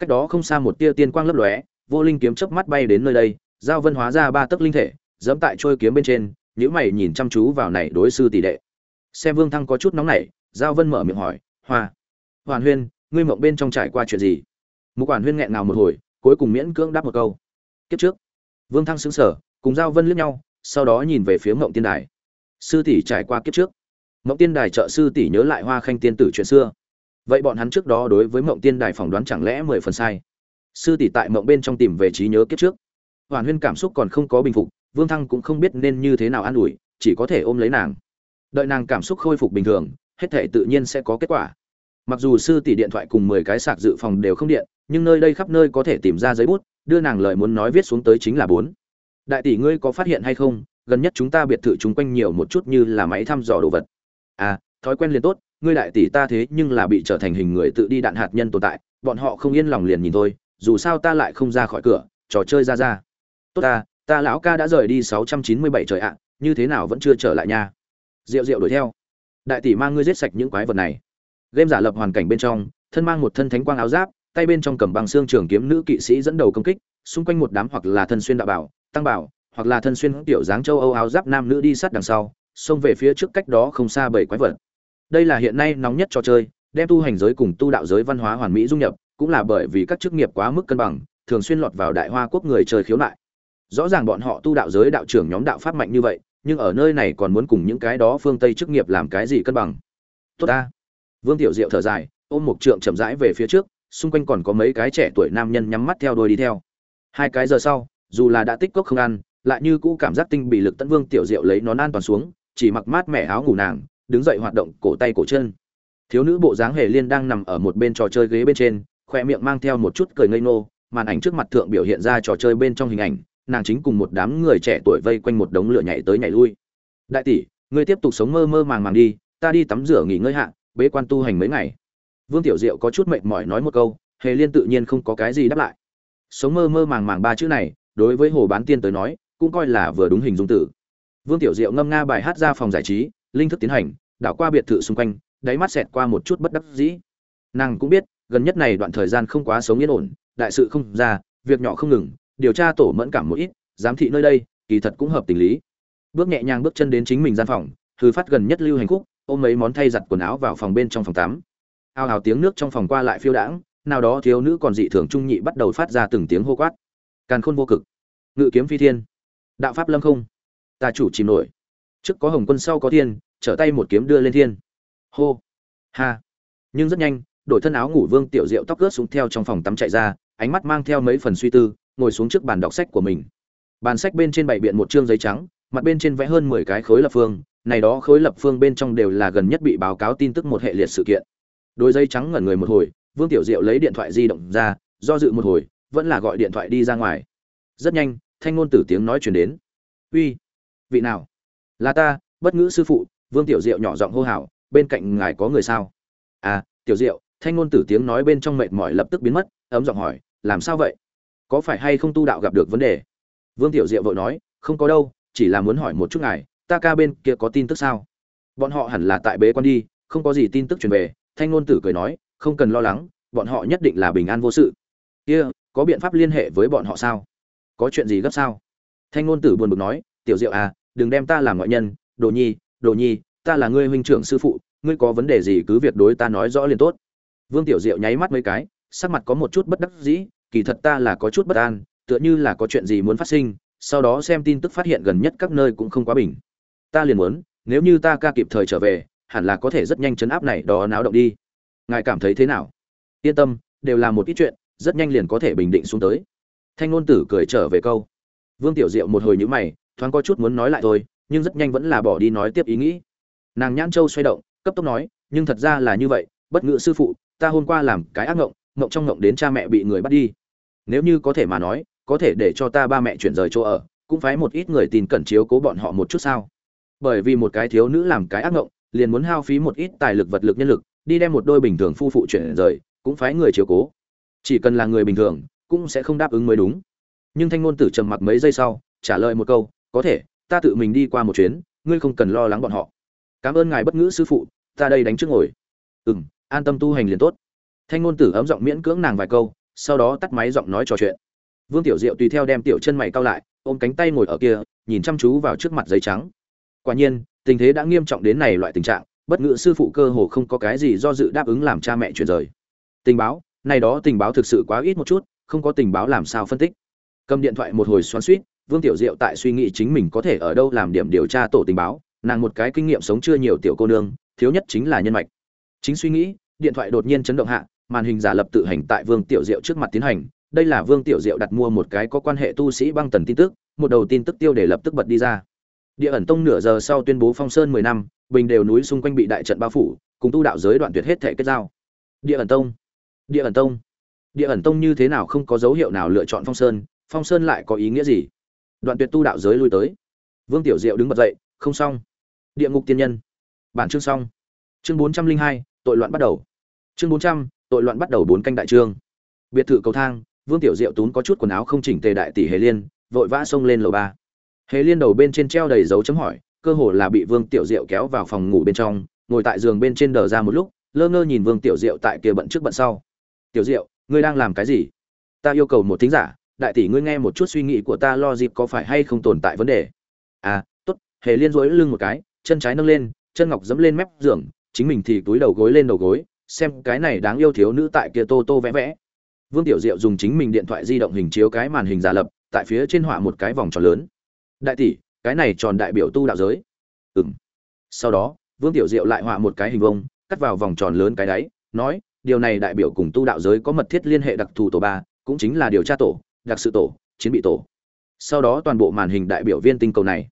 cách đó không xa một tia tiên quang lấp lóe, vô linh kiếm chớp mắt bay đến nơi đây, giao vân hóa ra ba tấc linh thể, dẫm tại trôi kiếm bên trên nhữ mày nhìn chăm chú vào này đối sư tỷ đệ. Xem vương thăng có chút nóng nảy, giao vân mở miệng hỏi, hoa hoàn huyên, ngươi mộng bên trong trải qua chuyện gì? Một quản huyên nghẹn nào một hồi, cuối cùng miễn cưỡng đáp một câu. Kiếp trước, vương thăng xứng sở cùng giao vân liếc nhau, sau đó nhìn về phía mộng tiên đài. Sư tỷ trải qua kiếp trước. Mộng tiên đài trợ sư tỷ nhớ lại hoa khanh tiên tử chuyện xưa. Vậy bọn hắn trước đó đối với mộng tiên đài phỏng đoán chẳng lẽ mười phần sai? Sư tỷ tại mộng bên trong tìm về trí nhớ kiếp trước. Hoàn huyên cảm xúc còn không có bình phục, vương thăng cũng không biết nên như thế nào an ủi, chỉ có thể ôm lấy nàng. Đợi nàng cảm xúc khôi phục bình thường, hết thể tự nhiên sẽ có kết quả mặc dù sư tỷ điện thoại cùng mười cái sạc dự phòng đều không điện, nhưng nơi đây khắp nơi có thể tìm ra giấy bút, đưa nàng lời muốn nói viết xuống tới chính là bốn. Đại tỷ ngươi có phát hiện hay không? Gần nhất chúng ta biệt thự chúng quanh nhiều một chút như là máy thăm dò đồ vật. À thói quen liền tốt, ngươi đại tỷ ta thế nhưng là bị trở thành hình người tự đi đạn hạt nhân tồn tại, bọn họ không yên lòng liền nhìn thôi, dù sao ta lại không ra khỏi cửa, trò chơi ra ra. Tốt ta ta lão ca đã rời đi sáu trăm chín mươi bảy trời ạ, như thế nào vẫn chưa trở lại nha. Rượu rượu đuổi theo. Đại tỷ mang ngươi giết sạch những quái vật này game giả lập hoàn cảnh bên trong, thân mang một thân thánh quang áo giáp, tay bên trong cầm bằng xương trường kiếm nữ kỵ sĩ dẫn đầu công kích, xung quanh một đám hoặc là thân xuyên đạo bảo, tăng bảo, hoặc là thân xuyên tiểu dáng châu âu áo giáp nam nữ đi sát đằng sau, xông về phía trước cách đó không xa bảy quái vật. Đây là hiện nay nóng nhất trò chơi, đem tu hành giới cùng tu đạo giới văn hóa hoàn mỹ dung nhập, cũng là bởi vì các chức nghiệp quá mức cân bằng, thường xuyên lọt vào đại hoa quốc người chơi khiếu nại. Rõ ràng bọn họ tu đạo giới đạo trưởng nhóm đạo pháp mạnh như vậy, nhưng ở nơi này còn muốn cùng những cái đó phương tây chức nghiệp làm cái gì cân bằng? Tốt ta vương tiểu diệu thở dài, ôm một trượng chậm rãi về phía trước, xung quanh còn có mấy cái trẻ tuổi nam nhân nhắm mắt theo đuôi đi theo. Hai cái giờ sau, dù là đã tích cốc không ăn, lại như cũ cảm giác tinh bị lực tấn vương tiểu diệu lấy nón an toàn xuống, chỉ mặc mát mẻ áo ngủ nàng, đứng dậy hoạt động cổ tay cổ chân. Thiếu nữ bộ dáng hề liên đang nằm ở một bên trò chơi ghế bên trên khoe miệng mang theo một chút cười ngây ngô, màn ảnh trước mặt thượng biểu hiện ra trò chơi bên trong hình ảnh, nàng chính cùng một đám người trẻ tuổi vây quanh một đống lửa nhảy tới nhảy lui. Đại tỷ, ngươi tiếp tục sống mơ mơ màng màng đi, ta đi tắm rửa nghỉ ngơi hạ bế quan tu hành mấy ngày. Vương tiểu diệu có chút mệt mỏi nói một câu, hề liên tự nhiên không có cái gì đáp lại. Sống mơ mơ màng màng ba chữ này, đối với hồ bán tiên tới nói, cũng coi là vừa đúng hình dung tử. Vương tiểu diệu ngâm nga bài hát ra phòng giải trí, linh thức tiến hành, đảo qua biệt thự xung quanh, đáy mắt xẹt qua một chút bất đắc dĩ. Nàng cũng biết, gần nhất này đoạn thời gian không quá sống yên ổn, đại sự không ra, việc nhỏ không ngừng, điều tra tổ mẫn cảm một ít, giám thị nơi đây, kỳ thật cũng hợp tình lý. Bước nhẹ nhàng bước chân đến chính mình gian phòng thư phát gần nhất lưu hành khúc ôm mấy món thay giặt quần áo vào phòng bên trong phòng tắm. Ao ào tiếng nước trong phòng qua lại phiêu đãng, nào đó thiếu nữ còn dị thường trung nhị bắt đầu phát ra từng tiếng hô quát. Càn khôn vô cực. Ngự kiếm phi thiên. Đạo pháp lâm không. Ta chủ chìm nổi. Trước có hồng quân sau có thiên, trở tay một kiếm đưa lên thiên. Hô. Ha. Nhưng rất nhanh, đổi thân áo ngủ vương tiểu diệu tóc ướt xuống theo trong phòng tắm chạy ra, ánh mắt mang theo mấy phần suy tư, ngồi xuống trước bàn đọc sách của mình. Bàn sách bên trên bảy biện một chương giấy trắng, mặt bên trên vẽ hơn mười cái khối lập phương này đó khối lập phương bên trong đều là gần nhất bị báo cáo tin tức một hệ liệt sự kiện. Đôi dây trắng ngẩn người một hồi, vương tiểu diệu lấy điện thoại di động ra, do dự một hồi, vẫn là gọi điện thoại đi ra ngoài. Rất nhanh, thanh ngôn tử tiếng nói chuyển đến. Uy, vị nào? Là ta, bất ngữ sư phụ. Vương tiểu diệu nhỏ giọng hô hào, bên cạnh ngài có người sao? À tiểu diệu, thanh ngôn tử tiếng nói bên trong mệt mỏi lập tức biến mất, ấm giọng hỏi, làm sao vậy? Có phải hay không tu đạo gặp được vấn đề? Vương tiểu diệu vội nói, không có đâu, chỉ là muốn hỏi một chút ngài ta ca bên kia có tin tức sao? Bọn họ hẳn là tại bế quan đi, không có gì tin tức truyền về. Thanh ngôn tử cười nói, không cần lo lắng, bọn họ nhất định là bình an vô sự. Kia, có biện pháp liên hệ với bọn họ sao? Có chuyện gì gấp sao? Thanh ngôn tử buồn bực nói, tiểu diệu à đừng đem ta làm ngoại nhân. Đồ nhi đồ nhi, ta là ngươi huynh trưởng sư phụ, ngươi có vấn đề gì cứ việc đối ta nói rõ liền tốt. Vương tiểu diệu nháy mắt mấy cái, sắc mặt có một chút bất đắc dĩ, kỳ thật ta là có chút bất an, tựa như là có chuyện gì muốn phát sinh, sau đó xem tin tức phát hiện gần nhất các nơi cũng không quá bình ta liền muốn, nếu như ta ca kịp thời trở về, hẳn là có thể rất nhanh chấn áp này đó náo động đi. Ngài cảm thấy thế nào? Yên tâm, đều là một ít chuyện, rất nhanh liền có thể bình định xuống tới. Thanh ngôn tử cười trở về câu. Vương tiểu diệu một hồi nhữ mày, thoáng có chút muốn nói lại thôi, nhưng rất nhanh vẫn là bỏ đi nói tiếp ý nghĩ. Nàng nhãn châu xoay động, cấp tốc nói, nhưng thật ra là như vậy, bất ngự sư phụ, ta hôm qua làm cái ác ngộng ngộng trong ngộng đến cha mẹ bị người bắt đi. Nếu như có thể mà nói, có thể để cho ta ba mẹ chuyển rời chỗ ở, cũng phải một ít người tin cẩn chiếu cố bọn họ một chút sao? Bởi vì một cái thiếu nữ làm cái ác ngộng, liền muốn hao phí một ít tài lực vật lực nhân lực, đi đem một đôi bình thường phu phụ chuyển rời, cũng phải người chiếu cố. Chỉ cần là người bình thường, cũng sẽ không đáp ứng mới đúng. Nhưng thanh ngôn tử trầm mặc mấy giây sau, trả lời một câu, có thể, ta tự mình đi qua một chuyến, ngươi không cần lo lắng bọn họ. Cảm ơn ngài bất ngữ sư phụ, ta đây đánh trước ngồi. Ừ m an tâm tu hành liền tốt. Thanh ngôn tử ấm giọng miễn cưỡng nàng vài câu, sau đó tắt máy giọng nói trò chuyện. Vương tiểu diệu tùy theo đem tiểu chân mày cao lại, ôm cánh tay ngồi ở kia, nhìn chăm chú vào trước mặt giấy trắng quả nhiên, tình thế đã nghiêm trọng đến này loại tình trạng, bất ngữ sư phụ cơ hồ không có cái gì do dự đáp ứng làm cha mẹ chuyển rời. Tình báo, này đó tình báo thực sự quá ít một chút, không có tình báo làm sao phân tích. Cầm điện thoại một hồi xoắn suýt, vương tiểu diệu tại suy nghĩ chính mình có thể ở đâu làm điểm điều tra tổ tình báo, nàng một cái kinh nghiệm sống chưa nhiều tiểu cô nương, thiếu nhất chính là nhân mạch. Chính suy nghĩ, điện thoại đột nhiên chấn động hạ, màn hình giả lập tự hành tại vương tiểu diệu trước mặt tiến hành. Đây là vương tiểu diệu đặt mua một cái có quan hệ tu sĩ băng tần tin tức, một đầu tin tức tiêu để lập tức bật đi ra địa ẩn tông nửa giờ sau tuyên bố phong sơn mười năm, bình đều núi xung quanh bị đại trận bao phủ, cùng tu đạo giới đoạn tuyệt hết thể kết giao. Địa ẩn tông, địa ẩn tông. Địa ẩn tông như thế nào không có dấu hiệu nào lựa chọn phong sơn phong sơn lại có ý nghĩa gì? Đoạn tuyệt tu đạo giới lui tới. Vương tiểu diệu đứng bật dậy, không xong. Địa ngục tiên nhân. Bản chương xong. Chương bốn trăm linh hai, tội loạn bắt đầu. Chương bốn trăm, tội loạn bắt đầu bốn canh đại trương. Biệt thự cầu thang, vương tiểu diệu tún có chút quần áo không chỉnh tề đại tỷ hề liên, vội vã xông lên lầu ba hề liên đầu bên trên treo đầy dấu chấm hỏi, cơ hồ là bị vương tiểu diệu kéo vào phòng ngủ bên trong, ngồi tại giường bên trên đờ ra một lúc, lơ ngơ nhìn vương tiểu diệu tại kia bận trước bận sau. Tiểu diệu, ngươi đang làm cái gì? Ta yêu cầu một thính giả, đại tỷ ngươi nghe một chút suy nghĩ của ta lo dịp có phải hay không tồn tại vấn đề. À tốt. Hề liên rối lưng một cái, chân trái nâng lên, chân ngọc dẫm lên mép giường, chính mình thì túi đầu gối lên đầu gối, xem cái này đáng yêu thiếu nữ tại kia tô tô vẽ vẽ. Vương tiểu diệu dùng chính mình điện thoại di động hình chiếu cái màn hình giả lập, tại phía trên họa một cái vòng tròn lớn đại tỷ, cái này tròn đại biểu tu đạo giới. Ừ m sau đó, vương tiểu diệu lại họa một cái hình vông cắt vào vòng tròn lớn cái đáy, nói, điều này đại biểu cùng tu đạo giới có mật thiết liên hệ đặc thù tổ ba, cũng chính là điều tra tổ, đặc sự tổ, chiến bị tổ. Sau đó toàn bộ màn hình đại biểu viên tinh cầu này.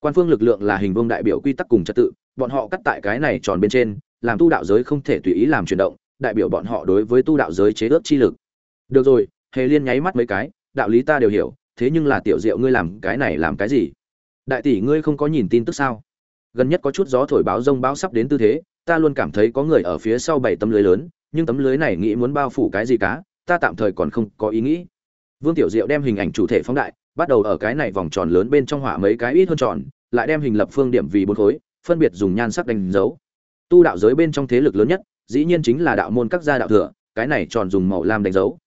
Quan phương lực lượng là hình vông đại biểu quy tắc cùng trật tự, bọn họ cắt tại cái này tròn bên trên, làm tu đạo giới không thể tùy ý làm chuyển động, đại biểu bọn họ đối với tu đạo giới chế ước chi lực. Được rồi, hề liên nháy mắt mấy cái, đạo lý ta đều hiểu thế nhưng là tiểu diệu ngươi làm cái này làm cái gì? Đại tỷ ngươi không có nhìn tin tức sao? Gần nhất có chút gió thổi báo rông báo sắp đến tư thế, ta luôn cảm thấy có người ở phía sau bảy tấm lưới lớn, nhưng tấm lưới này nghĩ muốn bao phủ cái gì cá ta tạm thời còn không có ý nghĩ. Vương tiểu diệu đem hình ảnh chủ thể phóng đại, bắt đầu ở cái này vòng tròn lớn bên trong họa mấy cái ít hơn tròn, lại đem hình lập phương điểm vì bốn khối, phân biệt dùng nhan sắc đánh dấu. Tu đạo giới bên trong thế lực lớn nhất, dĩ nhiên chính là đạo môn các gia đạo thừa, cái này tròn dùng màu lam đánh dấu.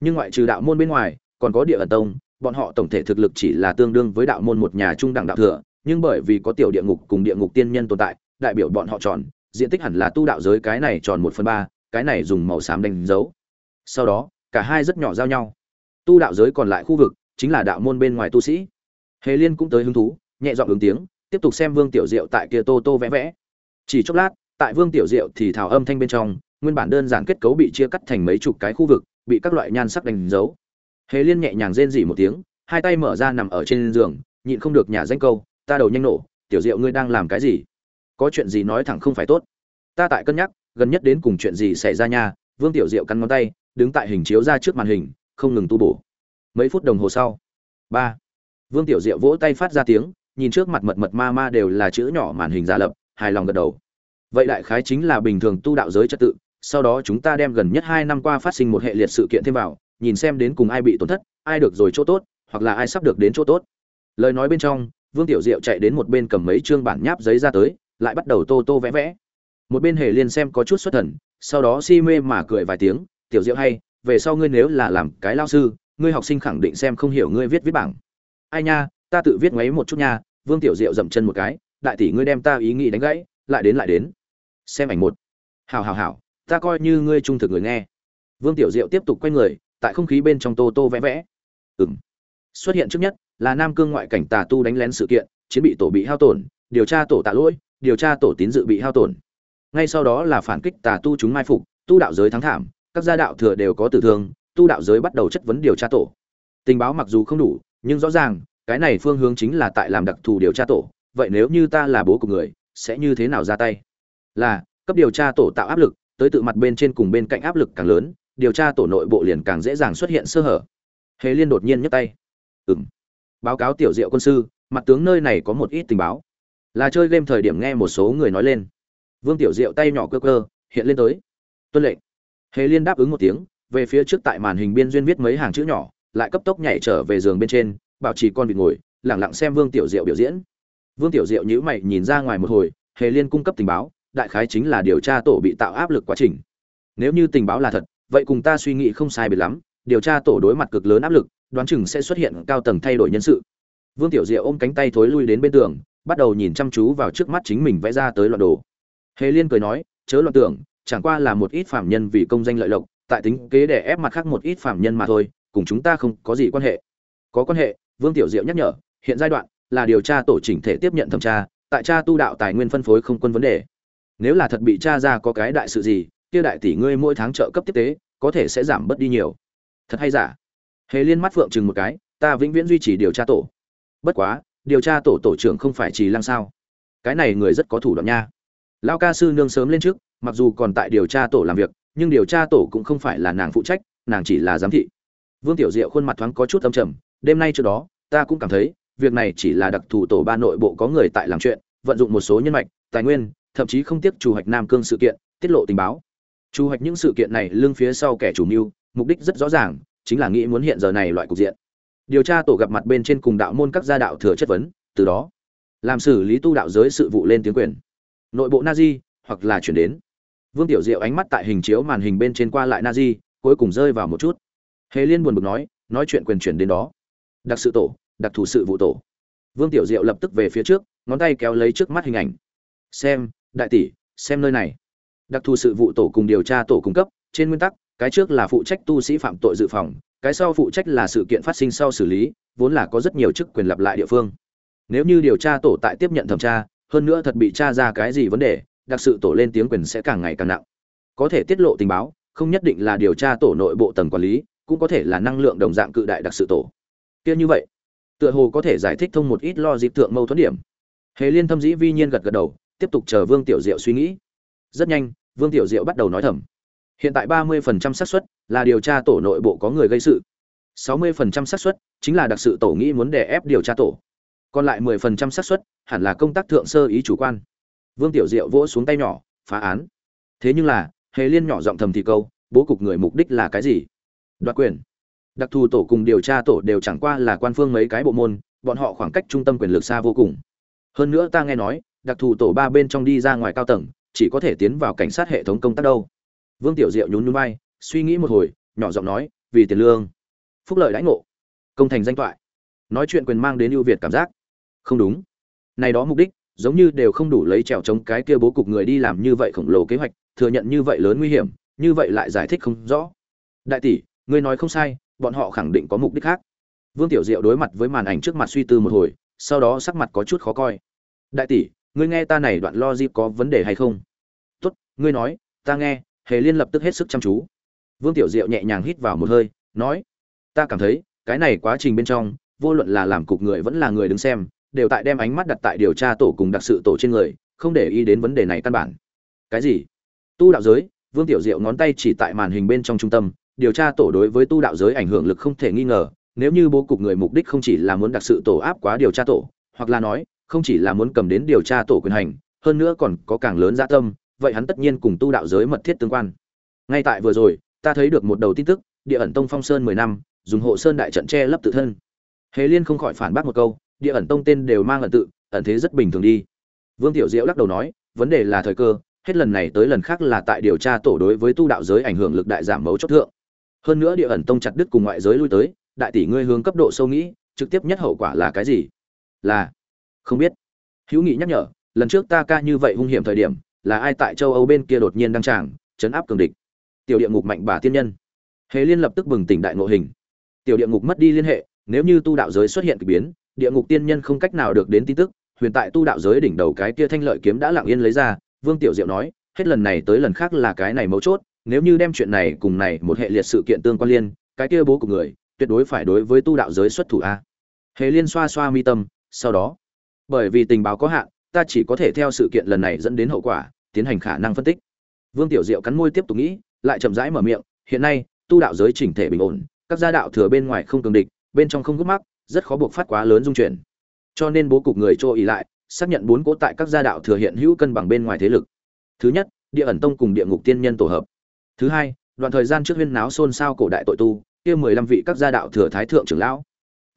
Nhưng ngoại trừ đạo môn bên ngoài, còn có địa ẩn tông bọn họ tổng thể thực lực chỉ là tương đương với đạo môn một nhà trung đẳng đạo thừa, nhưng bởi vì có tiểu địa ngục cùng địa ngục tiên nhân tồn tại, đại biểu bọn họ tròn, diện tích hẳn là tu đạo giới cái này tròn một phần ba, cái này dùng màu xám đánh dấu. Sau đó, cả hai rất nhỏ giao nhau. Tu đạo giới còn lại khu vực, chính là đạo môn bên ngoài tu sĩ. Hề liên cũng tới hứng thú, nhẹ giọng ứng tiếng, tiếp tục xem vương tiểu diệu tại kia tô tô vẽ vẽ. Chỉ chốc lát, tại vương tiểu diệu thì thảo âm thanh bên trong, nguyên bản đơn giản kết cấu bị chia cắt thành mấy chục cái khu vực, bị các loại nhan sắc đánh dấu hề liên nhẹ nhàng rên rỉ một tiếng, hai tay mở ra nằm ở trên giường, nhịn không được nhả danh câu, ta đầu nhanh nổ, tiểu diệu ngươi đang làm cái gì? Có chuyện gì nói thẳng không phải tốt. Ta tại cân nhắc, gần nhất đến cùng chuyện gì xảy ra nha. Vương tiểu diệu cắn ngón tay, đứng tại hình chiếu ra trước màn hình, không ngừng tu bổ. Mấy phút đồng hồ sau. Ba. Vương tiểu diệu vỗ tay phát ra tiếng, nhìn trước mặt mật mật ma ma đều là chữ nhỏ màn hình giả lập, hài lòng gật đầu. Vậy đại khái chính là bình thường tu đạo giới trật tự, sau đó chúng ta đem gần nhất hai năm qua phát sinh một hệ liệt sự kiện thêm vào nhìn xem đến cùng ai bị tổn thất, ai được rồi chỗ tốt, hoặc là ai sắp được đến chỗ tốt. Lời nói bên trong, vương tiểu diệu chạy đến một bên cầm mấy chương bản nháp giấy ra tới, lại bắt đầu tô tô vẽ vẽ. Một bên hề liên xem có chút xuất thần, sau đó si mê mà cười vài tiếng, tiểu diệu hay, về sau ngươi nếu là làm cái lao sư, ngươi học sinh khẳng định xem không hiểu ngươi viết viết bảng. Ai nha, ta tự viết ngoáy một chút nha. Vương tiểu diệu dậm chân một cái, đại tỷ ngươi đem ta ý nghĩ đánh gãy, lại đến lại đến. Xem ảnh một. Hào hào hào ta coi như ngươi trung thực người nghe. Vương tiểu diệu tiếp tục quay người tại không khí bên trong tô tô vẽ vẽ. Ừng xuất hiện trước nhất là nam cương ngoại cảnh tà tu đánh lén sự kiện, chiến bị tổ bị hao tổn, điều tra tổ tạ lỗi, điều tra tổ tín dự bị hao tổn. Ngay sau đó là phản kích tà tu chúng mai phục, tu đạo giới thắng thảm, các gia đạo thừa đều có tử thương, tu đạo giới bắt đầu chất vấn điều tra tổ. Tình báo mặc dù không đủ, nhưng rõ ràng, cái này phương hướng chính là tại làm đặc thù điều tra tổ, vậy nếu như ta là bố của người, sẽ như thế nào ra tay? Là, cấp điều tra tổ tạo áp lực, tới tự mặt bên trên cùng bên cạnh áp lực càng lớn điều tra tổ nội bộ liền càng dễ dàng xuất hiện sơ hở. Hề liên đột nhiên nhấc tay. Ừng báo cáo tiểu diệu quân sư, mặt tướng nơi này có một ít tình báo. Là chơi game thời điểm nghe một số người nói lên. Vương tiểu diệu tay nhỏ cơ cơ, hiện lên tới. Tuân lệnh. Hề liên đáp ứng một tiếng, về phía trước tại màn hình biên duyên viết mấy hàng chữ nhỏ, lại cấp tốc nhảy trở về giường bên trên, bảo trì con vịt ngồi lẳng lặng xem vương tiểu diệu biểu diễn. Vương tiểu diệu nhữ mày nhìn ra ngoài một hồi, hề liên cung cấp tình báo, đại khái chính là điều tra tổ bị tạo áp lực quá trình. Nếu như tình báo là thật vậy cùng ta suy nghĩ không sai biệt lắm, điều tra tổ đối mặt cực lớn áp lực, đoán chừng sẽ xuất hiện cao tầng thay đổi nhân sự. Vương tiểu diệu ôm cánh tay thối lui đến bên tường, bắt đầu nhìn chăm chú vào trước mắt chính mình vẽ ra tới loạn đồ. Hề liên cười nói, chớ loạn tưởng, chẳng qua là một ít phạm nhân vì công danh lợi lộc, tại tính kế để ép mặt khác một ít phạm nhân mà thôi, cùng chúng ta không có gì quan hệ. Có quan hệ, vương tiểu diệu nhắc nhở, hiện giai đoạn là điều tra tổ chỉnh thể tiếp nhận thẩm tra, tại tra tu đạo tài nguyên phân phối không quân vấn đề. Nếu là thật bị tra ra có cái đại sự gì kia đại tỷ ngươi mỗi tháng trợ cấp tiếp tế, có thể sẽ giảm bớt đi nhiều. Thật hay giả? Hề liên mắt phượng chừng một cái, ta vĩnh viễn duy trì điều tra tổ. Bất quá, điều tra tổ tổ trưởng không phải trì lăng sao. Cái này người rất có thủ đoạn nha. Lao ca sư nương sớm lên trước, mặc dù còn tại điều tra tổ làm việc, nhưng điều tra tổ cũng không phải là nàng phụ trách, nàng chỉ là giám thị. Vương tiểu diệu khuôn mặt thoáng có chút âm trầm, đêm nay trước đó, ta cũng cảm thấy, việc này chỉ là đặc thù tổ ba nội bộ có người tại làm chuyện, vận dụng một số nhân mạch, tài nguyên, thậm chí không tiếc chủ hoạch nam cương sự kiện, tiết lộ tình báo. Chu hoạch những sự kiện này lương phía sau kẻ chủ mưu, mục đích rất rõ ràng, chính là nghĩ muốn hiện giờ này loại cục diện. Điều tra tổ gặp mặt bên trên cùng đạo môn các gia đạo thừa chất vấn, từ đó, làm xử lý tu đạo giới sự vụ lên tiếng quyền. Nội bộ nazi hoặc là chuyển đến. Vương tiểu diệu ánh mắt tại hình chiếu màn hình bên trên qua lại nazi cuối cùng rơi vào một chút. Hề liên buồn bực nói nói chuyện quyền chuyển đến đó. Đặc sự tổ, đặc thù sự vụ tổ. Vương tiểu diệu lập tức về phía trước, ngón tay kéo lấy trước mắt hình ảnh. Xem, đại tỷ, xem nơi này đặc thù sự vụ tổ cùng điều tra tổ cung cấp, trên nguyên tắc, cái trước là phụ trách tu sĩ phạm tội dự phòng, cái sau phụ trách là sự kiện phát sinh sau xử lý, vốn là có rất nhiều chức quyền lặp lại địa phương. Nếu như điều tra tổ tại tiếp nhận thẩm tra, hơn nữa thật bị tra ra cái gì vấn đề, đặc sự tổ lên tiếng quyền sẽ càng ngày càng nặng. Có thể tiết lộ tình báo, không nhất định là điều tra tổ nội bộ tầng quản lý, cũng có thể là năng lượng đồng dạng cự đại đặc sự tổ. Kia như vậy, tựa hồ có thể giải thích thông một ít lo dịp thượng mâu thuẫn điểm. Hề liên thâm dĩ vi nhiên gật gật đầu, tiếp tục chờ vương tiểu diệu suy nghĩ. Rất nhanh vương tiểu diệu bắt đầu nói thầm. Hiện tại ba mươi phần trăm xác suất là điều tra tổ nội bộ có người gây sự. sáu mươi phần trăm xác suất chính là đặc sự tổ nghĩ muốn đè ép điều tra tổ. Còn lại mười phần trăm xác suất hẳn là công tác thượng sơ ý chủ quan. Vương tiểu diệu vỗ xuống tay nhỏ, phá án. Thế nhưng là, hề liên nhỏ giọng thầm thì câu, bố cục người mục đích là cái gì? Đoạt quyền. Đặc thù tổ cùng điều tra tổ đều chẳng qua là quan phương mấy cái bộ môn, bọn họ khoảng cách trung tâm quyền lực xa vô cùng. Hơn nữa ta nghe nói, đặc thù tổ ba bên trong đi ra ngoài cao tầng chỉ có thể tiến vào cảnh sát hệ thống công tác đâu. Vương tiểu diệu nhún nhún vai, suy nghĩ một hồi, nhỏ giọng nói, vì tiền lương. Phúc lợi đãi ngộ. Công thành danh toại nói chuyện quyền mang đến ưu việt cảm giác. Không đúng. Này đó mục đích, giống như đều không đủ lấy trèo chống cái kia bố cục người đi làm như vậy khổng lồ kế hoạch, thừa nhận như vậy lớn nguy hiểm, như vậy lại giải thích không rõ. Đại tỷ, ngươi nói không sai, bọn họ khẳng định có mục đích khác. Vương tiểu diệu đối mặt với màn ảnh trước mặt suy tư một hồi, sau đó sắc mặt có chút khó coi. Đại tỷ ngươi nghe ta này đoạn lo logic có vấn đề hay không? Tốt, ngươi nói, ta nghe, hề liên lập tức hết sức chăm chú. Vương tiểu diệu nhẹ nhàng hít vào một hơi, nói, ta cảm thấy, cái này quá trình bên trong, vô luận là làm cục người vẫn là người đứng xem, đều tại đem ánh mắt đặt tại điều tra tổ cùng đặc sự tổ trên người, không để ý đến vấn đề này căn bản. Cái gì? Tu đạo giới, vương tiểu diệu ngón tay chỉ tại màn hình bên trong trung tâm, điều tra tổ đối với tu đạo giới ảnh hưởng lực không thể nghi ngờ, nếu như bố cục người mục đích không chỉ là muốn đặc sự tổ áp quá điều tra tổ, hoặc là nói không chỉ là muốn cầm đến điều tra tổ quyền hành, hơn nữa còn có càng lớn dạ tâm, vậy hắn tất nhiên cùng tu đạo giới mật thiết tương quan. Ngay tại vừa rồi, ta thấy được một đầu tin tức, địa ẩn tông phong sơn mười năm, dùng hộ sơn đại trận che lấp tự thân. Hề liên không khỏi phản bác một câu, địa ẩn tông tên đều mang ẩn tự, ẩn thế rất bình thường đi. Vương tiểu diệu lắc đầu nói, vấn đề là thời cơ, hết lần này tới lần khác là tại điều tra tổ đối với tu đạo giới ảnh hưởng lực đại giảm mấu chốt thượng. Hơn nữa địa ẩn tông chặt đứt cùng ngoại giới lui tới, đại tỷ ngươi hướng cấp độ sâu nghĩ, trực tiếp nhất hậu quả là cái gì? Là không biết. Hữu nghị nhắc nhở, lần trước ta ca như vậy hung hiểm thời điểm, là ai tại châu âu bên kia đột nhiên đăng tràng, chấn áp cường địch? Tiểu địa ngục mạnh bà tiên nhân. Hề liên lập tức bừng tỉnh đại ngộ hình. Tiểu địa ngục mất đi liên hệ, nếu như tu đạo giới xuất hiện k ỳ biến, địa ngục tiên nhân không cách nào được đến tin tức, huyền tại tu đạo giới đỉnh đầu cái kia thanh lợi kiếm đã lặng yên lấy ra, vương tiểu diệu nói, hết lần này tới lần khác là cái này mấu chốt, nếu như đem chuyện này cùng này một hệ liệt sự kiện tương quan liên, cái kia bố của người, tuyệt đối phải đối với tu đạo giới xuất thủ a. Hề liên xoa xoa mi tâm, sau đó bởi vì tình báo có hạn, ta chỉ có thể theo sự kiện lần này dẫn đến hậu quả, tiến hành khả năng phân tích. Vương tiểu diệu cắn môi tiếp tục nghĩ, lại chậm rãi mở miệng, hiện nay, tu đạo giới chỉnh thể bình ổn, các gia đạo thừa bên ngoài không cường địch, bên trong không gấp mắc, rất khó buộc phát quá lớn dung chuyển. Cho nên bố cục người cho ý lại, xác nhận bốn cố tại các gia đạo thừa hiện hữu cân bằng bên ngoài thế lực. Thứ nhất, địa ẩn tông cùng địa ngục tiên nhân tổ hợp. Thứ hai, đoạn thời gian trước huyên náo xôn xao cổ đại tội tu, kia mười lăm vị các gia đạo thừa thái thượng trưởng lão.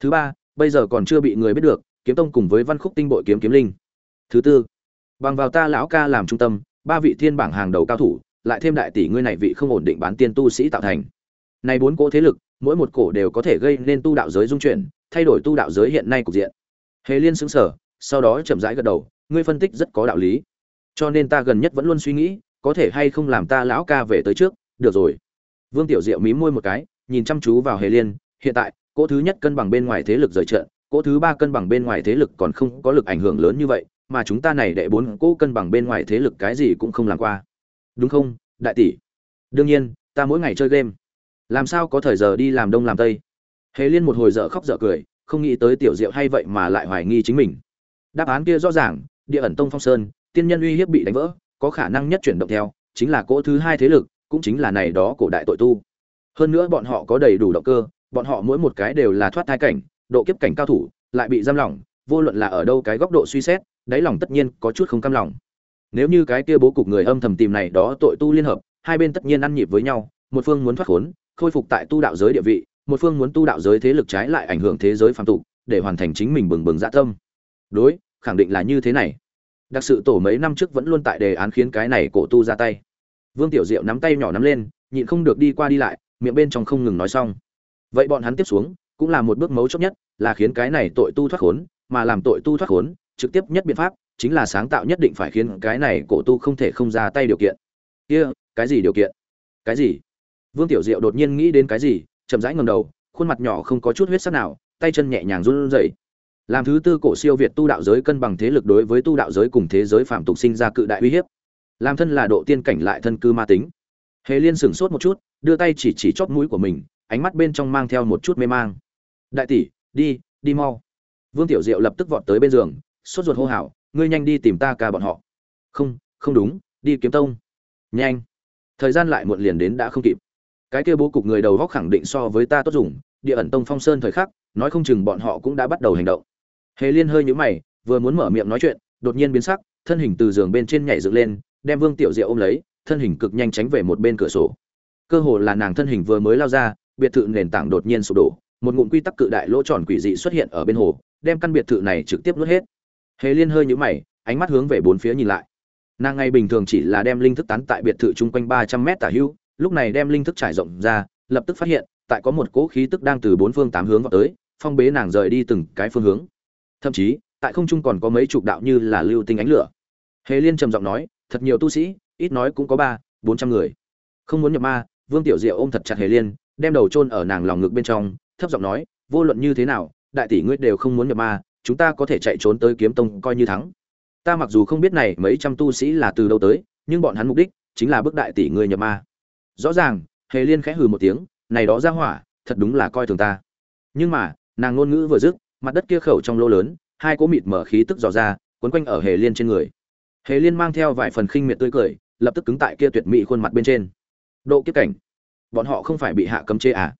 Thứ ba, bây giờ còn chưa bị người biết được kiếm tông cùng với văn khúc tinh bội kiếm kiếm linh. Thứ tư, bằng vào ta lão ca làm trung tâm, ba vị thiên bảng hàng đầu cao thủ, lại thêm đại tỷ ngươi này vị không ổn định bán tiên tu sĩ tạo thành. Này bốn cỗ thế lực, mỗi một cổ đều có thể gây nên tu đạo giới dung chuyển, thay đổi tu đạo giới hiện nay cục diện. Hề liên xứng sở sau đó chậm rãi gật đầu, ngươi phân tích rất có đạo lý. Cho nên ta gần nhất vẫn luôn suy nghĩ, có thể hay không làm ta lão ca về tới trước, được rồi. Vương tiểu diệu mím môi một cái, nhìn chăm chú vào hề liên, hiện tại, cỗ thứ nhất cân bằng bên ngoài thế lực rời trận cỗ thứ ba cân bằng bên ngoài thế lực còn không có lực ảnh hưởng lớn như vậy, mà chúng ta này đệ bốn cỗ cân bằng bên ngoài thế lực cái gì cũng không làm qua. Đúng không, đại tỷ? Đương nhiên, ta mỗi ngày chơi game. Làm sao có thời giờ đi làm đông làm tây? Hề liên một hồi dở khóc dở cười, không nghĩ tới tiểu diệu hay vậy mà lại hoài nghi chính mình. Đáp án kia rõ ràng, địa ẩn tông phong sơn, tiên nhân uy hiếp bị đánh vỡ, có khả năng nhất chuyển động theo, chính là cỗ thứ hai thế lực, cũng chính là này đó cổ đại tội tu. Hơn nữa bọn họ có đầy đủ động cơ, bọn họ mỗi một cái đều là thoát thai cảnh độ kiếp cảnh cao thủ, lại bị giam lỏng, vô luận là ở đâu cái góc độ suy xét, đáy lòng tất nhiên có chút không cam lòng. Nếu như cái kia bố cục người âm thầm tìm này đó tội tu liên hợp, hai bên tất nhiên ăn nhịp với nhau, một phương muốn thoát khốn, khôi phục tại tu đạo giới địa vị, một phương muốn tu đạo giới thế lực trái lại ảnh hưởng thế giới phàm tục, để hoàn thành chính mình bừng bừng dạ tâm. Đối, khẳng định là như thế này. Đặc sự tổ mấy năm trước vẫn luôn tại đề án khiến cái này cổ tu ra tay. Vương tiểu diệu nắm tay nhỏ nắm lên, nhịn không được đi qua đi lại, miệng bên trong không ngừng nói xong. Vậy bọn hắn tiếp xuống cũng là một bước mấu chốt nhất, là khiến cái này tội tu thoát khốn, mà làm tội tu thoát khốn, trực tiếp nhất biện pháp, chính là sáng tạo nhất định phải khiến cái này cổ tu không thể không ra tay điều kiện. Kia, cái gì điều kiện? Cái gì? Vương tiểu diệu đột nhiên nghĩ đến cái gì, chậm rãi ngẩng đầu, khuôn mặt nhỏ không có chút huyết sắc nào, tay chân nhẹ nhàng run rẩy. Làm thứ tư cổ siêu việt tu đạo giới cân bằng thế lực đối với tu đạo giới cùng thế giới phạm tục sinh ra cự đại uy hiếp. Làm thân là độ tiên cảnh lại thân cư ma tính. Hề liên sửng sốt một chút, đưa tay chỉ chỉ chóp mũi của mình, ánh mắt bên trong mang theo một chút mê mang đại tỷ, đi đi mau. Vương tiểu diệu lập tức vọt tới bên giường, sốt ruột hô hào, ngươi nhanh đi tìm ta ca bọn họ. Không không đúng, đi kiếm tông. Nhanh. Thời gian lại muộn liền đến đã không kịp. Cái kia bố cục người đầu góc khẳng định so với ta tốt dùng, địa ẩn tông phong sơn thời khắc, nói không chừng bọn họ cũng đã bắt đầu hành động. Hề liên hơi nhũ mày, vừa muốn mở miệng nói chuyện, đột nhiên biến sắc, thân hình từ giường bên trên nhảy dựng lên, đem vương tiểu diệu ôm lấy, thân hình cực nhanh tránh về một bên cửa sổ. Cơ hồ là nàng thân hình vừa mới lao ra, biệt thự nền tảng đột nhiên sụp đổ một ngụm quy tắc cự đại lỗ tròn quỷ dị xuất hiện ở bên hồ, đem căn biệt thự này trực tiếp nuốt hết. Hề liên hơi nhũ mày, ánh mắt hướng về bốn phía nhìn lại. Nàng ngày bình thường chỉ là đem linh thức tán tại biệt thự chung quanh ba trăm mét tả hữu lúc này đem linh thức trải rộng ra, lập tức phát hiện, tại có một cỗ khí tức đang từ bốn phương tám hướng vào tới, phong bế nàng rời đi từng cái phương hướng. Thậm chí, tại không trung còn có mấy chục đạo như là lưu tinh ánh lửa. Hề liên trầm giọng nói, thật nhiều tu sĩ, ít nói cũng có ba, bốn trăm người. Không muốn nhập ma, vương tiểu diệu ôm thật chặt hề liên, đem đầu chôn ở nàng lòng ngực bên trong thấp giọng nói, vô luận như thế nào, đại tỷ ngươi đều không muốn nhập ma, chúng ta có thể chạy trốn tới kiếm tông coi như thắng. Ta mặc dù không biết này mấy trăm tu sĩ là từ đâu tới, nhưng bọn hắn mục đích chính là bức đại tỷ ngươi nhập ma. Rõ ràng, hề liên khẽ hừ một tiếng, này đó ra hỏa, thật đúng là coi thường ta. Nhưng mà, nàng ngôn ngữ vừa dứt, mặt đất kia khẩu trong lô lớn, hai cỗ mịt mở khí tức dò ra quấn quanh ở hề liên trên người. Hề liên mang theo vài phần khinh miệt tươi cười, lập tức cứng tại kia tuyệt mỹ khuôn mặt bên trên. Độ kiếp cảnh. Bọn họ không phải bị hạ cấm chế à?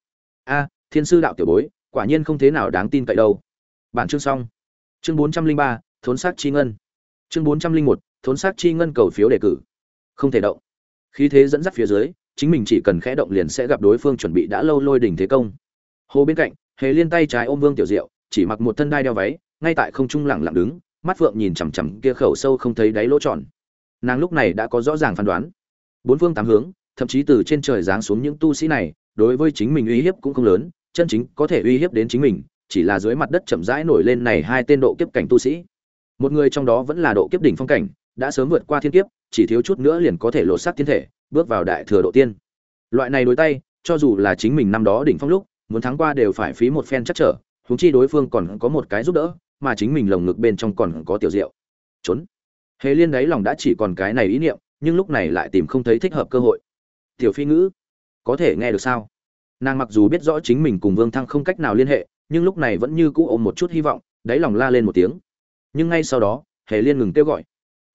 A thiên sư đạo tiểu bối, quả nhiên không thế nào đáng tin cậy đâu. Bản chương xong. Chương bốn trăm linh ba, thốn sát chi ngân. Chương bốn trăm linh một, thốn sát chi ngân cầu phiếu đề cử. Không thể động. Khí thế dẫn dắt phía dưới, chính mình chỉ cần khẽ động liền sẽ gặp đối phương chuẩn bị đã lâu lôi đỉnh thế công. Hồ bên cạnh, hề liên tay trái ôm vương tiểu diệu, chỉ mặc một thân đai đeo váy, ngay tại không trung lặng lặng đứng, mắt phượng nhìn chằm chằm kia khẩu sâu không thấy đáy lỗ tròn. Nàng lúc này đã có rõ ràng phán đoán. Bốn phương tám hướng, thậm chí từ trên trời giáng xuống những tu sĩ này, đối với chính mình uy hiếp cũng không lớn chân chính có thể uy hiếp đến chính mình, chỉ là dưới mặt đất chậm rãi nổi lên này hai tên độ kiếp cảnh tu sĩ. Một người trong đó vẫn là độ kiếp đỉnh phong cảnh, đã sớm vượt qua thiên kiếp, chỉ thiếu chút nữa liền có thể lột xác thiên thể, bước vào đại thừa độ tiên. Loại này đối tay, cho dù là chính mình năm đó đỉnh phong lúc, muốn thắng qua đều phải phí một phen chắc trở, huống chi đối phương còn có một cái giúp đỡ, mà chính mình lồng ngực bên trong còn có tiểu diệu. Trốn. Hề liên đấy lòng đã chỉ còn cái này ý niệm, nhưng lúc này lại tìm không thấy thích hợp cơ hội. Tiểu phi ngữ, có thể nghe được sao? Nàng mặc dù biết rõ chính mình cùng vương thăng không cách nào liên hệ, nhưng lúc này vẫn như cũ ôm một chút hy vọng, đáy lòng la lên một tiếng. Nhưng ngay sau đó, hề liên ngừng kêu gọi.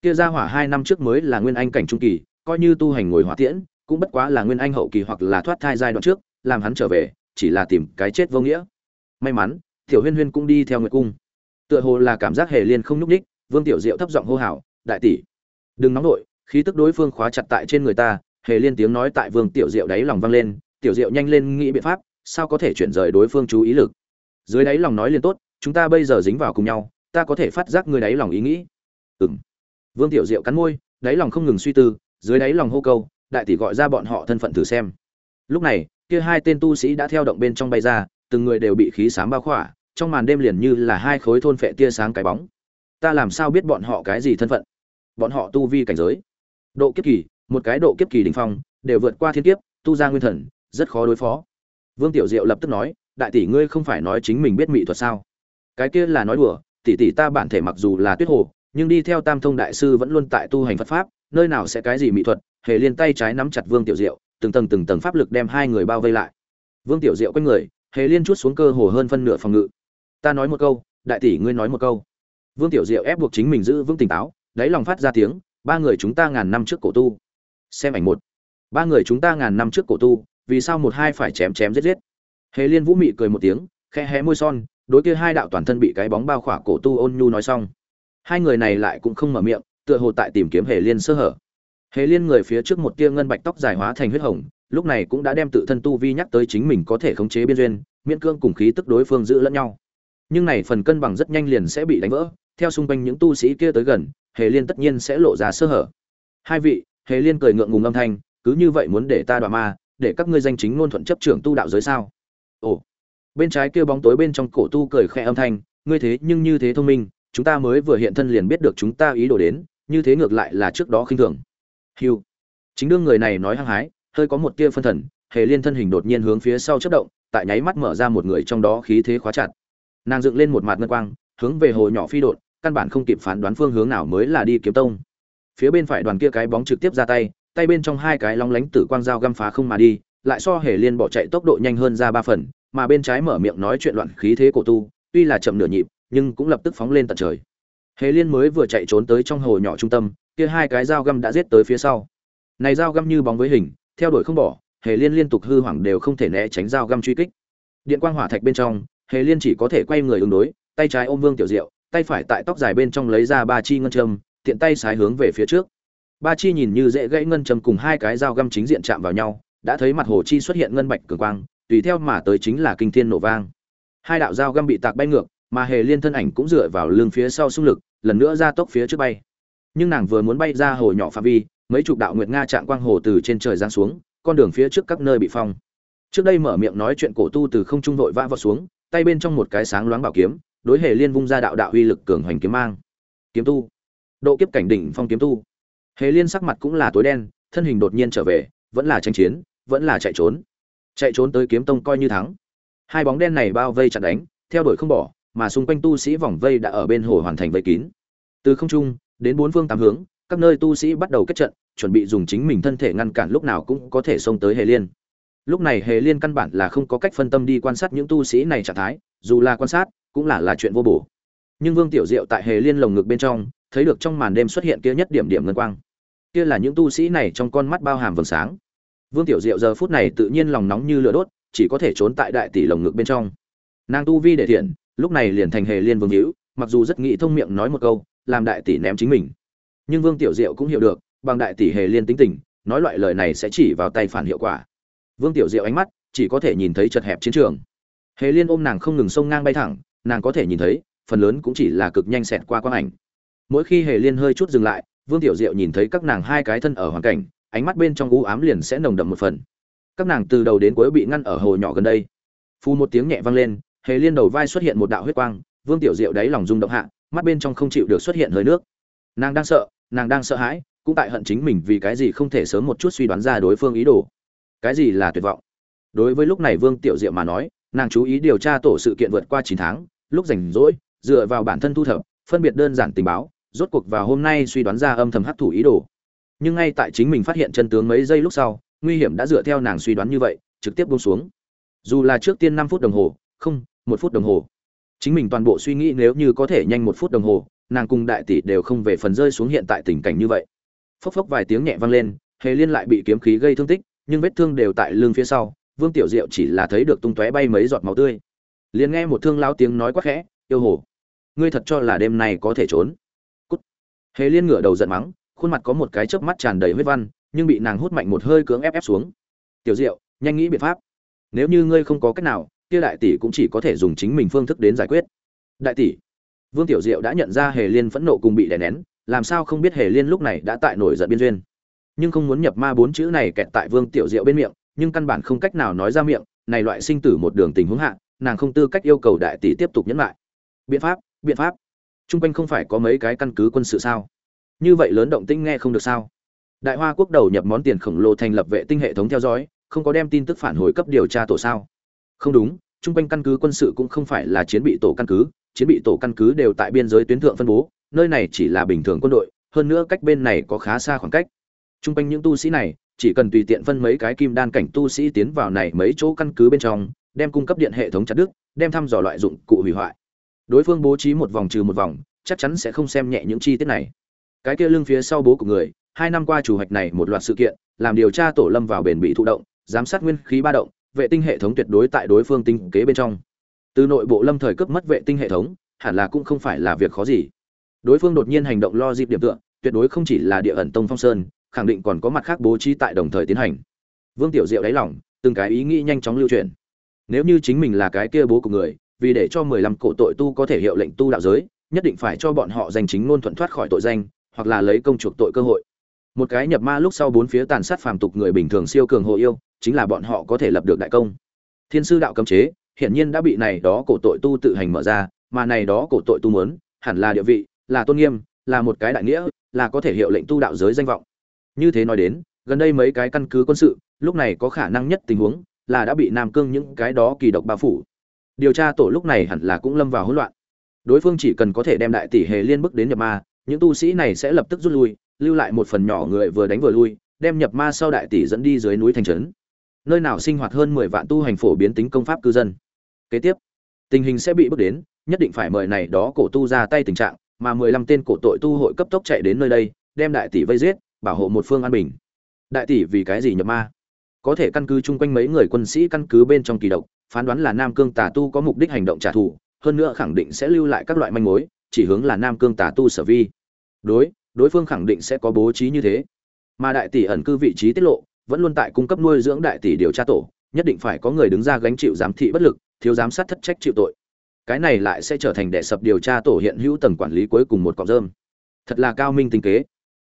Kia ra hỏa hai năm trước mới là nguyên anh cảnh trung kỳ, coi như tu hành ngồi hỏa tiễn, cũng bất quá là nguyên anh hậu kỳ hoặc là thoát thai giai đoạn trước, làm hắn trở về, chỉ là tìm cái chết vô nghĩa. May mắn, tiểu huyên huyên cũng đi theo nguyệt cung. Tựa hồ là cảm giác hề liên không nhúc ních vương tiểu diệu thấp giọng hô hào, đại tỷ, đừng nóng nổi khí tức đối phương khóa chặt tại trên người ta. Hề liên tiếng nói tại vương tiểu diệu đáy lòng vang lên tiểu diệu nhanh lên nghĩ biện pháp, sao có thể chuyển rời đối phương chú ý lực? Dưới đáy lòng nói liền tốt, chúng ta bây giờ dính vào cùng nhau, ta có thể phát giác người đáy lòng ý nghĩ. Ừng vương tiểu diệu cắn môi, đáy lòng không ngừng suy tư, dưới đáy lòng hô câu, đại tỷ gọi ra bọn họ thân phận thử xem. Lúc này, kia hai tên tu sĩ đã theo động bên trong bay ra, từng người đều bị khí sám bao khỏa, trong màn đêm liền như là hai khối thôn phệ tia sáng cái bóng. Ta làm sao biết bọn họ cái gì thân phận? Bọn họ tu vi cảnh giới. Độ kiếp kỳ, một cái độ kiếp kỳ đỉnh phong, đều vượt qua thiên kiếp, tu ra nguyên thần rất khó đối phó. Vương tiểu diệu lập tức nói, đại tỷ ngươi không phải nói chính mình biết mỹ thuật sao? Cái kia là nói đùa, tỷ tỷ ta bản thể mặc dù là tuyết hồ, nhưng đi theo tam thông đại sư vẫn luôn tại tu hành phật pháp, nơi nào sẽ cái gì mỹ thuật? Hề liên tay trái nắm chặt vương tiểu diệu, từng tầng từng tầng pháp lực đem hai người bao vây lại. Vương tiểu diệu quanh người, hề liên chút xuống cơ hồ hơn phân nửa phòng ngự. Ta nói một câu, đại tỷ ngươi nói một câu. Vương tiểu diệu ép buộc chính mình giữ vững tỉnh táo, đáy lòng phát ra tiếng, ba người chúng ta ngàn năm trước cổ tu. Xem ảnh một. Ba người chúng ta ngàn năm trước cổ tu vì sao một hai phải chém chém giết giết. Hề liên vũ mị cười một tiếng khe hé môi son, đối kia hai đạo toàn thân bị cái bóng bao khỏa cổ tu ôn nhu nói xong. Hai người này lại cũng không mở miệng, tựa hồ tại tìm kiếm hề liên sơ hở. Hề liên người phía trước một tia ngân bạch tóc dài hóa thành huyết hồng, lúc này cũng đã đem tự thân tu vi nhắc tới chính mình có thể khống chế biên duyên, miễn cương cùng khí tức đối phương giữ lẫn nhau. Nhưng này phần cân bằng rất nhanh liền sẽ bị đánh vỡ, theo xung quanh những tu sĩ kia tới gần, hề liên tất nhiên sẽ lộ ra sơ hở. Hai vị, hề liên cười ngượng ngùng âm thanh, cứ như vậy muốn để ta đọa ma để các ngươi danh chính ngôn thuận chấp trưởng tu đạo giới sao? Ồ. Bên trái kia bóng tối bên trong cổ tu cười khẽ âm thanh, ngươi thế nhưng như thế thông minh, chúng ta mới vừa hiện thân liền biết được chúng ta ý đồ đến, như thế ngược lại là trước đó khinh thường. Hiu chính đương người này nói hăng hái, hơi có một tia phân thần, hề liên thân hình đột nhiên hướng phía sau chất động, tại nháy mắt mở ra một người trong đó khí thế khóa chặt. Nàng dựng lên một mặt ngân quang, hướng về hồ nhỏ phi đột, căn bản không kịp phán đoán phương hướng nào mới là đi kiếm tông. Phía bên phải đoàn kia cái bóng trực tiếp ra tay tay bên trong hai cái long lánh tử quang dao găm phá không mà đi, lại so hề liên bỏ chạy tốc độ nhanh hơn ra ba phần, mà bên trái mở miệng nói chuyện loạn khí thế cổ tu, tuy là chậm nửa nhịp, nhưng cũng lập tức phóng lên tận trời. Hề liên mới vừa chạy trốn tới trong hồ nhỏ trung tâm, kia hai cái dao găm đã giết tới phía sau. Này dao găm như bóng với hình, theo đuổi không bỏ, hề liên liên tục hư hoảng đều không thể né tránh dao găm truy kích. Điện quang hỏa thạch bên trong, hề liên chỉ có thể quay người ứng đối, tay trái ôm vương tiểu diệu, tay phải tại tóc dài bên trong lấy ra ba chi ngân châm, tiện tay sái hướng về phía trước ba chi nhìn như dễ gãy ngân châm cùng hai cái dao găm chính diện chạm vào nhau, đã thấy mặt hồ chi xuất hiện ngân bạch cường quang, tùy theo mà tới chính là kinh thiên nổ vang. Hai đạo dao găm bị tạc bay ngược, mà hề liên thân ảnh cũng dựa vào lưng phía sau xung lực, lần nữa ra tốc phía trước bay. Nhưng nàng vừa muốn bay ra hồ nhỏ phạm vi, mấy chục đạo nguyệt nga chạm quang hồ từ trên trời giáng xuống, con đường phía trước các nơi bị phong. Trước đây mở miệng nói chuyện cổ tu từ không trung vội vã vào xuống, tay bên trong một cái sáng loáng bảo kiếm, đối hề liên vung ra đạo đạo uy lực cường hoành kiếm mang. Kiếm tu. Độ kiếp cảnh đỉnh phong kiếm tu hề liên sắc mặt cũng là tối đen, thân hình đột nhiên trở về, vẫn là tranh chiến, vẫn là chạy trốn. Chạy trốn tới kiếm tông coi như thắng. Hai bóng đen này bao vây chặt đánh, theo đuổi không bỏ, mà xung quanh tu sĩ vòng vây đã ở bên hồ hoàn thành vây kín. Từ không trung, đến bốn phương tám hướng, các nơi tu sĩ bắt đầu kết trận, chuẩn bị dùng chính mình thân thể ngăn cản lúc nào cũng có thể xông tới hề liên. Lúc này hề liên căn bản là không có cách phân tâm đi quan sát những tu sĩ này trạng thái, dù là quan sát, cũng là là chuyện vô bổ. Nhưng vương tiểu diệu tại hề liên lồng ngực bên trong, thấy được trong màn đêm xuất hiện kia nhất điểm điểm ngân quang kia là những tu sĩ này trong con mắt bao hàm vầng sáng. Vương tiểu diệu giờ phút này tự nhiên lòng nóng như lửa đốt, chỉ có thể trốn tại đại tỷ lồng ngực bên trong. Nàng tu vi để thiện, lúc này liền thành hề liên vương hữu, mặc dù rất nghĩ thông miệng nói một câu, làm đại tỷ ném chính mình. Nhưng vương tiểu diệu cũng hiểu được, bằng đại tỷ hề liên tính tình, nói loại lời này sẽ chỉ vào tay phản hiệu quả. Vương tiểu diệu ánh mắt chỉ có thể nhìn thấy chật hẹp chiến trường. Hề liên ôm nàng không ngừng xông ngang bay thẳng, nàng có thể nhìn thấy, phần lớn cũng chỉ là cực nhanh xẹt qua quang ảnh. Mỗi khi hề liên hơi chút dừng lại vương tiểu diệu nhìn thấy các nàng hai cái thân ở hoàn cảnh, ánh mắt bên trong u ám liền sẽ nồng đậm một phần. Các nàng từ đầu đến cuối bị ngăn ở hồ nhỏ gần đây. Phu một tiếng nhẹ vang lên, hề liên đầu vai xuất hiện một đạo huyết quang, vương tiểu diệu đáy lòng rung động hạ, mắt bên trong không chịu được xuất hiện hơi nước. Nàng đang sợ, nàng đang sợ hãi, cũng tại hận chính mình vì cái gì không thể sớm một chút suy đoán ra đối phương ý đồ. Cái gì là tuyệt vọng? Đối với lúc này vương tiểu diệu mà nói, nàng chú ý điều tra tổ sự kiện vượt qua chín tháng, lúc rảnh rỗi, dựa vào bản thân thu thập, phân biệt đơn giản tình báo rốt cuộc vào hôm nay suy đoán ra âm thầm hấp thụ ý đồ. Nhưng ngay tại chính mình phát hiện chân tướng mấy giây lúc sau, nguy hiểm đã dựa theo nàng suy đoán như vậy, trực tiếp buông xuống. Dù là trước tiên năm phút đồng hồ, không, một phút đồng hồ. Chính mình toàn bộ suy nghĩ nếu như có thể nhanh một phút đồng hồ, nàng cùng đại tỷ đều không về phần rơi xuống hiện tại tình cảnh như vậy. Phốc phốc vài tiếng nhẹ vang lên, hề liên lại bị kiếm khí gây thương tích, nhưng vết thương đều tại lưng phía sau, vương tiểu diệu chỉ là thấy được tung tóe bay mấy giọt máu tươi. Liền nghe một thương lão tiếng nói quát khẽ, yêu hồ, ngươi thật cho là đêm nay có thể trốn? Hề liên ngửa đầu giận mắng, khuôn mặt có một cái chớp mắt tràn đầy huyết văn, nhưng bị nàng hút mạnh một hơi cưỡng ép ép xuống. Tiểu diệu, nhanh nghĩ biện pháp. Nếu như ngươi không có cách nào, kia đại tỷ cũng chỉ có thể dùng chính mình phương thức đến giải quyết. Đại tỷ? Vương tiểu diệu đã nhận ra hề liên phẫn nộ cùng bị đè nén, làm sao không biết hề liên lúc này đã tại nổi giận biên duyên. Nhưng không muốn nhập ma bốn chữ này kẹt tại vương tiểu diệu bên miệng, nhưng căn bản không cách nào nói ra miệng, này loại sinh tử một đường tình huống hạ, nàng không tư cách yêu cầu đại tỷ tiếp tục nhẫn lại. Biện pháp biện pháp trung quanh không phải có mấy cái căn cứ quân sự sao? Như vậy lớn động tĩnh nghe không được sao? Đại hoa quốc đầu nhập món tiền khổng lồ thành lập vệ tinh hệ thống theo dõi, không có đem tin tức phản hồi cấp điều tra tổ sao? Không đúng trung quanh căn cứ quân sự cũng không phải là chiến bị tổ căn cứ, chiến bị tổ căn cứ đều tại biên giới tuyến thượng phân bố, nơi này chỉ là bình thường quân đội, hơn nữa cách bên này có khá xa khoảng cách. Trung quanh những tu sĩ này, chỉ cần tùy tiện phân mấy cái kim đan cảnh tu sĩ tiến vào này mấy chỗ căn cứ bên trong, đem cung cấp điện hệ thống chặt đứt, đem thăm dò loại dụng cụ hủy hoại đối phương bố trí một vòng trừ một vòng, chắc chắn sẽ không xem nhẹ những chi tiết này. Cái kia lưng phía sau bố của người, hai năm qua chủ hoạch này một loạt sự kiện, làm điều tra tổ lâm vào bền bị thụ động, giám sát nguyên khí ba động, vệ tinh hệ thống tuyệt đối tại đối phương tinh kế bên trong. Từ nội bộ lâm thời cướp mất vệ tinh hệ thống, hẳn là cũng không phải là việc khó gì. Đối phương đột nhiên hành động lo dịp điểm tựa, tuyệt đối không chỉ là địa ẩn tông phong sơn, khẳng định còn có mặt khác bố trí tại đồng thời tiến hành. Vương tiểu diệu đáy lòng, từng cái ý nghĩ nhanh chóng lưu truyền. Nếu như chính mình là cái kia bố của người vì để cho mười lăm cổ tội tu có thể hiệu lệnh tu đạo giới, nhất định phải cho bọn họ danh chính ngôn thuận thoát khỏi tội danh, hoặc là lấy công chuộc tội cơ hội. Một cái nhập ma lúc sau bốn phía tàn sát phàm tục người bình thường siêu cường hộ yêu, chính là bọn họ có thể lập được đại công. Thiên sư đạo cấm chế, hiển nhiên đã bị này đó cổ tội tu tự hành mở ra, mà này đó cổ tội tu muốn, hẳn là địa vị, là tôn nghiêm, là một cái đại nghĩa, là có thể hiệu lệnh tu đạo giới danh vọng. Như thế nói đến, gần đây mấy cái căn cứ quân sự, lúc này có khả năng nhất tình huống là đã bị nam cương những cái đó kỳ độc bao phủ điều tra tổ lúc này hẳn là cũng lâm vào hỗn loạn. Đối phương chỉ cần có thể đem đại tỷ hề liên bức đến nhập ma, những tu sĩ này sẽ lập tức rút lui, lưu lại một phần nhỏ người vừa đánh vừa lui, đem nhập ma sau đại tỷ dẫn đi dưới núi thành trấn. Nơi nào sinh hoạt hơn mười vạn tu hành phổ biến tính công pháp cư dân. Kế tiếp, tình hình sẽ bị bước đến, nhất định phải mời này đó cổ tu ra tay tình trạng, mà mười lăm tên cổ tội tu hội cấp tốc chạy đến nơi đây, đem đại tỷ vây giết, bảo hộ một phương an bình. Đại tỷ vì cái gì nhập ma? Có thể căn cứ chung quanh mấy người quân sĩ căn cứ bên trong kỳ độc phán đoán là nam cương tà tu có mục đích hành động trả thù, hơn nữa khẳng định sẽ lưu lại các loại manh mối, chỉ hướng là nam cương tà tu sở vi. Đối đối phương khẳng định sẽ có bố trí như thế. Mà đại tỷ ẩn cư vị trí tiết lộ, vẫn luôn tại cung cấp nuôi dưỡng đại tỷ điều tra tổ, nhất định phải có người đứng ra gánh chịu giám thị bất lực, thiếu giám sát thất trách chịu tội. Cái này lại sẽ trở thành đệ sập điều tra tổ hiện hữu tầng quản lý cuối cùng một cọng rơm. Thật là cao minh tinh kế.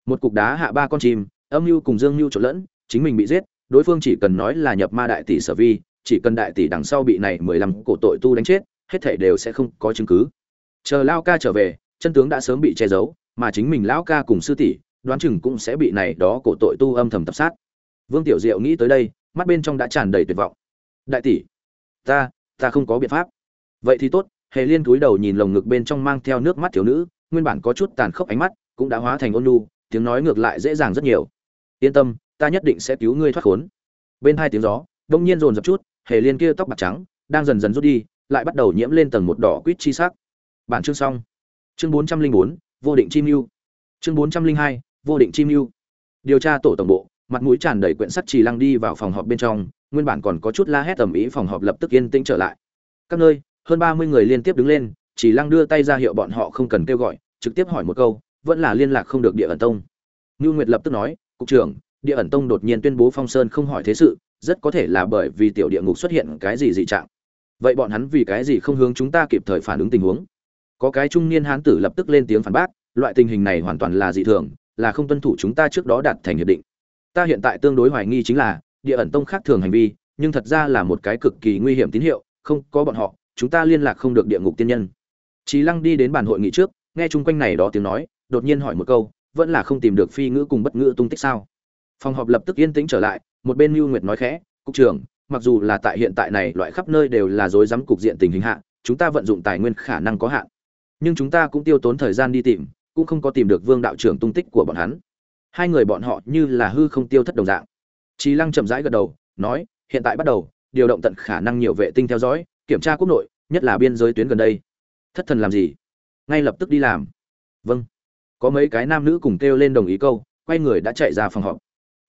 Một cục đá hạ ba con chim, âm mưu cùng dương mưu trộn lẫn, chính mình bị giết, đối phương chỉ cần nói là nhập ma đại tỷ sở vi chỉ cần đại tỷ đằng sau bị này mười lăm cổ tội tu đánh chết, hết thể đều sẽ không có chứng cứ. Chờ lao ca trở về, chân tướng đã sớm bị che giấu, mà chính mình lão ca cùng sư tỷ, đoán chừng cũng sẽ bị này đó cổ tội tu âm thầm tập sát. Vương tiểu diệu nghĩ tới đây, mắt bên trong đã tràn đầy tuyệt vọng. Đại tỷ, ta ta không có biện pháp. Vậy thì tốt, hề liên cúi đầu nhìn lồng ngực bên trong mang theo nước mắt thiếu nữ, nguyên bản có chút tàn khốc ánh mắt, cũng đã hóa thành ôn nhu, tiếng nói ngược lại dễ dàng rất nhiều. Yên tâm, ta nhất định sẽ cứu ngươi thoát khốn. Bên hai tiếng gió, đông nhiên rồn rập chút hề liên kia tóc bạc trắng đang dần dần rút đi, lại bắt đầu nhiễm lên tầng một đỏ quýt chi sắc. Bản chương xong. Chương bốn trăm linh bốn, vô định chim mưu. Chương bốn trăm linh hai, vô định chim mưu. Điều tra tổ tổng bộ, mặt mũi tràn đầy quyển sắt trì lăng đi vào phòng họp bên trong, nguyên bản còn có chút la hét tầm ý phòng họp lập tức yên tĩnh trở lại. Các nơi, hơn ba mươi người liên tiếp đứng lên chỉ lăng đưa tay ra hiệu bọn họ không cần kêu gọi, trực tiếp hỏi một câu, vẫn là liên lạc không được địa ẩn tông. Ngưu nguyệt lập tức nói, cục trưởng, địa ẩn tông đột nhiên tuyên bố phong sơn không hỏi thế sự rất có thể là bởi vì tiểu địa ngục xuất hiện cái gì dị trạng. Vậy bọn hắn vì cái gì không hướng chúng ta kịp thời phản ứng tình huống? Có cái trung niên hán tử lập tức lên tiếng phản bác loại tình hình này hoàn toàn là dị thường là không tuân thủ chúng ta trước đó đạt thành hiệp định. Ta hiện tại tương đối hoài nghi chính là địa ẩn tông khác thường hành vi nhưng thật ra là một cái cực kỳ nguy hiểm tín hiệu không có bọn họ chúng ta liên lạc không được địa ngục tiên nhân. Chí Lăng đi đến bàn hội nghị trước, nghe chung quanh này đó tiếng nói, đột nhiên hỏi một câu, vẫn là không tìm được phi ngữ cùng bất ngữ tung tích sao? Phòng họp lập tức yên tĩnh trở lại, một bên mưu Nguyệt nói khẽ, "Cục trưởng, mặc dù là tại hiện tại này loại khắp nơi đều là rối rắm cục diện tình hình hạ, chúng ta vận dụng tài nguyên khả năng có hạn. Nhưng chúng ta cũng tiêu tốn thời gian đi tìm, cũng không có tìm được Vương đạo trưởng tung tích của bọn hắn. Hai người bọn họ như là hư không tiêu thất đồng dạng." Chí Lăng chậm rãi gật đầu, nói, "Hiện tại bắt đầu, điều động tận khả năng nhiều vệ tinh theo dõi, kiểm tra quốc nội, nhất là biên giới tuyến gần đây." thất thần làm gì ngay lập tức đi làm vâng có mấy cái nam nữ cùng kêu lên đồng ý câu quay người đã chạy ra phòng họp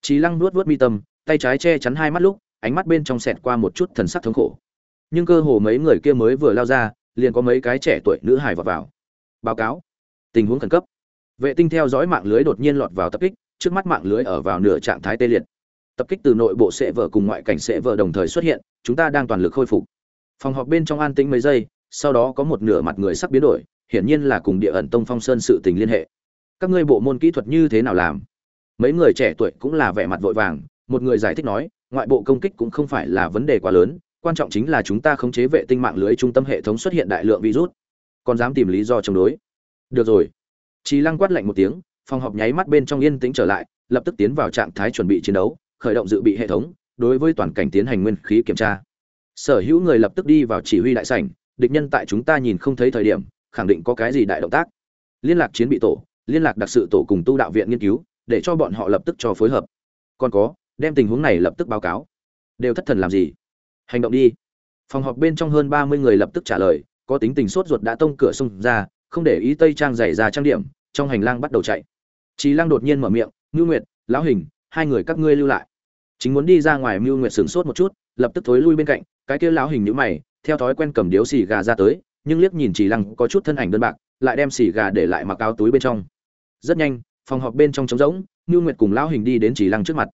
Chí lăng nuốt nuốt mi tâm, tay trái che chắn hai mắt lúc, ánh mắt bên trong xẹt qua một chút thần sắc thống khổ. Nhưng cơ hồ mấy người kia mới vừa lao ra, liền có mấy cái trẻ tuổi nữ hài vọt vào. Báo cáo. Tình huống khẩn cấp. Vệ tinh theo dõi mạng lưới đột nhiên lọt vào tập kích, trước mắt mạng lưới ở vào nửa trạng thái tê liệt. Tập kích từ nội bộ sẽ vợ cùng ngoại cảnh sẽ vợ đồng thời xuất hiện, chúng ta đang toàn lực khôi phục. Phòng họp bên trong an tĩnh mấy giây, sau đó có một nửa mặt người sắc biến đổi, hiển nhiên là cùng địa ẩn tông phong sơn sự tình liên hệ. Các ngươi bộ môn kỹ thuật như thế nào làm? Mấy người trẻ tuổi cũng là vẻ mặt vội vàng một người giải thích nói ngoại bộ công kích cũng không phải là vấn đề quá lớn quan trọng chính là chúng ta khống chế vệ tinh mạng lưới trung tâm hệ thống xuất hiện đại lượng virus. Còn dám tìm lý do chống đối. Được rồi. Chỉ Lăng quát lạnh một tiếng, phòng họp nháy mắt bên trong yên tĩnh trở lại, lập tức tiến vào trạng thái chuẩn bị chiến đấu, khởi động dự bị hệ thống, đối với toàn cảnh tiến hành nguyên khí kiểm tra. Sở hữu người lập tức đi vào chỉ huy đại sảnh, địch nhân tại chúng ta nhìn không thấy thời điểm khẳng định có cái gì đại động tác. Liên lạc chiến bị tổ liên lạc đặc sự tổ cùng tu đạo viện nghiên cứu để cho bọn họ lập tức cho phối hợp. Còn có, đem tình huống này lập tức báo cáo. Đều thất thần làm gì? Hành động đi. Phòng họp bên trong hơn ba mươi người lập tức trả lời, có tính tình sốt ruột đã tông cửa xông ra, không để ý tây trang giày ra trang điểm, trong hành lang bắt đầu chạy. Trí lăng đột nhiên mở miệng, ngưu nguyệt, lão hình, hai người các ngươi lưu lại. Chính muốn đi ra ngoài mưu nguyệt sửng sốt một chút, lập tức thối lui bên cạnh, cái kia lão hình nhữ mày, theo thói quen cầm điếu xì gà ra tới, nhưng liếc nhìn chỉ lăng có chút thân ảnh đơn bạc, lại đem xì gà để lại mặc áo túi bên trong. Rất nhanh phòng họp bên trong trống rỗng ngưu nguyệt cùng lão hình đi đến chỉ lăng trước mặt.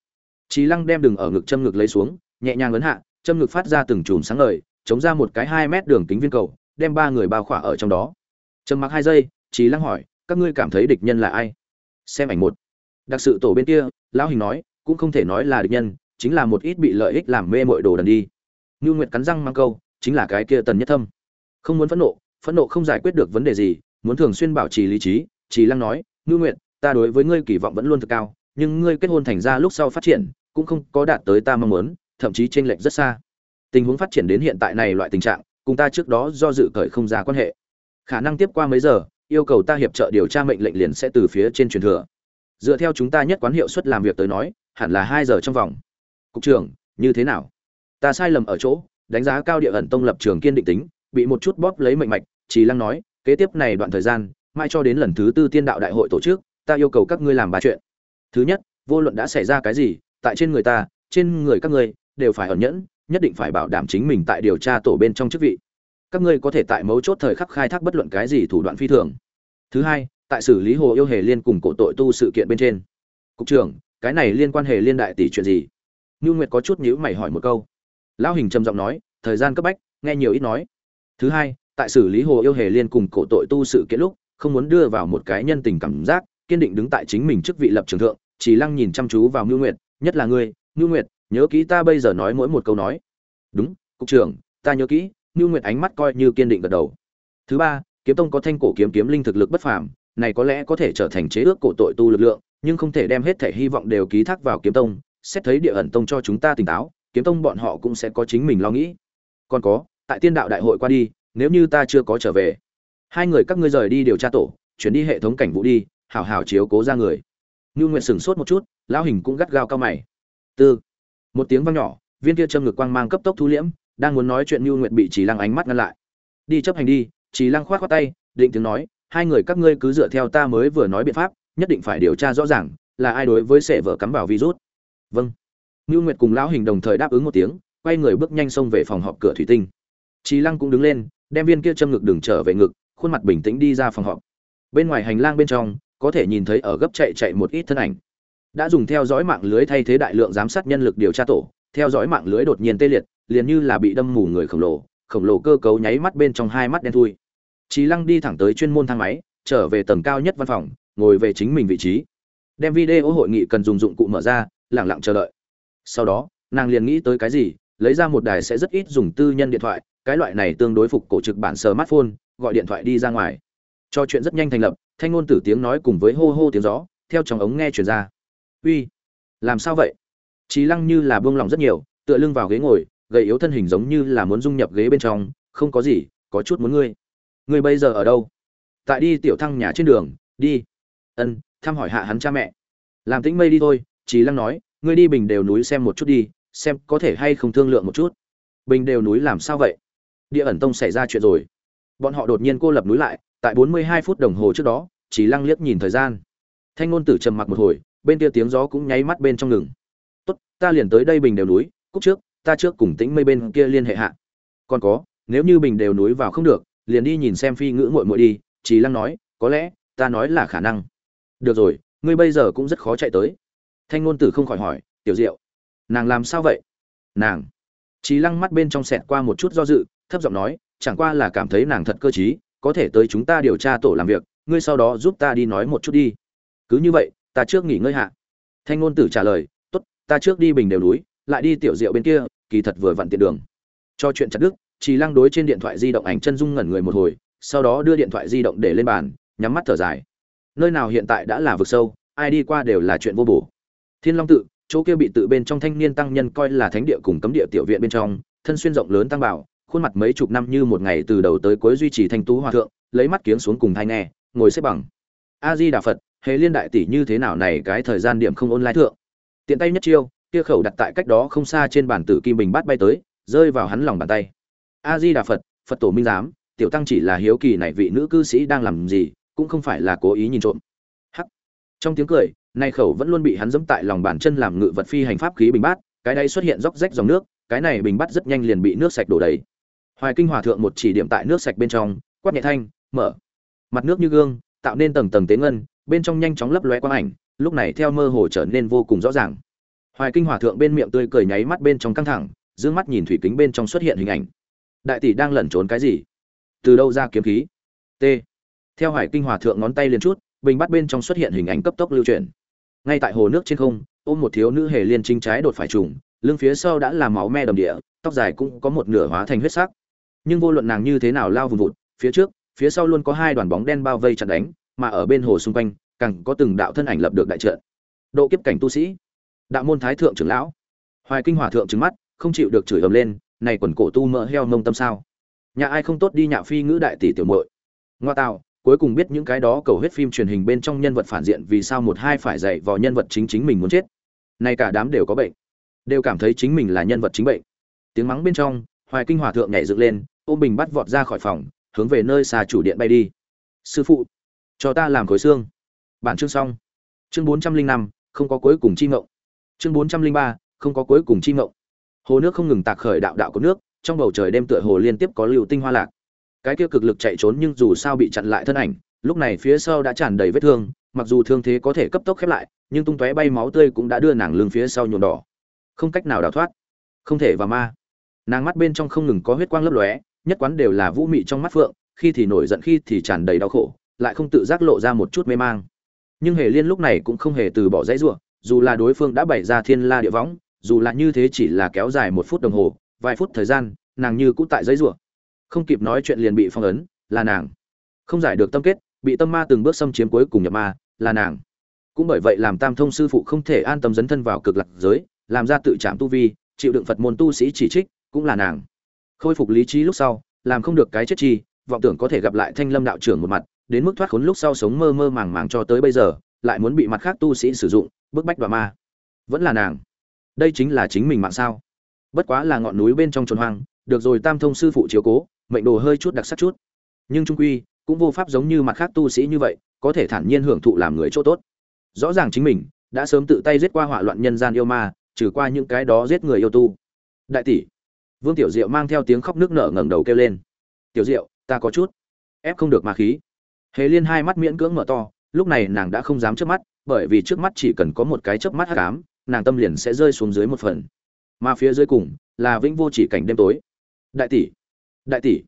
Chỉ lăng đem đường ở ngực châm ngực lấy xuống, nhẹ nhàng ấn hạ, châm ngực phát ra từng chùm sáng ngời, chống ra một cái hai mét đường kính viên cầu, đem ba người bao khỏa ở trong đó. Trầm mặc hai giây chỉ lăng hỏi, các ngươi cảm thấy địch nhân là ai? Xem ảnh một. Đặc sự tổ bên kia, lão hình nói, cũng không thể nói là địch nhân, chính là một ít bị lợi ích làm mê mội đồ đần đi. Ngưu nguyệt cắn răng mang câu, chính là cái kia tần nhất thâm. Không muốn phẫn nộ phẫn nộ không giải quyết được vấn đề gì, muốn thường xuyên bảo trì lý trí trí lăng nói ngưu Nguyệt ta đối với ngươi kỳ vọng vẫn luôn thực cao, nhưng ngươi kết hôn thành ra lúc sau phát triển, cũng không có đạt tới ta mong muốn, thậm chí chênh lệch rất xa. Tình huống phát triển đến hiện tại này loại tình trạng, cùng ta trước đó do dự cởi không ra quan hệ. Khả năng tiếp qua mấy giờ, yêu cầu ta hiệp trợ điều tra mệnh lệnh liền sẽ từ phía trên truyền thừa. Dựa theo chúng ta nhất quán hiệu suất làm việc tới nói, hẳn là hai giờ trong vòng. Cục trưởng, như thế nào? Ta sai lầm ở chỗ, đánh giá cao địa ẩn tông lập trường kiên định tính, bị một chút bóp lấy mệnh mạch chỉ lăng nói, kế tiếp này đoạn thời gian, mai cho đến lần thứ tư tiên đạo đại hội tổ chức ta yêu cầu các ngươi làm ba chuyện. Thứ nhất, vô luận đã xảy ra cái gì, tại trên người ta, trên người các ngươi, đều phải ẩn nhẫn, nhất định phải bảo đảm chính mình tại điều tra tổ bên trong chức vị. Các ngươi có thể tại mấu chốt thời khắc khai thác bất luận cái gì thủ đoạn phi thường. Thứ hai, tại xử lý hồ yêu hề liên cùng cổ tội tu sự kiện bên trên. Cục trưởng, cái này liên quan hề liên đại tỷ chuyện gì? Như nguyệt có chút nhíu mày hỏi một câu. Lão hình trầm giọng nói, thời gian cấp bách, nghe nhiều ít nói. Thứ hai, tại xử lý hồ yêu hề liên cùng cổ tội tu sự kiện lúc, không muốn đưa vào một cái nhân tình cảm giác kiên định đứng tại chính mình trước vị lập trường thượng, chỉ lăng nhìn chăm chú vào ngưu nguyệt, nhất là ngươi, ngưu nguyệt, nhớ kỹ ta bây giờ nói mỗi một câu nói. Đúng, cục trưởng, ta nhớ kỹ, ngưu nguyệt ánh mắt coi như kiên định gật đầu. Thứ ba, kiếm tông có thanh cổ kiếm kiếm linh thực lực bất phàm, này có lẽ có thể trở thành chế ước cổ tội tu lực lượng, nhưng không thể đem hết thể hy vọng đều ký thác vào kiếm tông, xét thấy địa ẩn tông cho chúng ta tỉnh táo, kiếm tông bọn họ cũng sẽ có chính mình lo nghĩ. Còn có, tại tiên đạo đại hội qua đi, nếu như ta chưa có trở về, hai người các ngươi rời đi điều tra tổ, chuyển đi hệ thống cảnh vụ đi hảo hảo chiếu cố ra người. Ngưu nguyệt sửng sốt một chút lão hình cũng gắt gao cao mày. Tư một tiếng vang nhỏ viên kia châm ngực quang mang cấp tốc thu liễm đang muốn nói chuyện ngưu nguyệt bị chỉ lăng ánh mắt ngăn lại. Đi chấp hành đi chỉ lăng khoát khoát tay định tiếng nói hai người các ngươi cứ dựa theo ta mới vừa nói biện pháp nhất định phải điều tra rõ ràng là ai đối với sệ vợ cắm vào virus. Vâng. Ngưu nguyệt cùng lão hình đồng thời đáp ứng một tiếng quay người bước nhanh xông về phòng họp cửa thủy tinh. Trí Lăng cũng đứng lên, đem viên kia châm ngực đường trở về ngực, khuôn mặt bình tĩnh đi ra phòng họp. Bên ngoài hành lang bên trong, có thể nhìn thấy ở gấp chạy chạy một ít thân ảnh. Đã dùng theo dõi mạng lưới thay thế đại lượng giám sát nhân lực điều tra tổ, theo dõi mạng lưới đột nhiên tê liệt, liền như là bị đâm mù người khổng lồ, khổng lồ cơ cấu nháy mắt bên trong hai mắt đen thui. Trí Lăng đi thẳng tới chuyên môn thang máy, trở về tầng cao nhất văn phòng, ngồi về chính mình vị trí. Đem video hội nghị cần dùng dụng cụ mở ra, lặng lặng chờ đợi. Sau đó, nàng liền nghĩ tới cái gì, lấy ra một đài sẽ rất ít dùng tư nhân điện thoại, cái loại này tương đối phục cổ trực bản smartphone, gọi điện thoại đi ra ngoài. Cho chuyện rất nhanh thành lập, thanh ngôn tử tiếng nói cùng với hô hô tiếng gió, theo trong ống nghe truyền ra. "Uy, làm sao vậy?" Chí Lăng như là buông lòng rất nhiều, tựa lưng vào ghế ngồi, gầy yếu thân hình giống như là muốn dung nhập ghế bên trong, "Không có gì, có chút muốn ngươi." "Ngươi bây giờ ở đâu?" "Tại đi tiểu thăng nhà trên đường, đi." "Ân, thăm hỏi hạ hắn cha mẹ." "Làm tĩnh mây đi thôi." Chí Lăng nói, "Ngươi đi Bình đều núi xem một chút đi, xem có thể hay không thương lượng một chút." "Bình đều núi làm sao vậy?" địa ẩn tông xảy ra chuyện rồi bọn họ đột nhiên cô lập núi lại tại 42 phút đồng hồ trước đó, chỉ lăng liếc nhìn thời gian. Thanh ngôn tử trầm mặc một hồi, bên kia tiếng gió cũng nháy mắt bên trong ngừng. Tốt, ta liền tới đây bình đều núi cúc trước, ta trước cùng tĩnh mây bên kia liên hệ hạ. Còn có, nếu như bình đều núi vào không được, liền đi nhìn xem phi ngữ muội muội đi, chỉ lăng nói, có lẽ, ta nói là khả năng. Được rồi, ngươi bây giờ cũng rất khó chạy tới. Thanh ngôn tử không khỏi hỏi, tiểu diệu, nàng làm sao vậy? Nàng. Chỉ lăng mắt bên trong sẹt qua một chút do dự, thấp giọng nói, chẳng qua là cảm thấy nàng thật cơ trí có thể tới chúng ta điều tra tổ làm việc, ngươi sau đó giúp ta đi nói một chút đi. Cứ như vậy, ta trước nghỉ ngơi hạ. Thanh ngôn tử trả lời, tốt, ta trước đi bình đều núi, lại đi tiểu diệu bên kia, kỳ thật vừa vặn tiện đường. Cho chuyện chặt đức chỉ lăng đối trên điện thoại di động ảnh chân dung ngẩn người một hồi, sau đó đưa điện thoại di động để lên bàn, nhắm mắt thở dài. Nơi nào hiện tại đã là vực sâu, ai đi qua đều là chuyện vô bổ. Thiên long tự, chỗ kia bị tự bên trong thanh niên tăng nhân coi là thánh địa cùng cấm địa tiểu viện bên trong, thân xuyên rộng lớn tăng bảo khuôn mặt mấy chục năm như một ngày từ đầu tới cuối duy trì thanh tú hòa thượng, lấy mắt kiếng xuống cùng thai nghe, ngồi xếp bằng. A di đà phật hề liên đại tỷ như thế nào này cái thời gian điểm không ôn lái thượng? Tiện tay nhất chiêu, kia khẩu đặt tại cách đó không xa trên bàn tử kim bình bát bay tới, rơi vào hắn lòng bàn tay. A di đà phật phật tổ minh giám, tiểu tăng chỉ là hiếu kỳ này vị nữ cư sĩ đang làm gì, cũng không phải là cố ý nhìn trộm. Hắc. Trong tiếng cười, nay khẩu vẫn luôn bị hắn dẫm tại lòng bàn chân làm ngự vật phi hành pháp khí bình bát, cái đây xuất hiện róc rách dòng nước, cái này bình bát rất nhanh liền bị nước sạch đổ đầy hoài kinh hòa thượng một chỉ điểm tại nước sạch bên trong, quát nhẹ thanh, mở. Mặt nước như gương, tạo nên tầng tầng tế ngân, bên trong nhanh chóng lấp lóe quang ảnh, lúc này theo mơ hồ trở nên vô cùng rõ ràng. Hoài kinh hòa thượng bên miệng tươi cười nháy mắt bên trong căng thẳng d mắt nhìn thủy kính bên trong xuất hiện hình ảnh. Đại tỷ đang lẩn trốn cái gì? Từ đâu ra kiếm khí? T. Theo hoài kinh hòa thượng ngón tay liền chút, bình bắt bên trong xuất hiện hình ảnh cấp tốc lưu chuyển. Ngay tại hồ nước trên không, ôm một thiếu nữ hề liên trinh trái đột phải trùng, lưng phía sau đã là máu me đầm địa, tóc dài cũng có một nửa hóa thành huyết sắc nhưng vô luận nàng như thế nào lao vùng vụt, phía trước, phía sau luôn có hai đoàn bóng đen bao vây chặt đánh, mà ở bên hồ xung quanh, càng có từng đạo thân ảnh lập được đại trận. Độ kiếp cảnh tu sĩ. Đạo môn thái thượng trưởng lão. Hoài kinh hòa thượng trứng mắt, không chịu được chửi ầm lên, này quần cổ tu mỡ heo mông tâm sao? Nhà ai không tốt đi nhạ phi ngữ đại tỷ tiểu muội? Ngoa tạo, cuối cùng biết những cái đó cầu hết phim truyền hình bên trong nhân vật phản diện vì sao một hai phải dạy vào nhân vật chính chính mình muốn chết. Nay cả đám đều có bệnh, đều cảm thấy chính mình là nhân vật chính bệnh. Tiếng mắng bên trong, hoài kinh hòa thượng nhảy dựng lên ôm bình bắt vọt ra khỏi phòng, hướng về nơi xa chủ điện bay đi. Sư phụ, cho ta làm khối xương. Bản chương xong. Chương bốn trăm linh năm, không có cuối cùng chi ngộng. Chương bốn trăm linh ba, không có cuối cùng chi ngộng. Hồ nước không ngừng tạc khởi đạo đạo có nước, trong bầu trời đêm tựa hồ liên tiếp có lưu tinh hoa lạc. Cái kia cực lực chạy trốn nhưng dù sao bị chặn lại thân ảnh, lúc này phía sau đã tràn đầy vết thương, mặc dù thương thế có thể cấp tốc khép lại, nhưng tung tóe bay máu tươi cũng đã đưa nàng lưng phía sau nhuộm đỏ. Không cách nào đào thoát. Không thể và ma. Nàng mắt bên trong không ngừng có huyết quang lấp lóe nhất quán đều là vũ mị trong mắt phượng, khi thì nổi giận khi thì tràn đầy đau khổ, lại không tự giác lộ ra một chút mê mang. Nhưng hề liên lúc này cũng không hề từ bỏ dãy ruộng dù là đối phương đã bày ra thiên la địa võng, dù là như thế chỉ là kéo dài một phút đồng hồ, vài phút thời gian, nàng như cũng tại dãy ruộng không kịp nói chuyện liền bị phong ấn, là nàng. Không giải được tâm kết, bị tâm ma từng bước xâm chiếm cuối cùng nhập ma, là nàng. Cũng bởi vậy làm tam thông sư phụ không thể an tâm dấn thân vào cực lạc giới, làm ra tự trảm tu vi, chịu đựng phật môn tu sĩ chỉ trích, cũng là nàng khôi phục lý trí lúc sau, làm không được cái chết chi, vọng tưởng có thể gặp lại thanh lâm đạo trưởng một mặt, đến mức thoát khốn lúc sau sống mơ mơ màng màng cho tới bây giờ, lại muốn bị mặt khác tu sĩ sử dụng, bức bách và ma. Vẫn là nàng. Đây chính là chính mình mạng sao. Bất quá là ngọn núi bên trong trồn hoang, được rồi tam thông sư phụ chiếu cố, mệnh đồ hơi chút đặc sắc chút. Nhưng trung quy, cũng vô pháp giống như mặt khác tu sĩ như vậy, có thể thản nhiên hưởng thụ làm người chỗ tốt. Rõ ràng chính mình, đã sớm tự tay giết qua hỏa loạn nhân gian yêu ma, trừ qua những cái đó giết người yêu tu. Đại tỷ vương tiểu diệu mang theo tiếng khóc nước nở ngẩng đầu kêu lên. Tiểu diệu, ta có chút ép không được ma khí. Hề liên hai mắt miễn cưỡng mở to, lúc này nàng đã không dám chớp mắt, bởi vì trước mắt chỉ cần có một cái chớp mắt hắc ám, nàng tâm liền sẽ rơi xuống dưới một phần. Mà phía dưới cùng là vĩnh vô chỉ cảnh đêm tối. Đại tỷ đại tỷ.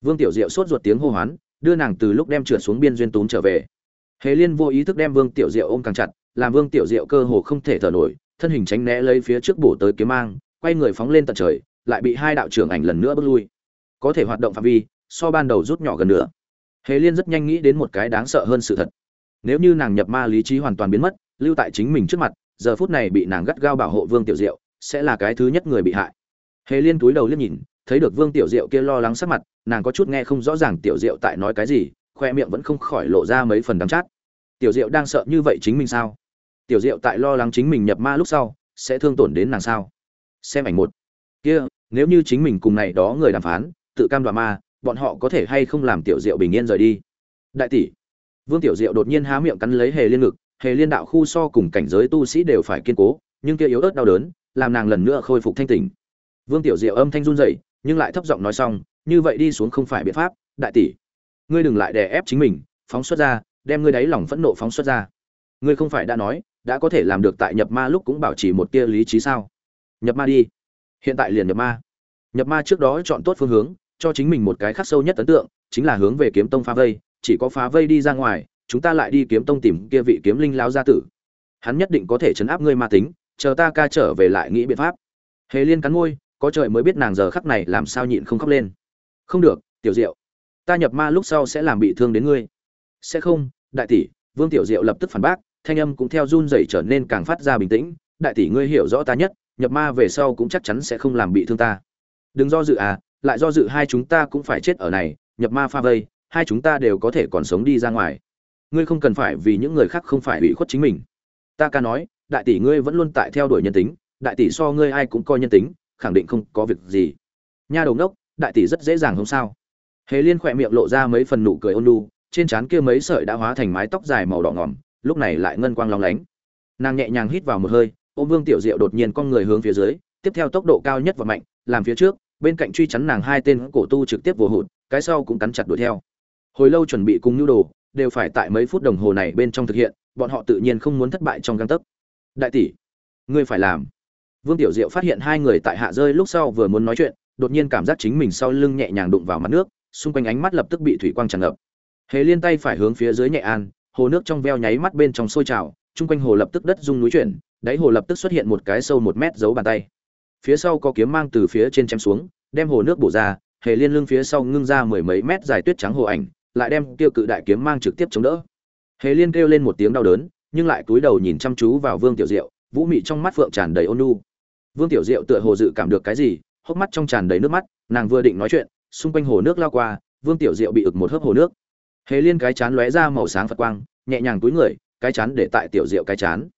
Vương tiểu diệu sốt ruột tiếng hô hoán, đưa nàng từ lúc đem trượt xuống biên duyên tún trở về. Hề liên vô ý thức đem vương tiểu diệu ôm càng chặt, làm vương tiểu diệu cơ hồ không thể thở nổi, thân hình tránh né lấy phía trước bổ tới kiếm mang, quay người phóng lên tận trời lại bị hai đạo trưởng ảnh lần nữa bước lui. Có thể hoạt động phạm vi, so ban đầu rút nhỏ gần nữa. Hề liên rất nhanh nghĩ đến một cái đáng sợ hơn sự thật. Nếu như nàng nhập ma lý trí hoàn toàn biến mất, lưu tại chính mình trước mặt, giờ phút này bị nàng gắt gao bảo hộ vương tiểu diệu, sẽ là cái thứ nhất người bị hại. Hề liên túi đầu liếc nhìn, thấy được vương tiểu diệu kia lo lắng sắc mặt, nàng có chút nghe không rõ ràng tiểu diệu tại nói cái gì, khoe miệng vẫn không khỏi lộ ra mấy phần đắm chát. Tiểu diệu đang sợ như vậy chính mình sao? Tiểu diệu tại lo lắng chính mình nhập ma lúc sau, sẽ thương tổn đến nàng sao? Xem ảnh một. Kia nếu như chính mình cùng này đó người đàm phán, tự cam đoạ ma, bọn họ có thể hay không làm tiểu diệu bình yên rời đi? Đại tỷ, vương tiểu diệu đột nhiên há miệng cắn lấy hề liên ngực, hề liên đạo khu so cùng cảnh giới tu sĩ đều phải kiên cố, nhưng kia yếu ớt đau đớn, làm nàng lần nữa khôi phục thanh tỉnh. Vương tiểu diệu âm thanh run rẩy, nhưng lại thấp giọng nói xong, như vậy đi xuống không phải biện pháp, đại tỷ. Ngươi đừng lại đè ép chính mình, phóng xuất ra, đem ngươi đáy lòng phẫn nộ phóng xuất ra. Ngươi không phải đã nói, đã có thể làm được tại nhập ma lúc cũng bảo trì một tia lý trí sao? Nhập ma đi hiện tại liền nhập ma. Nhập ma trước đó chọn tốt phương hướng, cho chính mình một cái khắc sâu nhất ấn tượng, chính là hướng về kiếm tông phá vây, chỉ có phá vây đi ra ngoài, chúng ta lại đi kiếm tông tìm kia vị kiếm linh lao gia tử. Hắn nhất định có thể chấn áp ngươi ma tính, chờ ta ca trở về lại nghĩ biện pháp. Hề liên cắn môi, có trời mới biết nàng giờ khắc này làm sao nhịn không khóc lên. Không được, tiểu diệu, ta nhập ma lúc sau sẽ làm bị thương đến ngươi. Sẽ không, đại tỷ, vương tiểu diệu lập tức phản bác, thanh âm cũng theo run rẩy trở nên càng phát ra bình tĩnh, đại tỷ ngươi hiểu rõ ta nhất nhập ma về sau cũng chắc chắn sẽ không làm bị thương ta. Đừng do dự à lại do dự hai chúng ta cũng phải chết ở này, nhập ma pha vây, hai chúng ta đều có thể còn sống đi ra ngoài. Ngươi không cần phải vì những người khác không phải ủy khuất chính mình. Ta ca nói, đại tỷ ngươi vẫn luôn tại theo đuổi nhân tính, đại tỷ so ngươi ai cũng coi nhân tính, khẳng định không có việc gì. Nha đầu ngốc, đại tỷ rất dễ dàng không sao. Hề liên khỏe miệng lộ ra mấy phần nụ cười ôn lu trên trán kia mấy sợi đã hóa thành mái tóc dài màu đỏ ngỏm, lúc này lại ngân quang long lánh. Nàng nhẹ nhàng hít vào một hơi ôm vương tiểu diệu đột nhiên con người hướng phía dưới, tiếp theo tốc độ cao nhất và mạnh, làm phía trước, bên cạnh truy chắn nàng hai tên cổ tu trực tiếp vô hụt, cái sau cũng cắn chặt đuổi theo. Hồi lâu chuẩn bị cùng nhu đồ, đều phải tại mấy phút đồng hồ này bên trong thực hiện, bọn họ tự nhiên không muốn thất bại trong găng tấc. Đại tỷ, ngươi phải làm. Vương tiểu diệu phát hiện hai người tại hạ rơi lúc sau vừa muốn nói chuyện, đột nhiên cảm giác chính mình sau lưng nhẹ nhàng đụng vào mặt nước, xung quanh ánh mắt lập tức bị thủy quang tràn ngập. Hề liên tay phải hướng phía dưới nhẹ an, hồ nước trong veo nháy mắt bên trong sôi trào chung quanh hồ lập tức đất rung núi chuyển, đáy hồ lập tức xuất hiện một cái sâu một mét giấu bàn tay. Phía sau có kiếm mang từ phía trên chém xuống, đem hồ nước bổ ra, hề liên lưng phía sau ngưng ra mười mấy mét dài tuyết trắng hồ ảnh, lại đem tiêu cự đại kiếm mang trực tiếp chống đỡ. Hề liên kêu lên một tiếng đau đớn, nhưng lại cúi đầu nhìn chăm chú vào vương tiểu diệu, vũ mị trong mắt phượng tràn đầy ôn nu vương tiểu diệu tựa hồ dự cảm được cái gì, hốc mắt trong tràn đầy nước mắt, nàng vừa định nói chuyện, xung quanh hồ nước lao qua, vương tiểu diệu bị ực một hớp hồ nước. Hề liên cái chán lóe ra màu sáng phật quang, nhẹ nhàng túi người cái chán để tại tiểu diệu cái chán.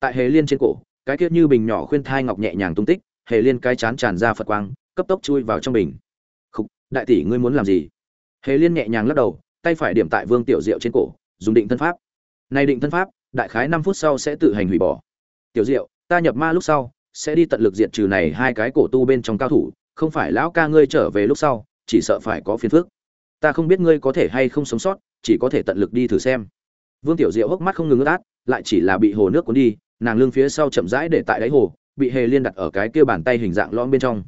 Tại hề liên trên cổ, cái kiết như bình nhỏ khuyên thai ngọc nhẹ nhàng tung tích, hề liên cái chán tràn ra phật quang, cấp tốc chui vào trong bình. Khúc đại tỷ ngươi muốn làm gì? Hề liên nhẹ nhàng lắc đầu, tay phải điểm tại vương tiểu diệu trên cổ, dùng định thân pháp. Nay định thân pháp, đại khái năm phút sau sẽ tự hành hủy bỏ. Tiểu diệu, ta nhập ma lúc sau, sẽ đi tận lực diệt trừ này hai cái cổ tu bên trong cao thủ, không phải lão ca ngươi trở về lúc sau, chỉ sợ phải có phiền phức. Ta không biết ngươi có thể hay không sống sót, chỉ có thể tận lực đi thử xem vương tiểu diệu hốc mắt không ngừng ướt át, lại chỉ là bị hồ nước cuốn đi, nàng lưng phía sau chậm rãi để tại đáy hồ, bị hề liên đặt ở cái kia bàn tay hình dạng lõm bên trong.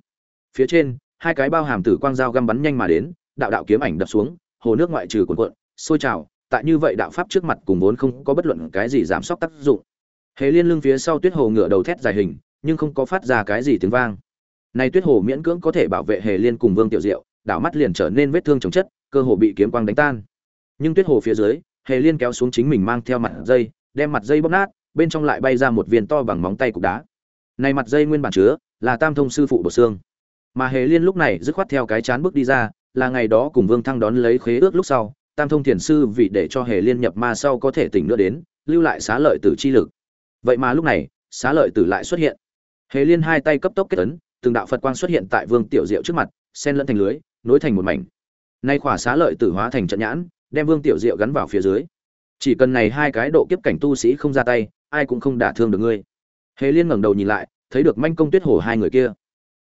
Phía trên, hai cái bao hàm tử quang dao găm bắn nhanh mà đến, đạo đạo kiếm ảnh đập xuống, hồ nước ngoại trừ cuộn cuộn, sôi trào, tại như vậy đạo pháp trước mặt cùng vốn không có bất luận cái gì giảm sóc tác dụng. Hề liên lưng phía sau tuyết hồ ngựa đầu thét dài hình, nhưng không có phát ra cái gì tiếng vang. Này tuyết hồ miễn cưỡng có thể bảo vệ hề liên cùng vương tiểu diệu, đảo mắt liền trở nên vết thương chồng chất, cơ hồ bị kiếm quang đánh tan. Nhưng tuyết hồ phía dưới hề liên kéo xuống chính mình mang theo mặt dây, đem mặt dây bóp nát, bên trong lại bay ra một viên to bằng móng tay cục đá. Này mặt dây nguyên bản chứa là tam thông sư phụ bổ xương. Mà hề liên lúc này dứt khoát theo cái chán bước đi ra, là ngày đó cùng vương thăng đón lấy khế ước lúc sau, tam thông thiền sư vì để cho hề liên nhập ma sau có thể tỉnh nữa đến, lưu lại xá lợi tử chi lực. Vậy mà lúc này, xá lợi tử lại xuất hiện. Hề liên hai tay cấp tốc kết ấn, từng đạo phật quang xuất hiện tại vương tiểu diệu trước mặt sen lẫn thành lưới, nối thành một mảnh. Nay khỏa xá lợi tử hóa thành trận nhãn đem vương tiểu diệu gắn vào phía dưới. Chỉ cần này hai cái độ kiếp cảnh tu sĩ không ra tay, ai cũng không đả thương được ngươi. Hề liên ngẩng đầu nhìn lại, thấy được manh công tuyết hồ hai người kia.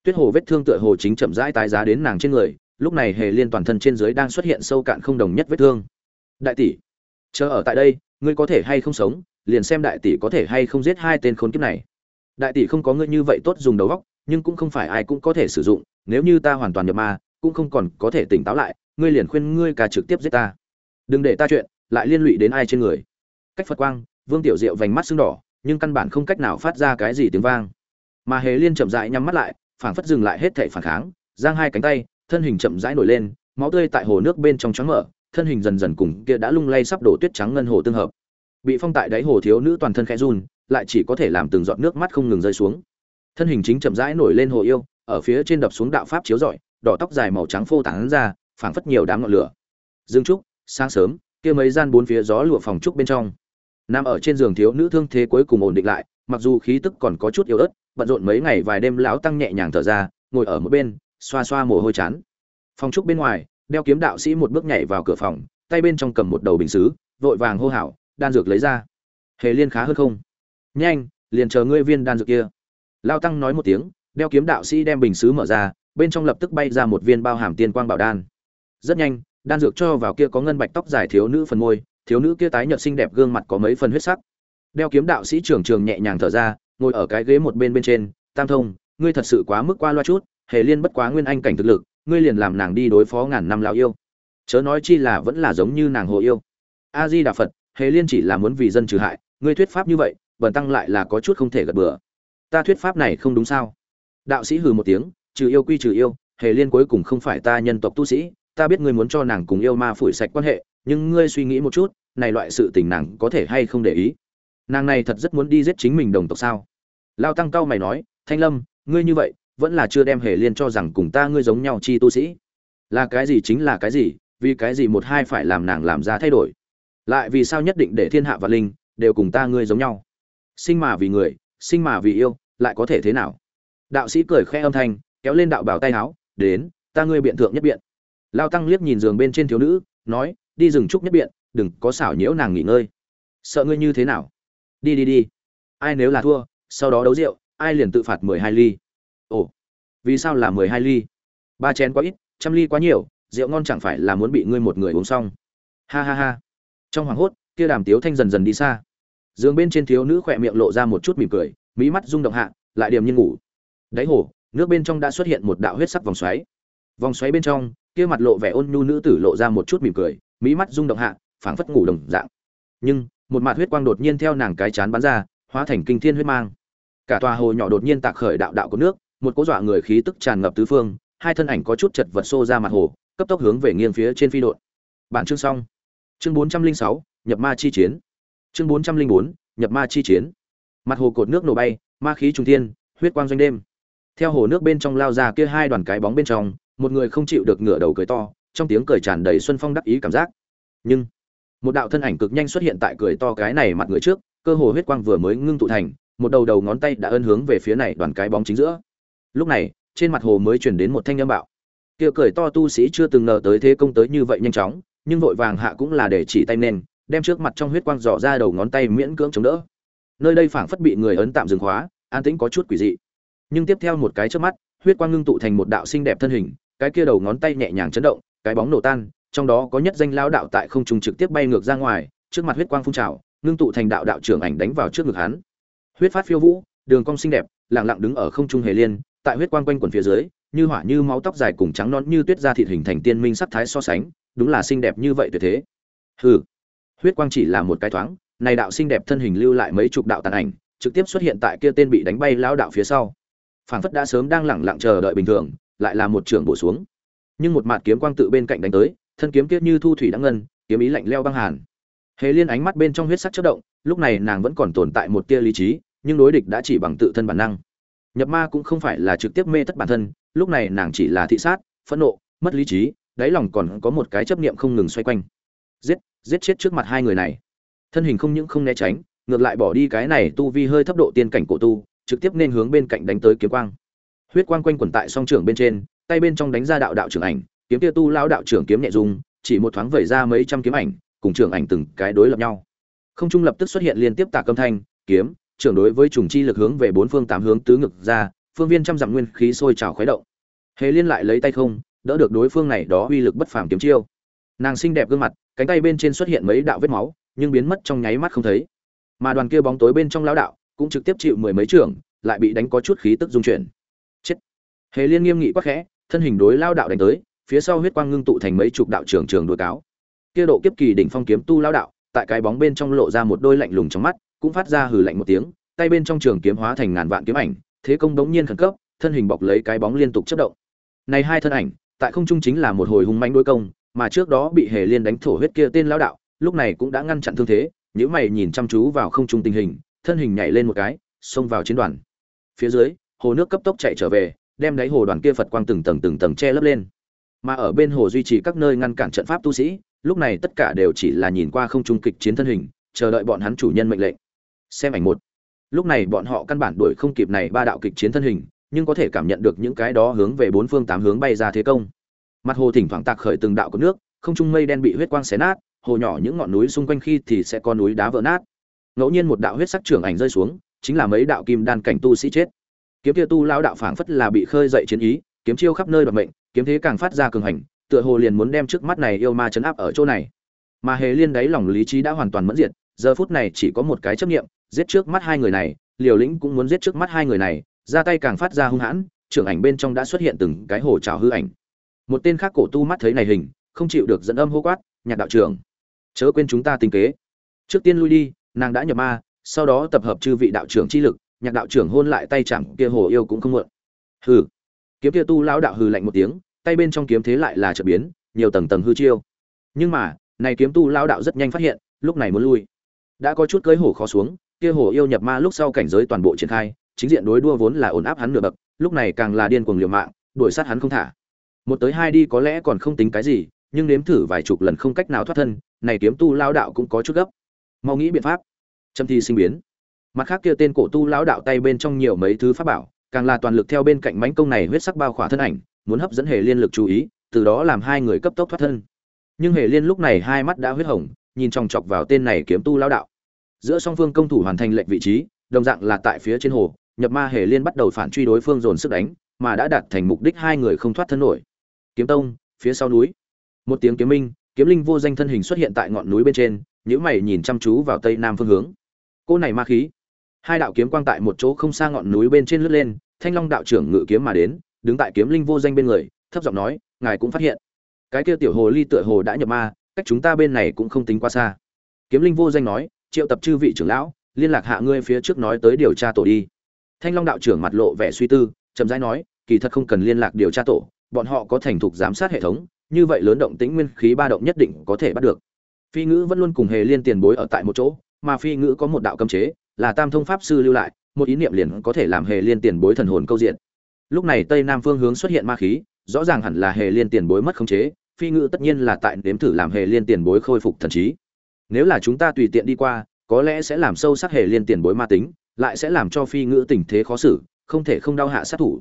Tuyết hồ vết thương tựa hồ chính chậm rãi tái giá đến nàng trên người, lúc này hề liên toàn thân trên dưới đang xuất hiện sâu cạn không đồng nhất vết thương. Đại tỷ, chờ ở tại đây, ngươi có thể hay không sống? Liền xem đại tỷ có thể hay không giết hai tên khốn kiếp này. Đại tỷ không có ngươi như vậy tốt dùng đầu óc, nhưng cũng không phải ai cũng có thể sử dụng, nếu như ta hoàn toàn nhập ma, cũng không còn có thể tỉnh táo lại, ngươi liền khuyên ngươi cả trực tiếp giết ta đừng để ta chuyện, lại liên lụy đến ai trên người. Cách phật quang, vương tiểu diệu vành mắt sưng đỏ, nhưng căn bản không cách nào phát ra cái gì tiếng vang. Mà hề liên chậm rãi nhắm mắt lại, phảng phất dừng lại hết thảy phản kháng, giang hai cánh tay, thân hình chậm rãi nổi lên, máu tươi tại hồ nước bên trong trắng mở, thân hình dần dần cùng kia đã lung lay sắp đổ tuyết trắng ngân hồ tương hợp. Bị phong tại đáy hồ thiếu nữ toàn thân khẽ run, lại chỉ có thể làm từng giọt nước mắt không ngừng rơi xuống. Thân hình chính chậm rãi nổi lên hồ yêu, ở phía trên đập xuống đạo pháp chiếu rọi, đỏ tóc dài màu trắng phô tán ra, phảng phất nhiều đám ngọn lửa. Dương trúc sáng sớm, kia mấy gian bốn phía gió lụa phòng trúc bên trong. Nằm ở trên giường thiếu nữ thương thế cuối cùng ổn định lại, mặc dù khí tức còn có chút yếu ớt, bận rộn mấy ngày vài đêm lão tăng nhẹ nhàng thở ra, ngồi ở một bên, xoa xoa mồ hôi chán. Phòng trúc bên ngoài, đeo kiếm đạo sĩ một bước nhảy vào cửa phòng, tay bên trong cầm một đầu bình xứ, vội vàng hô hào, đan dược lấy ra. Hề liên khá hơn không? Nhanh, liền chờ ngươi viên đan dược kia. Lao tăng nói một tiếng, đeo kiếm đạo sĩ đem bình xứ mở ra, bên trong lập tức bay ra một viên bao hàm tiên quang bảo đan. Rất nhanh đan dược cho vào kia có ngân bạch tóc dài thiếu nữ phần môi, thiếu nữ kia tái nhợt xinh đẹp gương mặt có mấy phần huyết sắc. Đeo kiếm đạo sĩ trưởng trường nhẹ nhàng thở ra, ngồi ở cái ghế một bên bên trên, tam thông, ngươi thật sự quá mức qua loa chút, hề liên bất quá nguyên anh cảnh thực lực, ngươi liền làm nàng đi đối phó ngàn năm lão yêu. Chớ nói chi là vẫn là giống như nàng hồ yêu. A di đà phật hề liên chỉ là muốn vì dân trừ hại, ngươi thuyết pháp như vậy, bần tăng lại là có chút không thể gật bừa. Ta thuyết pháp này không đúng sao? Đạo sĩ hừ một tiếng, trừ yêu quy trừ yêu, hề liên cuối cùng không phải ta nhân tộc tu sĩ ta biết ngươi muốn cho nàng cùng yêu ma phủi sạch quan hệ, nhưng ngươi suy nghĩ một chút, này loại sự tình nàng có thể hay không để ý? Nàng này thật rất muốn đi giết chính mình đồng tộc sao? Lao tăng cao mày nói, thanh lâm, ngươi như vậy, vẫn là chưa đem hề liên cho rằng cùng ta ngươi giống nhau chi tu sĩ. Là cái gì chính là cái gì, vì cái gì một hai phải làm nàng làm ra thay đổi? Lại vì sao nhất định để thiên hạ và linh đều cùng ta ngươi giống nhau? Sinh mà vì người, sinh mà vì yêu, lại có thể thế nào? Đạo sĩ cười khẽ âm thanh, kéo lên đạo bảo tay áo, đến, ta ngươi biện thượng nhất biện lao tăng liếc nhìn giường bên trên thiếu nữ, nói, đi rừng trúc nhất biện, đừng có xảo nhiễu nàng nghỉ ngơi. Sợ ngươi như thế nào? Đi đi đi. Ai nếu là thua, sau đó đấu rượu, ai liền tự phạt mười hai ly. Ồ, vì sao là mười hai ly? Ba chén quá ít, trăm ly quá nhiều, rượu ngon chẳng phải là muốn bị ngươi một người uống xong. Ha ha ha. Trong hoàng hốt, kia đàm tiếu thanh dần dần đi xa. Giường bên trên thiếu nữ khỏe miệng lộ ra một chút mỉm cười mỹ mắt rung động hạ, lại điềm nhiên ngủ. Đáy hồ, nước bên trong đã xuất hiện một đạo huyết sắc vòng xoáy. Vòng xoáy bên trong kia mặt lộ vẻ ôn nhu nữ tử lộ ra một chút mỉm cười mỹ mắt rung động hạ, phảng phất ngủ đồng dạng. Nhưng, một mặt huyết quang đột nhiên theo nàng cái chán bắn ra, hóa thành kinh thiên huyết mang. Cả tòa hồ nhỏ đột nhiên tạc khởi đạo đạo của nước, một cỗ dọa người khí tức tràn ngập tứ phương, hai thân ảnh có chút chật vật xô ra mặt hồ, cấp tốc hướng về nghiêng phía trên phi đội. Bản chương xong. Chương bốn trăm linh sáu, nhập ma chi chiến. Chương bốn trăm linh bốn, nhập ma chi chiến. Mặt hồ cột nước nổ bay, ma khí trung thiên, huyết quang doanh đêm. Theo hồ nước bên trong lao ra kia hai đoàn cái bóng bên trong một người không chịu được ngửa đầu cười to, trong tiếng cười tràn đầy xuân phong đắc ý cảm giác. Nhưng, một đạo thân ảnh cực nhanh xuất hiện tại cười to cái này mặt người trước, cơ hồ huyết quang vừa mới ngưng tụ thành, một đầu đầu ngón tay đã ân hướng về phía này đoàn cái bóng chính giữa. Lúc này, trên mặt hồ mới chuyển đến một thanh âm bạo. Kia cười to tu sĩ chưa từng ngờ tới thế công tới như vậy nhanh chóng, nhưng vội vàng hạ cũng là để chỉ tay nên đem trước mặt trong huyết quang dò ra đầu ngón tay miễn cưỡng chống đỡ. Nơi đây phảng phất bị người ấn tạm dừng khóa, an tĩnh có chút quỷ dị. Nhưng tiếp theo một cái trước mắt, huyết quang ngưng tụ thành một đạo xinh đẹp thân hình cái kia đầu ngón tay nhẹ nhàng chấn động, cái bóng nổ tan, trong đó có nhất danh lao đạo tại không trung trực tiếp bay ngược ra ngoài, trước mặt huyết quang phun trào, ngưng tụ thành đạo đạo trưởng ảnh đánh vào trước ngực hắn. Huyết phát phiêu vũ, đường cong xinh đẹp, lặng lặng đứng ở không trung hề liên, tại huyết quang quanh quần phía dưới, như hỏa như máu tóc dài cùng trắng non như tuyết da thịt hình thành tiên minh sắc thái so sánh, đúng là xinh đẹp như vậy tuyệt thế. Hừ. Huyết quang chỉ là một cái thoáng, này đạo xinh đẹp thân hình lưu lại mấy chục đạo tàn ảnh, trực tiếp xuất hiện tại kia tên bị đánh bay lao đạo phía sau. Phảng phất đã sớm đang lẳng lặng chờ đợi bình thường lại là một trường bổ xuống. Nhưng một mạt kiếm quang tự bên cạnh đánh tới, thân kiếm kia như thu thủy đã ngân, kiếm ý lạnh leo băng hàn. Hề liên ánh mắt bên trong huyết sắc chất động, lúc này nàng vẫn còn tồn tại một tia lý trí, nhưng đối địch đã chỉ bằng tự thân bản năng. Nhập ma cũng không phải là trực tiếp mê thất bản thân, lúc này nàng chỉ là thị sát, phẫn nộ, mất lý trí, đáy lòng còn có một cái chấp niệm không ngừng xoay quanh. Giết giết chết trước mặt hai người này. Thân hình không những không né tránh, ngược lại bỏ đi cái này tu vi hơi thấp độ tiên cảnh cổ tu, trực tiếp nên hướng bên cạnh đánh tới kiếm quang huyết quang quanh quẩn tại song trưởng bên trên, tay bên trong đánh ra đạo đạo trưởng ảnh, kiếm tia tu lao đạo trưởng kiếm nhẹ dung chỉ một thoáng vẩy ra mấy trăm kiếm ảnh, cùng trưởng ảnh từng cái đối lập nhau. Không trung lập tức xuất hiện liên tiếp tạc âm thanh, kiếm, trưởng đối với trùng chi lực hướng về bốn phương tám hướng tứ ngực ra, phương viên trăm dặm nguyên khí sôi trào khuấy động. Hề liên lại lấy tay không, đỡ được đối phương này đó uy lực bất phàm kiếm chiêu. Nàng xinh đẹp gương mặt, cánh tay bên trên xuất hiện mấy đạo vết máu, nhưng biến mất trong nháy mắt không thấy. Mà đoàn kia bóng tối bên trong lão đạo cũng trực tiếp chịu mười mấy trưởng, lại bị đánh có chút khí tức dung chuyển hề liên nghiêm nghị quắc khẽ, thân hình đối lao đạo đánh tới, phía sau huyết quang ngưng tụ thành mấy chục đạo trường trường đuổi cáo. Kia độ kiếp kỳ đỉnh phong kiếm tu lao đạo, tại cái bóng bên trong lộ ra một đôi lạnh lùng trong mắt, cũng phát ra hừ lạnh một tiếng, tay bên trong trường kiếm hóa thành ngàn vạn kiếm ảnh, thế công đống nhiên khẩn cấp, thân hình bọc lấy cái bóng liên tục chất động. Này hai thân ảnh, tại không trung chính là một hồi hung mãnh đối công, mà trước đó bị hề liên đánh thổ huyết kia tên lao đạo, lúc này cũng đã ngăn chặn thương thế nếu mày nhìn chăm chú vào không trung tình hình, thân hình nhảy lên một cái, xông vào chiến đoàn. Phía dưới, hồ nước cấp tốc chạy trở về đem đáy hồ đoàn kia phật quang từng tầng từng tầng che lấp lên. Mà ở bên hồ duy trì các nơi ngăn cản trận pháp tu sĩ, lúc này tất cả đều chỉ là nhìn qua không trung kịch chiến thân hình, chờ đợi bọn hắn chủ nhân mệnh lệnh. Xem ảnh một. Lúc này bọn họ căn bản đuổi không kịp này ba đạo kịch chiến thân hình, nhưng có thể cảm nhận được những cái đó hướng về bốn phương tám hướng bay ra thế công. Mặt hồ thỉnh thoảng tạc khởi từng đạo của nước, không trung mây đen bị huyết quang xé nát, hồ nhỏ những ngọn núi xung quanh khi thì sẽ có núi đá vỡ nát. Ngẫu nhiên một đạo huyết sắc trưởng ảnh rơi xuống, chính là mấy đạo kim đan cảnh tu sĩ chết kiếm kia tu lao đạo phảng phất là bị khơi dậy chiến ý, kiếm chiêu khắp nơi đoạt mệnh, kiếm thế càng phát ra cường hành, tựa hồ liền muốn đem trước mắt này yêu ma chấn áp ở chỗ này. Mà hề liên đáy lòng lý trí đã hoàn toàn mẫn diệt, giờ phút này chỉ có một cái chấp niệm, giết trước mắt hai người này, liều lĩnh cũng muốn giết trước mắt hai người này, ra tay càng phát ra hung hãn, trưởng ảnh bên trong đã xuất hiện từng cái hồ trào hư ảnh. Một tên khác cổ tu mắt thấy này hình, không chịu được dẫn âm hô quát, nhạc đạo trưởng, chớ quên chúng ta tính kế. Trước tiên lui đi, nàng đã nhập ma, sau đó tập hợp chư vị đạo trưởng chi lực nhạc đạo trưởng hôn lại tay chẳng kia hồ yêu cũng không muộn. Hừ. Kiếm kia tu lão đạo hừ lạnh một tiếng, tay bên trong kiếm thế lại là trợ biến, nhiều tầng tầng hư chiêu. Nhưng mà, này kiếm tu lão đạo rất nhanh phát hiện, lúc này muốn lui. Đã có chút cưới hổ khó xuống, kia hồ yêu nhập ma lúc sau cảnh giới toàn bộ triển khai, chính diện đối đua vốn là ổn áp hắn nửa bậc, lúc này càng là điên cuồng liều mạng, đuổi sát hắn không thả. Một tới hai đi có lẽ còn không tính cái gì, nhưng nếm thử vài chục lần không cách nào thoát thân, này kiếm tu lao đạo cũng có chút gấp. Mau nghĩ biện pháp. Châm thi sinh biến mặt khác kia tên cổ tu lão đạo tay bên trong nhiều mấy thứ pháp bảo, càng là toàn lực theo bên cạnh mánh công này huyết sắc bao khỏa thân ảnh, muốn hấp dẫn hề liên lực chú ý, từ đó làm hai người cấp tốc thoát thân. Nhưng hề liên lúc này hai mắt đã huyết hồng, nhìn chòng chọc vào tên này kiếm tu lão đạo. Giữa song phương công thủ hoàn thành lệnh vị trí, đồng dạng là tại phía trên hồ, nhập ma hề liên bắt đầu phản truy đối phương dồn sức đánh, mà đã đạt thành mục đích hai người không thoát thân nổi. Kiếm tông, phía sau núi. Một tiếng kiếm minh, kiếm linh vô danh thân hình xuất hiện tại ngọn núi bên trên nhữ mày nhìn chăm chú vào tây nam phương hướng. Cô này ma khí hai đạo kiếm quang tại một chỗ không xa ngọn núi bên trên lướt lên, thanh long đạo trưởng ngự kiếm mà đến, đứng tại kiếm linh vô danh bên người, thấp giọng nói, ngài cũng phát hiện. Cái kia tiểu hồ ly tựa hồ đã nhập ma, cách chúng ta bên này cũng không tính quá xa. Kiếm linh vô danh nói, triệu tập chư vị trưởng lão, liên lạc hạ ngươi phía trước nói tới điều tra tổ đi. Thanh long đạo trưởng mặt lộ vẻ suy tư, chậm rãi nói, kỳ thật không cần liên lạc điều tra tổ, bọn họ có thành thục giám sát hệ thống, như vậy lớn động tĩnh nguyên khí ba động nhất định có thể bắt được. Phi ngữ vẫn luôn cùng hề liên tiền bối ở tại một chỗ, mà phi ngữ có một đạo cấm chế là tam thông pháp sư lưu lại, một ý niệm liền có thể làm hề liên tiền bối thần hồn câu diện. Lúc này tây nam phương hướng xuất hiện ma khí, rõ ràng hẳn là hề liên tiền bối mất khống chế, phi ngữ tất nhiên là tại nếm thử làm hề liên tiền bối khôi phục thần trí. Nếu là chúng ta tùy tiện đi qua, có lẽ sẽ làm sâu sắc hề liên tiền bối ma tính, lại sẽ làm cho phi ngữ tình thế khó xử, không thể không đau hạ sát thủ.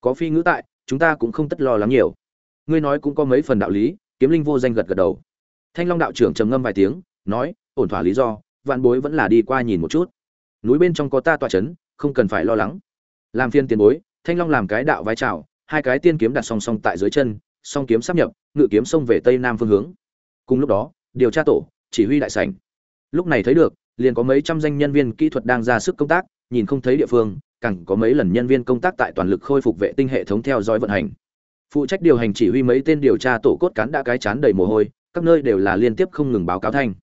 Có phi ngữ tại, chúng ta cũng không tất lo lắng nhiều. Ngươi nói cũng có mấy phần đạo lý, kiếm linh vô danh gật gật đầu. Thanh long đạo trưởng trầm ngâm vài tiếng, nói, ổn thỏa lý do, vạn bối vẫn là đi qua nhìn một chút núi bên trong có ta tọa chấn, không cần phải lo lắng. Làm phiên tiền bối, thanh long làm cái đạo vai trào, hai cái tiên kiếm đặt song song tại dưới chân, song kiếm sắp nhập, ngự kiếm xông về tây nam phương hướng. Cùng lúc đó, điều tra tổ, chỉ huy đại sảnh. Lúc này thấy được, liền có mấy trăm danh nhân viên kỹ thuật đang ra sức công tác, nhìn không thấy địa phương, càng có mấy lần nhân viên công tác tại toàn lực khôi phục vệ tinh hệ thống theo dõi vận hành. Phụ trách điều hành chỉ huy mấy tên điều tra tổ cốt cán đã cái chán đầy mồ hôi, các nơi đều là liên tiếp không ngừng báo cáo thanh.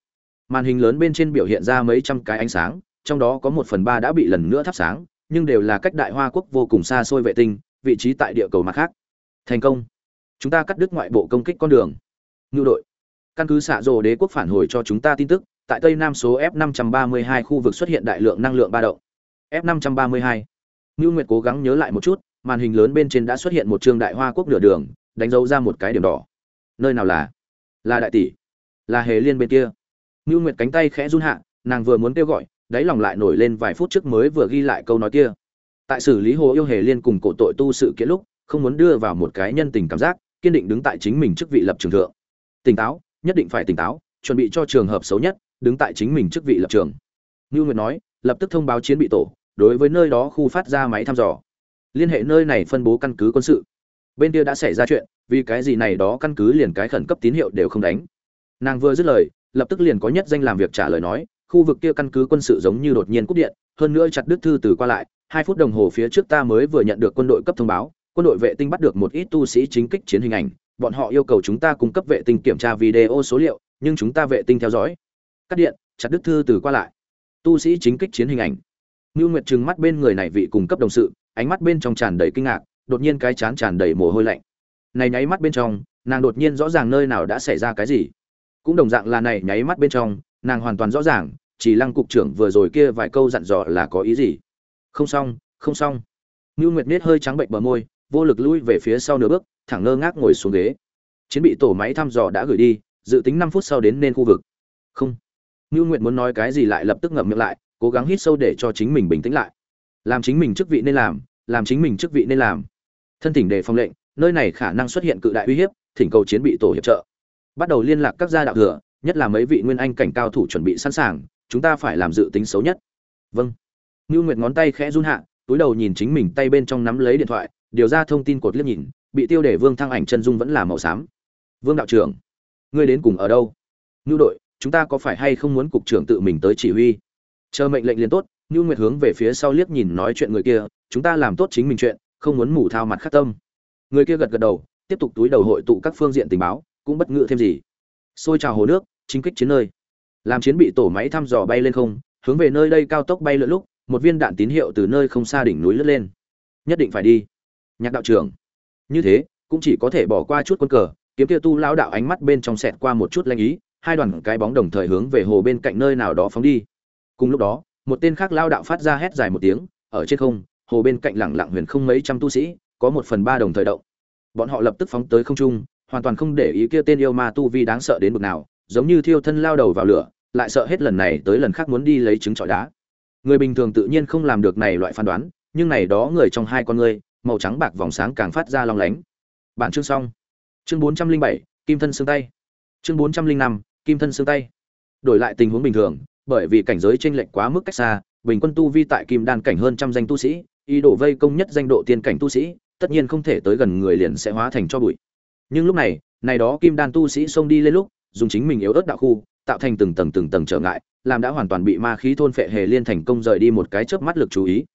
Màn hình lớn bên trên biểu hiện ra mấy trăm cái ánh sáng trong đó có một phần ba đã bị lần nữa thắp sáng, nhưng đều là cách đại hoa quốc vô cùng xa xôi vệ tinh, vị trí tại địa cầu mặt khác. Thành công. Chúng ta cắt đứt ngoại bộ công kích con đường. Ngưu đội. Căn cứ xạ rồ đế quốc phản hồi cho chúng ta tin tức, tại tây nam số f 532 khu vực xuất hiện đại lượng năng lượng ba động. F 532 ngưu nguyệt cố gắng nhớ lại một chút, màn hình lớn bên trên đã xuất hiện một trường đại hoa quốc nửa đường, đánh dấu ra một cái điểm đỏ. Nơi nào là? Là đại tỷ. Là hề liên bên kia. Ngưu nguyệt cánh tay khẽ run hạ, nàng vừa muốn kêu gọi đáy lòng lại nổi lên vài phút trước mới vừa ghi lại câu nói kia. Tại xử lý hồ yêu hề liên cùng cổ tội tu sự kiện lúc, không muốn đưa vào một cái nhân tình cảm giác, kiên định đứng tại chính mình chức vị lập trường thượng. Tỉnh táo, nhất định phải tỉnh táo, chuẩn bị cho trường hợp xấu nhất, đứng tại chính mình chức vị lập trường. Như nguyệt nói, lập tức thông báo chiến bị tổ, đối với nơi đó khu phát ra máy thăm dò. Liên hệ nơi này phân bố căn cứ quân sự. Bên kia đã xảy ra chuyện, vì cái gì này đó căn cứ liền cái khẩn cấp tín hiệu đều không đánh. Nàng vừa dứt lời, lập tức liền có nhất danh làm việc trả lời nói khu vực kia căn cứ quân sự giống như đột nhiên cúp điện, hơn nữa chặt đứt thư từ qua lại, hai phút đồng hồ phía trước ta mới vừa nhận được quân đội cấp thông báo, quân đội vệ tinh bắt được một ít tu sĩ chính kích chiến hình ảnh, bọn họ yêu cầu chúng ta cung cấp vệ tinh kiểm tra video số liệu, nhưng chúng ta vệ tinh theo dõi. Cắt điện, chặt đứt thư từ qua lại. Tu sĩ chính kích chiến hình ảnh. Nưu nguyệt trừng mắt bên người này vị cung cấp đồng sự, ánh mắt bên trong tràn đầy kinh ngạc, đột nhiên cái chán tràn đầy mồ hôi lạnh. Này nháy mắt bên trong, nàng đột nhiên rõ ràng nơi nào đã xảy ra cái gì. Cũng đồng dạng là này nháy mắt bên trong nàng hoàn toàn rõ ràng, chỉ lăng cục trưởng vừa rồi kia vài câu dặn dò là có ý gì. Không xong không xong. Ngưu nguyệt miết hơi trắng bệnh bờ môi, vô lực lui về phía sau nửa bước, thẳng ngơ ngác ngồi xuống ghế. Chiến bị tổ máy thăm dò đã gửi đi, dự tính năm phút sau đến nên khu vực. Không. Ngưu nguyệt muốn nói cái gì lại lập tức ngậm miệng lại, cố gắng hít sâu để cho chính mình bình tĩnh lại. Làm chính mình chức vị nên làm làm chính mình chức vị nên làm. Thân thỉnh đề phòng lệnh, nơi này khả năng xuất hiện cự đại uy hiếp, thỉnh cầu chiến bị tổ hiệp trợ. Bắt đầu liên lạc các gia đạo thừa nhất là mấy vị nguyên anh cảnh cao thủ chuẩn bị sẵn sàng, chúng ta phải làm dự tính xấu nhất. Vâng. Ngưu nguyệt ngón tay khẽ run hạ, túi đầu nhìn chính mình tay bên trong nắm lấy điện thoại, điều ra thông tin cột liếc nhìn, bị tiêu để vương thăng ảnh chân dung vẫn là màu xám. Vương đạo trưởng, ngươi đến cùng ở đâu? Ngưu đội, chúng ta có phải hay không muốn cục trưởng tự mình tới chỉ huy? Chờ mệnh lệnh liền tốt, ngưu nguyệt hướng về phía sau liếc nhìn nói chuyện người kia, chúng ta làm tốt chính mình chuyện, không muốn mù thao mặt khắc tâm. Người kia gật gật đầu, tiếp tục túi đầu hội tụ các phương diện tình báo, cũng bất ngự thêm gì xôi trào hồ nước, chính kích chiến nơi. Làm chiến bị tổ máy thăm dò bay lên không, hướng về nơi đây cao tốc bay lượn lúc, một viên đạn tín hiệu từ nơi không xa đỉnh núi lướt lên. Nhất định phải đi. Nhạc đạo trưởng. Như thế, cũng chỉ có thể bỏ qua chút quân cờ, kiếm kia tu lão đạo ánh mắt bên trong sẹt qua một chút lanh ý, hai đoàn cái bóng đồng thời hướng về hồ bên cạnh nơi nào đó phóng đi. Cùng lúc đó, một tên khác lao đạo phát ra hét dài một tiếng, ở trên không, hồ bên cạnh lẳng lặng huyền không mấy trăm tu sĩ, có một phần ba đồng thời động. Bọn họ lập tức phóng tới không trung hoàn toàn không để ý kia tên yêu ma tu vi đáng sợ đến bực nào, giống như thiêu thân lao đầu vào lửa, lại sợ hết lần này tới lần khác muốn đi lấy trứng trọi đá. Người bình thường tự nhiên không làm được này loại phán đoán, nhưng này đó người trong hai con người, màu trắng bạc vòng sáng càng phát ra long lánh. Bạn chương xong. Chương bốn trăm linh bảy, kim thân xương tay. Chương bốn trăm linh năm, kim thân xương tay. Đổi lại tình huống bình thường, bởi vì cảnh giới chênh lệch quá mức cách xa, bình quân tu vi tại kim đan cảnh hơn trăm danh tu sĩ, ý đồ vây công nhất danh độ tiên cảnh tu sĩ, tất nhiên không thể tới gần người liền sẽ hóa thành cho bụi nhưng lúc này này đó kim đan tu sĩ xông đi lên lúc, dùng chính mình yếu ớt đạo khu, tạo thành từng tầng từng tầng trở ngại, làm đã hoàn toàn bị ma khí thôn phệ hề liên thành công rời đi một cái chớp mắt lực chú ý.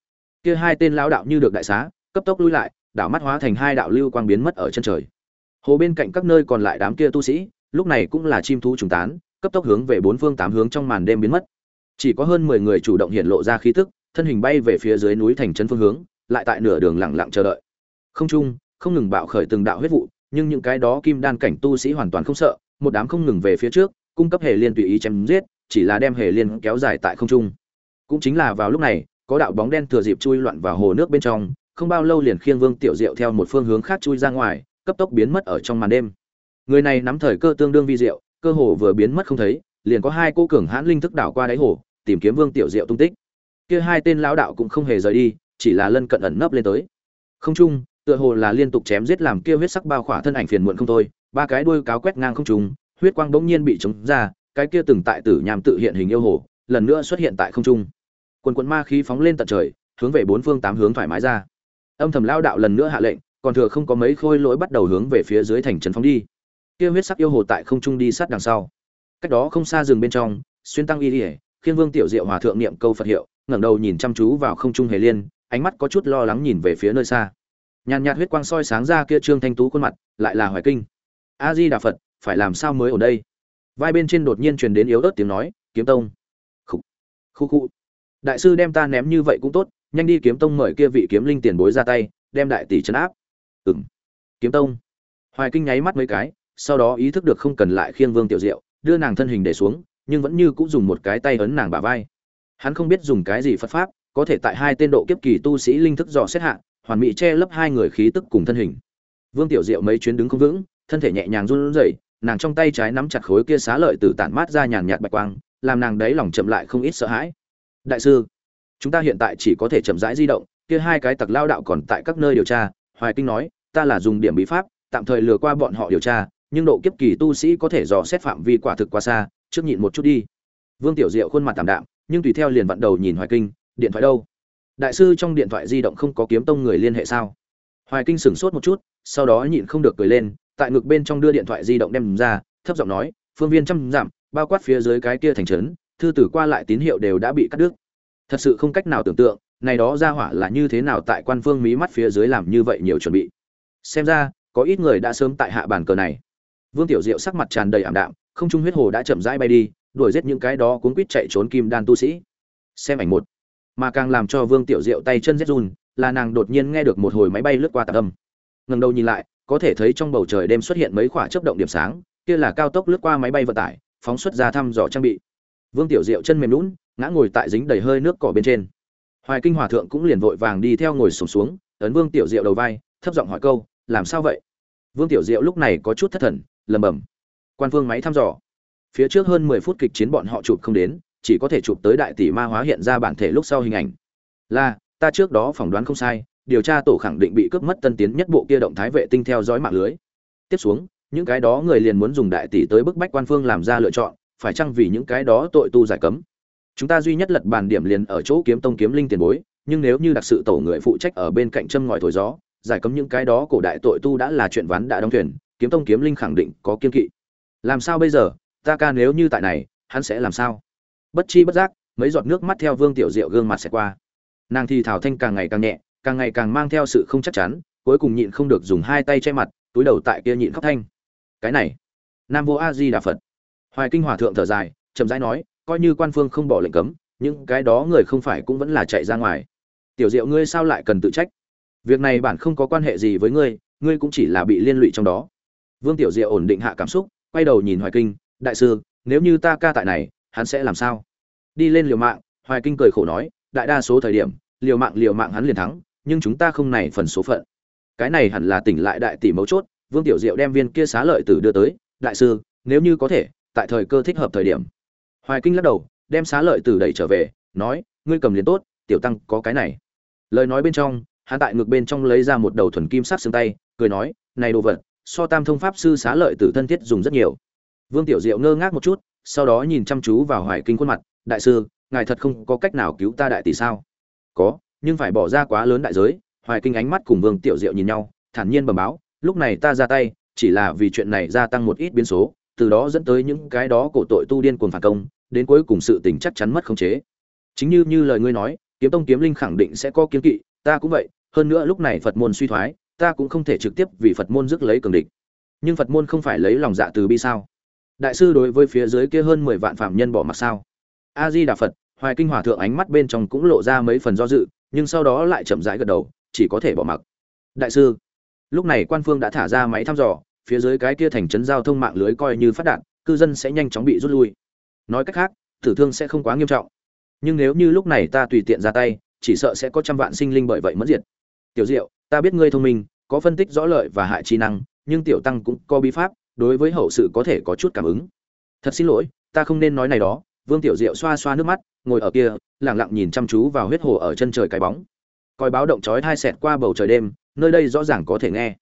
Kia hai tên lão đạo như được đại xá, cấp tốc lui lại, đảo mắt hóa thành hai đạo lưu quang biến mất ở chân trời. Hồ bên cạnh các nơi còn lại đám kia tu sĩ, lúc này cũng là chim thú trùng tán, cấp tốc hướng về bốn phương tám hướng trong màn đêm biến mất. Chỉ có hơn mười người chủ động hiện lộ ra khí tức, thân hình bay về phía dưới núi thành chân phương hướng, lại tại nửa đường lặng lặng chờ đợi. Không trung, không ngừng bạo khởi từng đạo huyết vụ nhưng những cái đó kim đan cảnh tu sĩ hoàn toàn không sợ, một đám không ngừng về phía trước, cung cấp hệ liên tùy ý chém giết, chỉ là đem hệ liên kéo dài tại không trung. Cũng chính là vào lúc này, có đạo bóng đen thừa dịp chui loạn vào hồ nước bên trong, không bao lâu liền khiêng vương tiểu diệu theo một phương hướng khác chui ra ngoài, cấp tốc biến mất ở trong màn đêm. Người này nắm thời cơ tương đương vi diệu, cơ hồ vừa biến mất không thấy, liền có hai cô cường hãn linh thức đảo qua đáy hồ, tìm kiếm vương tiểu diệu tung tích. Kia hai tên lão đạo cũng không hề rời đi, chỉ là lân cận ẩn nấp lên tới. Không trung tựa hồ là liên tục chém giết làm kia huyết sắc bao khỏa thân ảnh phiền muộn không thôi, ba cái đuôi cáo quét ngang không trung, huyết quang bỗng nhiên bị chống ra, cái kia từng tại tử nhàm tự hiện hình yêu hồ, lần nữa xuất hiện tại không trung. Quần quần ma khí phóng lên tận trời, hướng về bốn phương tám hướng thoải mái ra. Âm thầm lao đạo lần nữa hạ lệnh, còn thừa không có mấy khôi lỗi bắt đầu hướng về phía dưới thành trấn phóng đi. Kia huyết sắc yêu hồ tại không trung đi sát đằng sau. Cách đó không xa rừng bên trong, xuyên tăng y ỉa khiên vương tiểu diệu hòa thượng niệm câu phật hiệu, ngẩng đầu nhìn chăm chú vào không trung hề liên, ánh mắt có chút lo lắng nhìn về phía nơi xa nhàn nhạt huyết quang soi sáng ra kia trương thanh tú khuôn mặt, lại là hoài kinh. A di đà phật, phải làm sao mới ở đây? Vai bên trên đột nhiên truyền đến yếu ớt tiếng nói, kiếm tông. Khu khu khu đại sư đem ta ném như vậy cũng tốt, nhanh đi kiếm tông mời kia vị kiếm linh tiền bối ra tay, đem đại tỷ trấn áp. Ừng kiếm tông. Hoài kinh nháy mắt mấy cái, sau đó ý thức được không cần lại khiêng vương tiểu diệu, đưa nàng thân hình để xuống, nhưng vẫn như cũng dùng một cái tay ấn nàng bả vai. Hắn không biết dùng cái gì phật pháp, có thể tại hai tên độ kiếp kỳ tu sĩ linh thức dò xét hạ hoàn mỹ che lấp hai người khí tức cùng thân hình. Vương tiểu diệu mấy chuyến đứng không vững, thân thể nhẹ nhàng run rẩy, nàng trong tay trái nắm chặt khối kia xá lợi tử tản mát ra nhàn nhạt bạch quang, làm nàng đấy lòng chậm lại không ít sợ hãi. Đại sư, chúng ta hiện tại chỉ có thể chậm rãi di động, kia hai cái tặc lao đạo còn tại các nơi điều tra. Hoài kinh nói, ta là dùng điểm bí pháp, tạm thời lừa qua bọn họ điều tra, nhưng độ kiếp kỳ tu sĩ có thể dò xét phạm vi quả thực quá xa, trước nhịn một chút đi. Vương tiểu diệu khuôn mặt tạm đạm, nhưng tùy theo liền vặn đầu nhìn hoài kinh, điện thoại đâu? Đại sư trong điện thoại di động không có kiếm tông người liên hệ sao? Hoài kinh sửng sốt một chút, sau đó nhịn không được cười lên, tại ngực bên trong đưa điện thoại di động đem ra, thấp giọng nói, phương viên trăm dặm, bao quát phía dưới cái kia thành trấn, thư tử qua lại tín hiệu đều đã bị cắt đứt. Thật sự không cách nào tưởng tượng, này đó ra hỏa là như thế nào tại quan phương mí mắt phía dưới làm như vậy nhiều chuẩn bị. Xem ra, có ít người đã sớm tại hạ bàn cờ này. Vương tiểu diệu sắc mặt tràn đầy ảm đạm, không trung huyết hồ đã chậm rãi bay đi, đuổi giết những cái đó cuốn quýt chạy trốn kim đan tu sĩ. Xem ảnh một mà càng làm cho vương tiểu diệu tay chân rét run là nàng đột nhiên nghe được một hồi máy bay lướt qua tạc âm. Ngần đầu nhìn lại có thể thấy trong bầu trời đêm xuất hiện mấy quả chớp động điểm sáng kia là cao tốc lướt qua máy bay vận tải phóng xuất ra thăm dò trang bị. Vương tiểu diệu chân mềm lún ngã ngồi tại dính đầy hơi nước cỏ bên trên. Hoài kinh hòa thượng cũng liền vội vàng đi theo ngồi sùng xuống, xuống ấn vương tiểu diệu đầu vai thấp giọng hỏi câu làm sao vậy? Vương tiểu diệu lúc này có chút thất thần lầm bầm quan phương máy thăm dò. Phía trước hơn mười phút kịch chiến bọn họ chụp không đến chỉ có thể chụp tới đại tỷ ma hóa hiện ra bản thể lúc sau hình ảnh. Là, ta trước đó phỏng đoán không sai, điều tra tổ khẳng định bị cướp mất tân tiến nhất bộ kia động thái vệ tinh theo dõi mạng lưới. Tiếp xuống, những cái đó người liền muốn dùng đại tỷ tới bức bách quan phương làm ra lựa chọn, phải chăng vì những cái đó tội tu giải cấm? Chúng ta duy nhất lật bàn điểm liền ở chỗ kiếm tông kiếm linh tiền bối, nhưng nếu như đặc sự tổ người phụ trách ở bên cạnh châm ngòi thổi gió, giải cấm những cái đó cổ đại tội tu đã là chuyện ván đã đóng thuyền, kiếm tông kiếm linh khẳng định có kiên kỵ. Làm sao bây giờ? Ta ca nếu như tại này, hắn sẽ làm sao? Bất chi bất giác, mấy giọt nước mắt theo vương tiểu diệu gương mặt xẹt qua. Nàng thì thảo thanh càng ngày càng nhẹ, càng ngày càng mang theo sự không chắc chắn, cuối cùng nhịn không được dùng hai tay che mặt, túi đầu tại kia nhịn khóc thanh. Cái này, nam vô a di đà phật. Hoài kinh hòa thượng thở dài, chậm rãi nói, coi như quan phương không bỏ lệnh cấm, những cái đó người không phải cũng vẫn là chạy ra ngoài. Tiểu diệu ngươi sao lại cần tự trách? Việc này bản không có quan hệ gì với ngươi ngươi cũng chỉ là bị liên lụy trong đó. Vương tiểu diệu ổn định hạ cảm xúc, quay đầu nhìn hoài kinh, đại sư, nếu như ta ca tại này hắn sẽ làm sao? Đi lên liều mạng, hoài kinh cười khổ nói, đại đa số thời điểm, liều mạng liều mạng hắn liền thắng, nhưng chúng ta không này phần số phận. Cái này hẳn là tỉnh lại đại tỷ mấu chốt, vương tiểu diệu đem viên kia xá lợi tử đưa tới, đại sư, nếu như có thể, tại thời cơ thích hợp thời điểm. Hoài kinh lắc đầu, đem xá lợi tử đẩy trở về, nói, ngươi cầm liền tốt, tiểu tăng có cái này. Lời nói bên trong, hắn tại ngược bên trong lấy ra một đầu thuần kim sắc xương tay, cười nói, này đồ vật, so tam thông pháp sư xá lợi tử thân thiết dùng rất nhiều. Vương tiểu diệu ngơ ngác một chút sau đó nhìn chăm chú vào hoài kinh khuôn mặt, đại sư, ngài thật không có cách nào cứu ta đại tỷ sao? Có, nhưng phải bỏ ra quá lớn đại giới. Hoài kinh ánh mắt cùng vương tiểu diệu nhìn nhau, thản nhiên bẩm báo, lúc này ta ra tay, chỉ là vì chuyện này gia tăng một ít biến số, từ đó dẫn tới những cái đó cổ tội tu điên cuồng phản công, đến cuối cùng sự tình chắc chắn mất khống chế. Chính như như lời ngươi nói, kiếm tông kiếm linh khẳng định sẽ có kiếm kỵ, ta cũng vậy, hơn nữa lúc này phật môn suy thoái, ta cũng không thể trực tiếp vì phật môn rước lấy cường địch. Nhưng phật môn không phải lấy lòng dạ từ bi sao? Đại sư đối với phía dưới kia hơn mười vạn phạm nhân bỏ mặc sao? A di đà phật hoài kinh hòa thượng ánh mắt bên trong cũng lộ ra mấy phần do dự, nhưng sau đó lại chậm rãi gật đầu, chỉ có thể bỏ mặc. Đại sư, lúc này quan phương đã thả ra máy thăm dò, phía dưới cái kia thành trấn giao thông mạng lưới coi như phát đạn cư dân sẽ nhanh chóng bị rút lui. Nói cách khác, tử thương sẽ không quá nghiêm trọng. Nhưng nếu như lúc này ta tùy tiện ra tay, chỉ sợ sẽ có trăm vạn sinh linh bởi vậy mất diệt. Tiểu diệu, ta biết ngươi thông minh, có phân tích rõ lợi và hại trí năng, nhưng tiểu tăng cũng có bí pháp đối với hậu sự có thể có chút cảm ứng. Thật xin lỗi, ta không nên nói này đó. Vương tiểu diệu xoa xoa nước mắt, ngồi ở kia lẳng lặng nhìn chăm chú vào huyết hồ ở chân trời cái bóng. Coi báo động chói thai xẹt qua bầu trời đêm, nơi đây rõ ràng có thể nghe.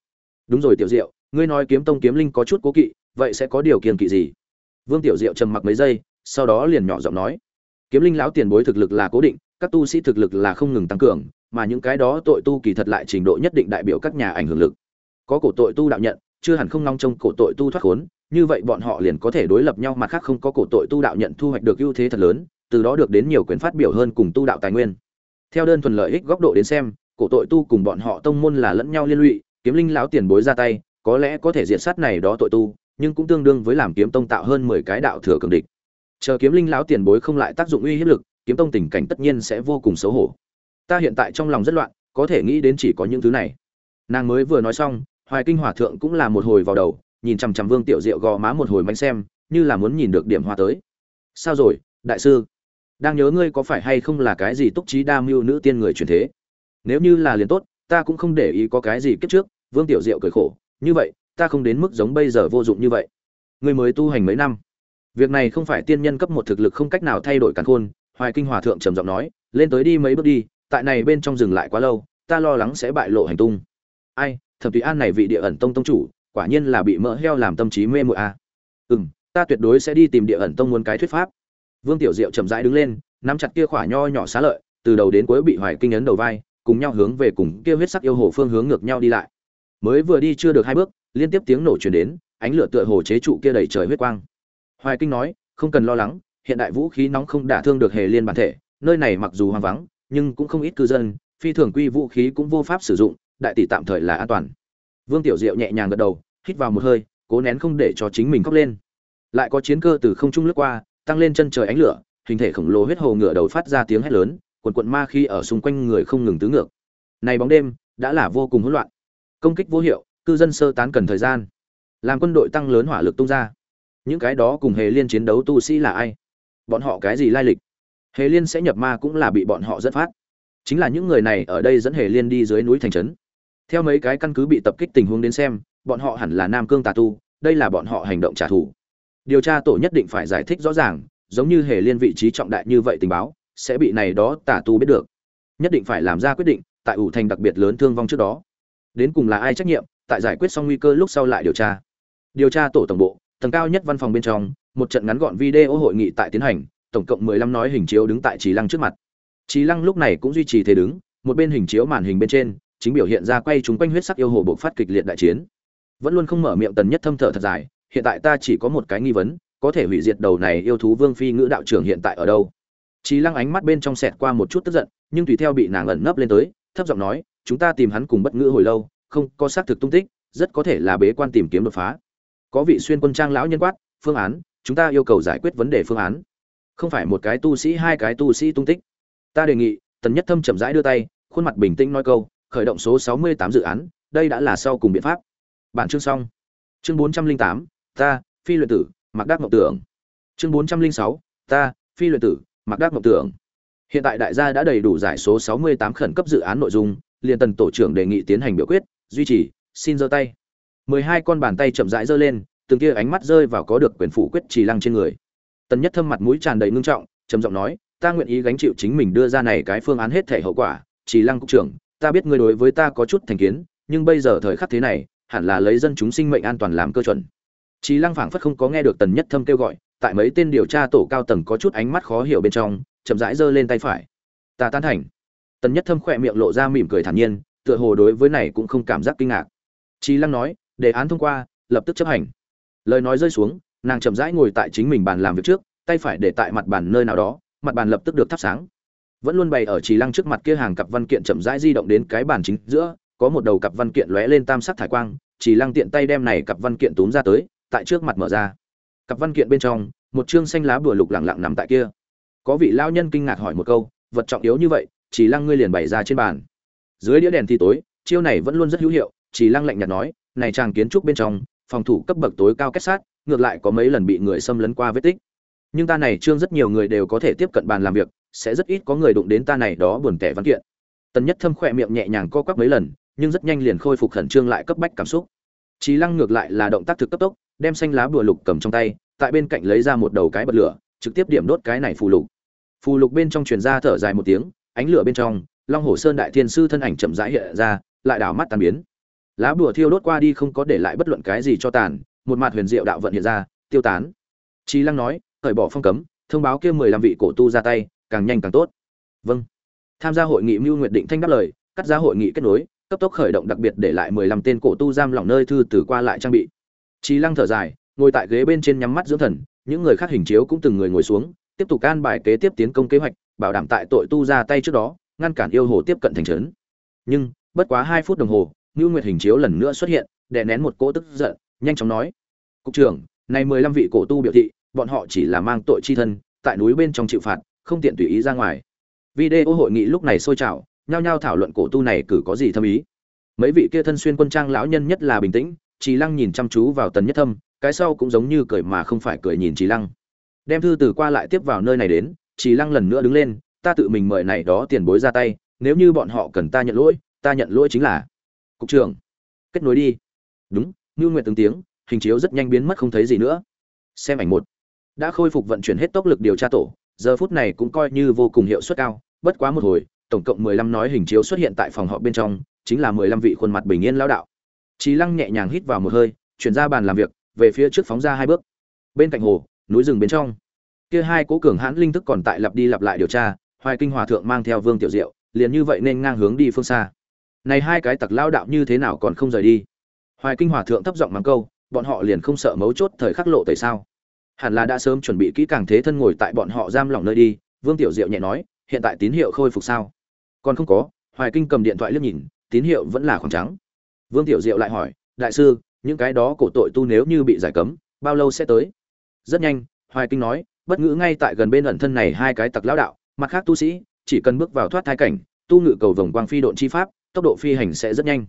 Đúng rồi tiểu diệu, ngươi nói kiếm tông kiếm linh có chút cố kỵ, vậy sẽ có điều kiên kỵ gì? Vương tiểu diệu trầm mặc mấy giây, sau đó liền nhỏ giọng nói. Kiếm linh lão tiền bối thực lực là cố định, các tu sĩ thực lực là không ngừng tăng cường, mà những cái đó tội tu kỳ thật lại trình độ nhất định đại biểu các nhà ảnh hưởng lực. Có cổ tội tu đạo nhận chưa hẳn không nong trong cổ tội tu thoát khốn, như vậy bọn họ liền có thể đối lập nhau mặt khác không có cổ tội tu đạo nhận thu hoạch được ưu thế thật lớn, từ đó được đến nhiều quyền phát biểu hơn cùng tu đạo tài nguyên. Theo đơn thuần lợi ích góc độ đến xem, cổ tội tu cùng bọn họ tông môn là lẫn nhau liên lụy, kiếm linh lão tiền bối ra tay, có lẽ có thể diệt sát này đó tội tu, nhưng cũng tương đương với làm kiếm tông tạo hơn mười cái đạo thừa cường địch. Chờ kiếm linh lão tiền bối không lại tác dụng uy hiếp lực, kiếm tông tình cảnh tất nhiên sẽ vô cùng xấu hổ. Ta hiện tại trong lòng rất loạn, có thể nghĩ đến chỉ có những thứ này. Nàng mới vừa nói xong hoài kinh hòa thượng cũng là một hồi vào đầu, nhìn chằm chằm vương tiểu diệu gò má một hồi mánh xem, như là muốn nhìn được điểm hoa tới. Sao rồi, đại sư? Đang nhớ ngươi có phải hay không là cái gì túc trí đa mưu nữ tiên người truyền thế? Nếu như là liền tốt, ta cũng không để ý có cái gì kiếp trước, vương tiểu diệu cười khổ. Như vậy, ta không đến mức giống bây giờ vô dụng như vậy. Ngươi mới tu hành mấy năm. Việc này không phải tiên nhân cấp một thực lực không cách nào thay đổi càn khôn, hoài kinh hòa thượng trầm giọng nói, lên tới đi mấy bước đi, tại này bên trong dừng lại quá lâu, ta lo lắng sẽ bại lộ hành tung. Ai thẩm tùy an này vị địa ẩn tông tông chủ, quả nhiên là bị mỡ heo làm tâm trí mê mội a. À. ừ m ta tuyệt đối sẽ đi tìm địa ẩn tông muốn cái thuyết pháp. Vương tiểu diệu chậm rãi đứng lên, nắm chặt kia khỏa nho nhỏ xá lợi, từ đầu đến cuối bị hoài kinh ấn đầu vai, cùng nhau hướng về cùng kia huyết sắc yêu hồ phương hướng ngược nhau đi lại. Mới vừa đi chưa được hai bước, liên tiếp tiếng nổ truyền đến, ánh lửa tựa hồ chế trụ kia đầy trời huyết quang. Hoài kinh nói, không cần lo lắng, hiện đại vũ khí nóng không đả thương được hề liên bản thể, nơi này mặc dù hoang vắng, nhưng cũng không ít cư dân, phi thường quy vũ khí cũng vô pháp sử dụng đại tỷ tạm thời là an toàn. Vương tiểu diệu nhẹ nhàng gật đầu, hít vào một hơi, cố nén không để cho chính mình khóc lên. Lại có chiến cơ từ không trung lướt qua, tăng lên chân trời ánh lửa, hình thể khổng lồ huyết hồ ngựa đầu phát ra tiếng hét lớn, quần quận ma khi ở xung quanh người không ngừng tứ ngược. Này bóng đêm, đã là vô cùng hỗn loạn. Công kích vô hiệu, cư dân sơ tán cần thời gian. Làm quân đội tăng lớn hỏa lực tung ra. Những cái đó cùng hề liên chiến đấu tu sĩ là ai? Bọn họ cái gì lai lịch? Hề liên sẽ nhập ma cũng là bị bọn họ dẫn phát. Chính là những người này ở đây dẫn hề liên đi dưới núi thành trấn theo mấy cái căn cứ bị tập kích tình huống đến xem bọn họ hẳn là nam cương tà tu đây là bọn họ hành động trả thù. Điều tra tổ nhất định phải giải thích rõ ràng giống như hề liên vị trí trọng đại như vậy tình báo sẽ bị này đó tà tu biết được. Nhất định phải làm ra quyết định tại ủ thành đặc biệt lớn thương vong trước đó. Đến cùng là ai trách nhiệm tại giải quyết xong nguy cơ lúc sau lại điều tra. Điều tra tổ tổng bộ tầng cao nhất văn phòng bên trong một trận ngắn gọn video hội nghị tại tiến hành tổng cộng mười lăm nói hình chiếu đứng tại Trí Lăng trước mặt. Trí Lăng lúc này cũng duy trì thế đứng, một bên hình chiếu màn hình bên trên, chính biểu hiện ra quay chúng quanh huyết sắc yêu hồ bộc phát kịch liệt đại chiến. Vẫn luôn không mở miệng tần nhất thâm thở thật dài, hiện tại ta chỉ có một cái nghi vấn, có thể hủy diệt đầu này yêu thú vương phi ngữ đạo trưởng hiện tại ở đâu? Trí Lăng ánh mắt bên trong xẹt qua một chút tức giận, nhưng tùy theo bị nàng ẩn nấp lên tới, thấp giọng nói, chúng ta tìm hắn cùng bất ngữ hồi lâu, không có xác thực tung tích, rất có thể là bế quan tìm kiếm đột phá. Có vị xuyên quân trang lão nhân quát, phương án, chúng ta yêu cầu giải quyết vấn đề phương án không phải một cái tu sĩ hai cái tu sĩ tung tích ta đề nghị tần nhất thâm chậm rãi đưa tay khuôn mặt bình tĩnh nói câu khởi động số sáu mươi tám dự án, đây đã là sau cùng biện pháp. Bạn chương xong. Chương bốn trăm linh tám, ta, phi luyện tử mặc đắc mộng tưởng. Chương bốn trăm linh sáu, ta, phi luyện tử mặc đắc mộng tưởng. Hiện tại đại gia đã đầy đủ giải số sáu mươi tám khẩn cấp dự án nội dung, liền tần tổ trưởng đề nghị tiến hành biểu quyết, duy trì, xin giơ tay. mười hai con bàn tay chậm rãi giơ lên, từng kia ánh mắt rơi vào có được quyền phủ quyết trì lăng trên người. Tần nhất thâm mặt mũi tràn đầy ngưng trọng, trầm giọng nói, ta nguyện ý gánh chịu chính mình đưa ra này cái phương án hết thể hậu quả, trì lăng cục trưởng ta biết ngươi đối với ta có chút thành kiến, nhưng bây giờ thời khắc thế này, hẳn là lấy dân chúng sinh mệnh an toàn làm cơ chuẩn. Chí lăng phảng phất không có nghe được tần nhất thâm kêu gọi, tại mấy tên điều tra tổ cao tầng có chút ánh mắt khó hiểu bên trong, chậm rãi giơ lên tay phải. Ta tán thành. Tần nhất thâm khẽ miệng lộ ra mỉm cười thản nhiên, tựa hồ đối với này cũng không cảm giác kinh ngạc. Chí lăng nói, đề án thông qua, lập tức chấp hành. Lời nói rơi xuống, nàng chậm rãi ngồi tại chính mình bàn làm việc trước, tay phải để tại mặt bàn nơi nào đó, mặt bàn lập tức được thắp sáng vẫn luôn bày ở trì lăng trước mặt kia hàng cặp văn kiện chậm rãi di động đến cái bàn chính giữa, có một đầu cặp văn kiện lóe lên tam sắc thải quang, trì lăng tiện tay đem này cặp văn kiện túm ra tới, tại trước mặt mở ra. Cặp văn kiện bên trong, một chương xanh lá bùa lục lẳng lặng nằm tại kia. Có vị lao nhân kinh ngạc hỏi một câu, vật trọng yếu như vậy, trì lăng ngươi liền bày ra trên bàn? Dưới đĩa đèn thì tối, chiêu này vẫn luôn rất hữu hiệu, trì lăng lạnh nhạt nói, này chàng kiến trúc bên trong, phòng thủ cấp bậc tối cao kết sát, ngược lại có mấy lần bị người xâm lấn qua vết tích. Nhưng ta này trương rất nhiều người đều có thể tiếp cận bàn làm việc sẽ rất ít có người đụng đến ta này đó buồn tẻ văn kiện. Tần nhất thâm khỏe miệng nhẹ nhàng co quắp mấy lần nhưng rất nhanh liền khôi phục khẩn trương lại cấp bách cảm xúc. Trí lăng ngược lại là động tác thực cấp tốc đem xanh lá bùa lục cầm trong tay tại bên cạnh lấy ra một đầu cái bật lửa trực tiếp điểm đốt cái này phù lục. Phù lục bên trong truyền ra thở dài một tiếng ánh lửa bên trong long hồ sơn đại thiên sư thân ảnh chậm rãi hiện ra lại đảo mắt tàn biến. Lá bùa thiêu đốt qua đi không có để lại bất luận cái gì cho tàn một mặt huyền diệu đạo vận hiện ra tiêu tán. Trí Lăng nói, cởi bỏ phong cấm, thông báo kia mười lăm vị cổ tu ra tay, càng nhanh càng tốt. Vâng. Tham gia hội nghị Mưu Nguyệt Định Thanh đáp lời, cắt ra hội nghị kết nối, cấp tốc khởi động đặc biệt để lại mười lăm tên cổ tu giam lỏng nơi thư từ qua lại trang bị. Trí Lăng thở dài, ngồi tại ghế bên trên nhắm mắt dưỡng thần, những người khác hình chiếu cũng từng người ngồi xuống, tiếp tục can bài kế tiếp tiến công kế hoạch, bảo đảm tại tội tu ra tay trước đó, ngăn cản yêu hồ tiếp cận thành trấn. Nhưng, bất quá hai phút đồng hồ, Nưu Nguyệt hình chiếu lần nữa xuất hiện, đè nén một cỗ tức giận, nhanh chóng nói: "Cục trưởng, này mười lăm vị cổ tu biểu thị, bọn họ chỉ là mang tội chi thân, tại núi bên trong chịu phạt, không tiện tùy ý ra ngoài." Video hội nghị lúc này sôi trào, nhao nhao thảo luận cổ tu này cử có gì thâm ý. Mấy vị kia thân xuyên quân trang lão nhân nhất là bình tĩnh, Trì Lăng nhìn chăm chú vào Tần Nhất Thâm, cái sau cũng giống như cười mà không phải cười nhìn Trì Lăng. Đem thư từ qua lại tiếp vào nơi này đến, Trì Lăng lần nữa đứng lên, ta tự mình mời này đó tiền bối ra tay, nếu như bọn họ cần ta nhận lỗi, ta nhận lỗi chính là. Cục trưởng, kết nối đi. Đúng, Nưu Nguyệt từng tiếng, hình chiếu rất nhanh biến mất không thấy gì nữa. Xem ảnh một. Đã khôi phục vận chuyển hết tốc lực điều tra tổ, giờ phút này cũng coi như vô cùng hiệu suất cao, bất quá một hồi, tổng cộng 15 nói hình chiếu xuất hiện tại phòng họp bên trong, chính là 15 vị khuôn mặt bình yên lão đạo. Trí Lăng nhẹ nhàng hít vào một hơi, chuyển ra bàn làm việc, về phía trước phóng ra hai bước. Bên cạnh hồ, núi rừng bên trong, kia hai cố cường hãn linh thức còn tại lặp đi lặp lại điều tra, Hoài Kinh Hòa thượng mang theo Vương Tiểu Diệu, liền như vậy nên ngang hướng đi phương xa. Này hai cái tặc lao đạo như thế nào còn không rời đi? Hoài Kinh Hòa thượng thấp giọng mắng câu, bọn họ liền không sợ mấu chốt thời khắc lộ tại sao? Hẳn là đã sớm chuẩn bị kỹ càng thế thân ngồi tại bọn họ giam lỏng nơi đi, Vương Tiểu Diệu nhẹ nói, hiện tại tín hiệu khôi phục sao? Còn không có, Hoài Kinh cầm điện thoại liếc nhìn, tín hiệu vẫn là khoảng trắng. Vương Tiểu Diệu lại hỏi, đại sư, những cái đó cổ tội tu nếu như bị giải cấm, bao lâu sẽ tới? Rất nhanh, Hoài Kinh nói, bất ngữ ngay tại gần bên ẩn thân này hai cái tặc lão đạo, mặt khác tu sĩ, chỉ cần bước vào thoát thai cảnh, tu ngự cầu vòng quang phi độn chi pháp, tốc độ phi hành sẽ rất nhanh.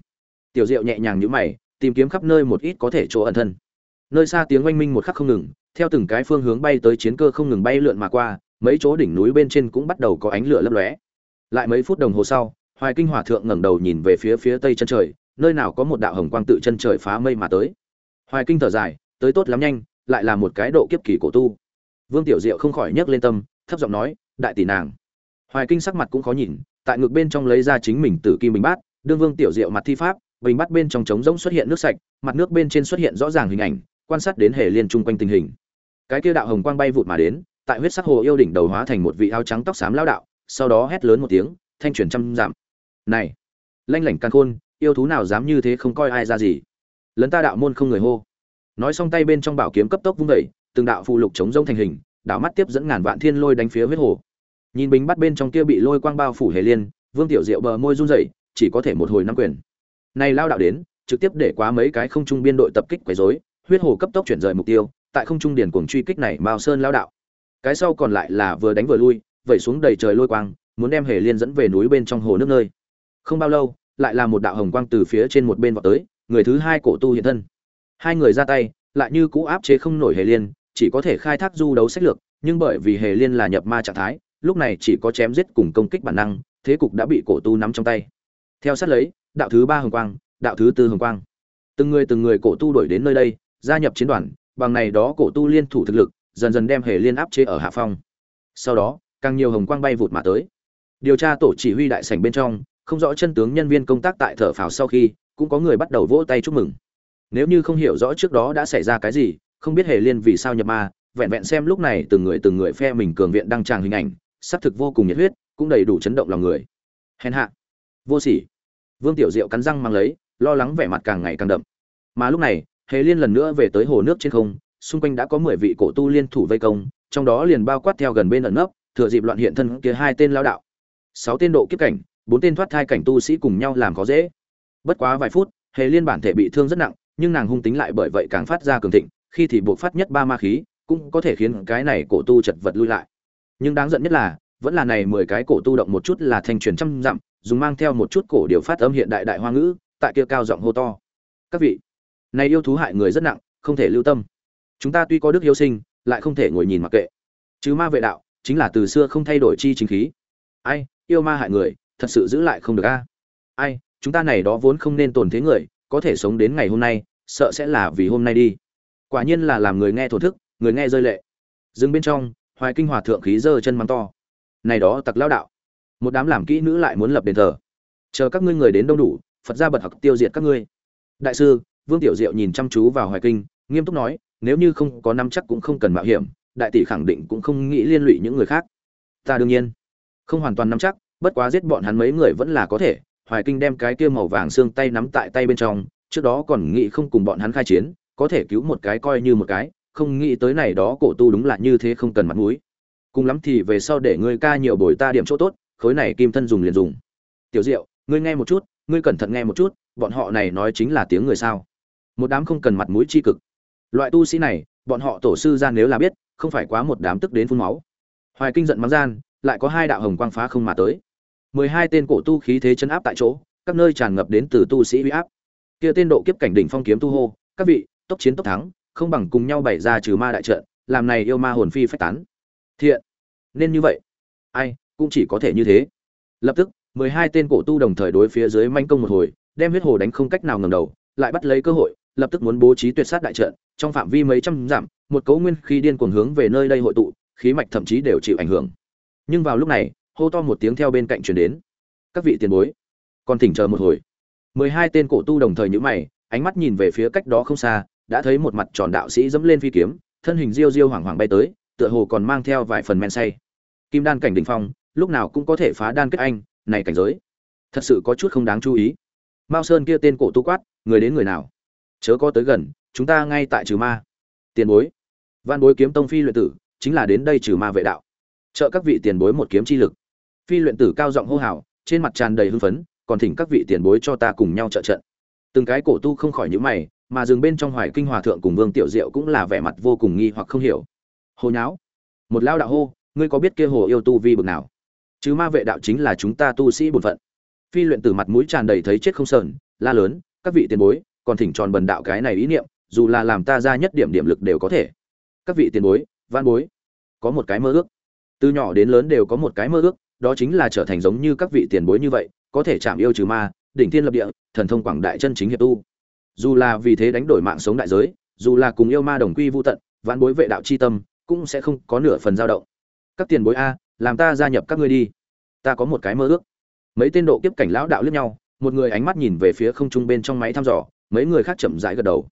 Tiểu Diệu nhẹ nhàng nhũ mày, tìm kiếm khắp nơi một ít có thể chỗ ẩn thân. Nơi xa tiếng oanh minh một khắc không ngừng, theo từng cái phương hướng bay tới chiến cơ không ngừng bay lượn mà qua, mấy chỗ đỉnh núi bên trên cũng bắt đầu có ánh lửa lấp lóe. Lại mấy phút đồng hồ sau, Hoài Kinh Hòa thượng ngẩng đầu nhìn về phía phía tây chân trời, nơi nào có một đạo hồng quang tự chân trời phá mây mà tới. Hoài Kinh thở dài, tới tốt lắm nhanh, lại là một cái độ kiếp kỳ cổ tu. Vương Tiểu Diệu không khỏi nhấc lên tâm, thấp giọng nói, đại tỷ nàng. Hoài Kinh sắc mặt cũng khó nhìn, tại ngực bên trong lấy ra chính mình tử kim bình bát, đương Vương Tiểu Diệu mặt thi pháp, bình bát bên trong trống rỗng xuất hiện nước sạch, mặt nước bên trên xuất hiện rõ ràng hình ảnh, quan sát đến hệ liên chung quanh tình hình. Cái kia đạo hồng quang bay vụt mà đến, tại huyết sắc hồ yêu đỉnh đầu hóa thành một vị áo trắng tóc xám lao đạo, sau đó hét lớn một tiếng, thanh chuyển trăm giảm. Này, lanh lảnh căn khôn, yêu thú nào dám như thế không coi ai ra gì? Lấn ta đạo môn không người hô. Nói xong tay bên trong bảo kiếm cấp tốc vung vẩy từng đạo phù lục chống rông thành hình, đạo mắt tiếp dẫn ngàn vạn thiên lôi đánh phía huyết hồ. Nhìn bình bắt bên trong kia bị lôi quang bao phủ hề liên, Vương Tiểu Diệu bờ môi run rẩy, chỉ có thể một hồi năm quyền. Này lao đạo đến, trực tiếp để quá mấy cái không trung biên đội tập kích quấy rối, huyết hồ cấp tốc chuyển rời mục tiêu, tại không trung điển cuồng truy kích này Mao Sơn lao đạo. Cái sau còn lại là vừa đánh vừa lui, vẩy xuống đầy trời lôi quang, muốn đem hề liên dẫn về núi bên trong hồ nước nơi. Không bao lâu, lại là một đạo hồng quang từ phía trên một bên vọt tới, người thứ hai cổ tu hiện thân. Hai người ra tay, lại như cũ áp chế không nổi hề liên, chỉ có thể khai thác du đấu sách lược, nhưng bởi vì hề liên là nhập ma trạng thái, lúc này chỉ có chém giết cùng công kích bản năng, thế cục đã bị cổ tu nắm trong tay. Theo sát lấy, đạo thứ ba hồng quang, đạo thứ tư hồng quang. Từng người từng người cổ tu đổi đến nơi đây, gia nhập chiến đoàn, bằng này đó cổ tu liên thủ thực lực, dần dần đem hề liên áp chế ở hạ phong. Sau đó, càng nhiều hồng quang bay vụt mà tới. Điều tra tổ chỉ huy đại sảnh bên trong, không rõ chân tướng nhân viên công tác tại thở phào sau khi, cũng có người bắt đầu vỗ tay chúc mừng. Nếu như không hiểu rõ trước đó đã xảy ra cái gì, không biết hề liên vì sao nhập ma, vẹn vẹn xem lúc này từng người từng người phe mình cường viện đăng tràng hình ảnh, sắp thực vô cùng nhiệt huyết, cũng đầy đủ chấn động lòng người. Hèn hạ, vô sỉ. Vương Tiểu Diệu cắn răng mang lấy, lo lắng vẻ mặt càng ngày càng đậm. Mà lúc này, Hề Liên lần nữa về tới hồ nước trên không, xung quanh đã có mười vị cổ tu liên thủ vây công, trong đó liền bao quát theo gần bên ẩn nấp, thừa dịp loạn hiện thân kia hai tên lao đạo. Sáu tên độ kiếp cảnh, bốn tên thoát thai cảnh tu sĩ cùng nhau làm khó dễ. Bất quá vài phút, Hề Liên bản thể bị thương rất nặng, nhưng nàng hung tính lại bởi vậy càng phát ra cường thịnh, khi thì buộc phát nhất ba ma khí, cũng có thể khiến cái này cổ tu chật vật lui lại. Nhưng đáng giận nhất là, vẫn là này mười cái cổ tu động một chút là thành truyền trăm dặm, dùng mang theo một chút cổ điều phát âm hiện đại đại hoa ngữ, tại kia cao giọng hô to. Các vị, này yêu thú hại người rất nặng, không thể lưu tâm. Chúng ta tuy có đức hiếu sinh, lại không thể ngồi nhìn mặc kệ. Chứ ma vệ đạo, chính là từ xưa không thay đổi chi chính khí. Ai, yêu ma hại người, thật sự giữ lại không được a. Ai, chúng ta này đó vốn không nên tổn thế người, có thể sống đến ngày hôm nay, sợ sẽ là vì hôm nay đi. Quả nhiên là làm người nghe thổ thức, người nghe rơi lệ. Dừng bên trong, Hoài Kinh Hòa thượng khí giơ chân mắng to. Này đó tặc lao đạo, một đám làm kỹ nữ lại muốn lập đền thờ. Chờ các ngươi người đến đông đủ, Phật gia bật học tiêu diệt các ngươi. Đại sư, Vương Tiểu Diệu nhìn chăm chú vào Hoài Kinh, nghiêm túc nói, nếu như không có nắm chắc cũng không cần mạo hiểm đại tỷ khẳng định cũng không nghĩ liên lụy những người khác. Ta đương nhiên. Không hoàn toàn nắm chắc bất quá giết bọn hắn mấy người vẫn là có thể. Hoài kinh đem cái kia màu vàng xương tay nắm tại tay bên trong trước đó còn nghĩ không cùng bọn hắn khai chiến có thể cứu một cái coi như một cái không nghĩ tới này đó cổ tu đúng là như thế không cần mặt mũi. Cùng lắm thì về sau để ngươi ca nhiều bồi ta điểm chỗ tốt khối này kim thân dùng liền dùng. Tiểu diệu ngươi nghe một chút ngươi cẩn thận nghe một chút bọn họ này nói chính là tiếng người sao? Một đám không cần mặt mũi chi cực. Loại tu sĩ này, bọn họ tổ sư gian nếu là biết, không phải quá một đám tức đến phun máu. Hoài kinh giận mắng gian, lại có hai đạo hồng quang phá không mà tới. Mười hai tên cổ tu khí thế chân áp tại chỗ, các nơi tràn ngập đến từ tu sĩ uy áp. Kia tên độ kiếp cảnh đỉnh phong kiếm tu hô, các vị, tốc chiến tốc thắng, không bằng cùng nhau bày ra trừ ma đại trận, làm này yêu ma hồn phi phách tán. Thiện, nên như vậy. Ai, cũng chỉ có thể như thế. Lập tức, mười hai tên cổ tu đồng thời đối phía dưới manh công một hồi, đem huyết hồ đánh không cách nào ngầm đầu, lại bắt lấy cơ hội lập tức muốn bố trí tuyệt sát đại trận, trong phạm vi mấy trăm dặm, một cấu nguyên khí điên cuồng hướng về nơi đây hội tụ, khí mạch thậm chí đều chịu ảnh hưởng. Nhưng vào lúc này, hô to một tiếng theo bên cạnh truyền đến. Các vị tiền bối, còn thỉnh chờ một hồi. Mười hai tên cổ tu đồng thời nhữ mày, ánh mắt nhìn về phía cách đó không xa, đã thấy một mặt tròn đạo sĩ dẫm lên phi kiếm, thân hình diêu diêu hoảng hoảng bay tới, tựa hồ còn mang theo vài phần men say. Kim đan cảnh đỉnh phong, lúc nào cũng có thể phá đan kết anh, này cảnh giới, thật sự có chút không đáng chú ý. Mao sơn kia tên cổ tu quát, người đến người nào? Chớ có tới gần, chúng ta ngay tại trừ ma. Tiền bối. Văn bối kiếm tông phi luyện tử, chính là đến đây trừ ma vệ đạo. Trợ các vị tiền bối một kiếm chi lực. Phi luyện tử cao giọng hô hào, trên mặt tràn đầy hưng phấn, còn thỉnh các vị tiền bối cho ta cùng nhau trợ trận. Từng cái cổ tu không khỏi nhữ mày, mà dừng bên trong hoài kinh hòa thượng cùng vương tiểu diệu cũng là vẻ mặt vô cùng nghi hoặc không hiểu. Hồ nháo. Một lao đạo hô, ngươi có biết kia hồ yêu tu vi bực nào? Chứ ma vệ đạo chính là chúng ta tu sĩ bổn phận. Phi luyện tử mặt mũi tràn đầy thấy chết không sờn, la lớn, các vị tiền bối còn thỉnh tròn bần đạo cái này ý niệm, dù là làm ta ra nhất điểm điểm lực đều có thể. Các vị tiền bối, văn bối, có một cái mơ ước. Từ nhỏ đến lớn đều có một cái mơ ước, đó chính là trở thành giống như các vị tiền bối như vậy, có thể chạm yêu trừ ma, đỉnh thiên lập địa, thần thông quảng đại chân chính hiệp tu. Dù là vì thế đánh đổi mạng sống đại giới, dù là cùng yêu ma đồng quy vô tận, văn bối vệ đạo chi tâm cũng sẽ không có nửa phần dao động. Các tiền bối a, làm ta gia nhập các ngươi đi. Ta có một cái mơ ước. Mấy tên độ kiếp cảnh lão đạo liếc nhau, một người ánh mắt nhìn về phía không trung bên trong máy thăm dò mấy người khác chậm rãi gật đầu.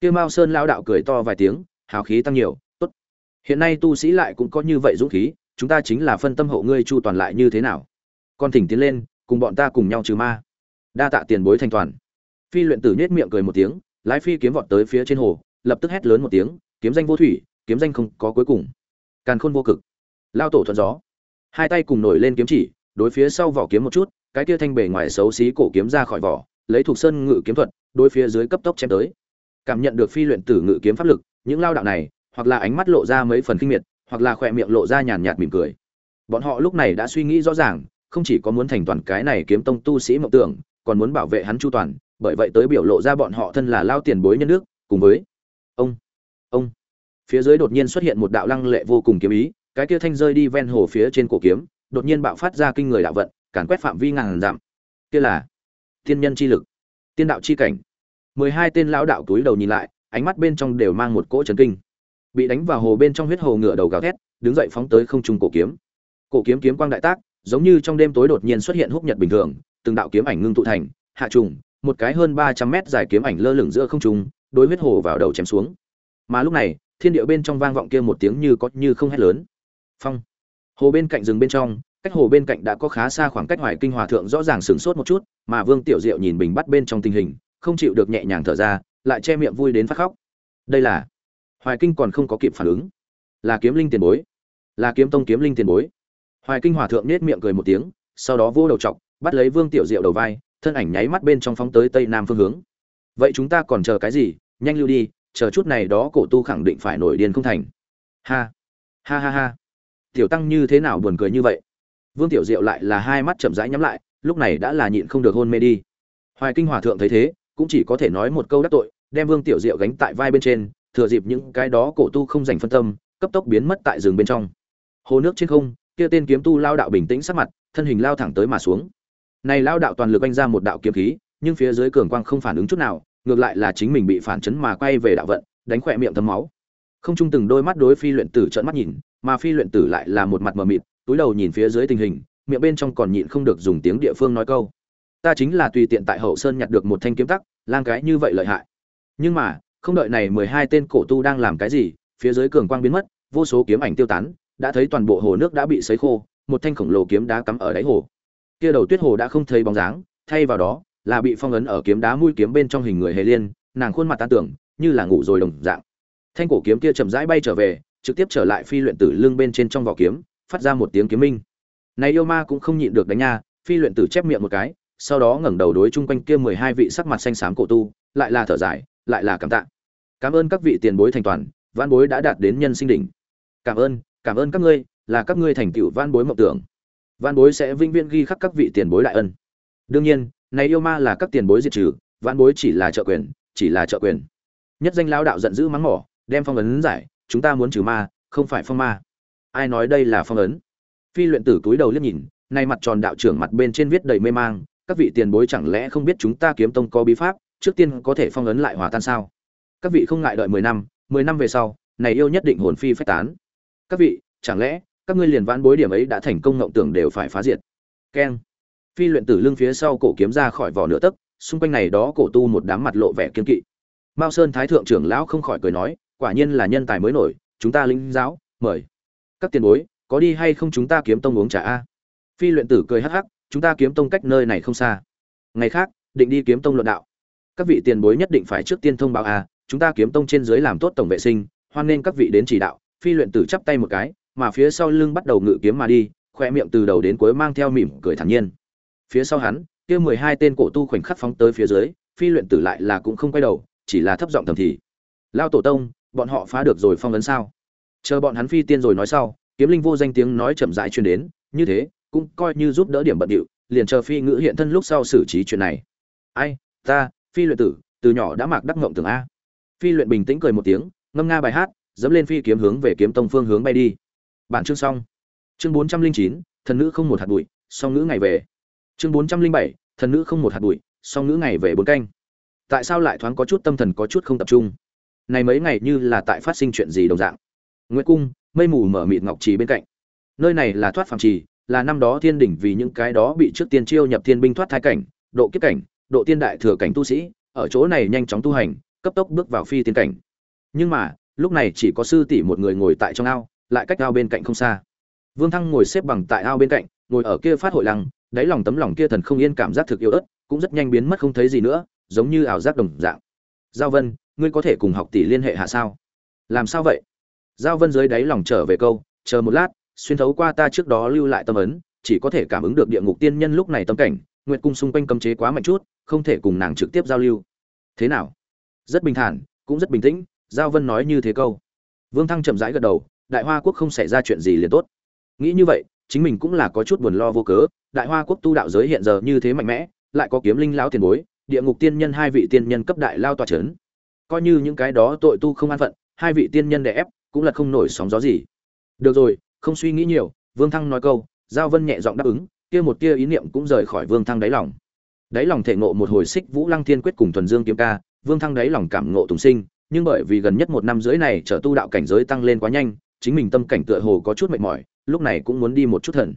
Kia mao sơn lão đạo cười to vài tiếng, hào khí tăng nhiều, tốt. Hiện nay tu sĩ lại cũng có như vậy dũng khí, chúng ta chính là phân tâm hộ ngươi chu toàn lại như thế nào? Con thỉnh tiến lên, cùng bọn ta cùng nhau trừ ma. Đa tạ tiền bối thanh toàn. Phi luyện tử nết miệng cười một tiếng, lái phi kiếm vọt tới phía trên hồ, lập tức hét lớn một tiếng, kiếm danh vô thủy, kiếm danh không có cuối cùng. Càn khôn vô cực. Lao tổ thuận gió. Hai tay cùng nổi lên kiếm chỉ, đối phía sau vỏ kiếm một chút, cái kia thanh bể ngoài xấu xí cổ kiếm ra khỏi vỏ lấy thuộc sơn ngự kiếm thuật, đối phía dưới cấp tốc chém tới. Cảm nhận được phi luyện tử ngự kiếm pháp lực, những lao đạo này, hoặc là ánh mắt lộ ra mấy phần kinh miệt, hoặc là khỏe miệng lộ ra nhàn nhạt mỉm cười. Bọn họ lúc này đã suy nghĩ rõ ràng, không chỉ có muốn thành toàn cái này kiếm tông tu sĩ mộng tưởng, còn muốn bảo vệ hắn chu toàn, bởi vậy tới biểu lộ ra bọn họ thân là lao tiền bối nhân nước cùng với ông ông. Phía dưới đột nhiên xuất hiện một đạo lăng lệ vô cùng kiếm ý, cái kia thanh rơi đi ven hồ phía trên cổ kiếm, đột nhiên bạo phát ra kinh người đạo vận, càn quét phạm vi ngàn dặm. Kia là tiên nhân chi lực, tiên đạo chi cảnh. Mười hai tên lão đạo túi đầu nhìn lại, ánh mắt bên trong đều mang một cỗ trấn kinh. Bị đánh vào hồ bên trong huyết hồ ngựa đầu gào thét, đứng dậy phóng tới không trung cổ kiếm. Cổ kiếm kiếm quang đại tác, giống như trong đêm tối đột nhiên xuất hiện húc nhật bình thường, từng đạo kiếm ảnh ngưng tụ thành, hạ trùng, một cái hơn ba trăm mét dài kiếm ảnh lơ lửng giữa không trung, đối huyết hồ vào đầu chém xuống. Mà lúc này, thiên địa bên trong vang vọng kia một tiếng như có như không hét lớn. Phong. Hồ bên cạnh rừng bên trong cách hồ bên cạnh đã có khá xa khoảng cách hoài kinh hòa thượng rõ ràng sửng sốt một chút, mà vương tiểu diệu nhìn bình bắt bên trong tình hình, không chịu được nhẹ nhàng thở ra, lại che miệng vui đến phát khóc. Đây là, hoài kinh còn không có kịp phản ứng. Là kiếm linh tiền bối. Là kiếm tông kiếm linh tiền bối. Hoài kinh hòa thượng nết miệng cười một tiếng, sau đó vô đầu chọc, bắt lấy vương tiểu diệu đầu vai, thân ảnh nháy mắt bên trong phóng tới tây nam phương hướng. Vậy chúng ta còn chờ cái gì? Nhanh lưu đi, chờ chút này đó cổ tu khẳng định phải nổi điên không thành. Ha ha ha ha. Tiểu tăng như thế nào buồn cười như vậy? Vương tiểu diệu lại là hai mắt chậm rãi nhắm lại, lúc này đã là nhịn không được hôn mê đi. Hoài kinh hòa thượng thấy thế, cũng chỉ có thể nói một câu đắc tội, đem vương tiểu diệu gánh tại vai bên trên, thừa dịp những cái đó cổ tu không dành phân tâm, cấp tốc biến mất tại rừng bên trong. Hồ nước trên không, kia tên kiếm tu lao đạo bình tĩnh sắc mặt, thân hình lao thẳng tới mà xuống. Này lao đạo toàn lực anh ra một đạo kiếm khí, nhưng phía dưới cường quang không phản ứng chút nào, ngược lại là chính mình bị phản chấn mà quay về đạo vận, đánh khỏe miệng thấm máu. Không trung từng đôi mắt đối phi luyện tử trợn mắt nhìn, mà phi luyện tử lại là một mặt mờ mịt túi đầu nhìn phía dưới tình hình, miệng bên trong còn nhịn không được dùng tiếng địa phương nói câu. Ta chính là tùy tiện tại hậu sơn nhặt được một thanh kiếm tắc, lang cái như vậy lợi hại. Nhưng mà, không đợi này mười hai tên cổ tu đang làm cái gì, phía dưới cường quang biến mất, vô số kiếm ảnh tiêu tán, đã thấy toàn bộ hồ nước đã bị sấy khô, một thanh khổng lồ kiếm đá cắm ở đáy hồ. Kia đầu tuyết hồ đã không thấy bóng dáng, thay vào đó, là bị phong ấn ở kiếm đá mũi kiếm bên trong hình người hề liên, nàng khuôn mặt tan tưởng, như là ngủ rồi đồng dạng. Thanh cổ kiếm kia chậm rãi bay trở về, trực tiếp trở lại phi luyện tử lưng bên trên trong vỏ kiếm phát ra một tiếng kiếm minh. Này yêu ma cũng không nhịn được đánh nha, phi luyện tử chép miệng một cái, sau đó ngẩng đầu đối chung quanh kia mười hai vị sắc mặt xanh xám cổ tu, lại là thở dài, lại là cảm tạ. Cảm ơn các vị tiền bối thành toàn văn bối đã đạt đến nhân sinh đỉnh. Cảm ơn cảm ơn các ngươi, là các ngươi thành tựu văn bối mộng tưởng. Văn bối sẽ vinh viễn ghi khắc các vị tiền bối đại ân. Đương nhiên, này yêu ma là các tiền bối diệt trừ văn bối chỉ là trợ quyền, chỉ là trợ quyền. Nhất danh lão đạo giận dữ mắng mỏ, đem phong ấn giải, chúng ta muốn trừ ma, không phải phong ma ai nói đây là phong ấn? Phi luyện tử túi đầu liếc nhìn, nay mặt tròn đạo trưởng mặt bên trên viết đầy mê mang, các vị tiền bối chẳng lẽ không biết chúng ta kiếm tông có bí pháp, trước tiên có thể phong ấn lại hòa tan sao? Các vị không ngại đợi mười năm mười năm về sau, này yêu nhất định hồn phi phách tán. Các vị, chẳng lẽ, các ngươi liền vãn bối điểm ấy đã thành công ngộng tưởng đều phải phá diệt? Keng. Phi luyện tử lưng phía sau cổ kiếm ra khỏi vỏ nửa tấc, xung quanh này đó cổ tu một đám mặt lộ vẻ kiên kỵ. Mao sơn thái thượng trưởng lão không khỏi cười nói, quả nhiên là nhân tài mới nổi, chúng ta linh giáo, mời các tiền bối, có đi hay không chúng ta kiếm tông uống trà a? Phi luyện tử cười hắc hắc, chúng ta kiếm tông cách nơi này không xa. Ngày khác, định đi kiếm tông luận đạo. Các vị tiền bối nhất định phải trước tiên thông báo a, chúng ta kiếm tông trên dưới làm tốt tổng vệ sinh, hoan nên các vị đến chỉ đạo. Phi luyện tử chắp tay một cái, mà phía sau lưng bắt đầu ngự kiếm mà đi khoe miệng từ đầu đến cuối mang theo mỉm cười thản nhiên. Phía sau hắn, kia mười hai tên cổ tu khoảnh khắc phóng tới phía dưới, phi luyện tử lại là cũng không quay đầu, chỉ là thấp giọng thầm thì. Lao tổ tông, bọn họ phá được rồi phong ấn sao? Chờ bọn hắn phi tiên rồi nói sau, kiếm linh vô danh tiếng nói chậm rãi truyền đến, như thế, cũng coi như giúp đỡ điểm bận điệu, liền chờ phi ngữ hiện thân lúc sau xử trí chuyện này. Ai, ta, phi luyện tử, từ nhỏ đã mặc đắc ngộng tưởng a. Phi luyện bình tĩnh cười một tiếng, ngâm nga bài hát, dẫm lên phi kiếm hướng về kiếm tông phương hướng bay đi. Bản chương xong. Chương bốn trăm linh chín, thần nữ không một hạt bụi, song ngữ ngày về. Chương bốn trăm linh bảy, thần nữ không một hạt bụi, song ngữ ngày về bốn canh. Tại sao lại thoáng có chút tâm thần có chút không tập trung? Này mấy ngày như là tại phát sinh chuyện gì đồng dạng? Nguyệt cung, mây mù mở mịt ngọc trì bên cạnh. Nơi này là thoát phàm trì, là năm đó thiên đỉnh vì những cái đó bị trước tiên chiêu nhập thiên binh thoát thai cảnh, độ kiếp cảnh, độ tiên đại thừa cảnh tu sĩ, ở chỗ này nhanh chóng tu hành, cấp tốc bước vào phi tiên cảnh. Nhưng mà, lúc này chỉ có sư tỷ một người ngồi tại trong ao, lại cách ao bên cạnh không xa. Vương thăng ngồi xếp bằng tại ao bên cạnh, ngồi ở kia phát hội lăng, đáy lòng tấm lòng kia thần không yên cảm giác thực yêu ớt, cũng rất nhanh biến mất không thấy gì nữa, giống như ảo giác đồng dạng. Giao vân, ngươi có thể cùng học tỷ liên hệ hạ sao? Làm sao vậy? Giao vân dưới đáy lòng trở về câu, chờ một lát, xuyên thấu qua ta trước đó lưu lại tâm ấn, chỉ có thể cảm ứng được địa ngục tiên nhân lúc này tâm cảnh, nguyệt cung xung quanh cấm chế quá mạnh chút, không thể cùng nàng trực tiếp giao lưu. Thế nào? Rất bình thản, cũng rất bình tĩnh, giao vân nói như thế câu. Vương thăng chậm rãi gật đầu, đại hoa quốc không xảy ra chuyện gì liền tốt. Nghĩ như vậy, chính mình cũng là có chút buồn lo vô cớ, đại hoa quốc tu đạo giới hiện giờ như thế mạnh mẽ, lại có kiếm linh lão tiền bối, địa ngục tiên nhân hai vị tiên nhân cấp đại lao tòa c coi như những cái đó tội tu không an phận, hai vị tiên nhân đè ép cũng là không nổi sóng gió gì. Được rồi, không suy nghĩ nhiều, vương thăng nói câu, giao vân nhẹ giọng đáp ứng, kia một tia ý niệm cũng rời khỏi vương thăng đáy lòng. Đáy lòng thể ngộ một hồi xích vũ lăng thiên quyết cùng thuần dương kiếm ca, vương thăng đáy lòng cảm ngộ tùng sinh, nhưng bởi vì gần nhất một năm rưỡi này trở tu đạo cảnh giới tăng lên quá nhanh, chính mình tâm cảnh tựa hồ có chút mệt mỏi, lúc này cũng muốn đi một chút thần.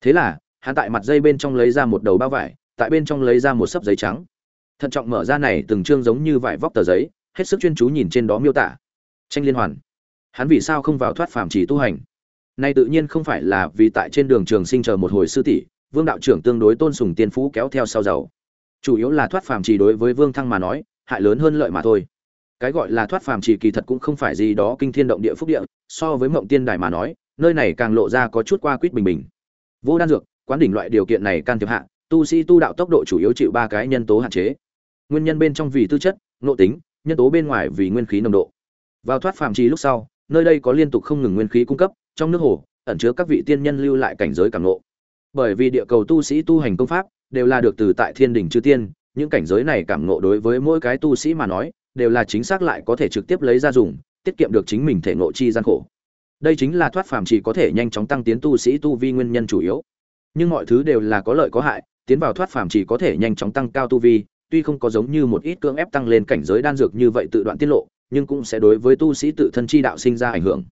Thế là, hắn tại mặt dây bên trong lấy ra một đầu bao vải, tại bên trong lấy ra một sấp giấy trắng. Thận trọng mở ra này từng chương giống như vải vóc tờ giấy, hết sức chuyên chú nhìn trên đó miêu tả. Tranh liên hoàn hắn vì sao không vào thoát phàm chỉ tu hành? Nay tự nhiên không phải là vì tại trên đường trường sinh chờ một hồi sư tỷ, vương đạo trưởng tương đối tôn sùng tiên phú kéo theo sau giàu. Chủ yếu là thoát phàm chỉ đối với vương thăng mà nói, hại lớn hơn lợi mà thôi. Cái gọi là thoát phàm chỉ kỳ thật cũng không phải gì đó kinh thiên động địa phúc địa, so với mộng tiên đài mà nói, nơi này càng lộ ra có chút qua quýt bình bình. Vô đan dược, quán đỉnh loại điều kiện này can thiệp hạ, tu sĩ tu đạo tốc độ chủ yếu chịu ba cái nhân tố hạn chế. Nguyên nhân bên trong vì tư chất, nội tính, nhân tố bên ngoài vì nguyên khí nồng độ. Vào thoát phàm trì lúc sau nơi đây có liên tục không ngừng nguyên khí cung cấp, trong nước hồ, ẩn chứa các vị tiên nhân lưu lại cảnh giới cảm ngộ. Bởi vì địa cầu tu sĩ tu hành công pháp đều là được từ tại thiên đình chư tiên, những cảnh giới này cảm ngộ đối với mỗi cái tu sĩ mà nói, đều là chính xác lại có thể trực tiếp lấy ra dùng, tiết kiệm được chính mình thể ngộ chi gian khổ. Đây chính là thoát phàm chỉ có thể nhanh chóng tăng tiến tu sĩ tu vi nguyên nhân chủ yếu. Nhưng mọi thứ đều là có lợi có hại, tiến vào thoát phàm chỉ có thể nhanh chóng tăng cao tu vi, tuy không có giống như một ít cưỡng ép tăng lên cảnh giới đan dược như vậy tự đoạn tiết lộ nhưng cũng sẽ đối với tu sĩ tự thân chi đạo sinh ra ảnh hưởng.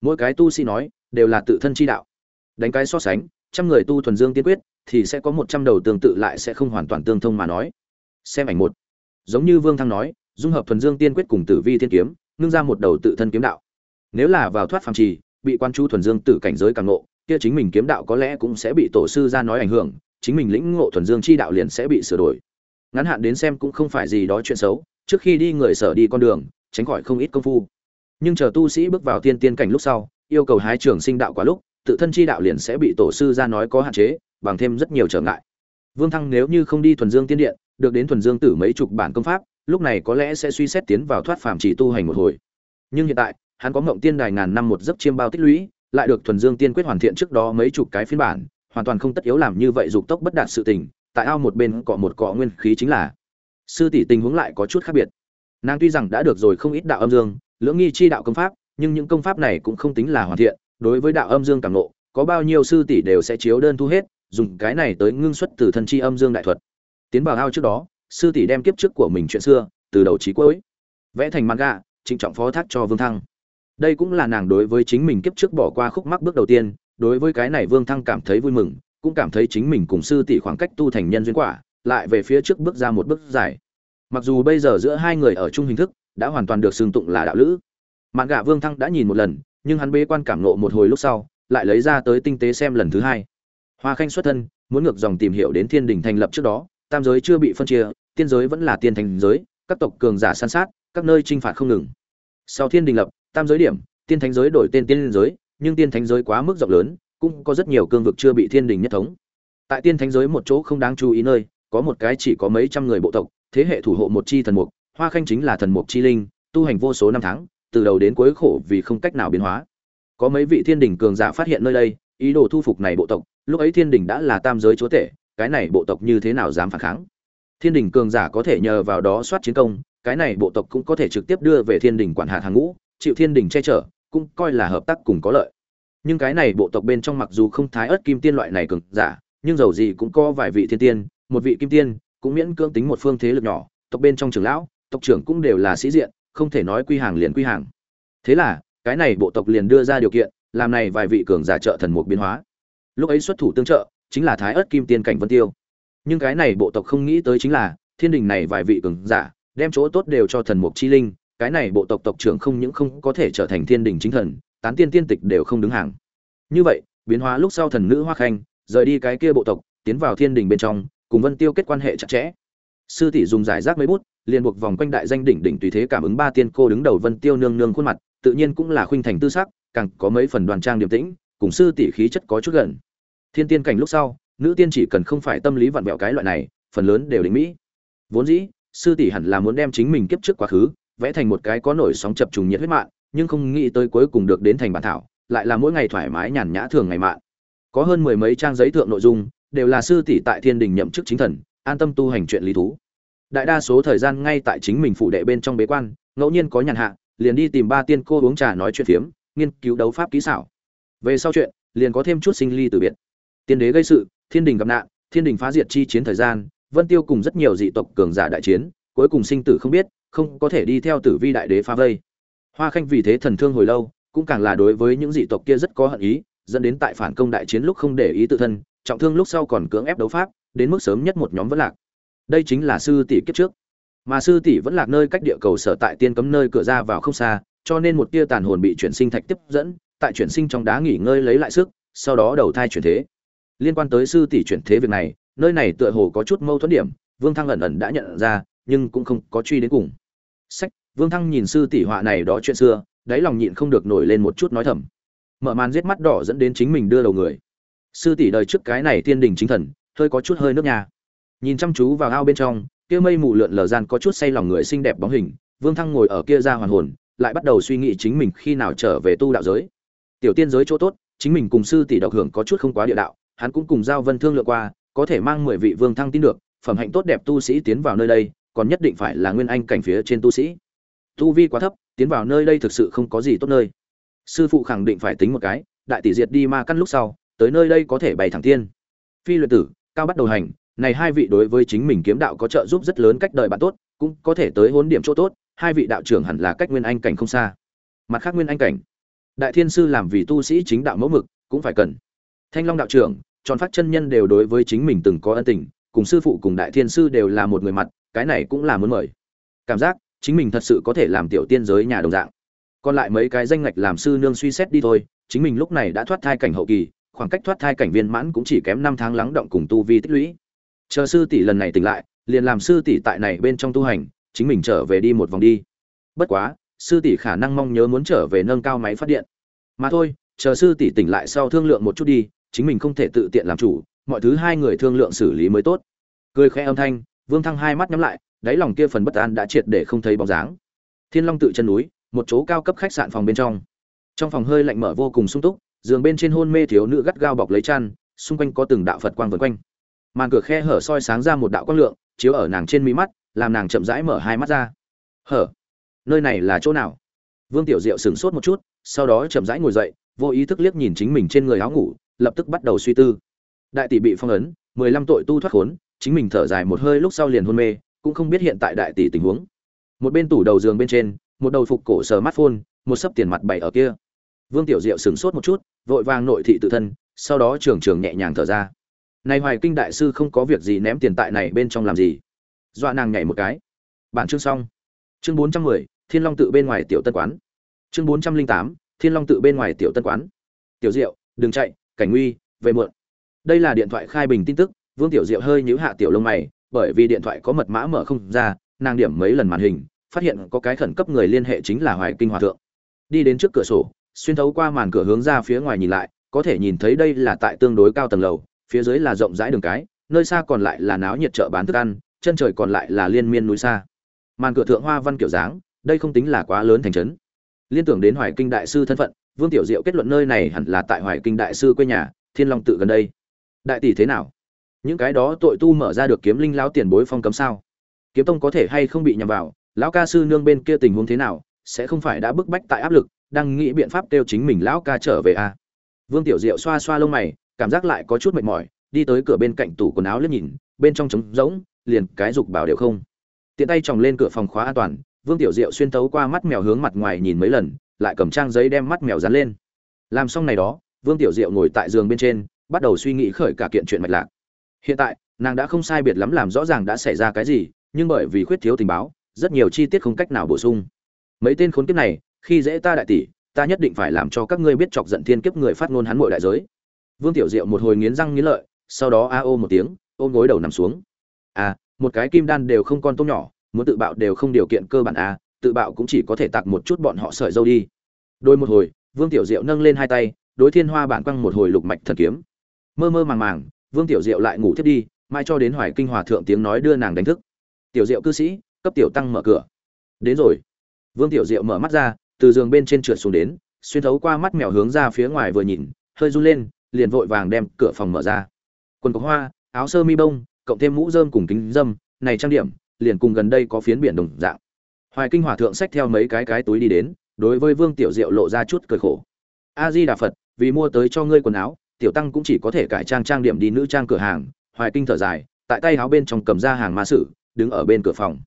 Mỗi cái tu sĩ nói, đều là tự thân chi đạo. Đánh cái so sánh, trăm người tu thuần dương tiên quyết, thì sẽ có một trăm đầu tương tự lại sẽ không hoàn toàn tương thông mà nói. Xem ảnh một. Giống như vương thăng nói, dung hợp thuần dương tiên quyết cùng tử vi thiên kiếm nương ra một đầu tự thân kiếm đạo. Nếu là vào thoát phàm trì, bị quan chú thuần dương tử cảnh giới càng ngộ, kia chính mình kiếm đạo có lẽ cũng sẽ bị tổ sư ra nói ảnh hưởng, chính mình lĩnh ngộ thuần dương chi đạo liền sẽ bị sửa đổi. Ngắn hạn đến xem cũng không phải gì đó chuyện xấu, trước khi đi người sở đi con đường tránh khỏi không ít công phu. Nhưng chờ tu sĩ bước vào tiên tiên cảnh lúc sau, yêu cầu hái trường sinh đạo quá lúc, tự thân chi đạo liền sẽ bị tổ sư ra nói có hạn chế, bằng thêm rất nhiều trở ngại. Vương thăng nếu như không đi thuần dương tiên điện, được đến thuần dương tử mấy chục bản công pháp, lúc này có lẽ sẽ suy xét tiến vào thoát phàm chỉ tu hành một hồi. Nhưng hiện tại, hắn có ngộng tiên đài ngàn năm một giấc chiêm bao tích lũy, lại được thuần dương tiên quyết hoàn thiện trước đó mấy chục cái phiên bản, hoàn toàn không tất yếu làm như vậy dục tốc bất đạt sự tình, tại ao một bên cọ một cọ nguyên khí chính là. Sư tỷ tình huống lại có chút khác biệt nàng tuy rằng đã được rồi không ít đạo âm dương, lưỡng nghi chi đạo công pháp, nhưng những công pháp này cũng không tính là hoàn thiện, đối với đạo âm dương càng lộ có bao nhiêu sư tỷ đều sẽ chiếu đơn thu hết, dùng cái này tới ngưng xuất từ thân chi âm dương đại thuật. Tiến vào ao trước đó, sư tỷ đem kiếp trước của mình chuyện xưa, từ đầu chí cuối, vẽ thành manga, trịnh trọng phó thác cho vương thăng. Đây cũng là nàng đối với chính mình kiếp trước bỏ qua khúc mắc bước đầu tiên, đối với cái này vương thăng cảm thấy vui mừng, cũng cảm thấy chính mình cùng sư tỷ khoảng cách tu thành nhân duyên quả, lại về phía trước bước ra một bước dài mặc dù bây giờ giữa hai người ở chung hình thức, đã hoàn toàn được xưng tụng là đạo lữ. Mạn gạ vương thăng đã nhìn một lần, nhưng hắn bế quan cảm nộ một hồi lúc sau, lại lấy ra tới tinh tế xem lần thứ hai. Hoa khanh xuất thân, muốn ngược dòng tìm hiểu đến thiên đình thành lập trước đó, tam giới chưa bị phân chia, tiên giới vẫn là tiên thành giới, các tộc cường giả san sát, các nơi chinh phạt không ngừng. Sau thiên đình lập, tam giới điểm, tiên thánh giới đổi tên tiên giới, nhưng tiên thánh giới quá mức rộng lớn, cũng có rất nhiều cương vực chưa bị thiên đình nhất thống. Tại tiên thánh giới một chỗ không đáng chú ý nơi, có một cái chỉ có mấy trăm người bộ tộc thế hệ thủ hộ một chi thần mục, hoa khanh chính là thần mục chi linh, tu hành vô số năm tháng, từ đầu đến cuối khổ vì không cách nào biến hóa. Có mấy vị thiên đỉnh cường giả phát hiện nơi đây, ý đồ thu phục này bộ tộc, lúc ấy thiên đỉnh đã là tam giới chúa tể, cái này bộ tộc như thế nào dám phản kháng? Thiên đỉnh cường giả có thể nhờ vào đó soát chiến công, cái này bộ tộc cũng có thể trực tiếp đưa về thiên đỉnh quản hạt hàng ngũ, chịu thiên đỉnh che chở, cũng coi là hợp tác cùng có lợi. Nhưng cái này bộ tộc bên trong mặc dù không thái ớt kim tiên loại này cường giả, nhưng dầu gì cũng có vài vị thiên tiên, một vị kim tiên cũng miễn cưỡng tính một phương thế lực nhỏ, tộc bên trong trưởng lão, tộc trưởng cũng đều là sĩ diện, không thể nói quy hàng liền quy hàng. Thế là, cái này bộ tộc liền đưa ra điều kiện, làm này vài vị cường giả trợ thần mục biến hóa. Lúc ấy xuất thủ tương trợ, chính là thái ớt kim tiên cảnh vân tiêu. Nhưng cái này bộ tộc không nghĩ tới chính là, thiên đình này vài vị cường giả, đem chỗ tốt đều cho thần mục chi linh, cái này bộ tộc tộc trưởng không những không có thể trở thành thiên đình chính thần, tán tiên tiên tịch đều không đứng hàng. Như vậy, biến hóa lúc sau thần nữ hoa khanh, rời đi cái kia bộ tộc, tiến vào thiên đình bên trong cùng vân tiêu kết quan hệ chặt chẽ. Sư tỷ dùng giải rác mấy bút, liền buộc vòng quanh đại danh đỉnh đỉnh tùy thế cảm ứng ba tiên cô đứng đầu vân tiêu nương nương khuôn mặt, tự nhiên cũng là khuynh thành tư sắc, càng có mấy phần đoàn trang điềm tĩnh, cùng sư tỷ khí chất có chút gần. Thiên tiên cảnh lúc sau, nữ tiên chỉ cần không phải tâm lý vặn vẹo cái loại này, phần lớn đều đỉnh mỹ. Vốn dĩ, sư tỷ hẳn là muốn đem chính mình kiếp trước quá khứ, vẽ thành một cái có nổi sóng chập trùng nhiệt huyết mạng nhưng không nghĩ tới cuối cùng được đến thành bản thảo, lại là mỗi ngày thoải mái nhàn nhã thường ngày mạng có hơn mười mấy trang giấy thượng nội dung đều là sư tỷ tại thiên đình nhậm chức chính thần, an tâm tu hành chuyện lý thú. Đại đa số thời gian ngay tại chính mình phụ đệ bên trong bế quan, ngẫu nhiên có nhàn hạ, liền đi tìm ba tiên cô uống trà nói chuyện phiếm, nghiên cứu đấu pháp kỹ xảo. Về sau chuyện, liền có thêm chút sinh ly từ biệt. Tiên đế gây sự, thiên đình gặp nạn, thiên đình phá diệt chi chiến thời gian, vân tiêu cùng rất nhiều dị tộc cường giả đại chiến, cuối cùng sinh tử không biết, không có thể đi theo tử vi đại đế phá vây. Hoa khanh vì thế thần thương hồi lâu, cũng càng là đối với những dị tộc kia rất có hận ý, dẫn đến tại phản công đại chiến lúc không để ý tự thân trọng thương lúc sau còn cưỡng ép đấu pháp, đến mức sớm nhất một nhóm vẫn lạc. Đây chính là sư tỷ kiếp trước. Mà sư tỷ vẫn lạc nơi cách địa cầu sở tại tiên cấm nơi cửa ra vào không xa, cho nên một tia tàn hồn bị chuyển sinh thạch tiếp dẫn, tại chuyển sinh trong đá nghỉ ngơi lấy lại sức, sau đó đầu thai chuyển thế. Liên quan tới sư tỷ chuyển thế việc này, nơi này tựa hồ có chút mâu thuẫn điểm, vương thăng ẩn ẩn đã nhận ra, nhưng cũng không có truy đến cùng. Sách, vương thăng nhìn sư tỷ họa này đó chuyện xưa, đáy lòng nhịn không được nổi lên một chút nói thầm. Mở màn giết mắt đỏ dẫn đến chính mình đưa đầu người sư tỷ đời trước cái này thiên đình chính thần, hơi có chút hơi nước nhà. Nhìn chăm chú vào ao bên trong, kia mây mù lượn lờ gian có chút say lòng người xinh đẹp bóng hình, vương thăng ngồi ở kia ra hoàn hồn, lại bắt đầu suy nghĩ chính mình khi nào trở về tu đạo giới. Tiểu tiên giới chỗ tốt, chính mình cùng sư tỷ độc hưởng có chút không quá địa đạo, hắn cũng cùng giao vân thương lượng qua, có thể mang mười vị vương thăng tin được, phẩm hạnh tốt đẹp tu sĩ tiến vào nơi đây, còn nhất định phải là nguyên anh cảnh phía trên tu sĩ. Tu vi quá thấp, tiến vào nơi đây thực sự không có gì tốt nơi. Sư phụ khẳng định phải tính một cái, đại tỷ diệt đi ma căn lúc sau tới nơi đây có thể bày thẳng tiên. Phi luyện tử, cao bắt đầu hành, này hai vị đối với chính mình kiếm đạo có trợ giúp rất lớn cách đời bạn tốt, cũng có thể tới hôn điểm chỗ tốt, hai vị đạo trưởng hẳn là cách nguyên anh cảnh không xa. Mặt khác nguyên anh cảnh, đại thiên sư làm vì tu sĩ chính đạo mẫu mực, cũng phải cần. Thanh long đạo trưởng, tròn phát chân nhân đều đối với chính mình từng có ân tình, cùng sư phụ cùng đại thiên sư đều là một người mặt, cái này cũng là muốn mời. Cảm giác, chính mình thật sự có thể làm tiểu tiên giới nhà đồng dạng. Còn lại mấy cái danh ngạch làm sư nương suy xét đi thôi, chính mình lúc này đã thoát thai cảnh hậu kỳ khoảng cách thoát thai cảnh viên mãn cũng chỉ kém năm tháng lắng động cùng tu vi tích lũy. Chờ sư tỷ lần này tỉnh lại, liền làm sư tỷ tại này bên trong tu hành, chính mình trở về đi một vòng đi. Bất quá, sư tỷ khả năng mong nhớ muốn trở về nâng cao máy phát điện. Mà thôi, chờ sư tỷ tỉnh lại sau thương lượng một chút đi, chính mình không thể tự tiện làm chủ, mọi thứ hai người thương lượng xử lý mới tốt. Cười khẽ âm thanh, vương thăng hai mắt nhắm lại, đáy lòng kia phần bất an đã triệt để không thấy bóng dáng. Thiên long tự chân núi, một chỗ cao cấp khách sạn phòng bên trong. Trong phòng hơi lạnh mở vô cùng sung túc giường bên trên hôn mê thiếu nữ gắt gao bọc lấy chăn, xung quanh có từng đạo phật quang vần quanh. Màn cửa khe hở soi sáng ra một đạo quang lượng, chiếu ở nàng trên mí mắt, làm nàng chậm rãi mở hai mắt ra. Hở? Nơi này là chỗ nào? Vương tiểu diệu sửng sốt một chút, sau đó chậm rãi ngồi dậy, vô ý thức liếc nhìn chính mình trên người áo ngủ, lập tức bắt đầu suy tư. Đại tỷ bị phong ấn, mười lăm tội tu thoát khốn, chính mình thở dài một hơi lúc sau liền hôn mê, cũng không biết hiện tại đại tỷ tình huống. Một bên tủ đầu giường bên trên, một đầu phục cổ smartphone một sấp tiền mặt bày ở kia vương tiểu diệu sửng sốt một chút, vội vàng nội thị tự thân, sau đó trường trường nhẹ nhàng thở ra. Này hoài kinh đại sư không có việc gì ném tiền tại này bên trong làm gì? Dọa nàng nhảy một cái. Bản chương xong. Chương bốn trăm mười, thiên long tự bên ngoài tiểu tân quán. Chương bốn trăm linh tám, thiên long tự bên ngoài tiểu tân quán. Tiểu diệu, đừng chạy, cảnh nguy, về muộn. Đây là điện thoại khai bình tin tức, vương tiểu diệu hơi nhíu hạ tiểu lông mày, bởi vì điện thoại có mật mã mở không ra, nàng điểm mấy lần màn hình, phát hiện có cái khẩn cấp người liên hệ chính là hoài kinh hòa thượng. Đi đến trước cửa sổ xuyên thấu qua màn cửa hướng ra phía ngoài nhìn lại, có thể nhìn thấy đây là tại tương đối cao tầng lầu, phía dưới là rộng rãi đường cái, nơi xa còn lại là náo nhiệt chợ bán thức ăn, chân trời còn lại là liên miên núi xa. Màn cửa thượng hoa văn kiểu dáng, đây không tính là quá lớn thành trấn. Liên tưởng đến hoài kinh đại sư thân phận, vương tiểu diệu kết luận nơi này hẳn là tại hoài kinh đại sư quê nhà, thiên long tự gần đây. Đại tỷ thế nào? Những cái đó tội tu mở ra được kiếm linh lão tiền bối phong cấm sao? Kiếm tông có thể hay không bị nhầm vào? Lão ca sư nương bên kia tình huống thế nào? Sẽ không phải đã bức bách tại áp lực đang nghĩ biện pháp kêu chính mình lão ca trở về à. vương tiểu diệu xoa xoa lông mày, cảm giác lại có chút mệt mỏi, đi tới cửa bên cạnh tủ quần áo liếc nhìn, bên trong trống rỗng, liền cái dục bảo đều không. Tiện tay tròng lên cửa phòng khóa an toàn, vương tiểu diệu xuyên tấu qua mắt mèo hướng mặt ngoài nhìn mấy lần, lại cầm trang giấy đem mắt mèo dán lên. Làm xong này đó, vương tiểu diệu ngồi tại giường bên trên, bắt đầu suy nghĩ khởi cả kiện chuyện mạch lạc. Hiện tại, nàng đã không sai biệt lắm làm rõ ràng đã xảy ra cái gì, nhưng bởi vì khuyết thiếu tình báo, rất nhiều chi tiết không cách nào bổ sung. Mấy tên khốn kiếp này khi dễ ta đại tỷ, ta nhất định phải làm cho các ngươi biết chọc giận thiên kiếp người phát ngôn hắn muội đại giới. Vương tiểu diệu một hồi nghiến răng nghiến lợi, sau đó a ô một tiếng, ôm gối đầu nằm xuống. À một cái kim đan đều không con tôm nhỏ, muốn tự bạo đều không điều kiện cơ bản à tự bạo cũng chỉ có thể tặc một chút bọn họ sợi dâu đi. Đôi một hồi, vương tiểu diệu nâng lên hai tay, đối thiên hoa bản quăng một hồi lục mạch thần kiếm. Mơ mơ màng màng, vương tiểu diệu lại ngủ thiết đi, mai cho đến hoài kinh hòa thượng tiếng nói đưa nàng đánh thức. Tiểu diệu cư sĩ, cấp tiểu tăng mở cửa. Đến rồi. Vương tiểu diệu mở mắt ra từ giường bên trên trượt xuống đến, xuyên thấu qua mắt mèo hướng ra phía ngoài vừa nhìn, hơi run lên, liền vội vàng đem cửa phòng mở ra. Quần có hoa, áo sơ mi bông, cộng thêm mũ dơm cùng kính dâm này trang điểm, liền cùng gần đây có phiến biển đồng dạng. Hoài kinh hòa thượng xách theo mấy cái cái túi đi đến, đối với vương tiểu diệu lộ ra chút cười khổ. A di đà phật, vì mua tới cho ngươi quần áo, tiểu tăng cũng chỉ có thể cải trang trang điểm đi nữ trang cửa hàng. Hoài kinh thở dài, tại tay áo bên trong cầm ra hàng ma sử, đứng ở bên cửa phòng.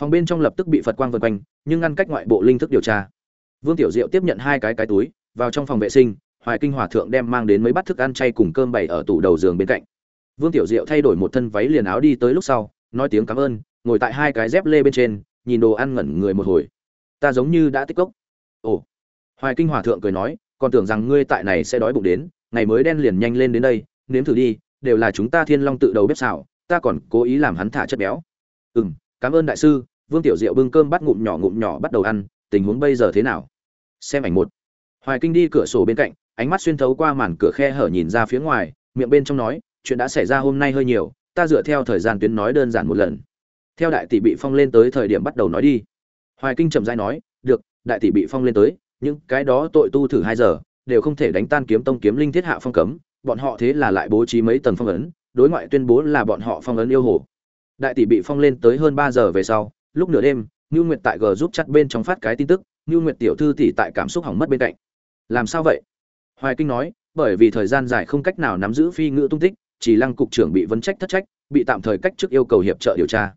Phòng bên trong lập tức bị phật quang vân quanh, nhưng ngăn cách ngoại bộ linh thức điều tra vương tiểu diệu tiếp nhận hai cái cái túi vào trong phòng vệ sinh hoài kinh hòa thượng đem mang đến mấy bát thức ăn chay cùng cơm bày ở tủ đầu giường bên cạnh. Vương tiểu diệu thay đổi một thân váy liền áo đi tới lúc sau nói tiếng cảm ơn ngồi tại hai cái dép lê bên trên nhìn đồ ăn ngẩn người một hồi. Ta giống như đã tích cốc. Ồ. Hoài kinh hòa thượng cười nói còn tưởng rằng ngươi tại này sẽ đói bụng đến ngày mới đen liền nhanh lên đến đây nếm thử đi đều là chúng ta thiên long tự đầu bếp xào ta còn cố ý làm hắn thả chất béo. Ừm, cảm ơn đại sư vương tiểu diệu bưng cơm bắt ngụm nhỏ ngụm nhỏ bắt đầu ăn tình huống bây giờ thế nào? Xem ảnh một. Hoài kinh đi cửa sổ bên cạnh ánh mắt xuyên thấu qua màn cửa khe hở nhìn ra phía ngoài miệng bên trong nói chuyện đã xảy ra hôm nay hơi nhiều ta dựa theo thời gian tuyến nói đơn giản một lần. Theo đại tỷ bị phong lên tới thời điểm bắt đầu nói đi. Hoài kinh trầm dai nói được đại tỷ bị phong lên tới những cái đó tội tu thử hai giờ đều không thể đánh tan kiếm tông kiếm linh thiết hạ phong cấm bọn họ thế là lại bố trí mấy tầng phong ấn đối ngoại tuyên bố là bọn họ phong ấn yêu hồ. Đại tỷ bị phong lên tới hơn ba giờ về sau lúc nửa đêm Ngưu Nguyệt tại G giúp chặt bên trong phát cái tin tức, Nưu Nguyệt tiểu thư tỷ tại cảm xúc hỏng mất bên cạnh. Làm sao vậy? Hoài Kinh nói, bởi vì thời gian dài không cách nào nắm giữ phi ngữ tung tích, chỉ lăng cục trưởng bị vấn trách thất trách, bị tạm thời cách chức yêu cầu hiệp trợ điều tra.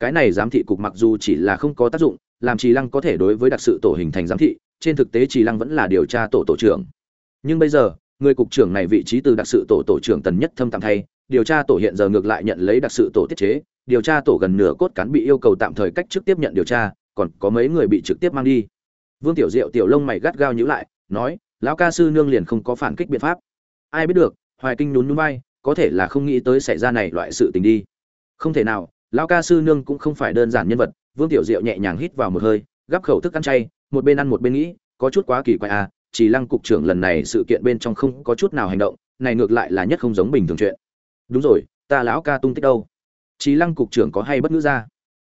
Cái này giám thị cục mặc dù chỉ là không có tác dụng, làm Trì Lăng có thể đối với đặc sự tổ hình thành giám thị, trên thực tế Trì Lăng vẫn là điều tra tổ tổ trưởng. Nhưng bây giờ, người cục trưởng này vị trí từ đặc sự tổ tổ trưởng tần nhất thâm tạm thay, điều tra tổ hiện giờ ngược lại nhận lấy đặc sự tổ tiết chế, điều tra tổ gần nửa cốt cán bị yêu cầu tạm thời cách chức tiếp nhận điều tra, còn có mấy người bị trực tiếp mang đi vương tiểu diệu tiểu lông mày gắt gao nhíu lại, nói, lão ca sư nương liền không có phản kích biện pháp. Ai biết được, hoài kinh nhún nhún vai, có thể là không nghĩ tới xảy ra này loại sự tình đi. Không thể nào, lão ca sư nương cũng không phải đơn giản nhân vật. Vương tiểu diệu nhẹ nhàng hít vào một hơi, gắp khẩu thức ăn chay, một bên ăn một bên nghĩ, có chút quá kỳ quái à chỉ lăng cục trưởng lần này sự kiện bên trong không có chút nào hành động, này ngược lại là nhất không giống bình thường chuyện. Đúng rồi, ta lão ca tung tích đâu? Chỉ lăng cục trưởng có hay bất ngữ ra?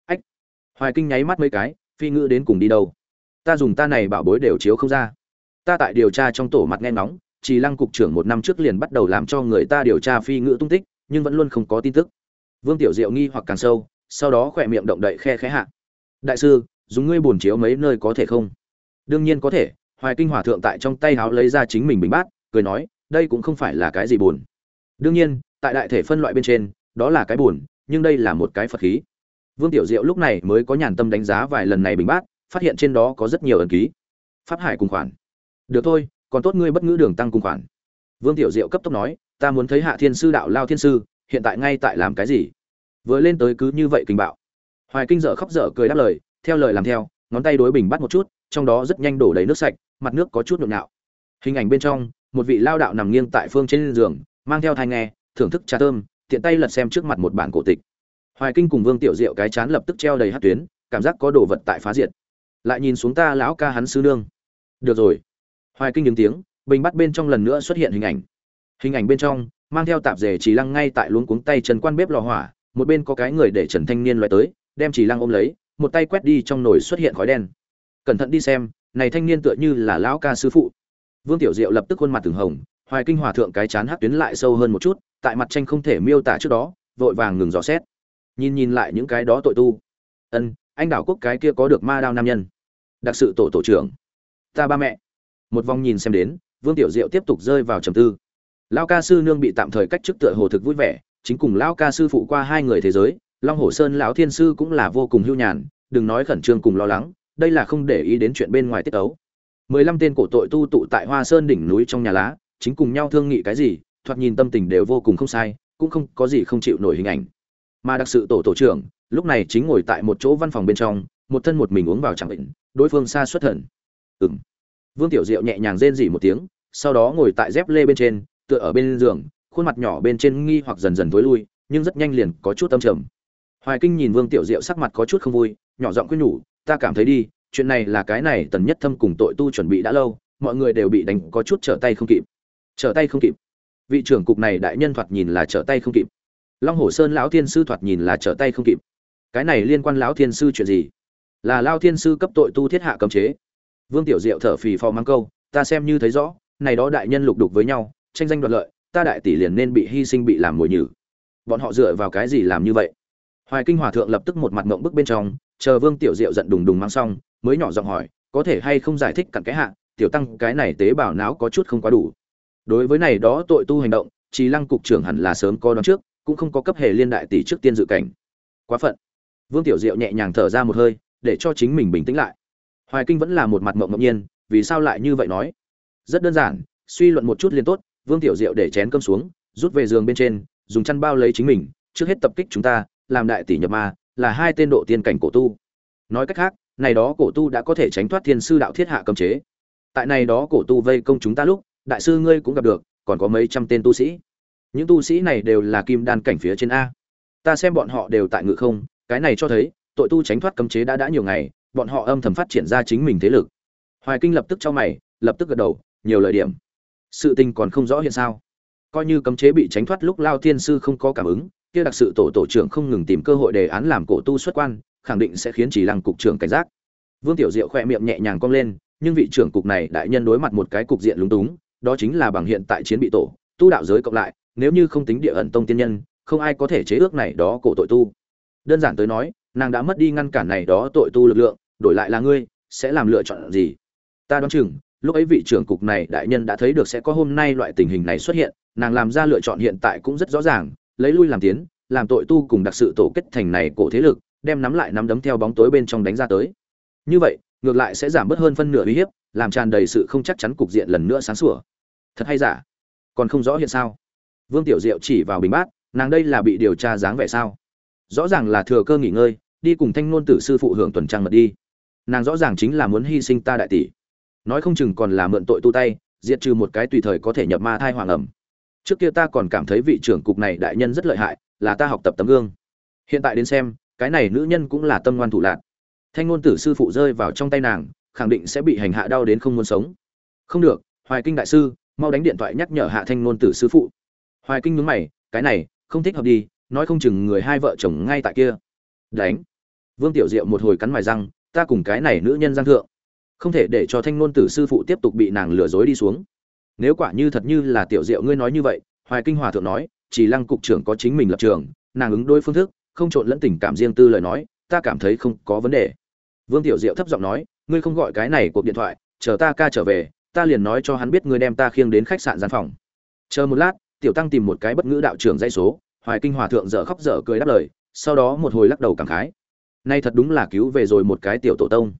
Ách. Hoài kinh nháy mắt mấy cái, phi ngữ đến cùng đi đâu? Ta dùng ta này bảo bối đều chiếu không ra. Ta tại điều tra trong tổ mặt nghe ngóng, trì lăng cục trưởng một năm trước liền bắt đầu làm cho người ta điều tra phi ngữ tung tích, nhưng vẫn luôn không có tin tức. Vương tiểu diệu nghi hoặc càng sâu, sau đó khỏe miệng động đậy khe khẽ hạ. Đại sư, dùng ngươi buồn chiếu mấy nơi có thể không? Đương nhiên có thể, hoài kinh hòa thượng tại trong tay háo lấy ra chính mình bình bát, cười nói, đây cũng không phải là cái gì buồn. Đương nhiên, tại đại thể phân loại bên trên, đó là cái buồn, nhưng đây là một cái phật khí. Vương tiểu diệu lúc này mới có nhàn tâm đánh giá vài lần này bình bát phát hiện trên đó có rất nhiều ẩn ký. Pháp hải cùng khoản. Được thôi, còn tốt ngươi bất ngữ đường tăng cùng khoản. Vương tiểu diệu cấp tốc nói, ta muốn thấy hạ thiên sư đạo lao thiên sư, hiện tại ngay tại làm cái gì? Vừa lên tới cứ như vậy kinh bạo. Hoài kinh dở khóc dở cười đáp lời, theo lời làm theo, ngón tay đối bình bắt một chút, trong đó rất nhanh đổ đầy nước sạch, mặt nước có chút nhộn nhạo hình ảnh bên trong, một vị lao đạo nằm nghiêng tại phương trên giường, mang theo thai nghe, thưởng thức trà thơm, tiện tay lật xem trước mặt một bản cổ tịch. Hoài kinh cùng vương tiểu diệu cái chán lập tức treo đầy hát tuyến, cảm giác có đồ vật tại phá diệt lại nhìn xuống ta lão ca hắn sư nương. Được rồi. Hoài kinh đứng tiếng, bình bắt bên trong lần nữa xuất hiện hình ảnh. Hình ảnh bên trong, mang theo tạp dề chỉ lăng ngay tại luống cuống tay trần quan bếp lò hỏa, một bên có cái người để trần thanh niên loại tới, đem chỉ lăng ôm lấy, một tay quét đi trong nồi xuất hiện khói đen. Cẩn thận đi xem, này thanh niên tựa như là lão ca sư phụ. Vương tiểu diệu lập tức khuôn mặt từng hồng, hoài kinh hòa thượng cái chán hắt tuyến lại sâu hơn một chút, tại mặt tranh không thể miêu tả trước đó, vội vàng ngừng dò xét. Nhìn nhìn lại những cái đó tội tu. Ân, anh đảo quốc cái kia có được ma đao nam nhân đặc sự tổ tổ trưởng. Ta ba mẹ. Một vòng nhìn xem đến, vương tiểu diệu tiếp tục rơi vào trầm tư. Lao ca sư nương bị tạm thời cách chức tựa hồ thực vui vẻ, chính cùng lao ca sư phụ qua hai người thế giới, long hồ sơn lão thiên sư cũng là vô cùng hưu nhàn, đừng nói khẩn trương cùng lo lắng, đây là không để ý đến chuyện bên ngoài tiết tấu. Mười lăm tên cổ tội tu tụ tại hoa sơn đỉnh núi trong nhà lá, chính cùng nhau thương nghị cái gì, thoạt nhìn tâm tình đều vô cùng không sai, cũng không có gì không chịu nổi hình ảnh. Mà đặc sự tổ tổ trưởng, lúc này chính ngồi tại một chỗ văn phòng bên trong một thân một mình uống vào chẳng bệnh, đối phương xa xuất thần. Ừng vương tiểu diệu nhẹ nhàng rên rỉ một tiếng sau đó ngồi tại dép lê bên trên tựa ở bên giường khuôn mặt nhỏ bên trên nghi hoặc dần dần tối lui nhưng rất nhanh liền có chút tâm trầm. Hoài kinh nhìn vương tiểu diệu sắc mặt có chút không vui nhỏ giọng quyết nhủ ta cảm thấy đi chuyện này là cái này tần nhất thâm cùng tội tu chuẩn bị đã lâu mọi người đều bị đánh có chút trở tay không kịp. Trở tay không kịp? Vị trưởng cục này đại nhân thoạt nhìn là trở tay không kịp. Long hồ sơn lão thiên sư thoạt nhìn là trở tay không kịp. Cái này liên quan lão thiên sư chuyện gì? Là lao thiên sư cấp tội tu thiết hạ cấm chế. Vương tiểu diệu thở phì phò mang câu, ta xem như thấy rõ, này đó đại nhân lục đục với nhau, tranh danh đoạt lợi, ta đại tỷ liền nên bị hy sinh bị làm mồi nhử. Bọn họ dựa vào cái gì làm như vậy? Hoài kinh hòa thượng lập tức một mặt mộng bức bên trong, chờ vương tiểu diệu giận đùng đùng mang xong, mới nhỏ giọng hỏi, có thể hay không giải thích cặn cái hạ, tiểu tăng cái này tế bào não có chút không quá đủ. Đối với này đó tội tu hành động trí lăng cục trưởng hẳn là sớm có đón trước, cũng không có cấp hệ liên đại tỷ trước tiên dự cảnh. Quá phận. Vương tiểu diệu nhẹ nhàng thở ra một hơi để cho chính mình bình tĩnh lại. Hoài kinh vẫn là một mặt mộng ngẫu nhiên, vì sao lại như vậy nói? Rất đơn giản, suy luận một chút liền tốt, vương tiểu diệu để chén cơm xuống, rút về giường bên trên, dùng chăn bao lấy chính mình, trước hết tập kích chúng ta, làm đại tỷ nhập ma, là hai tên độ tiên cảnh cổ tu. Nói cách khác, này đó cổ tu đã có thể tránh thoát thiên sư đạo thiết hạ cấm chế. Tại này đó cổ tu vây công chúng ta lúc, đại sư ngươi cũng gặp được, còn có mấy trăm tên tu sĩ. Những tu sĩ này đều là kim đan cảnh phía trên a. Ta xem bọn họ đều tại ngự không, cái này cho thấy tội tu tránh thoát cấm chế đã đã nhiều ngày, bọn họ âm thầm phát triển ra chính mình thế lực. Hoài kinh lập tức cho mày, lập tức gật đầu, nhiều lời điểm. Sự tình còn không rõ hiện sao. Coi như cấm chế bị tránh thoát lúc lao thiên sư không có cảm ứng, kia đặc sự tổ tổ trưởng không ngừng tìm cơ hội đề án làm cổ tu xuất quan, khẳng định sẽ khiến chỉ lăng cục trưởng cảnh giác. Vương tiểu diệu khẽ miệng nhẹ nhàng cong lên, nhưng vị trưởng cục này đại nhân đối mặt một cái cục diện lúng túng, đó chính là bằng hiện tại chiến bị tổ, tu đạo giới cộng lại, nếu như không tính địa ẩn tông tiên nhân, không ai có thể chế ước này đó cổ tội tu. Đơn giản tới nói nàng đã mất đi ngăn cản này đó tội tu lực lượng, đổi lại là ngươi, sẽ làm lựa chọn gì? Ta đoán chừng, lúc ấy vị trưởng cục này đại nhân đã thấy được sẽ có hôm nay loại tình hình này xuất hiện, nàng làm ra lựa chọn hiện tại cũng rất rõ ràng, lấy lui làm tiến, làm tội tu cùng đặc sự tổ kết thành này cổ thế lực, đem nắm lại nắm đấm theo bóng tối bên trong đánh ra tới. Như vậy, ngược lại sẽ giảm bớt hơn phân nửa uy hiếp, làm tràn đầy sự không chắc chắn cục diện lần nữa sáng sủa. Thật hay giả? Còn không rõ hiện sao? Vương tiểu diệu chỉ vào bình bát, nàng đây là bị điều tra dáng vẻ sao? Rõ ràng là thừa cơ nghỉ ngơi đi cùng thanh nôn tử sư phụ hưởng tuần trăng mật đi. Nàng rõ ràng chính là muốn hy sinh ta đại tỷ. Nói không chừng còn là mượn tội tu tay, diệt trừ một cái tùy thời có thể nhập ma thai hoàng ẩm. Trước kia ta còn cảm thấy vị trưởng cục này đại nhân rất lợi hại, là ta học tập tấm gương. Hiện tại đến xem, cái này nữ nhân cũng là tâm ngoan thủ lạc thanh ngôn tử sư phụ rơi vào trong tay nàng, khẳng định sẽ bị hành hạ đau đến không muốn sống. Không được, hoài kinh đại sư, mau đánh điện thoại nhắc nhở hạ thanh ngôn tử sư phụ. Hoài kinh nhúng mày, cái này, không thích hợp đi, nói không chừng người hai vợ chồng ngay tại kia đánh. Vương tiểu diệu một hồi cắn mài răng, ta cùng cái này nữ nhân giang thượng. Không thể để cho thanh ngôn tử sư phụ tiếp tục bị nàng lừa dối đi xuống. Nếu quả như thật như là tiểu diệu ngươi nói như vậy, hoài kinh hòa thượng nói, chỉ lăng cục trưởng có chính mình lập trường, nàng ứng đôi phương thức, không trộn lẫn tình cảm riêng tư lời nói, ta cảm thấy không có vấn đề. Vương tiểu diệu thấp giọng nói, ngươi không gọi cái này cuộc điện thoại, chờ ta ca trở về, ta liền nói cho hắn biết ngươi đem ta khiêng đến khách sạn gian phòng. Chờ một lát, tiểu tăng tìm một cái bất ngữ đạo trưởng dây số, hoài kinh hòa thượng dở khóc dở cười đáp lời sau đó một hồi lắc đầu cảm khái. Nay thật đúng là cứu về rồi một cái tiểu tổ tông.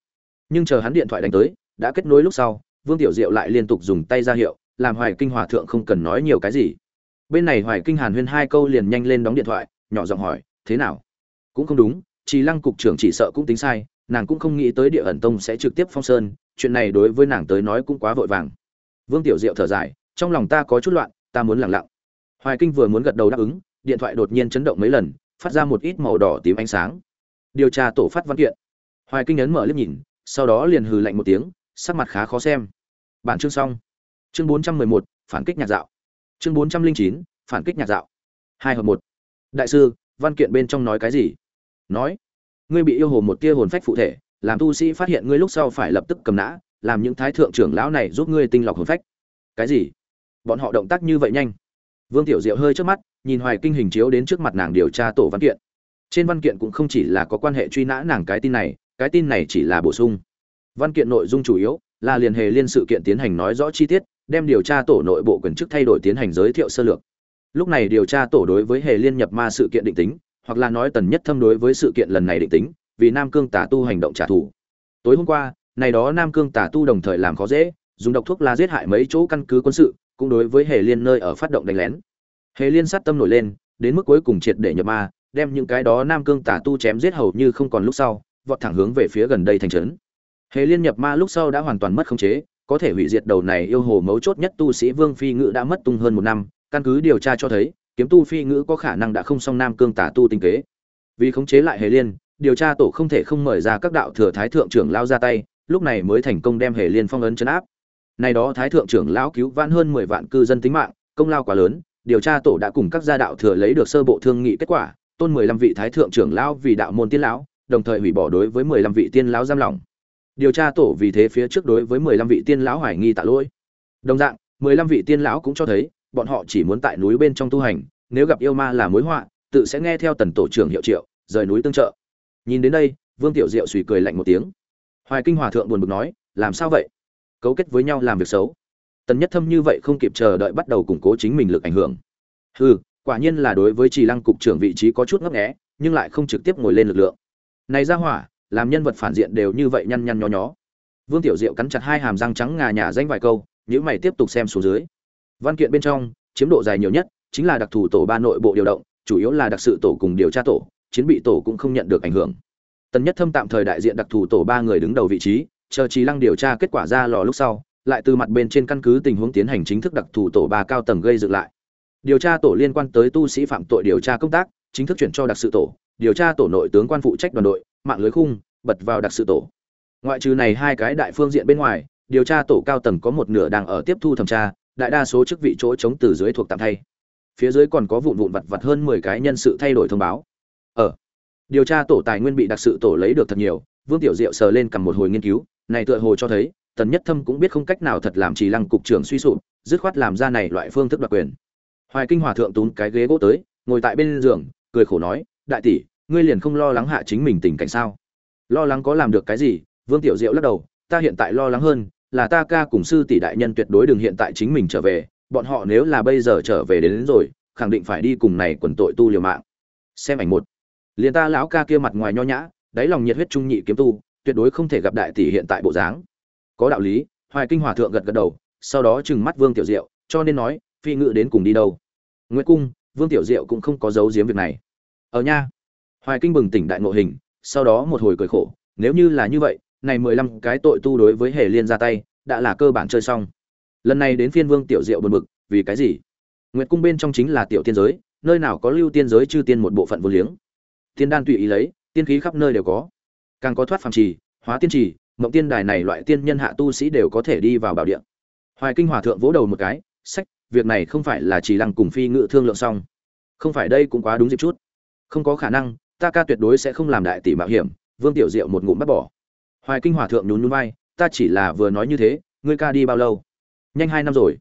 Nhưng chờ hắn điện thoại đánh tới, đã kết nối lúc sau, vương tiểu diệu lại liên tục dùng tay ra hiệu, làm hoài kinh hòa thượng không cần nói nhiều cái gì. Bên này hoài kinh hàn huyên hai câu liền nhanh lên đóng điện thoại, nhỏ giọng hỏi, thế nào? Cũng không đúng chỉ lăng cục trưởng chỉ sợ cũng tính sai, nàng cũng không nghĩ tới địa ẩn tông sẽ trực tiếp phong sơn, chuyện này đối với nàng tới nói cũng quá vội vàng. Vương tiểu diệu thở dài, trong lòng ta có chút loạn, ta muốn lặng lặng. Hoài kinh vừa muốn gật đầu đáp ứng, điện thoại đột nhiên chấn động mấy lần phát ra một ít màu đỏ tím ánh sáng. Điều tra tổ phát văn kiện. Hoài kinh ấn mở liếc nhìn, sau đó liền hừ lạnh một tiếng, sắc mặt khá khó xem. Bản chương xong. Chương bốn trăm mười một, phản kích nhạc dạo. Chương bốn trăm linh chín, phản kích nhạc dạo. Hai hợp một. Đại sư, văn kiện bên trong nói cái gì? Nói. Ngươi bị yêu hồ một tia hồn phách phụ thể, làm tu sĩ phát hiện ngươi lúc sau phải lập tức cầm nã, làm những thái thượng trưởng lão này giúp ngươi tinh lọc hồn phách. Cái gì? Bọn họ động tác như vậy nhanh vương tiểu diệu hơi trước mắt, nhìn hoài kinh hình chiếu đến trước mặt nàng điều tra tổ văn kiện. Trên văn kiện cũng không chỉ là có quan hệ truy nã nàng cái tin này, cái tin này chỉ là bổ sung. Văn kiện nội dung chủ yếu là liên hệ liên sự kiện tiến hành nói rõ chi tiết, đem điều tra tổ nội bộ quyền chức thay đổi tiến hành giới thiệu sơ lược. Lúc này điều tra tổ đối với hệ liên nhập ma sự kiện định tính, hoặc là nói tần nhất thâm đối với sự kiện lần này định tính, vì nam cương tà tu hành động trả thù. Tối hôm qua, này đó nam cương tà tu đồng thời làm khó dễ, dùng độc thuốc la giết hại mấy chỗ căn cứ quân sự cũng đối với hệ liên nơi ở phát động đánh lén. Hệ liên sát tâm nổi lên, đến mức cuối cùng triệt để nhập ma, đem những cái đó nam cương tả tu chém giết hầu như không còn lúc sau, vọt thẳng hướng về phía gần đây thành trấn. Hệ liên nhập ma lúc sau đã hoàn toàn mất khống chế, có thể hủy diệt đầu này yêu hồ mấu chốt nhất tu sĩ vương phi ngữ đã mất tung hơn một năm, căn cứ điều tra cho thấy, kiếm tu phi ngữ có khả năng đã không song nam cương tả tu tinh kế. Vì khống chế lại hề liên, điều tra tổ không thể không mời ra các đạo thừa thái thượng trưởng lao ra tay, lúc này mới thành công đem hề liên phong ấn chấn áp này đó thái thượng trưởng lão cứu vãn hơn mười vạn cư dân tính mạng, công lao quá lớn, điều tra tổ đã cùng các gia đạo thừa lấy được sơ bộ thương nghị kết quả, tôn mười lăm vị thái thượng trưởng lão vì đạo môn tiên lão, đồng thời hủy bỏ đối với mười lăm vị tiên lão giam lỏng. Điều tra tổ vì thế phía trước đối với mười lăm vị tiên lão hoài nghi tạ lỗi. Đồng dạng, mười lăm vị tiên lão cũng cho thấy, bọn họ chỉ muốn tại núi bên trong tu hành, nếu gặp yêu ma là mối họa, tự sẽ nghe theo tần tổ trưởng hiệu triệu, rời núi tương trợ. Nhìn đến đây, vương tiểu diệu suy cười lạnh một tiếng. Hoài kinh hòa thượng buồn bực nói, làm sao vậy? Cấu kết với nhau làm việc xấu. Tần nhất thâm như vậy không kịp chờ đợi bắt đầu củng cố chính mình lực ảnh hưởng. Hừ, quả nhiên là đối với trì lăng cục trưởng vị trí có chút ngấp nghé, nhưng lại không trực tiếp ngồi lên lực lượng. Này ra hỏa, làm nhân vật phản diện đều như vậy nhăn nhăn nhó nhó. Vương tiểu diệu cắn chặt hai hàm răng trắng ngà nhà danh vài câu Những mày tiếp tục xem xuống dưới. Văn kiện bên trong, chiếm độ dài nhiều nhất chính là đặc thù tổ ba nội bộ điều động, chủ yếu là đặc sự tổ cùng điều tra tổ, chiến bị tổ cũng không nhận được ảnh hưởng. Tần nhất thâm tạm thời đại diện đặc thù tổ ba người đứng đầu vị trí chờ trí lăng điều tra kết quả ra lò lúc sau, lại từ mặt bên trên căn cứ tình huống tiến hành chính thức đặc thù tổ ba cao tầng gây dựng lại. Điều tra tổ liên quan tới tu sĩ phạm tội điều tra công tác, chính thức chuyển cho đặc sự tổ, điều tra tổ nội tướng quan phụ trách đoàn đội, mạng lưới khung, bật vào đặc sự tổ. Ngoại trừ này hai cái đại phương diện bên ngoài, điều tra tổ cao tầng có một nửa đang ở tiếp thu thẩm tra, đại đa số chức vị chỗ chống từ dưới thuộc tạm thay. Phía dưới còn có vụn vụn vặt vặt hơn mười cái nhân sự thay đổi thông báo. Ở điều tra tổ tài nguyên bị đặc sự tổ lấy được thật nhiều, vương tiểu diệu sờ lên cầm một hồi nghiên cứu này tựa hồ cho thấy tần nhất thâm cũng biết không cách nào thật làm chỉ lăng cục trưởng suy sụp dứt khoát làm ra này loại phương thức đoạt quyền. Hoài kinh hòa thượng tún cái ghế gỗ tới ngồi tại bên giường cười khổ nói đại tỷ ngươi liền không lo lắng hạ chính mình tình cảnh sao? Lo lắng có làm được cái gì? Vương tiểu diệu lắc đầu ta hiện tại lo lắng hơn là ta ca cùng sư tỷ đại nhân tuyệt đối đừng hiện tại chính mình trở về bọn họ nếu là bây giờ trở về đến, đến rồi khẳng định phải đi cùng này quần tội tu liều mạng. Xem ảnh một. Liền ta lão ca kia mặt ngoài nho nhã đáy lòng nhiệt huyết trung nhị kiếm tu tuyệt đối không thể gặp đại tỷ hiện tại bộ dáng. Có đạo lý, hoài kinh hòa thượng gật gật đầu, sau đó trừng mắt vương tiểu diệu, cho nên nói, phi ngự đến cùng đi đâu. Nguyễn cung, vương tiểu diệu cũng không có giấu giếm việc này. Ở nha. Hoài kinh bừng tỉnh đại ngộ hình, sau đó một hồi cười khổ, nếu như là như vậy, này mười lăm cái tội tu đối với hề liên ra tay, đã là cơ bản chơi xong. Lần này đến phiên vương tiểu diệu buồn bực, vì cái gì? Nguyệt cung bên trong chính là tiểu tiên giới, nơi nào có lưu tiên giới chư tiên một bộ phận vô liếng. Tiên đan tùy ý lấy, tiên khí khắp nơi đều có càng có thoát phàm trì, hóa tiên trì, mộng tiên đài này loại tiên nhân hạ tu sĩ đều có thể đi vào bảo địa. Hoài kinh hòa thượng vỗ đầu một cái, sách, việc này không phải là chỉ lăng cùng phi ngự thương lượng xong. Không phải đây cũng quá đúng dịp chút. Không có khả năng, ta ca tuyệt đối sẽ không làm đại tỷ mạo hiểm, vương tiểu diệu một ngụm bắt bỏ. Hoài kinh hòa thượng nhún nhún vai, ta chỉ là vừa nói như thế, ngươi ca đi bao lâu? Nhanh hai năm rồi.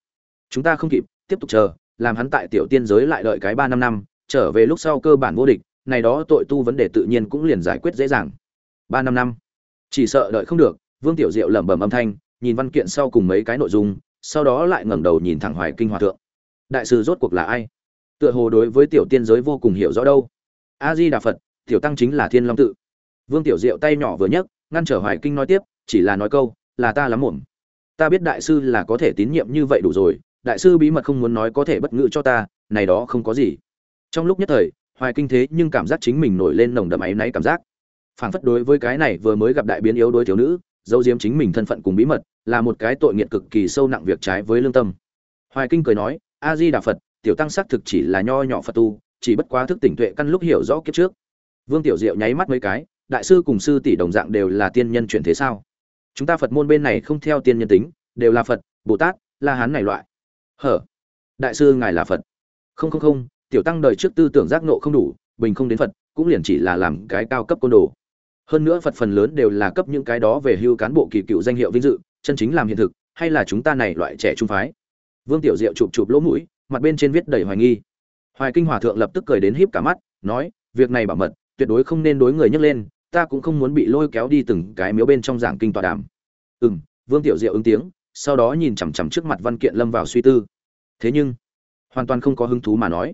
Chúng ta không kịp, tiếp tục chờ, làm hắn tại tiểu tiên giới lại đợi cái ba năm năm, trở về lúc sau cơ bản vô địch, này đó tội tu vấn đề tự nhiên cũng liền giải quyết dễ dàng ba năm năm. Chỉ sợ đợi không được, vương tiểu diệu lẩm bẩm âm thanh, nhìn văn kiện sau cùng mấy cái nội dung, sau đó lại ngẩng đầu nhìn thẳng hoài kinh hòa thượng. Đại sư rốt cuộc là ai? Tựa hồ đối với tiểu tiên giới vô cùng hiểu rõ đâu. A di đà phật tiểu tăng chính là thiên long tự. Vương tiểu diệu tay nhỏ vừa nhấc, ngăn trở hoài kinh nói tiếp, chỉ là nói câu, là ta lắm muộn. Ta biết đại sư là có thể tín nhiệm như vậy đủ rồi, đại sư bí mật không muốn nói có thể bất ngữ cho ta, này đó không có gì. Trong lúc nhất thời, hoài kinh thế nhưng cảm giác chính mình nổi lên nồng đậm áy náy cảm giác phản phất đối với cái này vừa mới gặp đại biến yếu đối thiếu nữ dấu diếm chính mình thân phận cùng bí mật, là một cái tội nghiệt cực kỳ sâu nặng việc trái với lương tâm. Hoài kinh cười nói a di đà phật, tiểu tăng xác thực chỉ là nho nhỏ phật tu, chỉ bất quá thức tỉnh tuệ căn lúc hiểu rõ kiếp trước. Vương tiểu diệu nháy mắt mấy cái, đại sư cùng sư tỷ đồng dạng đều là tiên nhân chuyển thế sao? Chúng ta phật môn bên này không theo tiên nhân tính, đều là phật, bồ tát, la hán này loại. Hở? Đại sư ngài là phật. Không không không, tiểu tăng đời trước tư tưởng giác nộ không đủ, bình không đến phật, cũng liền chỉ là làm cái cao cấp côn đồ hơn nữa phật phần lớn đều là cấp những cái đó về hưu cán bộ kỳ cựu danh hiệu vinh dự, chân chính làm hiện thực, hay là chúng ta này loại trẻ trung phái. Vương tiểu diệu chụp chụp lỗ mũi, mặt bên trên viết đầy hoài nghi. Hoài kinh hòa thượng lập tức cười đến híp cả mắt, nói, việc này bảo mật, tuyệt đối không nên đối người nhấc lên, ta cũng không muốn bị lôi kéo đi từng cái miếu bên trong giảng kinh tọa đàm. Ừ m vương tiểu diệu ứng tiếng, sau đó nhìn chằm chằm trước mặt văn kiện lâm vào suy tư. Thế nhưng, hoàn toàn không có hứng thú mà nói.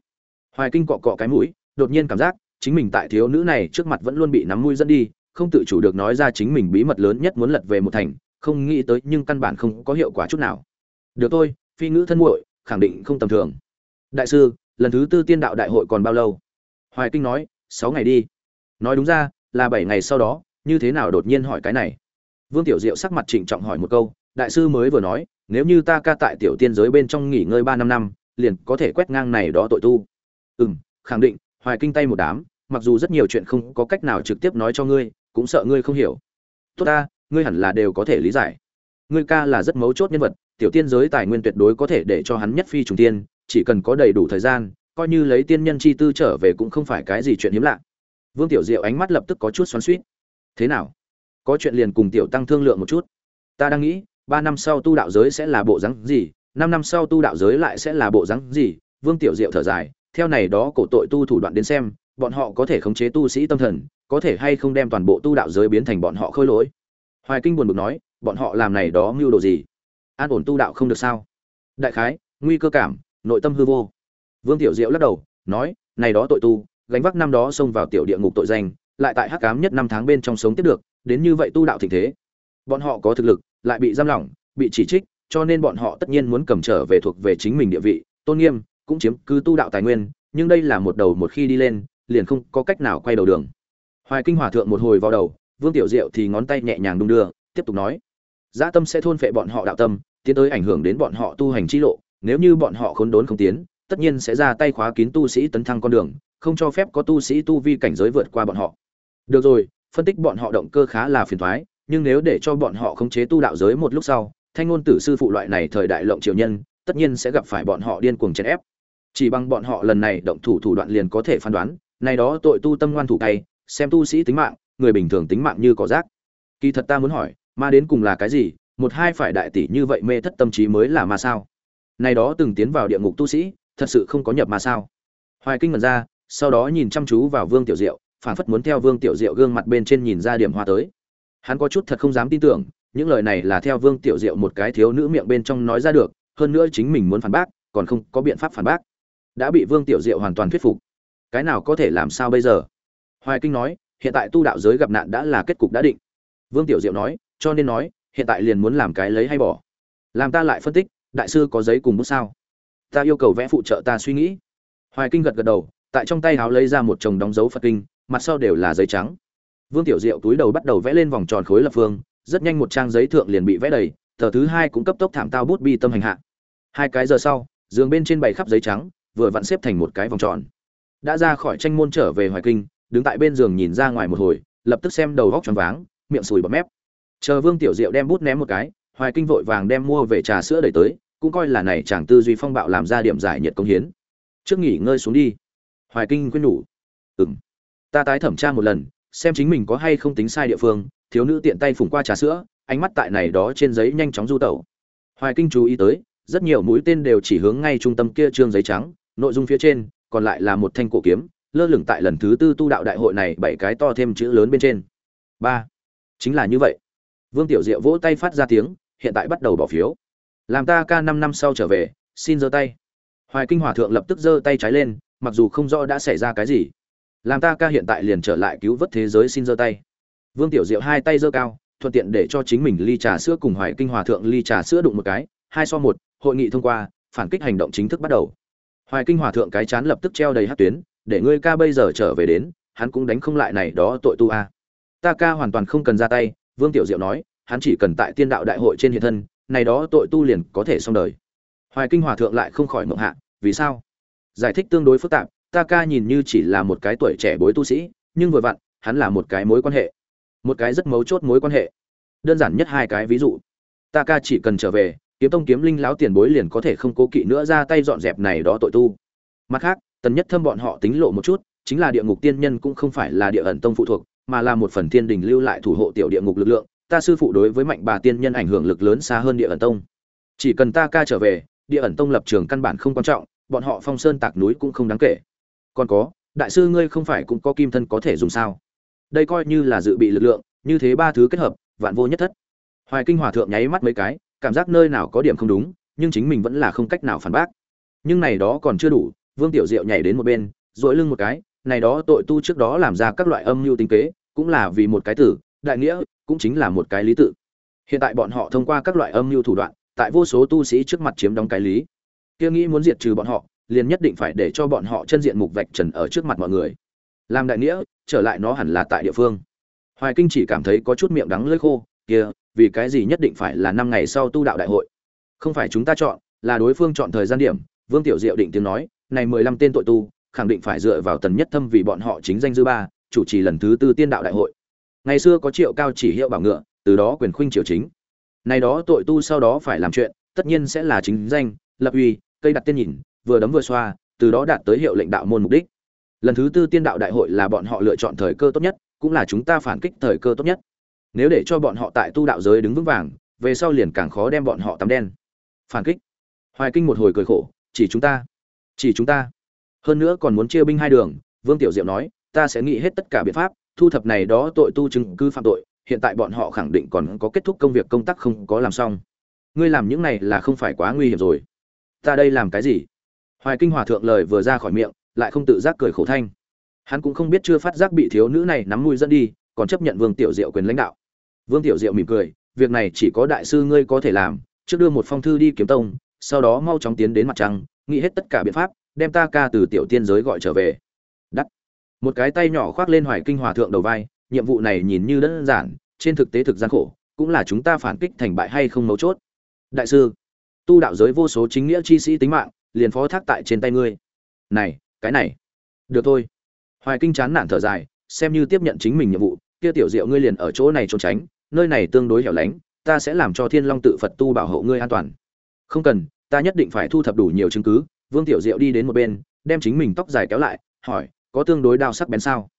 Hoài kinh cọ cọ cái mũi, đột nhiên cảm giác, chính mình tại thiếu nữ này trước mặt vẫn luôn bị nắm mũi dẫn đi không tự chủ được nói ra chính mình bí mật lớn nhất muốn lật về một thành, không nghĩ tới nhưng căn bản không có hiệu quả chút nào. Được thôi, phi ngữ thân muội, khẳng định không tầm thường. Đại sư, lần thứ tư tiên đạo đại hội còn bao lâu? Hoài kinh nói, sáu ngày đi. Nói đúng ra, là bảy ngày sau đó, như thế nào đột nhiên hỏi cái này? Vương tiểu diệu sắc mặt trịnh trọng hỏi một câu, đại sư mới vừa nói, nếu như ta ca tại tiểu tiên giới bên trong nghỉ ngơi ba năm năm, liền có thể quét ngang này đó tội tu. Ừ m khẳng định, hoài kinh tay một đám, mặc dù rất nhiều chuyện không có cách nào trực tiếp nói cho ngươi cũng sợ ngươi không hiểu. Tốt ta, ngươi hẳn là đều có thể lý giải. Ngươi ca là rất mấu chốt nhân vật, tiểu tiên giới tài nguyên tuyệt đối có thể để cho hắn nhất phi trùng tiên, chỉ cần có đầy đủ thời gian, coi như lấy tiên nhân chi tư trở về cũng không phải cái gì chuyện hiếm lạ. Vương tiểu diệu ánh mắt lập tức có chút xoắn suýt thế nào? Có chuyện liền cùng tiểu tăng thương lượng một chút. Ta đang nghĩ, ba năm sau tu đạo giới sẽ là bộ rắn gì, năm năm sau tu đạo giới lại sẽ là bộ rắn gì? Vương tiểu diệu thở dài, theo này đó cổ tội tu thủ đoạn đến xem bọn họ có thể khống chế tu sĩ tâm thần, có thể hay không đem toàn bộ tu đạo giới biến thành bọn họ khôi lỗi. Hoài kinh buồn bực nói, bọn họ làm này đó mưu đồ gì? An ổn tu đạo không được sao? Đại khái, nguy cơ cảm, nội tâm hư vô. Vương tiểu diệu lắc đầu, nói, này đó tội tu, gánh vác năm đó xông vào tiểu địa ngục tội danh, lại tại hắc ám nhất năm tháng bên trong sống tiếp được, đến như vậy tu đạo thịnh thế. Bọn họ có thực lực, lại bị giam lỏng, bị chỉ trích, cho nên bọn họ tất nhiên muốn cầm trở về thuộc về chính mình địa vị, tôn nghiêm, cũng chiếm cứ tu đạo tài nguyên, nhưng đây là một đầu một khi đi lên liền không có cách nào quay đầu đường. Hoài kinh hòa thượng một hồi vào đầu, vương tiểu diệu thì ngón tay nhẹ nhàng đung đưa, tiếp tục nói, dã tâm sẽ thôn phệ bọn họ đạo tâm, tiến tới ảnh hưởng đến bọn họ tu hành chi lộ. Nếu như bọn họ khốn đốn không tiến, tất nhiên sẽ ra tay khóa kín tu sĩ tấn thăng con đường, không cho phép có tu sĩ tu vi cảnh giới vượt qua bọn họ. Được rồi, phân tích bọn họ động cơ khá là phiền toái, nhưng nếu để cho bọn họ khống chế tu đạo giới một lúc sau, thanh ngôn tử sư phụ loại này thời đại lộng triều nhân, tất nhiên sẽ gặp phải bọn họ điên cuồng chèn ép. Chỉ bằng bọn họ lần này động thủ thủ đoạn liền có thể phán đoán này đó tội tu tâm ngoan thủ tay, xem tu sĩ tính mạng, người bình thường tính mạng như có rác. Kỳ thật ta muốn hỏi, ma đến cùng là cái gì? Một hai phải đại tỷ như vậy mê thất tâm trí mới là ma sao? Này đó từng tiến vào địa ngục tu sĩ, thật sự không có nhập ma sao? Hoài kinh ngẩn ra, sau đó nhìn chăm chú vào vương tiểu diệu phản phất muốn theo vương tiểu diệu gương mặt bên trên nhìn ra điểm hoa tới. Hắn có chút thật không dám tin tưởng, những lời này là theo vương tiểu diệu một cái thiếu nữ miệng bên trong nói ra được, hơn nữa chính mình muốn phản bác, còn không có biện pháp phản bác. Đã bị vương tiểu diệu hoàn toàn thuyết phục cái nào có thể làm sao bây giờ? Hoài kinh nói, hiện tại tu đạo giới gặp nạn đã là kết cục đã định. Vương tiểu diệu nói, cho nên nói, hiện tại liền muốn làm cái lấy hay bỏ. Làm ta lại phân tích, đại sư có giấy cùng bút sao? Ta yêu cầu vẽ phụ trợ ta suy nghĩ. Hoài kinh gật gật đầu, tại trong tay háo lấy ra một chồng đóng dấu phật kinh, mặt sau đều là giấy trắng. Vương tiểu diệu túi đầu bắt đầu vẽ lên vòng tròn khối lập phương, rất nhanh một trang giấy thượng liền bị vẽ đầy, tờ thứ hai cũng cấp tốc thảm tao bút bi tâm hành hạ. Hai cái giờ sau, giường bên trên bày khắp giấy trắng, vừa vặn xếp thành một cái vòng tròn đã ra khỏi tranh môn trở về hoài kinh, đứng tại bên giường nhìn ra ngoài một hồi, lập tức xem đầu góc tròn váng, miệng sùi bọt mép. Chờ vương tiểu diệu đem bút ném một cái, hoài kinh vội vàng đem mua về trà sữa đẩy tới, cũng coi là này chàng tư duy phong bạo làm ra điểm giải nhiệt công hiến. Trước nghỉ ngơi xuống đi. Hoài kinh khuyên nhủ. Ừng ta tái thẩm tra một lần, xem chính mình có hay không tính sai địa phương, thiếu nữ tiện tay phủng qua trà sữa, ánh mắt tại này đó trên giấy nhanh chóng du tẩu. Hoài kinh chú ý tới, rất nhiều mũi tên đều chỉ hướng ngay trung tâm kia trương giấy trắng, nội dung phía trên còn lại là một thanh cổ kiếm, lơ lửng tại lần thứ tư tu đạo đại hội này bảy cái to thêm chữ lớn bên trên. Ba. Chính là như vậy. Vương tiểu diệu vỗ tay phát ra tiếng, hiện tại bắt đầu bỏ phiếu. Làm ta ca năm năm sau trở về, xin giơ tay. Hoài kinh hòa thượng lập tức giơ tay trái lên, mặc dù không rõ đã xảy ra cái gì. Làm ta ca hiện tại liền trở lại cứu vớt thế giới xin giơ tay. Vương tiểu diệu hai tay giơ cao, thuận tiện để cho chính mình ly trà sữa cùng hoài kinh hòa thượng ly trà sữa đụng một cái. Hai so một, hội nghị thông qua, phản kích hành động chính thức bắt đầu hoài kinh hòa thượng cái chán lập tức treo đầy hát tuyến, để ngươi ca bây giờ trở về đến, hắn cũng đánh không lại này đó tội tu a. Ta ca hoàn toàn không cần ra tay, vương tiểu diệu nói, hắn chỉ cần tại tiên đạo đại hội trên hiện thân, này đó tội tu liền có thể xong đời. Hoài kinh hòa thượng lại không khỏi mộng hạ, vì sao? Giải thích tương đối phức tạp, ta ca nhìn như chỉ là một cái tuổi trẻ bối tu sĩ, nhưng vừa vặn, hắn là một cái mối quan hệ. Một cái rất mấu chốt mối quan hệ. Đơn giản nhất hai cái ví dụ. Ta ca chỉ cần trở về kiếm tông kiếm linh lão tiền bối liền có thể không cố kỵ nữa ra tay dọn dẹp này đó tội tu. Mặt khác, tần nhất thâm bọn họ tính lộ một chút, chính là địa ngục tiên nhân cũng không phải là địa ẩn tông phụ thuộc, mà là một phần thiên đình lưu lại thủ hộ tiểu địa ngục lực lượng, ta sư phụ đối với mạnh bà tiên nhân ảnh hưởng lực lớn xa hơn địa ẩn tông. Chỉ cần ta ca trở về, địa ẩn tông lập trường căn bản không quan trọng, bọn họ phong sơn tạc núi cũng không đáng kể. Còn có, đại sư ngươi không phải cũng có kim thân có thể dùng sao? Đây coi như là dự bị lực lượng, như thế ba thứ kết hợp, vạn vô nhất thất. Hoài kinh hòa thượng nháy mắt mấy cái cảm giác nơi nào có điểm không đúng, nhưng chính mình vẫn là không cách nào phản bác. Nhưng này đó còn chưa đủ, vương tiểu diệu nhảy đến một bên dội lưng một cái, này đó tội tu trước đó làm ra các loại âm mưu tính kế, cũng là vì một cái tử, đại nghĩa, cũng chính là một cái lý tự. Hiện tại bọn họ thông qua các loại âm mưu thủ đoạn, tại vô số tu sĩ trước mặt chiếm đóng cái lý. Kia nghĩ muốn diệt trừ bọn họ, liền nhất định phải để cho bọn họ chân diện mục vạch trần ở trước mặt mọi người. Làm đại nghĩa, trở lại nó hẳn là tại địa phương. Hoài kinh chỉ cảm thấy có chút miệng đắng lưỡi khô, kia vì cái gì nhất định phải là năm ngày sau tu đạo đại hội? Không phải chúng ta chọn, là đối phương chọn thời gian điểm, vương tiểu diệu định tiếng nói, này mười lăm tên tội tu, khẳng định phải dựa vào tần nhất thâm vì bọn họ chính danh dư ba, chủ trì lần thứ tư tiên đạo đại hội. Ngày xưa có triệu cao chỉ hiệu bảo ngựa, từ đó quyền khuynh triều chính. Này đó tội tu sau đó phải làm chuyện, tất nhiên sẽ là chính danh, lập uy, cây đặt tiên nhìn, vừa đấm vừa xoa, từ đó đạt tới hiệu lệnh đạo môn mục đích. Lần thứ tư tiên đạo đại hội là bọn họ lựa chọn thời cơ tốt nhất, cũng là chúng ta phản kích thời cơ tốt nhất nếu để cho bọn họ tại tu đạo giới đứng vững vàng, về sau liền càng khó đem bọn họ tắm đen. Phản kích. Hoài kinh một hồi cười khổ, chỉ chúng ta. Chỉ chúng ta. Hơn nữa còn muốn chia binh hai đường, vương tiểu diệu nói, ta sẽ nghĩ hết tất cả biện pháp, thu thập này đó tội tu chứng cứ phạm tội, hiện tại bọn họ khẳng định còn có kết thúc công việc công tác không có làm xong. Ngươi làm những này là không phải quá nguy hiểm rồi. Ta đây làm cái gì? Hoài kinh hòa thượng lời vừa ra khỏi miệng, lại không tự giác cười khổ thanh. Hắn cũng không biết chưa phát giác bị thiếu nữ này nắm mũi dẫn đi, còn chấp nhận vương tiểu diệu quyền lãnh đạo vương tiểu diệu mỉm cười, việc này chỉ có đại sư ngươi có thể làm, trước đưa một phong thư đi kiếm tông, sau đó mau chóng tiến đến mặt trăng, nghĩ hết tất cả biện pháp, đem ta ca từ tiểu tiên giới gọi trở về. Đắc. một cái tay nhỏ khoác lên hoài kinh hòa thượng đầu vai, nhiệm vụ này nhìn như đơn giản, trên thực tế thực gian khổ, cũng là chúng ta phản kích thành bại hay không mấu chốt. Đại sư, tu đạo giới vô số chính nghĩa chi sĩ tính mạng, liền phó thác tại trên tay ngươi. Này, cái này. Được thôi. Hoài kinh chán nản thở dài, xem như tiếp nhận chính mình nhiệm vụ, kia tiểu diệu ngươi liền ở chỗ này trốn tránh nơi này tương đối hẻo lánh, ta sẽ làm cho thiên long tự phật tu bảo hộ ngươi an toàn. Không cần, ta nhất định phải thu thập đủ nhiều chứng cứ. Vương tiểu diệu đi đến một bên, đem chính mình tóc dài kéo lại, hỏi, có tương đối đao sắc bén sao?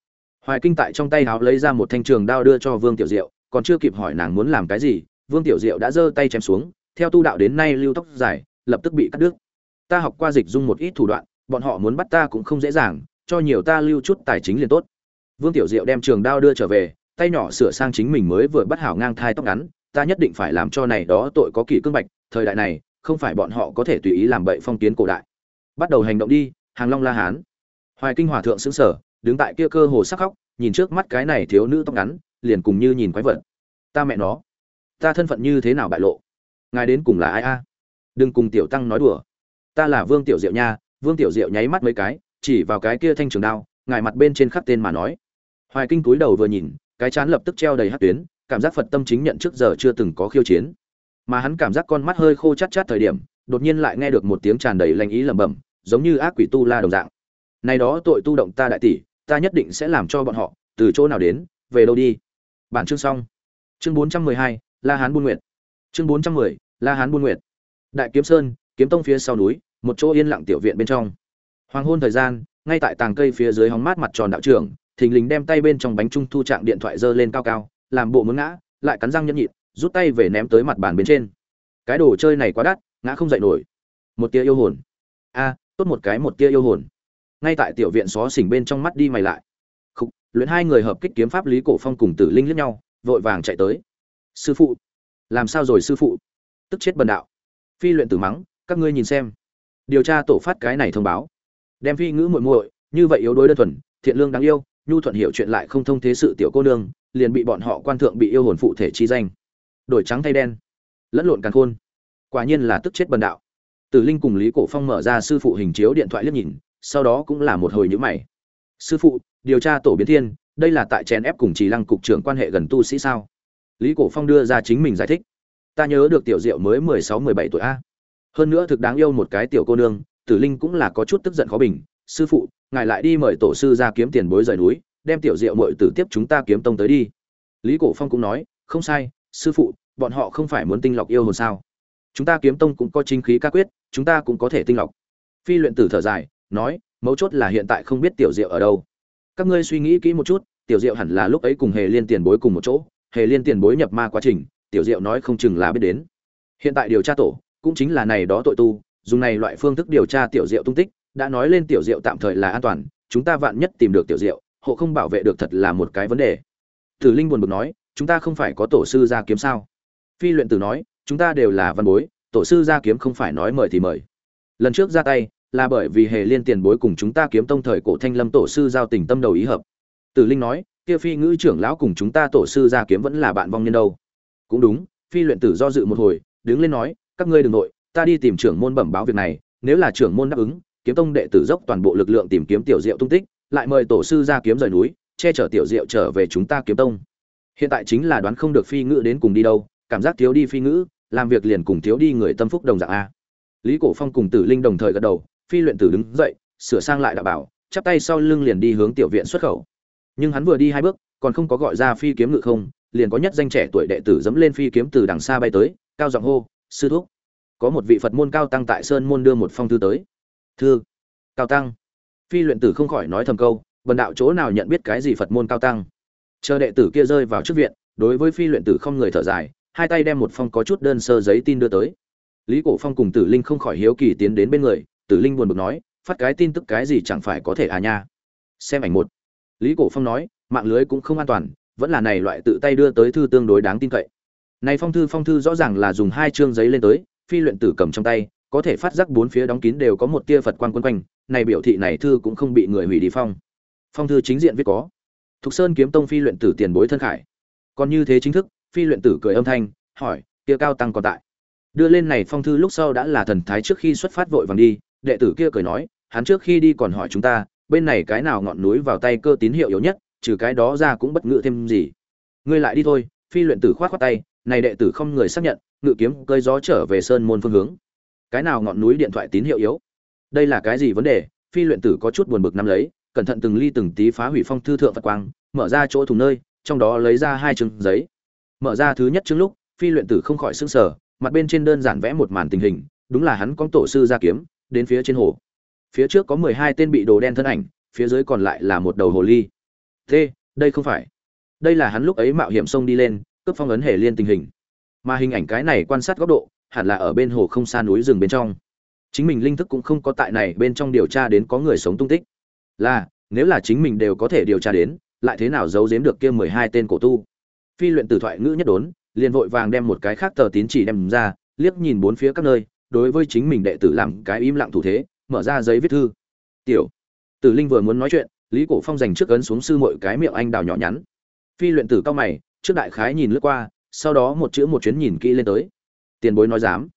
Hoài kinh tại trong tay háo lấy ra một thanh trường đao đưa cho vương tiểu diệu, còn chưa kịp hỏi nàng muốn làm cái gì, vương tiểu diệu đã giơ tay chém xuống, theo tu đạo đến nay lưu tóc dài, lập tức bị cắt đứt. Ta học qua dịch dung một ít thủ đoạn, bọn họ muốn bắt ta cũng không dễ dàng, cho nhiều ta lưu chút tài chính liền tốt. Vương tiểu diệu đem trường đao đưa trở về tay nhỏ sửa sang chính mình mới vừa bắt hảo ngang thai tóc ngắn, ta nhất định phải làm cho này đó tội có kỳ cương bạch, thời đại này, không phải bọn họ có thể tùy ý làm bậy phong kiến cổ đại. Bắt đầu hành động đi, hàng long la hán. Hoài kinh hòa thượng xứng sở đứng tại kia cơ hồ sắc khóc, nhìn trước mắt cái này thiếu nữ tóc ngắn, liền cùng như nhìn quái vật. Ta mẹ nó, ta thân phận như thế nào bại lộ? Ngài đến cùng là ai a? Đừng cùng tiểu tăng nói đùa. Ta là vương tiểu diệu nha, vương tiểu diệu nháy mắt mấy cái, chỉ vào cái kia thanh trường đao, ngài mặt bên trên khắc tên mà nói. Hoài kinh túi đầu vừa nhìn cái chán lập tức treo đầy hát tuyến, cảm giác phật tâm chính nhận trước giờ chưa từng có khiêu chiến. Mà hắn cảm giác con mắt hơi khô chát chát thời điểm, đột nhiên lại nghe được một tiếng tràn đầy lanh ý lẩm bẩm, giống như ác quỷ tu la đồng dạng. Này đó tội tu động ta đại tỷ, ta nhất định sẽ làm cho bọn họ, từ chỗ nào đến, về đâu đi. Bản chương xong. Chương bốn trăm mười hai, la hán buôn nguyệt. Chương bốn trăm mười, la hán buôn nguyệt. Đại kiếm sơn, kiếm tông phía sau núi, một chỗ yên lặng tiểu viện bên trong. Hoàng hôn thời gian, ngay tại tàng cây phía dưới hóng mát mặt tròn đạo trưởng thình lình đem tay bên trong bánh trung thu trạng điện thoại giơ lên cao cao làm bộ muốn ngã lại cắn răng nhẫn nhịn rút tay về ném tới mặt bàn bên trên. Cái đồ chơi này quá đắt ngã không dậy nổi. Một tia yêu hồn. A tốt một cái một tia yêu hồn. Ngay tại tiểu viện xó xỉnh bên trong mắt đi mày lại. Khúc, luyện hai người hợp kích kiếm pháp lý cổ phong cùng tử linh liếc nhau vội vàng chạy tới. Sư phụ. Làm sao rồi sư phụ? Tức chết bần đạo. Phi luyện tử mắng các ngươi nhìn xem. Điều tra tổ phát cái này thông báo. Đem phi ngữ muội muội như vậy yếu đuối đơn thuần thiện lương đáng yêu nhu thuận hiểu chuyện lại không thông thế sự tiểu cô nương, liền bị bọn họ quan thượng bị yêu hồn phụ thể chi danh. Đổi trắng thay đen, lẫn lộn càn khôn. Quả nhiên là tức chết bần đạo. Tử linh cùng lý cổ phong mở ra sư phụ hình chiếu điện thoại liếc nhìn, sau đó cũng là một hồi nhữ mày. Sư phụ, điều tra tổ biến thiên, đây là tại chèn ép cùng chỉ lăng cục trưởng quan hệ gần tu sĩ sao? Lý cổ phong đưa ra chính mình giải thích. Ta nhớ được tiểu diệu mới mười sáu, mười bảy tuổi a. Hơn nữa thực đáng yêu một cái tiểu cô nương tử linh cũng là có chút tức giận khó bình. Sư phụ ngài lại đi mời tổ sư ra kiếm tiền bối rời núi, đem tiểu diệu mội tử tiếp chúng ta kiếm tông tới đi. Lý cổ phong cũng nói, không sai, sư phụ, bọn họ không phải muốn tinh lọc yêu hồn sao? Chúng ta kiếm tông cũng có chính khí ca quyết, chúng ta cũng có thể tinh lọc. Phi luyện tử thở dài, nói, mấu chốt là hiện tại không biết tiểu diệu ở đâu. Các ngươi suy nghĩ kỹ một chút, tiểu diệu hẳn là lúc ấy cùng hề liên tiền bối cùng một chỗ, hề liên tiền bối nhập ma quá trình, tiểu diệu nói không chừng là biết đến. Hiện tại điều tra tổ, cũng chính là này đó tội tu, dùng này loại phương thức điều tra tiểu diệu tung tích đã nói lên tiểu diệu tạm thời là an toàn, chúng ta vạn nhất tìm được tiểu diệu, hộ không bảo vệ được thật là một cái vấn đề. Tử linh buồn bực nói, chúng ta không phải có tổ sư gia kiếm sao? Phi luyện tử nói, chúng ta đều là văn bối, tổ sư gia kiếm không phải nói mời thì mời. Lần trước ra tay, là bởi vì hề liên tiền bối cùng chúng ta kiếm tông thời cổ thanh lâm tổ sư giao tình tâm đầu ý hợp. Tử linh nói, kia phi ngữ trưởng lão cùng chúng ta tổ sư gia kiếm vẫn là bạn vong nhân đâu. Cũng đúng, phi luyện tử do dự một hồi, đứng lên nói, các ngươi đừng nội, ta đi tìm trưởng môn bẩm báo việc này, nếu là trưởng môn đáp ứng kiếm tông đệ tử dốc toàn bộ lực lượng tìm kiếm tiểu diệu tung tích, lại mời tổ sư ra kiếm rời núi, che chở tiểu diệu trở về chúng ta kiếm tông. Hiện tại chính là đoán không được phi ngữ đến cùng đi đâu, cảm giác thiếu đi phi ngữ, làm việc liền cùng thiếu đi người tâm phúc đồng dạng a. Lý cổ phong cùng tử linh đồng thời gật đầu, phi luyện tử đứng dậy, sửa sang lại đạo bảo, chắp tay sau lưng liền đi hướng tiểu viện xuất khẩu. Nhưng hắn vừa đi hai bước, còn không có gọi ra phi kiếm ngự không, liền có nhất danh trẻ tuổi đệ tử dẫm lên phi kiếm từ đằng xa bay tới, cao giọng hô, sư thúc. Có một vị phật môn cao tăng tại sơn môn đưa một phong thư tới thư. Cao tăng. Phi luyện tử không khỏi nói thầm câu, bần đạo chỗ nào nhận biết cái gì phật môn cao tăng? Chờ đệ tử kia rơi vào trước viện, đối với phi luyện tử không người thở dài, hai tay đem một phong có chút đơn sơ giấy tin đưa tới. Lý cổ phong cùng tử linh không khỏi hiếu kỳ tiến đến bên người, tử linh buồn bực nói, phát cái tin tức cái gì chẳng phải có thể à nha? Xem ảnh một. Lý cổ phong nói, mạng lưới cũng không an toàn, vẫn là này loại tự tay đưa tới thư tương đối đáng tin cậy. Này phong thư phong thư rõ ràng là dùng hai chương giấy lên tới, phi luyện tử cầm trong tay có thể phát giác bốn phía đóng kín đều có một tia phật quan quân quanh, này biểu thị này thư cũng không bị người hủy đi phong. Phong thư chính diện viết có, thục sơn kiếm tông phi luyện tử tiền bối thân khải. Còn như thế chính thức, phi luyện tử cười âm thanh, hỏi, kia cao tăng còn tại? Đưa lên này phong thư lúc sau đã là thần thái trước khi xuất phát vội vàng đi, đệ tử kia cười nói, hắn trước khi đi còn hỏi chúng ta, bên này cái nào ngọn núi vào tay cơ tín hiệu yếu nhất, trừ cái đó ra cũng bất ngự thêm gì. Ngươi lại đi thôi. Phi luyện tử khoát khoát tay, này đệ tử không người xác nhận, ngự kiếm cơi gió trở về sơn môn phương hướng cái nào ngọn núi điện thoại tín hiệu yếu? Đây là cái gì vấn đề? Phi luyện tử có chút buồn bực nắm lấy, cẩn thận từng ly từng tí phá hủy phong thư thượng phật quang, mở ra chỗ thùng nơi, trong đó lấy ra hai chứng giấy. Mở ra thứ nhất chứng lúc, phi luyện tử không khỏi sững sờ, mặt bên trên đơn giản vẽ một màn tình hình, đúng là hắn có tổ sư ra kiếm, đến phía trên hồ. Phía trước có mười hai tên bị đồ đen thân ảnh, phía dưới còn lại là một đầu hồ ly. Thế, đây không phải. Đây là hắn lúc ấy mạo hiểm sông đi lên, cướp phong ấn hề liên tình hình. Mà hình ảnh cái này quan sát góc độ hẳn là ở bên hồ không xa núi rừng bên trong. Chính mình linh thức cũng không có tại này bên trong điều tra đến có người sống tung tích. Là, nếu là chính mình đều có thể điều tra đến, lại thế nào giấu giếm được kia mười hai tên cổ tu? Phi luyện tử thoại ngữ nhất đốn, liền vội vàng đem một cái khác tờ tín chỉ đem ra, liếc nhìn bốn phía các nơi, đối với chính mình đệ tử làm cái im lặng thủ thế, mở ra giấy viết thư. Tiểu, tử linh vừa muốn nói chuyện, lý cổ phong dành trước ấn xuống sư mọi cái miệng anh đào nhỏ nhắn. Phi luyện tử cao mày, trước đại khái nhìn lướt qua, sau đó một chữ một chuyến nhìn kỹ lên tới tiền bối nói dám.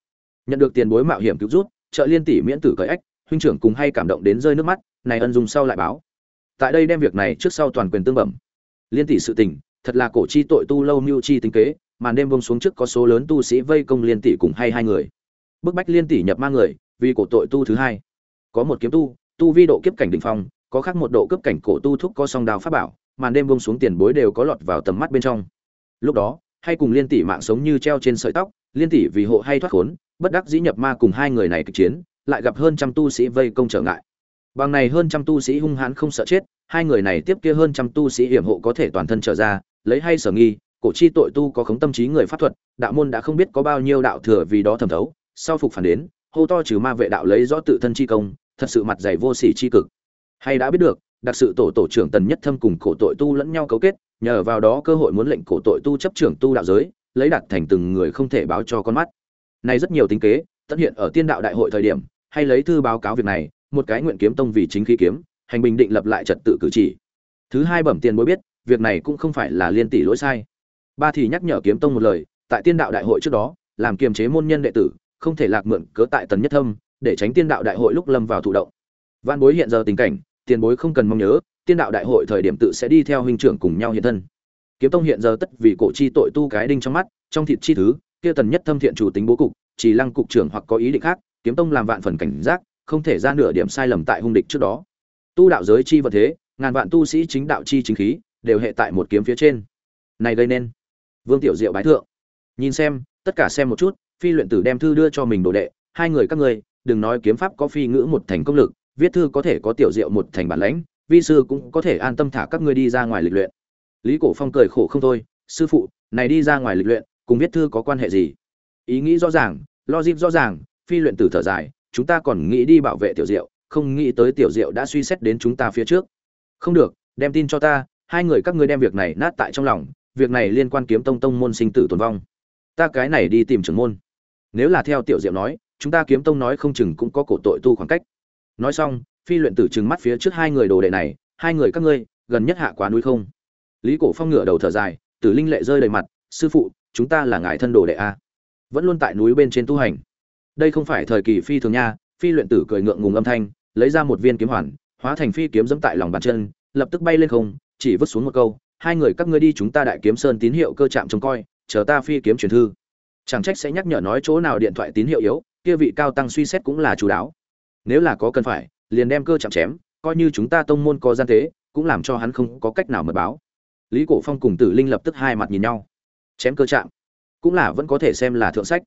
Nhận được tiền bối mạo hiểm cứu rút trợ liên tỷ miễn tử cởi ách, huynh trưởng cùng hay cảm động đến rơi nước mắt, này ân dùng sau lại báo. Tại đây đem việc này trước sau toàn quyền tương bẩm. Liên tỷ sự tình, thật là cổ chi tội tu lâu mưu chi tính kế, màn đêm bông xuống trước có số lớn tu sĩ vây công liên tỷ cùng hay hai người. Bức bách liên tỷ nhập ma người, vì cổ tội tu thứ hai. Có một kiếm tu tu vi độ kiếp cảnh đỉnh phong, có khác một độ cấp cảnh cổ tu thúc có song đao pháp bảo, màn đêm bông xuống tiền bối đều có lọt vào tầm mắt bên trong. Lúc đó, hay cùng liên tỷ mạng sống như treo trên sợi tóc liên tỷ vì hộ hay thoát khốn, bất đắc dĩ nhập ma cùng hai người này kịch chiến, lại gặp hơn trăm tu sĩ vây công trở ngại. Bằng này hơn trăm tu sĩ hung hãn không sợ chết, hai người này tiếp kia hơn trăm tu sĩ hiểm hộ có thể toàn thân trở ra, lấy hay sở nghi, cổ chi tội tu có khống tâm trí người pháp thuật, đạo môn đã không biết có bao nhiêu đạo thừa vì đó thẩm thấu, sau phục phản đến, hô to trừ ma vệ đạo lấy rõ tự thân chi công, thật sự mặt dày vô sỉ chi cực. Hay đã biết được, đặc sự tổ tổ trưởng tần nhất thâm cùng cổ tội tu lẫn nhau cấu kết, nhờ vào đó cơ hội muốn lệnh cổ tội tu chấp trưởng tu đạo giới lấy đặt thành từng người không thể báo cho con mắt. Này rất nhiều tính kế, tất hiện ở tiên đạo đại hội thời điểm, hay lấy thư báo cáo việc này, một cái nguyện kiếm tông vì chính khí kiếm, hành bình định lập lại trật tự cử chỉ. Thứ hai bẩm tiền bối biết, việc này cũng không phải là liên tỷ lỗi sai. Ba thì nhắc nhở kiếm tông một lời, tại tiên đạo đại hội trước đó, làm kiềm chế môn nhân đệ tử, không thể lạc mượn cớ tại tần nhất thâm, để tránh tiên đạo đại hội lúc lâm vào thụ động. Văn bối hiện giờ tình cảnh, tiền bối không cần mong nhớ, tiên đạo đại hội thời điểm tự sẽ đi theo huynh trưởng cùng nhau hiện thân kiếm tông hiện giờ tất vì cổ chi tội tu cái đinh trong mắt, trong thịt chi thứ, kia tần nhất thâm thiện chủ tính bố cục, chỉ lăng cục trưởng hoặc có ý định khác, kiếm tông làm vạn phần cảnh giác, không thể ra nửa điểm sai lầm tại hung địch trước đó. Tu đạo giới chi vật thế, ngàn vạn tu sĩ chính đạo chi chính khí, đều hệ tại một kiếm phía trên. Này gây nên, vương tiểu diệu bái thượng. Nhìn xem, tất cả xem một chút, phi luyện tử đem thư đưa cho mình đồ đệ, hai người các ngươi, đừng nói kiếm pháp có phi ngữ một thành công lực, viết thư có thể có tiểu diệu một thành bản lãnh, vi sư cũng có thể an tâm thả các ngươi đi ra ngoài lịch luyện lý cổ phong cười khổ không thôi, sư phụ, này đi ra ngoài lịch luyện, cùng viết thư có quan hệ gì? Ý nghĩ rõ ràng, logic rõ ràng, phi luyện tử thở dài, chúng ta còn nghĩ đi bảo vệ tiểu diệu, không nghĩ tới tiểu diệu đã suy xét đến chúng ta phía trước. Không được, đem tin cho ta, hai người các ngươi đem việc này nát tại trong lòng, việc này liên quan kiếm tông tông môn sinh tử tồn vong. Ta cái này đi tìm trưởng môn. Nếu là theo tiểu diệu nói, chúng ta kiếm tông nói không chừng cũng có cổ tội tu khoảng cách. Nói xong, phi luyện tử trừng mắt phía trước hai người đồ đệ này, hai người các ngươi, gần nhất hạ quá núi không? Lý cổ phong ngửa đầu thở dài, tử linh lệ rơi đầy mặt, sư phụ, chúng ta là ngài thân đồ đệ a. Vẫn luôn tại núi bên trên tu hành. Đây không phải thời kỳ phi thường nha, phi luyện tử cười ngượng ngùng âm thanh, lấy ra một viên kiếm hoàn, hóa thành phi kiếm dẫm tại lòng bàn chân, lập tức bay lên không, chỉ vứt xuống một câu, hai người các ngươi đi chúng ta đại kiếm sơn tín hiệu cơ chạm trông coi, chờ ta phi kiếm truyền thư. Chẳng trách sẽ nhắc nhở nói chỗ nào điện thoại tín hiệu yếu, kia vị cao tăng suy xét cũng là chú đáo. Nếu là có cần phải, liền đem cơ chạm chém, coi như chúng ta tông môn có gian tế, cũng làm cho hắn không có cách nào mật báo lý cổ phong cùng tử linh lập tức hai mặt nhìn nhau. Chém cơ chạm. Cũng là vẫn có thể xem là thượng sách.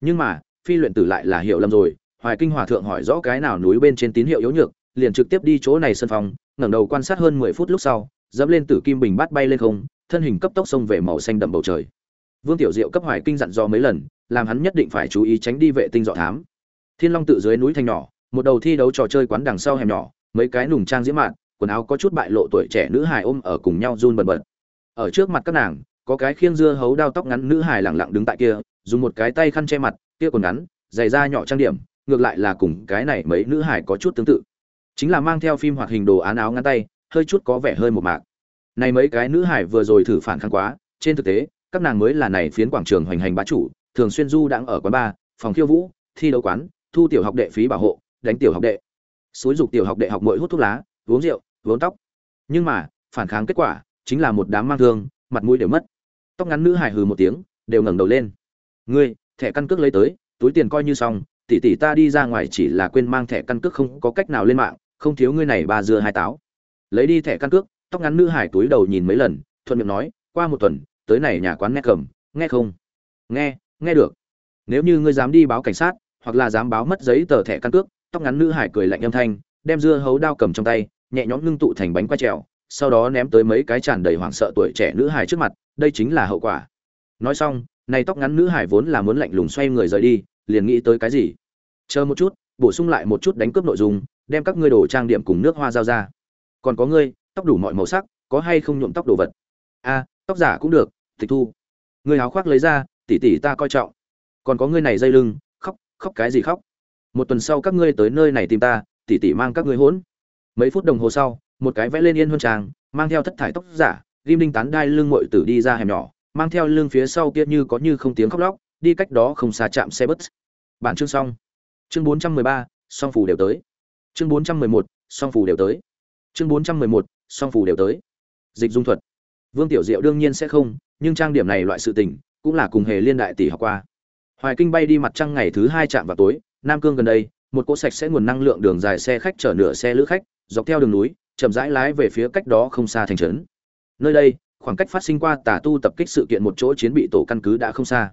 Nhưng mà, phi luyện tử lại là hiểu lầm rồi. Hoài kinh hòa thượng hỏi rõ cái nào núi bên trên tín hiệu yếu nhược, liền trực tiếp đi chỗ này sân phòng, ngẩng đầu quan sát hơn mười phút lúc sau, dẫm lên tử kim bình bát bay lên không, thân hình cấp tốc xông về màu xanh đậm bầu trời. Vương tiểu diệu cấp hoài kinh dặn dò mấy lần, làm hắn nhất định phải chú ý tránh đi vệ tinh dọ thám. Thiên long tự dưới núi thanh nhỏ, một đầu thi đấu trò chơi quán đằng sau hẻm nhỏ, mấy cái nùng trang diễm mạn quần áo có chút bại lộ tuổi trẻ nữ hài ôm ở cùng nhau run bần bật. Ở trước mặt các nàng, có cái khiêng dưa hấu đao tóc ngắn nữ hài lẳng lặng đứng tại kia, dùng một cái tay khăn che mặt, kia còn ngắn, giày da nhỏ trang điểm, ngược lại là cùng cái này mấy nữ hài có chút tương tự. Chính là mang theo phim hoạt hình đồ án áo ngắn tay, hơi chút có vẻ hơi một mạc. Này mấy cái nữ hài vừa rồi thử phản kháng quá, trên thực tế, các nàng mới là này phiến quảng trường hoành hành bá chủ, thường xuyên du đang ở quán bar, phòng khiêu vũ, thi đấu quán, thu tiểu học đệ phí bảo hộ, đánh tiểu học đệ. Xúi dục tiểu học đệ học mỗi hút thuốc lá, uống rượu vốn tóc. Nhưng mà, phản kháng kết quả chính là một đám mang thương, mặt mũi đều mất. Tóc ngắn nữ hài hừ một tiếng, đều ngẩng đầu lên. Ngươi, thẻ căn cước lấy tới, túi tiền coi như xong, tỷ tỷ ta đi ra ngoài chỉ là quên mang thẻ căn cước không có cách nào lên mạng, không thiếu ngươi này ba dưa hai táo. Lấy đi thẻ căn cước, tóc ngắn nữ hải túi đầu nhìn mấy lần, thuận miệng nói, qua một tuần, tới này nhà quán nghe cầm, nghe không? Nghe nghe được. Nếu như ngươi dám đi báo cảnh sát, hoặc là dám báo mất giấy tờ thẻ căn cước, tóc ngắn nữ hải cười lạnh âm thanh, đem dưa hấu đao cầm trong tay nhẹ nhõm ngưng tụ thành bánh quay trèo, sau đó ném tới mấy cái tràn đầy hoảng sợ tuổi trẻ nữ hải trước mặt, đây chính là hậu quả. Nói xong, này tóc ngắn nữ hải vốn là muốn lạnh lùng xoay người rời đi, liền nghĩ tới cái gì? Chờ một chút, bổ sung lại một chút đánh cướp nội dung, đem các ngươi đồ trang điểm cùng nước hoa giao ra. Còn có ngươi, tóc đủ mọi màu sắc, có hay không nhuộm tóc đồ vật? A, tóc giả cũng được, tịch thu. Ngươi áo khoác lấy ra tỉ tỉ ta coi trọng. Còn có ngươi này dây lưng, khóc khóc cái gì khóc? Một tuần sau các ngươi tới nơi này tìm ta tỉ tỉ mang các ngươi hỗn mấy phút đồng hồ sau, một cái vẽ lên yên huân trang mang theo thất thải tóc giả, ghim đinh tán đai lưng mội tử đi ra hẻm nhỏ, mang theo lưng phía sau kia như có như không tiếng khóc lóc, đi cách đó không xa chạm xe bus. Bản chương xong. Chương bốn trăm mười ba, song phủ đều tới. Chương bốn trăm mười một, song phủ đều tới. Chương bốn trăm mười một, song phủ đều tới. Dịch dung thuật. Vương tiểu diệu đương nhiên sẽ không, nhưng trang điểm này loại sự tình, cũng là cùng hề liên đại tỷ học qua. Hoài kinh bay đi mặt trăng ngày thứ hai chạm vào tối, nam cương gần đây, một cỗ sạch sẽ nguồn năng lượng đường dài xe khách chở nửa xe lữ khách dọc theo đường núi, chậm rãi lái về phía cách đó không xa thành trấn. Nơi đây, khoảng cách phát sinh qua tà tu tập kích sự kiện một chỗ chiến bị tổ căn cứ đã không xa.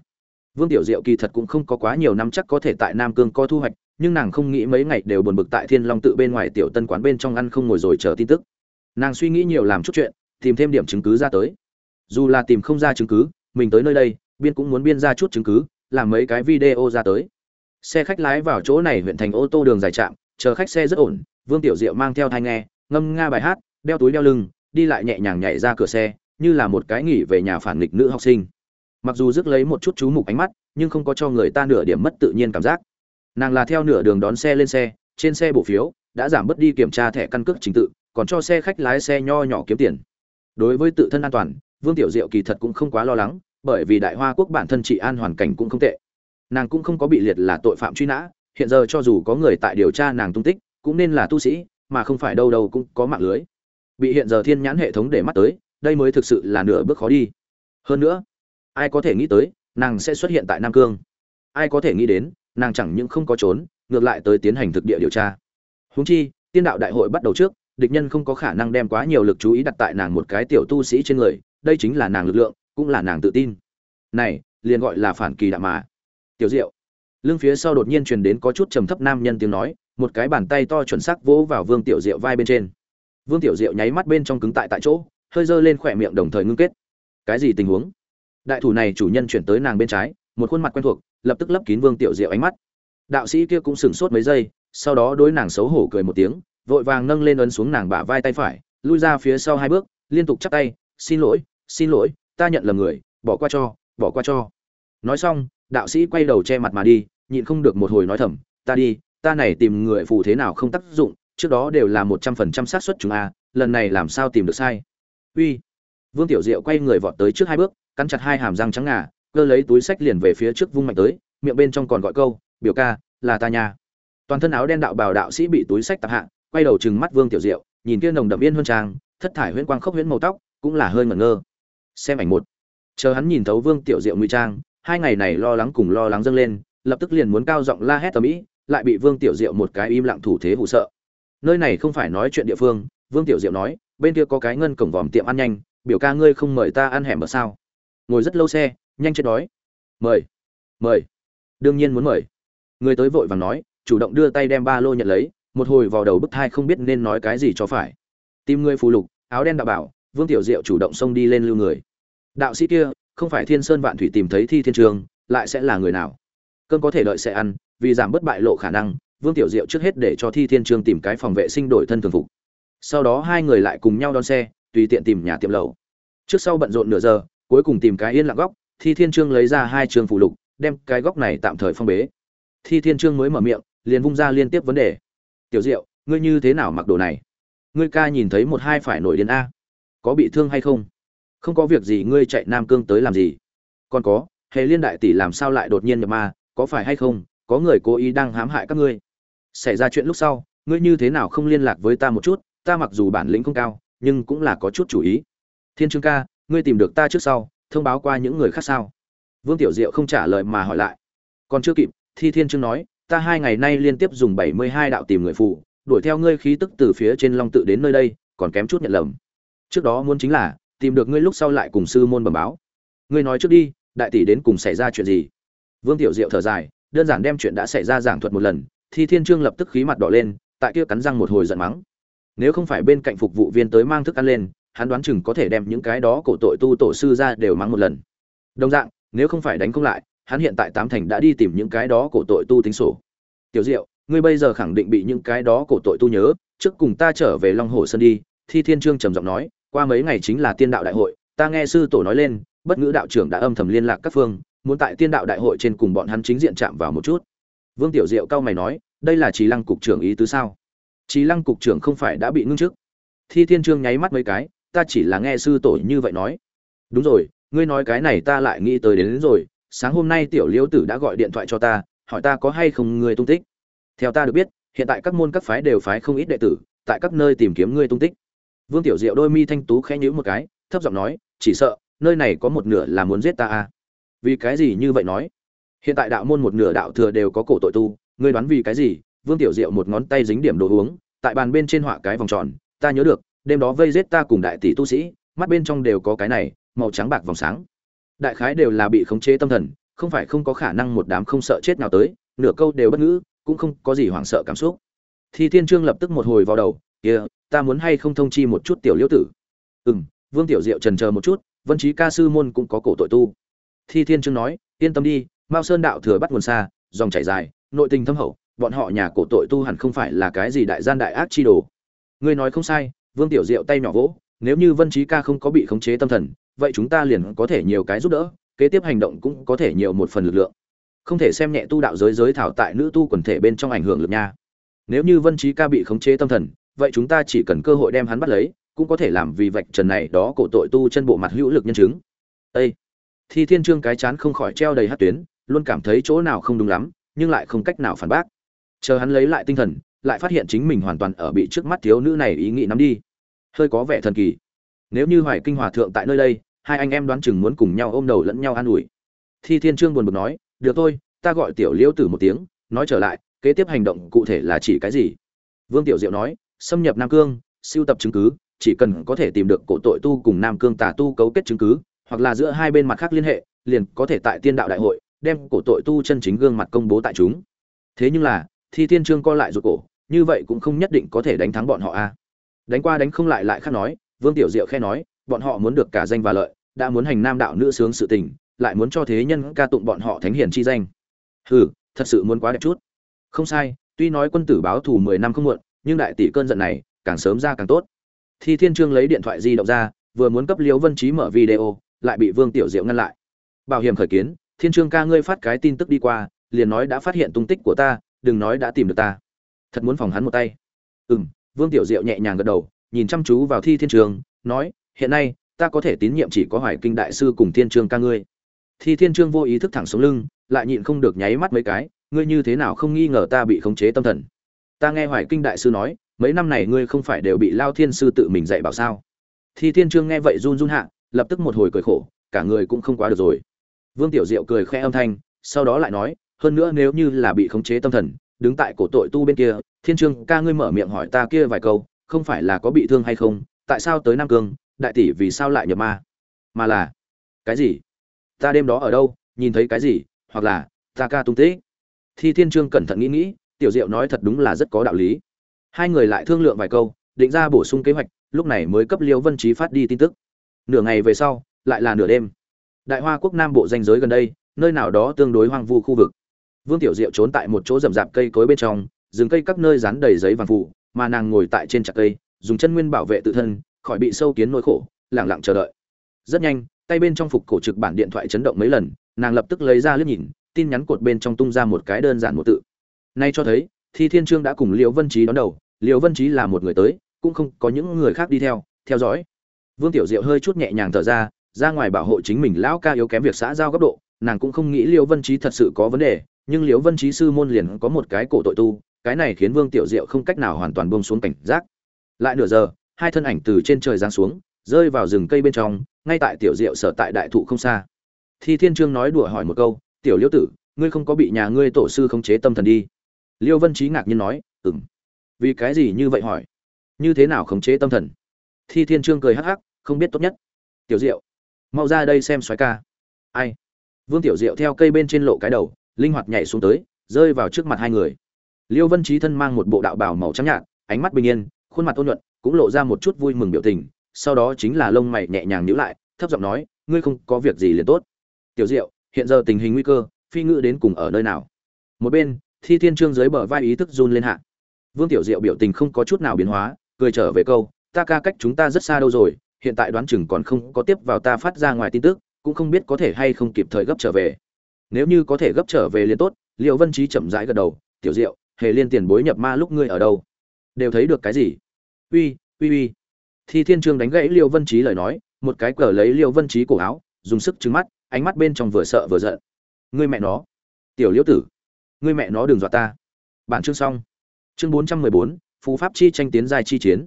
Vương tiểu diệu kỳ thật cũng không có quá nhiều năm chắc có thể tại nam cương có thu hoạch, nhưng nàng không nghĩ mấy ngày đều buồn bực tại thiên long tự bên ngoài tiểu tân quán bên trong ăn không ngồi rồi chờ tin tức. Nàng suy nghĩ nhiều làm chút chuyện, tìm thêm điểm chứng cứ ra tới. Dù là tìm không ra chứng cứ, mình tới nơi đây, biên cũng muốn biên ra chút chứng cứ, làm mấy cái video ra tới. Xe khách lái vào chỗ này huyện thành ô tô đường dài trạm chờ khách xe rất ổn, vương tiểu diệu mang theo thai nghe, ngâm nga bài hát, đeo túi đeo lưng, đi lại nhẹ nhàng nhảy ra cửa xe, như là một cái nghỉ về nhà phản nghịch nữ học sinh. Mặc dù rước lấy một chút chú mục ánh mắt, nhưng không có cho người ta nửa điểm mất tự nhiên cảm giác. Nàng là theo nửa đường đón xe lên xe, trên xe bộ phiếu, đã giảm bớt đi kiểm tra thẻ căn cước chính tự, còn cho xe khách lái xe nho nhỏ kiếm tiền. Đối với tự thân an toàn, vương tiểu diệu kỳ thật cũng không quá lo lắng, bởi vì đại hoa quốc bản thân trị an hoàn cảnh cũng không tệ. Nàng cũng không có bị liệt là tội phạm truy nã hiện giờ cho dù có người tại điều tra nàng tung tích, cũng nên là tu sĩ, mà không phải đâu đâu cũng có mạng lưới. Bị hiện giờ thiên nhãn hệ thống để mắt tới, đây mới thực sự là nửa bước khó đi. Hơn nữa, ai có thể nghĩ tới, nàng sẽ xuất hiện tại nam cương? Ai có thể nghĩ đến, nàng chẳng những không có trốn, ngược lại tới tiến hành thực địa điều tra. Húng chi, tiên đạo đại hội bắt đầu trước, địch nhân không có khả năng đem quá nhiều lực chú ý đặt tại nàng một cái tiểu tu sĩ trên người, đây chính là nàng lực lượng, cũng là nàng tự tin. Này, liền gọi là phản kỳ đạo mà. Tiểu diệu lưng phía sau đột nhiên truyền đến có chút trầm thấp nam nhân tiếng nói, một cái bàn tay to chuẩn xác vỗ vào vương tiểu diệu vai bên trên. Vương tiểu diệu nháy mắt bên trong cứng tại tại chỗ, hơi dơ lên khỏe miệng đồng thời ngưng kết. Cái gì tình huống? Đại thủ này chủ nhân chuyển tới nàng bên trái, một khuôn mặt quen thuộc, lập tức lấp kín vương tiểu diệu ánh mắt. Đạo sĩ kia cũng sửng sốt mấy giây, sau đó đối nàng xấu hổ cười một tiếng, vội vàng nâng lên ấn xuống nàng bả vai tay phải, lui ra phía sau hai bước, liên tục chắp tay, xin lỗi xin lỗi, ta nhận lầm người, bỏ qua cho, bỏ qua cho. Nói xong đạo sĩ quay đầu che mặt mà đi, nhịn không được một hồi nói thầm, ta đi, ta này tìm người phù thế nào không tác dụng, trước đó đều là một trăm phần trăm xác suất chúng a, lần này làm sao tìm được sai? Uy. Vương tiểu diệu quay người vọt tới trước hai bước, cắn chặt hai hàm răng trắng ngà, cơ lấy túi sách liền về phía trước vung mạnh tới, miệng bên trong còn gọi câu, biểu ca, là ta nha. Toàn thân áo đen đạo bào đạo sĩ bị túi sách tạp hạ, quay đầu trừng mắt vương tiểu diệu, nhìn kia nồng đậm yên huân trang, thất thải huyễn quang khốc huyễn màu tóc, cũng là hơi ngẩn ngơ. Xem ảnh một. Chờ hắn nhìn thấu vương tiểu diệu ngụy trang hai ngày này lo lắng cùng lo lắng dâng lên, lập tức liền muốn cao giọng la hét tầm ĩ, lại bị vương tiểu diệu một cái im lặng thủ thế hụ sợ. Nơi này không phải nói chuyện địa phương, vương tiểu diệu nói, bên kia có cái ngân cổng vòm tiệm ăn nhanh, biểu ca ngươi không mời ta ăn hẻm ở sao? Ngồi rất lâu xe, nhanh chết đói. Mời mời. Đương nhiên muốn mời. Người tới vội vàng nói, chủ động đưa tay đem ba lô nhận lấy, một hồi vào đầu bức thai không biết nên nói cái gì cho phải. Tìm người phù lục, áo đen đạo bảo, vương tiểu diệu chủ động xông đi lên lưu người. Đạo sĩ kia không phải thiên sơn vạn thủy tìm thấy thi thiên trường, lại sẽ là người nào? Cơn có thể đợi sẽ ăn, vì giảm bất bại lộ khả năng, vương tiểu diệu trước hết để cho thi thiên Trường tìm cái phòng vệ sinh đổi thân thường phục. Sau đó hai người lại cùng nhau đón xe, tùy tiện tìm nhà tiệm lầu. Trước sau bận rộn nửa giờ, cuối cùng tìm cái yên lặng góc, thi thiên trương lấy ra hai trường phụ lục, đem cái góc này tạm thời phong bế. Thi thiên trương mới mở miệng, liền vung ra liên tiếp vấn đề. Tiểu diệu, ngươi như thế nào mặc đồ này? Ngươi ca nhìn thấy một hai phải nổi điên a. Có bị thương hay không? Không có việc gì ngươi chạy nam cương tới làm gì? Còn có, hề liên đại tỷ làm sao lại đột nhiên nhập ma? Có phải hay không, có người cố ý đang hãm hại các ngươi? Xảy ra chuyện lúc sau, ngươi như thế nào không liên lạc với ta một chút? Ta mặc dù bản lĩnh không cao, nhưng cũng là có chút chủ ý. Thiên trương ca, ngươi tìm được ta trước sau, thông báo qua những người khác sao? Vương tiểu diệu không trả lời mà hỏi lại. Còn chưa kịp, thi thiên trương nói, ta hai ngày nay liên tiếp dùng bảy mươi hai đạo tìm người phụ đuổi theo ngươi khí tức từ phía trên long tự đến nơi đây, còn kém chút nhận lầm. Trước đó muốn chính là tìm được ngươi lúc sau lại cùng sư môn bẩm báo. Ngươi nói trước đi, đại tỷ đến cùng xảy ra chuyện gì? Vương tiểu diệu thở dài, đơn giản đem chuyện đã xảy ra giảng thuật một lần, thi thiên trương lập tức khí mặt đỏ lên, tại kia cắn răng một hồi giận mắng. Nếu không phải bên cạnh phục vụ viên tới mang thức ăn lên, hắn đoán chừng có thể đem những cái đó cổ tội tu tổ sư ra đều mắng một lần. Đồng dạng, nếu không phải đánh công lại, hắn hiện tại tám thành đã đi tìm những cái đó cổ tội tu tính sổ. Tiểu diệu, ngươi bây giờ khẳng định bị những cái đó cổ tội tu nhớ, trước cùng ta trở về long hồ sơn đi, thi thiên trương trầm giọng nói qua mấy ngày chính là tiên đạo đại hội ta nghe sư tổ nói lên bất ngữ đạo trưởng đã âm thầm liên lạc các phương muốn tại tiên đạo đại hội trên cùng bọn hắn chính diện chạm vào một chút. Vương tiểu diệu cao mày nói đây là trí lăng cục trưởng ý tứ sao? Trí lăng cục trưởng không phải đã bị ngưng trước thi thiên trương nháy mắt mấy cái ta chỉ là nghe sư tổ như vậy nói. Đúng rồi ngươi nói cái này ta lại nghĩ tới đến, đến rồi sáng hôm nay tiểu liễu tử đã gọi điện thoại cho ta hỏi ta có hay không ngươi tung tích. Theo ta được biết hiện tại các môn các phái đều phái không ít đệ tử tại các nơi tìm kiếm ngươi tung tích vương tiểu diệu đôi mi thanh tú khẽ nhíu một cái, thấp giọng nói, chỉ sợ, nơi này có một nửa là muốn giết ta à? Vì cái gì như vậy nói? Hiện tại đạo môn một nửa đạo thừa đều có cổ tội tu, ngươi đoán vì cái gì? Vương tiểu diệu một ngón tay dính điểm đồ uống, tại bàn bên trên họa cái vòng tròn, ta nhớ được, đêm đó vây giết ta cùng đại tỷ tu sĩ, mắt bên trong đều có cái này, màu trắng bạc vòng sáng. Đại khái đều là bị khống chế tâm thần, không phải không có khả năng một đám không sợ chết nào tới, nửa câu đều bất ngữ, cũng không có gì hoảng sợ cảm xúc. Thi thiên trương lập tức một hồi vào đầu kia, ta muốn hay không thông chi một chút tiểu liễu tử? Ừ m vương tiểu diệu trần chờ một chút, vân trí ca sư môn cũng có cổ tội tu. Thi thiên trương nói, yên tâm đi, mao sơn đạo thừa bắt nguồn xa, dòng chảy dài, nội tình thâm hậu, bọn họ nhà cổ tội tu hẳn không phải là cái gì đại gian đại ác chi đồ. Ngươi nói không sai, vương tiểu diệu tay nhỏ vỗ, nếu như vân trí ca không có bị khống chế tâm thần, vậy chúng ta liền có thể nhiều cái giúp đỡ, kế tiếp hành động cũng có thể nhiều một phần lực lượng. Không thể xem nhẹ tu đạo giới giới thảo tại nữ tu quần thể bên trong ảnh hưởng lực nha. Nếu như vân trí ca bị khống chế tâm thần vậy chúng ta chỉ cần cơ hội đem hắn bắt lấy, cũng có thể làm vì vạch trần này đó cổ tội tu chân bộ mặt hữu lực nhân chứng. Ê! thi thiên trương cái chán không khỏi treo đầy hát tuyến, luôn cảm thấy chỗ nào không đúng lắm, nhưng lại không cách nào phản bác. Chờ hắn lấy lại tinh thần, lại phát hiện chính mình hoàn toàn ở bị trước mắt thiếu nữ này ý nghĩ nắm đi. Hơi có vẻ thần kỳ. Nếu như hoài kinh hòa thượng tại nơi đây, hai anh em đoán chừng muốn cùng nhau ôm đầu lẫn nhau an ủi. Thi thiên trương buồn bực nói, được thôi, ta gọi tiểu liễu tử một tiếng, nói trở lại, kế tiếp hành động cụ thể là chỉ cái gì? Vương tiểu diệu nói xâm nhập nam cương, siêu tập chứng cứ, chỉ cần có thể tìm được cổ tội tu cùng nam cương tà tu cấu kết chứng cứ, hoặc là giữa hai bên mặt khác liên hệ, liền có thể tại tiên đạo đại hội, đem cổ tội tu chân chính gương mặt công bố tại chúng. Thế nhưng là, thi thiên trương co lại ruột cổ, như vậy cũng không nhất định có thể đánh thắng bọn họ a. Đánh qua đánh không lại lại khác nói, vương tiểu diệu khe nói, bọn họ muốn được cả danh và lợi, đã muốn hành nam đạo nữ sướng sự tình, lại muốn cho thế nhân ca tụng bọn họ thánh hiền chi danh. Hừ, thật sự muốn quá đẹp chút. Không sai, tuy nói quân tử báo thù mười năm không muộn nhưng đại tỷ cơn giận này càng sớm ra càng tốt. Thi thiên trương lấy điện thoại di động ra, vừa muốn cấp liễu vân trí mở video, lại bị vương tiểu diệu ngăn lại. Bảo hiểm khởi kiến, thiên trương ca ngươi phát cái tin tức đi qua, liền nói đã phát hiện tung tích của ta, đừng nói đã tìm được ta. Thật muốn phòng hắn một tay. Ừ m vương tiểu diệu nhẹ nhàng gật đầu, nhìn chăm chú vào thi thiên trường nói, hiện nay, ta có thể tín nhiệm chỉ có hoài kinh đại sư cùng thiên trương ca ngươi. Thi thiên trương vô ý thức thẳng xuống lưng, lại nhịn không được nháy mắt mấy cái, ngươi như thế nào không nghi ngờ ta bị khống chế tâm thần? Ta nghe hoài kinh đại sư nói, mấy năm này ngươi không phải đều bị lao thiên sư tự mình dạy bảo sao? Thi thiên trương nghe vậy run run hạ, lập tức một hồi cười khổ, cả người cũng không quá được rồi. Vương tiểu diệu cười khẽ âm thanh, sau đó lại nói, hơn nữa nếu như là bị khống chế tâm thần, đứng tại cổ tội tu bên kia, thiên trương, ca ngươi mở miệng hỏi ta kia vài câu, không phải là có bị thương hay không, tại sao tới nam cương, đại tỷ vì sao lại nhập ma? Mà là, cái gì? Ta đêm đó ở đâu, nhìn thấy cái gì, hoặc là, ta ca tung tích. Thi thiên trương cẩn thận nghĩ nghĩ tiểu diệu nói thật đúng là rất có đạo lý. Hai người lại thương lượng vài câu, định ra bổ sung kế hoạch, lúc này mới cấp liêu vân trí phát đi tin tức. Nửa ngày về sau, lại là nửa đêm. Đại hoa quốc nam bộ danh giới gần đây, nơi nào đó tương đối hoang vu khu vực. Vương tiểu diệu trốn tại một chỗ rậm rạp cây cối bên trong, rừng cây các nơi dán đầy giấy vàng phụ, mà nàng ngồi tại trên chặt cây, dùng chân nguyên bảo vệ tự thân, khỏi bị sâu kiến nỗi khổ, lẳng lặng chờ đợi. Rất nhanh, tay bên trong phục cổ trực bản điện thoại chấn động mấy lần, nàng lập tức lấy ra liếc nhìn, tin nhắn cột bên trong tung ra một cái đơn giản một tự nay cho thấy, thi thiên trương đã cùng liễu vân trí đón đầu, liễu vân trí là một người tới, cũng không có những người khác đi theo theo dõi. Vương tiểu diệu hơi chút nhẹ nhàng thở ra ra ngoài bảo hộ chính mình lão ca yếu kém việc xã giao góc độ, nàng cũng không nghĩ liễu vân trí thật sự có vấn đề, nhưng liễu vân trí sư môn liền có một cái cổ tội tu, cái này khiến vương tiểu diệu không cách nào hoàn toàn buông xuống cảnh giác. Lại nửa giờ, hai thân ảnh từ trên trời giáng xuống, rơi vào rừng cây bên trong, ngay tại tiểu diệu sở tại đại thụ không xa. Thi thiên trương nói đùa hỏi một câu, tiểu liễu tử, ngươi không có bị nhà ngươi tổ sư khống chế tâm thần đi? Liêu vân trí ngạc nhiên nói ừng vì cái gì như vậy hỏi? Như thế nào khống chế tâm thần? Thi thiên trương cười hắc hắc, không biết tốt nhất. Tiểu diệu, mau ra đây xem xoáy ca. Ai? Vương tiểu diệu theo cây bên trên lộ cái đầu, linh hoạt nhảy xuống tới, rơi vào trước mặt hai người. Liêu vân trí thân mang một bộ đạo bào màu trắng nhạt, ánh mắt bình yên, khuôn mặt ôn nhuận, cũng lộ ra một chút vui mừng biểu tình, sau đó chính là lông mày nhẹ nhàng nhíu lại, thấp giọng nói, ngươi không có việc gì liền tốt. Tiểu diệu, hiện giờ tình hình nguy cơ, phi ngự đến cùng ở nơi nào? Một bên thi thiên trương dưới bờ vai ý thức run lên hạ. Vương tiểu diệu biểu tình không có chút nào biến hóa, cười trở về câu, ta ca cách chúng ta rất xa đâu rồi, hiện tại đoán chừng còn không có tiếp vào ta phát ra ngoài tin tức, cũng không biết có thể hay không kịp thời gấp trở về. Nếu như có thể gấp trở về liền tốt. Liệu vân trí chậm rãi gật đầu, tiểu diệu, hề liên tiền bối nhập ma lúc ngươi ở đâu? Đều thấy được cái gì? Uy uy uy. Thi thiên trương đánh gãy liêu vân trí lời nói, một cái cờ lấy liêu vân trí cổ áo, dùng sức trứng mắt, ánh mắt bên trong vừa sợ vừa giận. Ngươi mẹ nó. Tiểu liễu tử ngươi mẹ nó đừng dọa ta. Bạn chương xong. Chương bốn trăm mười bốn, phú pháp chi tranh tiến giai chi chiến.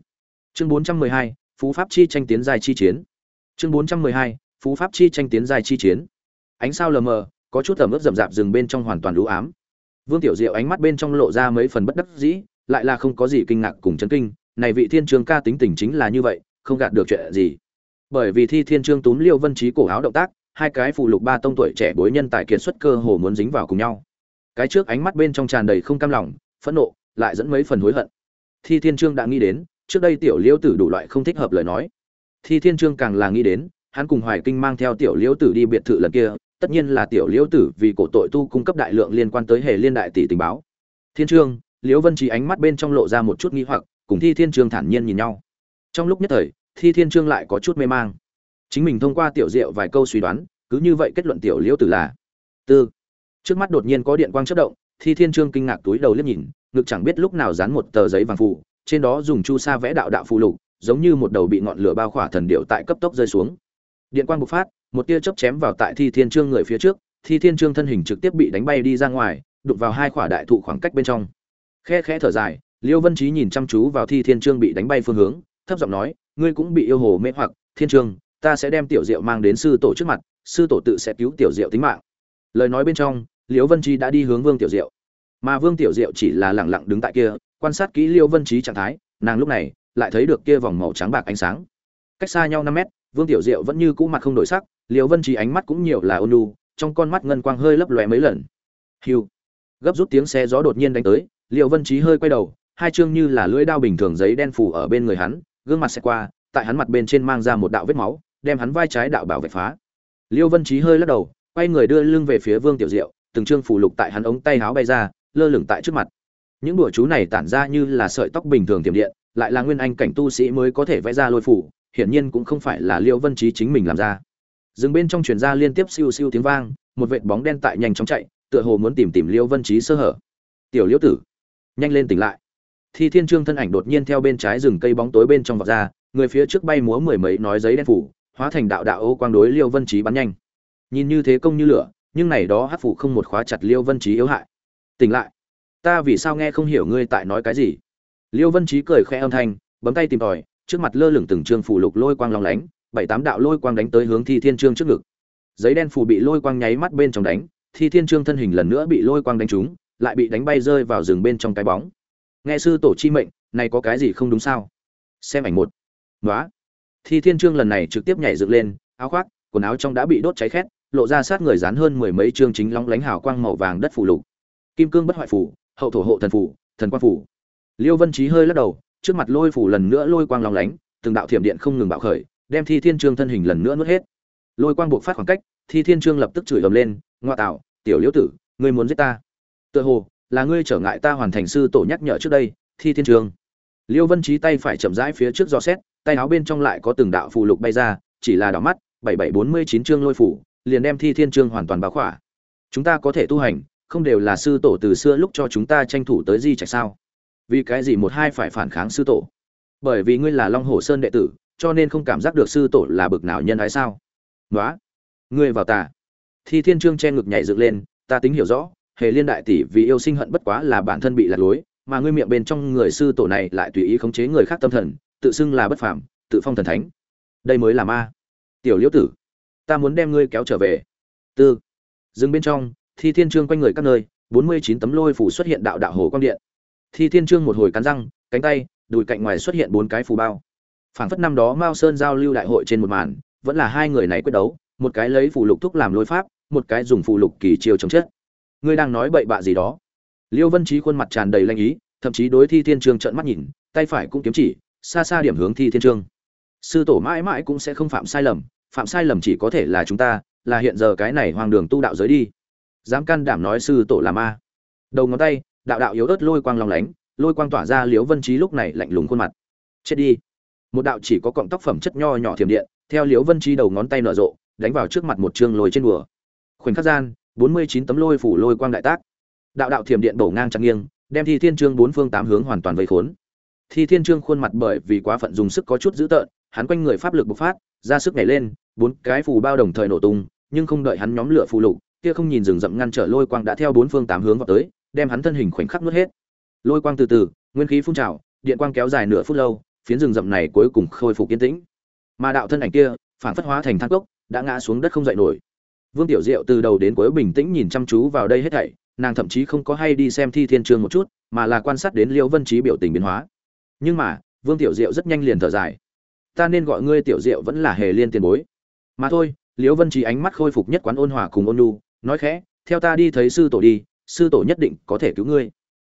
Chương bốn trăm mười hai, phú pháp chi tranh tiến giai chi chiến. Chương bốn trăm mười hai, phú pháp chi tranh tiến dài chi chiến. Ánh sao lờ mờ, có chút ẩm ướt rậm rạp rừng bên trong hoàn toàn u ám. Vương tiểu diệu ánh mắt bên trong lộ ra mấy phần bất đắc dĩ, lại là không có gì kinh ngạc cùng chấn kinh. Này vị thiên trường ca tính tình chính là như vậy, không gạt được chuyện gì. Bởi vì thi thiên trương túm liêu vân chí cổ áo động tác, hai cái phụ lục ba tông tuổi trẻ bối nhân tài kiệt xuất cơ hồ muốn dính vào cùng nhau cái trước ánh mắt bên trong tràn đầy không cam lòng, phẫn nộ, lại dẫn mấy phần hối hận. Thi thiên trương đã nghĩ đến, trước đây tiểu liễu tử đủ loại không thích hợp lời nói. Thi thiên trương càng là nghĩ đến, hắn cùng hoài kinh mang theo tiểu liễu tử đi biệt thự lần kia, tất nhiên là tiểu liễu tử vì cổ tội tu cung cấp đại lượng liên quan tới hệ liên đại tỷ tình báo. Thiên trương, liễu vân trí ánh mắt bên trong lộ ra một chút nghi hoặc, cùng thi thiên trương thản nhiên nhìn nhau. Trong lúc nhất thời, thi thiên trương lại có chút mê mang. Chính mình thông qua tiểu diệu vài câu suy đoán, cứ như vậy kết luận tiểu liễu tử là tư trước mắt đột nhiên có điện quang chất động, thi thiên trương kinh ngạc túi đầu liếc nhìn, ngực chẳng biết lúc nào dán một tờ giấy vàng phù trên đó dùng chu sa vẽ đạo đạo phù lục, giống như một đầu bị ngọn lửa bao khỏa thần điệu tại cấp tốc rơi xuống. Điện quang bộc phát, một tia chớp chém vào tại thi thiên trương người phía trước, thi thiên trương thân hình trực tiếp bị đánh bay đi ra ngoài, đụng vào hai khỏa đại thụ khoảng cách bên trong. Khe khẽ thở dài, liêu vân trí nhìn chăm chú vào thi thiên trương bị đánh bay phương hướng, thấp giọng nói, ngươi cũng bị yêu hồ mê hoặc, thiên trương, ta sẽ đem tiểu diệu mang đến sư tổ trước mặt, sư tổ tự sẽ cứu tiểu diệu tính mạng. Lời nói bên trong liễu vân trí đã đi hướng vương tiểu diệu. Mà vương tiểu diệu chỉ là lẳng lặng đứng tại kia, quan sát kỹ liễu vân trí trạng thái, nàng lúc này lại thấy được kia vòng màu trắng bạc ánh sáng. Cách xa nhau năm mét, vương tiểu diệu vẫn như cũ mặt không đổi sắc, liễu vân trí ánh mắt cũng nhiều là ôn lu trong con mắt ngân quang hơi lấp lóe mấy lần. Hiu! Gấp rút tiếng xe gió đột nhiên đánh tới, liễu vân trí hơi quay đầu, hai chương như là lưỡi đao bình thường giấy đen phủ ở bên người hắn, gương mặt xe qua, tại hắn mặt bên trên mang ra một đạo vết máu, đem hắn vai trái đạo bảo vệ phá. Liêu vân trí hơi lắc đầu, quay người đưa lưng về phía vương tiểu diệu từng chương phù lục tại hắn ống tay háo bay ra, lơ lửng tại trước mặt. Những đùa chú này tản ra như là sợi tóc bình thường tiềm điện, lại là nguyên anh cảnh tu sĩ mới có thể vẽ ra lôi phủ hiển nhiên cũng không phải là liêu vân trí chính mình làm ra. Dừng bên trong truyền ra liên tiếp siêu siêu tiếng vang, một vệt bóng đen tại nhanh chóng chạy, tựa hồ muốn tìm tìm liêu vân trí sơ hở. Tiểu liễu tử, nhanh lên tỉnh lại. Thi thiên trương thân ảnh đột nhiên theo bên trái rừng cây bóng tối bên trong vọt ra, người phía trước bay múa mười mấy nói giấy đen phủ, hóa thành đạo đạo ô quang đối liêu vân trí bắn nhanh. Nhìn như thế công như lửa nhưng này đó hát phủ không một khóa chặt liêu vân trí yếu hại. Tỉnh lại. Ta vì sao nghe không hiểu ngươi tại nói cái gì? Liêu vân trí cười khẽ âm thanh, bấm tay tìm tòi, trước mặt lơ lửng từng trương phủ lục lôi quang lòng lánh, bảy tám đạo lôi quang đánh tới hướng thi thiên trương trước ngực. Giấy đen phủ bị lôi quang nháy mắt bên trong đánh, thi thiên trương thân hình lần nữa bị lôi quang đánh trúng, lại bị đánh bay rơi vào rừng bên trong cái bóng. Nghe sư tổ chi mệnh, này có cái gì không đúng sao? Xem ảnh một. Nói thi thiên trương lần này trực tiếp nhảy dựng lên, áo khoác, quần áo trong đã bị đốt cháy khét lộ ra sát người dán hơn mười mấy chương chính long lánh hào quang màu vàng đất phủ lục. Kim cương bất hoại phủ, hậu thổ hộ thần phủ, thần quang phủ. Liêu vân trí hơi lắc đầu, trước mặt lôi phủ lần nữa lôi quang long lánh, từng đạo thiểm điện không ngừng bạo khởi, đem thi thiên trương thân hình lần nữa nuốt hết. Lôi quang buộc phát khoảng cách, thi thiên trương lập tức chửi ầm lên, ngoa tạo, tiểu liễu tử, ngươi muốn giết ta? Tựa hồ, là ngươi trở ngại ta hoàn thành sư tổ nhắc nhở trước đây, thi thiên trương. Liêu vân trí tay phải chậm rãi phía trước do xét, tay áo bên trong lại có từng đạo phù lục bay ra, chỉ là đỏ mắt, bảy bảy bốn mươi chín chương lôi phủ liền đem thi thiên trương hoàn toàn báo khỏa. Chúng ta có thể tu hành, không đều là sư tổ từ xưa lúc cho chúng ta tranh thủ tới di trạch sao? Vì cái gì một hai phải phản kháng sư tổ? Bởi vì ngươi là long hồ sơn đệ tử, cho nên không cảm giác được sư tổ là bực nào nhân ái sao? Nói ngươi vào tà thi thiên trương che ngực nhảy dựng lên, ta tính hiểu rõ, hề liên đại tỷ vì yêu sinh hận bất quá là bản thân bị lạc lối, mà ngươi miệng bên trong người sư tổ này lại tùy ý khống chế người khác tâm thần, tự xưng là bất phàm, tự phong thần thánh. Đây mới là ma. Tiểu liễu tử ta muốn đem ngươi kéo trở về. Tư. Dừng bên trong, thi thiên trương quanh người các nơi, bốn mươi chín tấm lôi phủ xuất hiện đạo đạo hồ quang điện. Thi thiên trương một hồi cắn răng, cánh tay, đùi cạnh ngoài xuất hiện bốn cái phù bao. Phảng phất năm đó mao sơn giao lưu đại hội trên một màn, vẫn là hai người này quyết đấu, một cái lấy phù lục thúc làm lôi pháp, một cái dùng phù lục kỳ chiêu chống chết. Ngươi đang nói bậy bạ gì đó? Liêu vân trí khuôn mặt tràn đầy lanh ý, thậm chí đối thi thiên trương trợn mắt nhìn, tay phải cũng kiếm chỉ, xa xa điểm hướng thi thiên trương. Sư tổ mãi mãi cũng sẽ không phạm sai lầm phạm sai lầm chỉ có thể là chúng ta, là hiện giờ cái này hoang đường tu đạo giới đi. Dám can đảm nói sư tổ là ma. Đầu ngón tay, đạo đạo yếu ớt lôi quang lòng lánh, lôi quang tỏa ra liếu vân trí lúc này lạnh lùng khuôn mặt. Chết đi. Một đạo chỉ có cọng tóc phẩm chất nho nhỏ thiểm điện, theo liếu vân trí đầu ngón tay nở rộ, đánh vào trước mặt một chương lôi trên đùa. Khoảnh khắc gian, bốn mươi chín tấm lôi phủ lôi quang đại tác. Đạo đạo thiểm điện đổ ngang chặt nghiêng, đem thi thiên trương bốn phương tám hướng hoàn toàn vây khốn thi thiên trương khuôn mặt bởi vì quá phận dùng sức có chút dữ tợn, hắn quanh người pháp lực bộc phát, ra sức nhảy lên, bốn cái phù bao đồng thời nổ tung, nhưng không đợi hắn nhóm lửa phù lục, kia không nhìn rừng rậm ngăn trở lôi quang đã theo bốn phương tám hướng vào tới, đem hắn thân hình khoảnh khắc nuốt hết. Lôi quang từ từ, nguyên khí phun trào, điện quang kéo dài nửa phút lâu, phiến rừng rậm này cuối cùng khôi phục yên tĩnh. Mà đạo thân ảnh kia, phản phất hóa thành than cốc, đã ngã xuống đất không dậy nổi. Vương tiểu diệu từ đầu đến cuối bình tĩnh nhìn chăm chú vào đây hết thảy, nàng thậm chí không có hay đi xem thi thiên trương một chút, mà là quan sát đến liễu vân trí biểu tình biến hóa nhưng mà, vương tiểu diệu rất nhanh liền thở dài. Ta nên gọi ngươi tiểu diệu vẫn là hề liên tiền bối. Mà thôi, liễu vân trí ánh mắt khôi phục nhất quán ôn hòa cùng ôn nhu, nói khẽ, theo ta đi thấy sư tổ đi, sư tổ nhất định có thể cứu ngươi.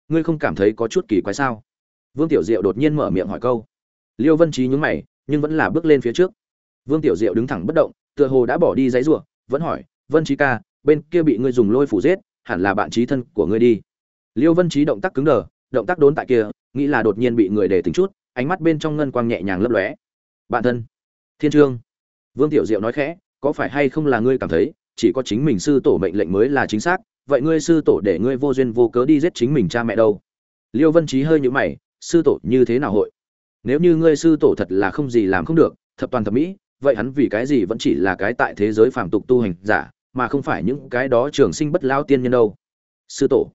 Ngươi không cảm thấy có chút kỳ quái sao? Vương tiểu diệu đột nhiên mở miệng hỏi câu. Liêu vân trí nhún mày, nhưng vẫn là bước lên phía trước. Vương tiểu diệu đứng thẳng bất động, tựa hồ đã bỏ đi giấy ruộng vẫn hỏi, vân trí ca, bên kia bị ngươi dùng lôi phủ giết, hẳn là bạn trí thân của ngươi đi. Liêu vân trí động tác cứng đờ, động tác đốn tại kia nghĩ là đột nhiên bị người để tính chút, ánh mắt bên trong ngân quang nhẹ nhàng lấp lóe. Bạn thân, thiên trương. Vương tiểu diệu nói khẽ, có phải hay không là ngươi cảm thấy, chỉ có chính mình sư tổ mệnh lệnh mới là chính xác, vậy ngươi sư tổ để ngươi vô duyên vô cớ đi giết chính mình cha mẹ đâu? Liêu vân trí hơi nhũ mày, sư tổ như thế nào hội? Nếu như ngươi sư tổ thật là không gì làm không được, thập toàn thập mỹ, vậy hắn vì cái gì vẫn chỉ là cái tại thế giới phàm tục tu hành giả, mà không phải những cái đó trường sinh bất lao tiên nhân đâu? Sư tổ.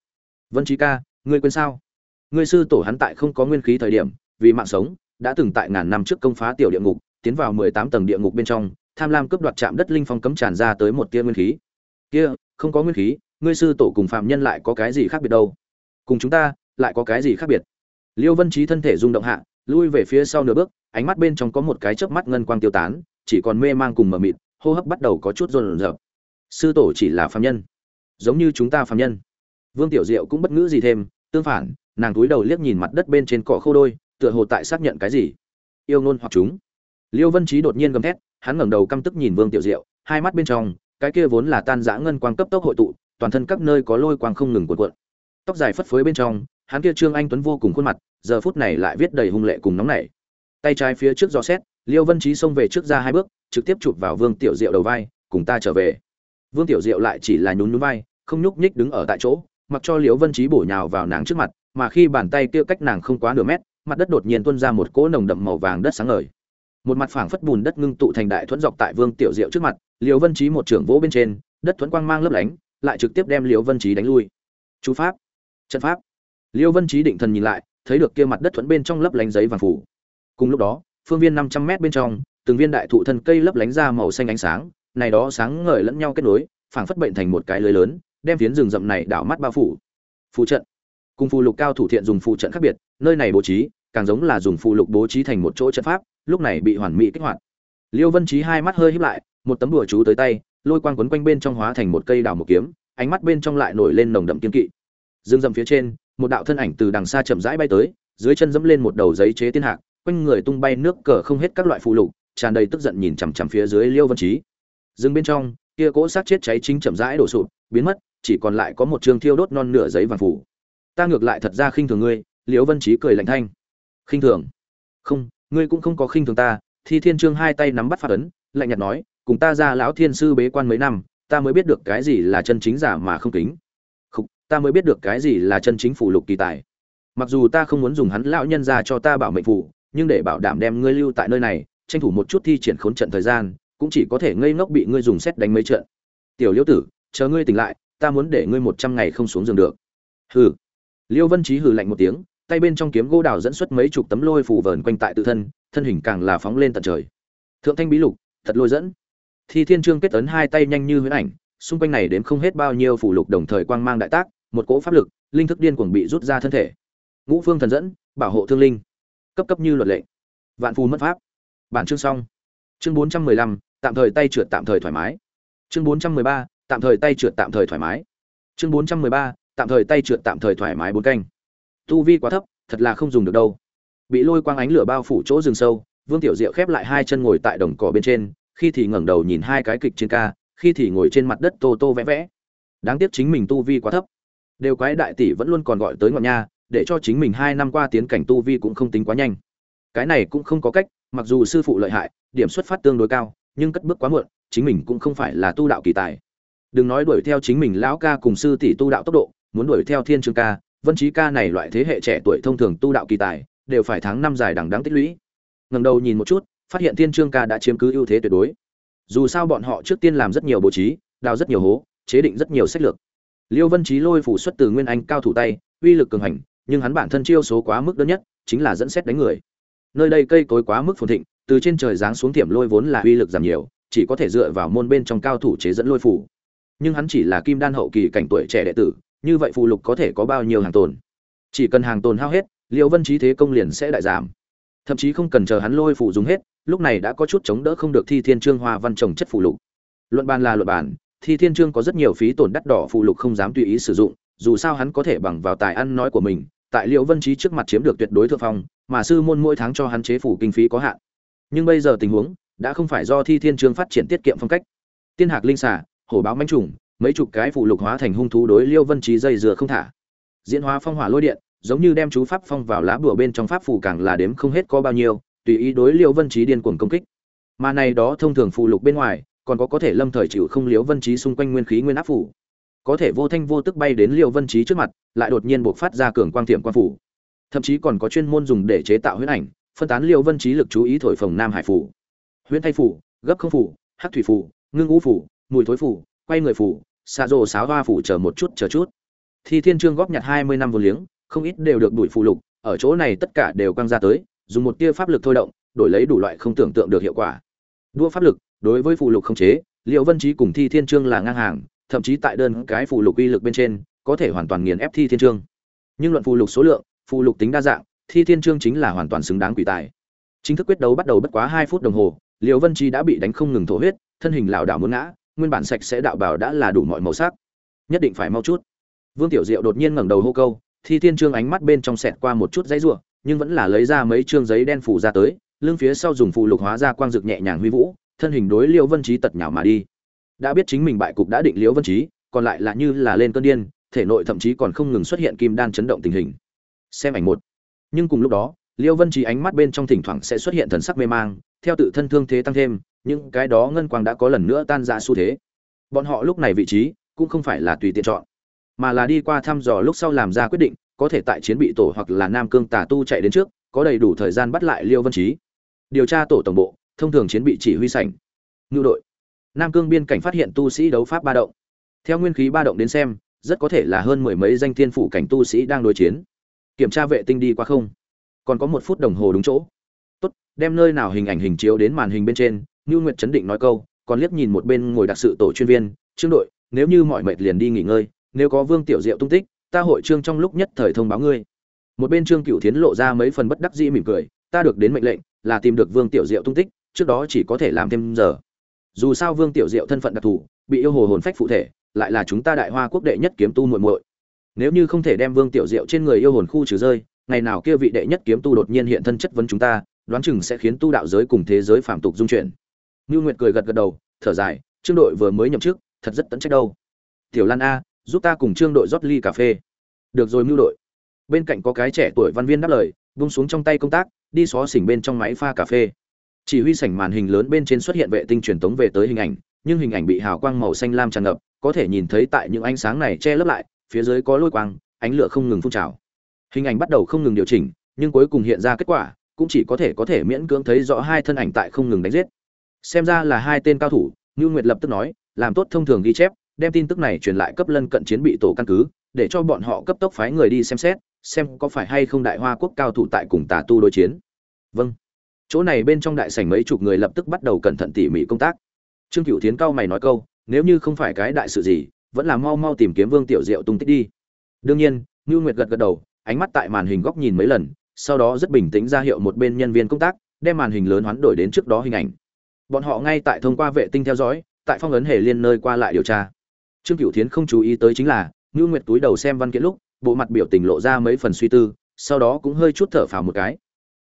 Vân trí ca, ngươi quên sao? Ngươi sư tổ hắn tại không có nguyên khí thời điểm, vì mạng sống, đã từng tại ngàn năm trước công phá tiểu địa ngục, tiến vào mười tám tầng địa ngục bên trong, tham lam cướp đoạt chạm đất linh phong cấm tràn ra tới một tia nguyên khí. Kia, không có nguyên khí, ngươi sư tổ cùng phạm nhân lại có cái gì khác biệt đâu? Cùng chúng ta, lại có cái gì khác biệt? Liêu vân trí thân thể rung động hạ, lui về phía sau nửa bước, ánh mắt bên trong có một cái chớp mắt ngân quang tiêu tán, chỉ còn mê mang cùng mờ mịt, hô hấp bắt đầu có chút run rợn. Sư tổ chỉ là phạm nhân, giống như chúng ta phạm nhân. Vương tiểu diệu cũng bất ngữ gì thêm, tương phản nàng túi đầu liếc nhìn mặt đất bên trên cỏ khô đôi, tựa hồ tại xác nhận cái gì. Yêu ngôn hoặc chúng. Liêu vân trí đột nhiên gầm thét, hắn ngẩng đầu căm tức nhìn vương tiểu diệu, hai mắt bên trong, cái kia vốn là tan rã ngân quang cấp tốc hội tụ, toàn thân các nơi có lôi quang không ngừng cuộn cuộn. Tóc dài phất phới bên trong, hắn kia trương anh tuấn vô cùng khuôn mặt, giờ phút này lại viết đầy hung lệ cùng nóng nảy. Tay trái phía trước dò xét, liêu vân trí xông về trước ra hai bước, trực tiếp chụp vào vương tiểu diệu đầu vai, cùng ta trở về. Vương tiểu diệu lại chỉ là nhún nhún vai, không nhúc nhích đứng ở tại chỗ, mặc cho liêu vân trí bổ nhào vào nàng trước mặt mà khi bàn tay kia cách nàng không quá nửa mét, mặt đất đột nhiên tuôn ra một cỗ nồng đậm màu vàng đất sáng ngời. Một mặt phẳng phất bùn đất ngưng tụ thành đại thuẫn dọc tại vương tiểu diệu trước mặt liêu vân trí một trưởng vỗ bên trên, đất thuẫn quang mang lấp lánh, lại trực tiếp đem liêu vân trí đánh lui. Chú pháp, trận pháp. Liêu vân trí định thần nhìn lại, thấy được kia mặt đất thuẫn bên trong lấp lánh giấy vàng phủ. Cùng lúc đó, phương viên năm trăm mét bên trong, từng viên đại thụ thân cây lấp lánh ra màu xanh ánh sáng, này đó sáng ngời lẫn nhau kết nối, phảng phất bệnh thành một cái lưới lớn, đem phiến rừng rậm này đảo mắt bao phủ. Phù trận cùng phù lục cao thủ thiện dùng phù trận khác biệt, nơi này bố trí, càng giống là dùng phù lục bố trí thành một chỗ trận pháp, lúc này bị hoàn mỹ kích hoạt. Liêu vân trí hai mắt hơi híp lại, một tấm đùa chú tới tay, lôi quang quấn quanh bên trong hóa thành một cây đào một kiếm, ánh mắt bên trong lại nổi lên nồng đậm kiên kỵ. Dương dầm phía trên, một đạo thân ảnh từ đằng xa chậm rãi bay tới, dưới chân dẫm lên một đầu giấy chế tiên hạc, quanh người tung bay nước cờ không hết các loại phụ lục, tràn đầy tức giận nhìn chằm chằm phía dưới liêu vân trí dừng bên trong, kia cỗ sát chết cháy chính chậm rãi đổ sụp, biến mất, chỉ còn lại có một trường thiêu đốt non nửa giấy vàng phủ ta ngược lại thật ra khinh thường ngươi, liễu vân trí cười lạnh thanh. Khinh thường? Không, ngươi cũng không có khinh thường ta, thi thiên trương hai tay nắm bắt phát ấn, lạnh nhạt nói, cùng ta ra lão thiên sư bế quan mấy năm, ta mới biết được cái gì là chân chính giả mà không kính. Không, ta mới biết được cái gì là chân chính phủ lục kỳ tài. Mặc dù ta không muốn dùng hắn lão nhân ra cho ta bảo mệnh phủ nhưng để bảo đảm đem ngươi lưu tại nơi này, tranh thủ một chút thi triển khốn trận thời gian, cũng chỉ có thể ngây ngốc bị ngươi dùng xét đánh mấy trận. Tiểu liễu tử, chờ ngươi tỉnh lại, ta muốn để ngươi một trăm ngày không xuống giường được. Hừ liêu vân trí hừ lạnh một tiếng, tay bên trong kiếm gỗ đào dẫn xuất mấy chục tấm lôi phủ vờn quanh tại tự thân thân hình càng là phóng lên tận trời. Thượng thanh bí lục, thật lôi dẫn. Thi thiên trương kết ấn hai tay nhanh như huyễn ảnh, xung quanh này đến không hết bao nhiêu phủ lục đồng thời quang mang đại tác, một cỗ pháp lực, linh thức điên cuồng bị rút ra thân thể. Ngũ phương thần dẫn, bảo hộ thương linh. Cấp cấp như luật lệ. Vạn phù mất pháp. Bản chương xong. Chương bốn trăm mười lăm, tạm thời tay trượt tạm thời thoải mái. Chương bốn trăm mười ba, tạm thời tay trượt tạm thời thoải mái. Chương bốn trăm mười ba tạm thời tay trượt tạm thời thoải mái bốn canh. Tu vi quá thấp, thật là không dùng được đâu. Bị lôi quang ánh lửa bao phủ chỗ rừng sâu, vương tiểu diệu khép lại hai chân ngồi tại đồng cỏ bên trên, khi thì ngẩng đầu nhìn hai cái kịch trên ca, khi thì ngồi trên mặt đất tô tô vẽ vẽ. Đáng tiếc chính mình tu vi quá thấp. Đều quái đại tỷ vẫn luôn còn gọi tới ngọn nha, để cho chính mình hai năm qua tiến cảnh tu vi cũng không tính quá nhanh. Cái này cũng không có cách, mặc dù sư phụ lợi hại, điểm xuất phát tương đối cao, nhưng cất bước quá muộn, chính mình cũng không phải là tu đạo kỳ tài. Đừng nói đuổi theo chính mình lão ca cùng sư tỷ tu đạo tốc độ muốn đuổi theo thiên trường ca, vân trí ca này loại thế hệ trẻ tuổi thông thường tu đạo kỳ tài, đều phải tháng năm dài đằng đáng tích lũy. Ngẩng đầu nhìn một chút, phát hiện thiên trương ca đã chiếm cứ ưu thế tuyệt đối. Dù sao bọn họ trước tiên làm rất nhiều bố trí, đào rất nhiều hố, chế định rất nhiều sách lược. Liêu vân trí lôi phủ xuất từ nguyên anh cao thủ tay, uy lực cường hành, nhưng hắn bản thân chiêu số quá mức đơn nhất, chính là dẫn xét đánh người. Nơi đây cây cối quá mức phồn thịnh, từ trên trời giáng xuống tiệm lôi vốn là uy lực giảm nhiều, chỉ có thể dựa vào môn bên trong cao thủ chế dẫn lôi phủ. Nhưng hắn chỉ là kim đan hậu kỳ cảnh tuổi trẻ đệ tử như vậy phụ lục có thể có bao nhiêu hàng tồn? Chỉ cần hàng tồn hao hết liệu vân trí thế công liền sẽ đại giảm. Thậm chí không cần chờ hắn lôi phụ dùng hết, lúc này đã có chút chống đỡ không được thi thiên trương hoa văn trồng chất phụ lục. Luận bàn là luận bàn, thi thiên trương có rất nhiều phí tổn đắt đỏ phụ lục không dám tùy ý sử dụng, dù sao hắn có thể bằng vào tài ăn nói của mình, tại liệu vân trí trước mặt chiếm được tuyệt đối thượng phong, mà sư môn mỗi tháng cho hắn chế phủ kinh phí có hạn. Nhưng bây giờ tình huống, đã không phải do thi thiên trương phát triển tiết kiệm phong cách. Tiên hạc linh xà, hổ báo manh trùng mấy chục cái phụ lục hóa thành hung thú đối liêu vân trí dây dừa không thả. Diễn hóa phong hỏa lôi điện, giống như đem chú pháp phong vào lá bùa bên trong pháp phù càng là đếm không hết có bao nhiêu, tùy ý đối liêu vân trí điên cuồng công kích. Mà này đó thông thường phụ lục bên ngoài, còn có có thể lâm thời chịu không liêu vân trí xung quanh nguyên khí nguyên áp phủ có thể vô thanh vô tức bay đến liêu vân trí trước mặt, lại đột nhiên buộc phát ra cường quang tiệm quang phủ thậm chí còn có chuyên môn dùng để chế tạo huyễn ảnh, phân tán liêu vân trí lực chú ý thổi phồng nam hải phủ huyễn thay phủ gấp không phủ hắc thủy phủ ngưng ngũ phủ mùi thối phủ quay người phủ xạ rồ sáo hoa phủ chờ một chút, chờ chút. Thi thiên trương góp nhặt hai mươi năm vô liếng, không ít đều được đuổi phụ lục, ở chỗ này tất cả đều quăng ra tới, dùng một tia pháp lực thôi động, đổi lấy đủ loại không tưởng tượng được hiệu quả. Đua pháp lực, đối với phụ lục không chế liệu vân trí cùng thi thiên trương là ngang hàng, thậm chí tại đơn cái phụ lục uy lực bên trên, có thể hoàn toàn nghiền ép thi thiên trương. Nhưng luận phụ lục số lượng, phụ lục tính đa dạng, thi thiên trương chính là hoàn toàn xứng đáng quỷ tài. Chính thức quyết đấu bắt đầu bất quá hai phút đồng hồ liệu vân trí đã bị đánh không ngừng thổ huyết, thân hình lảo đảo muốn ngã nguyên bản sạch sẽ đạo bảo đã là đủ mọi màu sắc. Nhất định phải mau chút. Vương tiểu diệu đột nhiên ngẩng đầu hô câu, thi thiên trương ánh mắt bên trong sẹt qua một chút giấy rủa, nhưng vẫn là lấy ra mấy trương giấy đen phủ ra tới, lưng phía sau dùng phụ lục hóa ra quang dực nhẹ nhàng huy vũ, thân hình đối liễu vân trí tật nhào mà đi. Đã biết chính mình bại cục đã định liễu vân trí còn lại là như là lên cơn điên, thể nội thậm chí còn không ngừng xuất hiện kim đan chấn động tình hình. Xem ảnh một. Nhưng cùng lúc đó, liễu vân trí ánh mắt bên trong thỉnh thoảng sẽ xuất hiện thần sắc mê mang, theo tự thân thương thế tăng thêm những cái đó ngân quang đã có lần nữa tan ra xu thế. Bọn họ lúc này vị trí cũng không phải là tùy tiện chọn, mà là đi qua thăm dò lúc sau làm ra quyết định, có thể tại chiến bị tổ hoặc là nam cương tà tu chạy đến trước, có đầy đủ thời gian bắt lại liêu vân trí. Điều tra tổ tổng bộ, thông thường chiến bị chỉ huy sảnh, ngưu đội. Nam cương biên cảnh phát hiện tu sĩ đấu pháp ba động. Theo nguyên khí ba động đến xem, rất có thể là hơn mười mấy danh thiên phủ cảnh tu sĩ đang đối chiến. Kiểm tra vệ tinh đi qua không? Còn có một phút đồng hồ đúng chỗ. Tốt, đem nơi nào hình ảnh hình chiếu đến màn hình bên trên Nưu nguyệt chấn định nói câu, còn liếc nhìn một bên ngồi đặc sự tổ chuyên viên, trương đội, nếu như mọi mệt liền đi nghỉ ngơi, nếu có vương tiểu diệu tung tích, ta hội trương trong lúc nhất thời thông báo ngươi. Một bên trương Cửu thiến lộ ra mấy phần bất đắc dĩ mỉm cười, ta được đến mệnh lệnh là tìm được vương tiểu diệu tung tích, trước đó chỉ có thể làm thêm giờ. Dù sao vương tiểu diệu thân phận đặc thù, bị yêu hồ hồn phách phụ thể, lại là chúng ta đại hoa quốc đệ nhất kiếm tu muội muội. Nếu như không thể đem vương tiểu diệu trên người yêu hồn khu trừ rơi, ngày nào kia vị đệ nhất kiếm tu đột nhiên hiện thân chất vấn chúng ta, đoán chừng sẽ khiến tu đạo giới cùng thế giới phàm tục dung chuyển. Nưu Nguyệt cười gật gật đầu, thở dài, Trương đội vừa mới nhậm chức, thật rất tận trách đâu. Tiểu Lan a, giúp ta cùng Trương đội rót ly cà phê. Được rồi Nưu đội. Bên cạnh có cái trẻ tuổi văn viên đáp lời, buông xuống trong tay công tác, đi xó xỉnh bên trong máy pha cà phê. Chỉ huy sảnh màn hình lớn bên trên xuất hiện vệ tinh truyền tống về tới hình ảnh, nhưng hình ảnh bị hào quang màu xanh lam tràn ngập, có thể nhìn thấy tại những ánh sáng này che lấp lại, phía dưới có lôi quang, ánh lửa không ngừng phun trào. Hình ảnh bắt đầu không ngừng điều chỉnh, nhưng cuối cùng hiện ra kết quả, cũng chỉ có thể có thể miễn cưỡng thấy rõ hai thân ảnh tại không ngừng đánh giết xem ra là hai tên cao thủ như nguyệt lập tức nói, làm tốt thông thường ghi chép, đem tin tức này truyền lại cấp lân cận chiến bị tổ căn cứ, để cho bọn họ cấp tốc phái người đi xem xét, xem có phải hay không đại hoa quốc cao thủ tại cùng tà tu đối chiến. Vâng. Chỗ này bên trong đại sảnh mấy chục người lập tức bắt đầu cẩn thận tỉ mỉ công tác. Trương cựu thiến cao mày nói câu, nếu như không phải cái đại sự gì, vẫn là mau mau tìm kiếm vương tiểu diệu tung tích đi. Đương nhiên, ngưu nguyệt gật gật đầu, ánh mắt tại màn hình góc nhìn mấy lần, sau đó rất bình tĩnh ra hiệu một bên nhân viên công tác, đem màn hình lớn hoán đổi đến trước đó hình ảnh bọn họ ngay tại thông qua vệ tinh theo dõi, tại phong ấn hề liên nơi qua lại điều tra. Trương cửu thiến không chú ý tới chính là ngưu nguyệt túi đầu xem văn kiện lúc, bộ mặt biểu tình lộ ra mấy phần suy tư, sau đó cũng hơi chút thở phào một cái.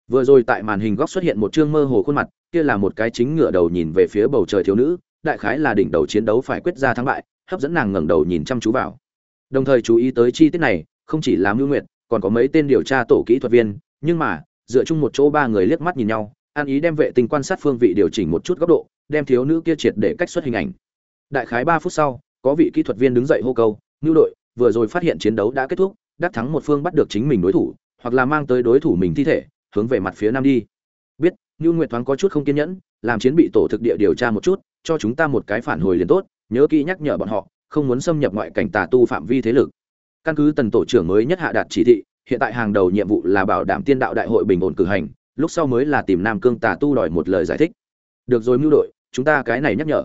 Vừa rồi tại màn hình góc xuất hiện một chương mơ hồ khuôn mặt, kia là một cái chính ngựa đầu nhìn về phía bầu trời thiếu nữ, đại khái là đỉnh đầu chiến đấu phải quyết ra thắng bại, hấp dẫn nàng ngẩng đầu nhìn chăm chú vào. Đồng thời chú ý tới chi tiết này, không chỉ là mưu nguyệt, còn có mấy tên điều tra tổ kỹ thuật viên, nhưng mà, dựa chung một chỗ ba người liếc mắt nhìn nhau an ý đem vệ tinh quan sát phương vị điều chỉnh một chút góc độ, đem thiếu nữ kia triệt để cách xuất hình ảnh. Đại khái ba phút sau, có vị kỹ thuật viên đứng dậy hô câu ngưu đội, vừa rồi phát hiện chiến đấu đã kết thúc, đắc thắng một phương bắt được chính mình đối thủ, hoặc là mang tới đối thủ mình thi thể, hướng về mặt phía nam đi. Biết ngưu nguyệt thoáng có chút không kiên nhẫn, làm chiến bị tổ thực địa điều tra một chút, cho chúng ta một cái phản hồi liền tốt, nhớ kỹ nhắc nhở bọn họ, không muốn xâm nhập ngoại cảnh tà tu phạm vi thế lực. Căn cứ tần tổ trưởng mới nhất hạ đạt chỉ thị, hiện tại hàng đầu nhiệm vụ là bảo đảm tiên đạo đại hội bình ổn cử hành lúc sau mới là tìm nam cương tà tu đòi một lời giải thích. Được rồi mưu đội, chúng ta cái này nhắc nhở.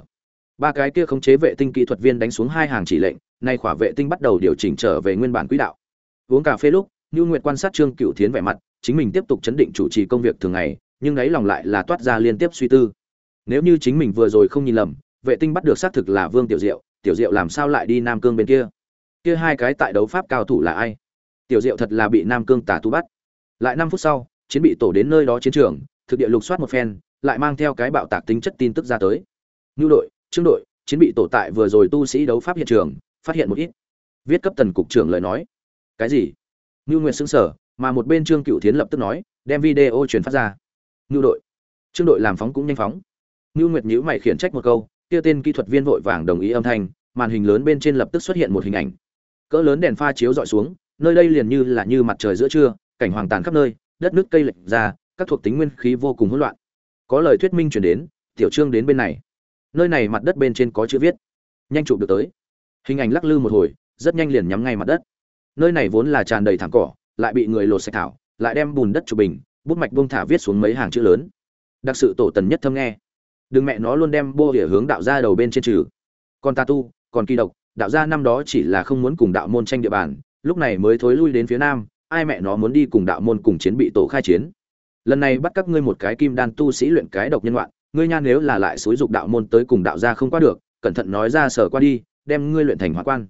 Ba cái kia khống chế vệ tinh kỹ thuật viên đánh xuống hai hàng chỉ lệnh, nay khỏa vệ tinh bắt đầu điều chỉnh trở về nguyên bản quỹ đạo. Uống cà phê lúc như nguyệt quan sát trương cựu thiến vẻ mặt, chính mình tiếp tục chấn định chủ trì công việc thường ngày, nhưng ấy lòng lại là toát ra liên tiếp suy tư. Nếu như chính mình vừa rồi không nhìn lầm, vệ tinh bắt được xác thực là vương tiểu diệu tiểu diệu làm sao lại đi nam cương bên kia? Kia hai cái tại đấu pháp cao thủ là ai? Tiểu diệu thật là bị nam cương tả tu bắt. Lại năm phút sau chiến bị tổ đến nơi đó chiến trường, thực địa lục soát một phen, lại mang theo cái bạo tạc tính chất tin tức ra tới. Ngưu đội, trương đội, chiến bị tổ tại vừa rồi tu sĩ đấu pháp hiện trường, phát hiện một ít. Viết cấp tần cục trưởng lời nói. Cái gì? Ngưu nguyệt xứng sở mà một bên trương cựu tiến lập tức nói, đem video truyền phát ra. Ngưu đội. Trương đội làm phóng cũng nhanh phóng. Ngưu nguyệt nhữ mày khiển trách một câu, kia tên kỹ thuật viên vội vàng đồng ý âm thanh, màn hình lớn bên trên lập tức xuất hiện một hình ảnh. Cỡ lớn đèn pha chiếu dọi xuống, nơi đây liền như là như mặt trời giữa trưa, cảnh hoàng tàn khắp nơi đất nước cây lệch ra, các thuộc tính nguyên khí vô cùng hỗn loạn. Có lời thuyết minh chuyển đến, tiểu trương đến bên này. Nơi này mặt đất bên trên có chữ viết. Nhanh chụp được tới. Hình ảnh lắc lư một hồi, rất nhanh liền nhắm ngay mặt đất. Nơi này vốn là tràn đầy thẳng cỏ, lại bị người lột sạch thảo, lại đem bùn đất chụp bình, bút mạch bông thả viết xuống mấy hàng chữ lớn. Đặc sự tổ tần nhất thâm nghe. Đừng mẹ nó luôn đem bô địa hướng đạo ra đầu bên trên trừ. Còn ta tu, còn kỳ độc, đạo gia năm đó chỉ là không muốn cùng đạo môn tranh địa bàn, lúc này mới thối lui đến phía nam ai mẹ nó muốn đi cùng đạo môn cùng chiến bị tổ khai chiến. Lần này bắt các ngươi một cái kim đan tu sĩ luyện cái độc nhân loạn ngươi nha nếu là lại xúi dục đạo môn tới cùng đạo gia không qua được, cẩn thận nói ra sở qua đi, đem ngươi luyện thành hóa quan.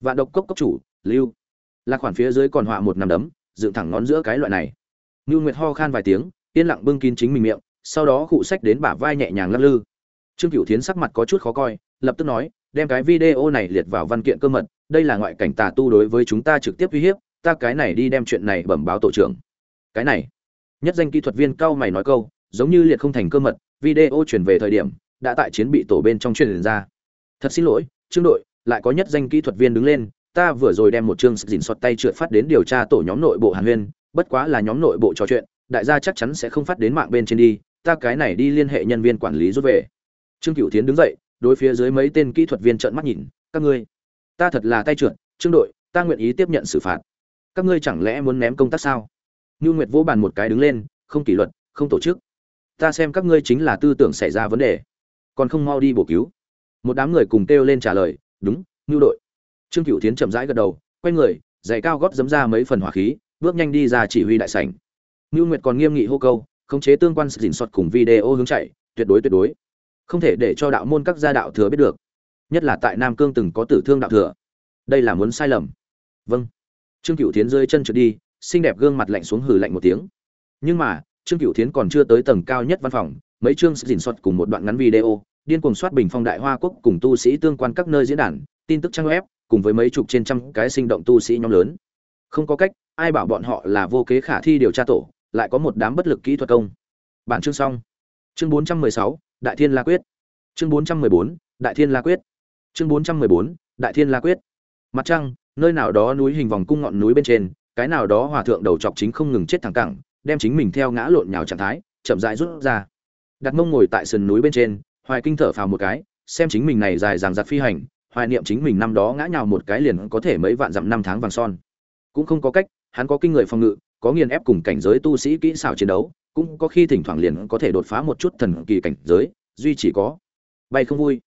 Vạn độc cốc cốc chủ, lưu. Là khoản phía dưới còn họa một nằm đấm, dựng thẳng ngón giữa cái loại này. Ngưu nguyệt ho khan vài tiếng, yên lặng bưng kín chính mình miệng, sau đó cụ sách đến bả vai nhẹ nhàng lắc lư. Trương cửu thiến sắc mặt có chút khó coi, lập tức nói, đem cái video này liệt vào văn kiện cơ mật, đây là ngoại cảnh tà tu đối với chúng ta trực tiếp uy hiếp ta cái này đi đem chuyện này bẩm báo tổ trưởng. Cái này. Nhất danh kỹ thuật viên cao mày nói câu, giống như liệt không thành cơ mật, video chuyển về thời điểm, đã tại chiến bị tổ bên trong truyền ra. Thật xin lỗi, trương đội, lại có nhất danh kỹ thuật viên đứng lên, ta vừa rồi đem một chương dình sọt tay trượt phát đến điều tra tổ nhóm nội bộ hàn huyên bất quá là nhóm nội bộ trò chuyện, đại gia chắc chắn sẽ không phát đến mạng bên trên đi, ta cái này đi liên hệ nhân viên quản lý rút về. Trương cửu tiến đứng dậy, đối phía dưới mấy tên kỹ thuật viên trợn mắt nhìn, các ngươi, ta thật là tay trượt, trương đội, ta nguyện ý tiếp nhận xử phạt các ngươi chẳng lẽ muốn ném công tác sao Nhu Nguyệt vỗ bàn một cái đứng lên, không kỷ luật, không tổ chức. Ta xem các ngươi chính là tư tưởng xảy ra vấn đề, còn không mau đi bổ cứu. Một đám người cùng kêu lên trả lời, đúng, ngưu đội. Trương Cửu Thiến chậm rãi gật đầu, quay người, giày cao gót dấm ra mấy phần hỏa khí, bước nhanh đi ra chỉ huy đại sảnh. ngưu Nguyệt còn nghiêm nghị hô câu, khống chế tương quan dình soát cùng video hướng chạy, tuyệt đối tuyệt đối. Không thể để cho đạo môn các gia đạo thừa biết được. Nhất là tại Nam Cương từng có tử thương đạo thừa. Đây là muốn sai lầm. Vâng. Trương Cửu Thiến rơi chân trượt đi, xinh đẹp gương mặt lạnh xuống hừ lạnh một tiếng. Nhưng mà trương cửu thiến còn chưa tới tầng cao nhất văn phòng mấy chương dình soát cùng một đoạn ngắn video điên cuồng soát bình phong đại hoa quốc cùng tu sĩ tương quan các nơi diễn đàn tin tức trang web cùng với mấy chục trên trăm cái sinh động tu sĩ nhóm lớn. Không có cách ai bảo bọn họ là vô kế khả thi điều tra tổ lại có một đám bất lực kỹ thuật công. Bản chương xong. Chương 416, đại thiên la quyết. Chương 414, đại thiên la quyết. Chương 414, đại thiên la quyết. Mặt trăng nơi nào đó núi hình vòng cung ngọn núi bên trên, cái nào đó hòa thượng đầu chọc chính không ngừng chết thẳng cẳng, đem chính mình theo ngã lộn nhào trạng thái, chậm rãi rút ra. Đặt mông ngồi tại sườn núi bên trên, hoài kinh thở phào một cái, xem chính mình này dài dằng dặc phi hành, hoài niệm chính mình năm đó ngã nhào một cái liền có thể mấy vạn dặm năm tháng vàng son. Cũng không có cách, hắn có kinh người phòng ngự, có nghiền ép cùng cảnh giới tu sĩ kỹ xảo chiến đấu, cũng có khi thỉnh thoảng liền có thể đột phá một chút thần kỳ cảnh giới, duy chỉ có bay không vui.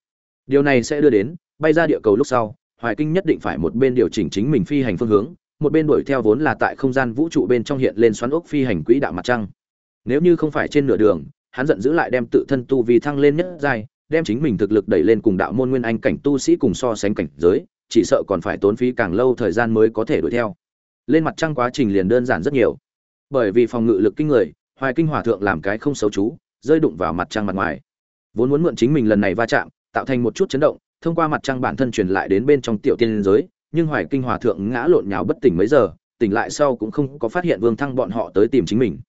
Điều này sẽ đưa đến, bay ra địa cầu lúc sau hoài kinh nhất định phải một bên điều chỉnh chính mình phi hành phương hướng, một bên đuổi theo vốn là tại không gian vũ trụ bên trong hiện lên xoắn ốc phi hành quỹ đạo mặt trăng. Nếu như không phải trên nửa đường, hắn giận dữ lại đem tự thân tu vi thăng lên nhất giai, đem chính mình thực lực đẩy lên cùng đạo môn nguyên anh cảnh tu sĩ cùng so sánh cảnh giới, chỉ sợ còn phải tốn phí càng lâu thời gian mới có thể đuổi theo. Lên mặt trăng quá trình liền đơn giản rất nhiều. Bởi vì phòng ngự lực kinh người, hoài kinh hỏa thượng làm cái không xấu chú, rơi đụng vào mặt trăng mặt ngoài. Vốn muốn mượn chính mình lần này va chạm, tạo thành một chút chấn động thông qua mặt trăng bản thân truyền lại đến bên trong tiểu tiên giới nhưng hoài kinh hòa thượng ngã lộn nhào bất tỉnh mấy giờ tỉnh lại sau cũng không có phát hiện vương thăng bọn họ tới tìm chính mình.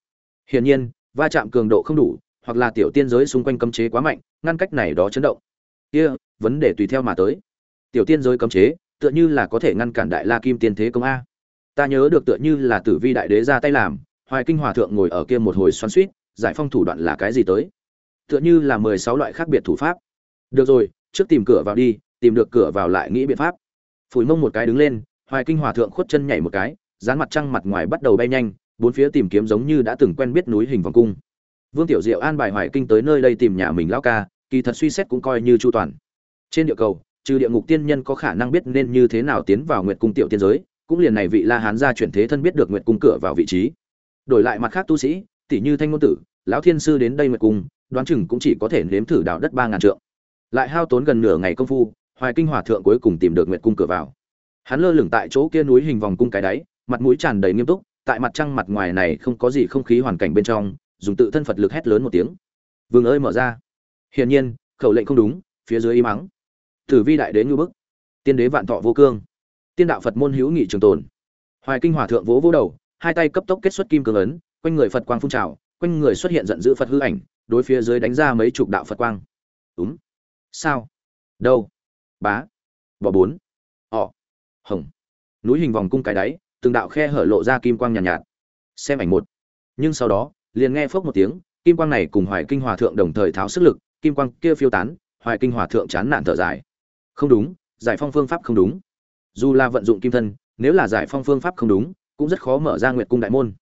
Hiển nhiên va chạm cường độ không đủ hoặc là tiểu tiên giới xung quanh cấm chế quá mạnh ngăn cách này đó chấn động. Kia vấn đề tùy theo mà tới. Tiểu tiên giới cấm chế tựa như là có thể ngăn cản đại la kim tiên thế công a. Ta nhớ được tựa như là tử vi đại đế ra tay làm hoài kinh hòa thượng ngồi ở kia một hồi xoắn xuýt, giải phong thủ đoạn là cái gì tới? Tựa như là mười sáu loại khác biệt thủ pháp. Được rồi trước tìm cửa vào đi, tìm được cửa vào lại nghĩ biện pháp. Phủi mông một cái đứng lên, hoài kinh hòa thượng khuất chân nhảy một cái, dán mặt trăng mặt ngoài bắt đầu bay nhanh, bốn phía tìm kiếm giống như đã từng quen biết núi hình vòng cung. Vương tiểu diệu an bài hoài kinh tới nơi đây tìm nhà mình lão ca, kỳ thật suy xét cũng coi như chu toàn. Trên địa cầu, trừ địa ngục tiên nhân có khả năng biết nên như thế nào tiến vào nguyệt cung tiểu tiên giới, cũng liền này vị la hán gia chuyển thế thân biết được nguyệt cung cửa vào vị trí. Đổi lại mặt khác tu sĩ, tỷ như thanh ngôn tử, lão thiên sư đến đây nguyệt cung, đoán chừng cũng chỉ có thể nếm thử đào đất ba ngàn trượng lại hao tốn gần nửa ngày công phu, hoài kinh hòa thượng cuối cùng tìm được nguyệt cung cửa vào. Hắn lơ lửng tại chỗ kia núi hình vòng cung cái đáy, mặt mũi tràn đầy nghiêm túc, tại mặt trăng mặt ngoài này không có gì không khí hoàn cảnh bên trong, dùng tự thân phật lực hét lớn một tiếng. Vương ơi mở ra. Hiển nhiên, khẩu lệnh không đúng, phía dưới im mắng. Tử vi đại đế ngưu bức. Tiên đế vạn thọ vô cương. Tiên đạo phật môn hữu nghị trường tồn. Hoài kinh hòa thượng vỗ vỗ đầu, hai tay cấp tốc kết xuất kim cương ấn, quanh người phật quang phun trào, quanh người xuất hiện giận dữ phật hư ảnh, đối phía dưới đánh ra mấy chục đạo phật quang. Đúng sao? Đâu? Bá? Bò bốn? Họ hồng? Núi hình vòng cung cái đáy từng đạo khe hở lộ ra kim quang nhàn nhạt, nhạt. Xem ảnh một. Nhưng sau đó liền nghe phốc một tiếng kim quang này cùng hoài kinh hòa thượng đồng thời tháo sức lực kim quang kia phiêu tán hoài kinh hòa thượng chán nản thở dài. Không đúng giải phong phương pháp không đúng. Dù là vận dụng kim thân nếu là giải phong phương pháp không đúng cũng rất khó mở ra nguyệt cung đại môn.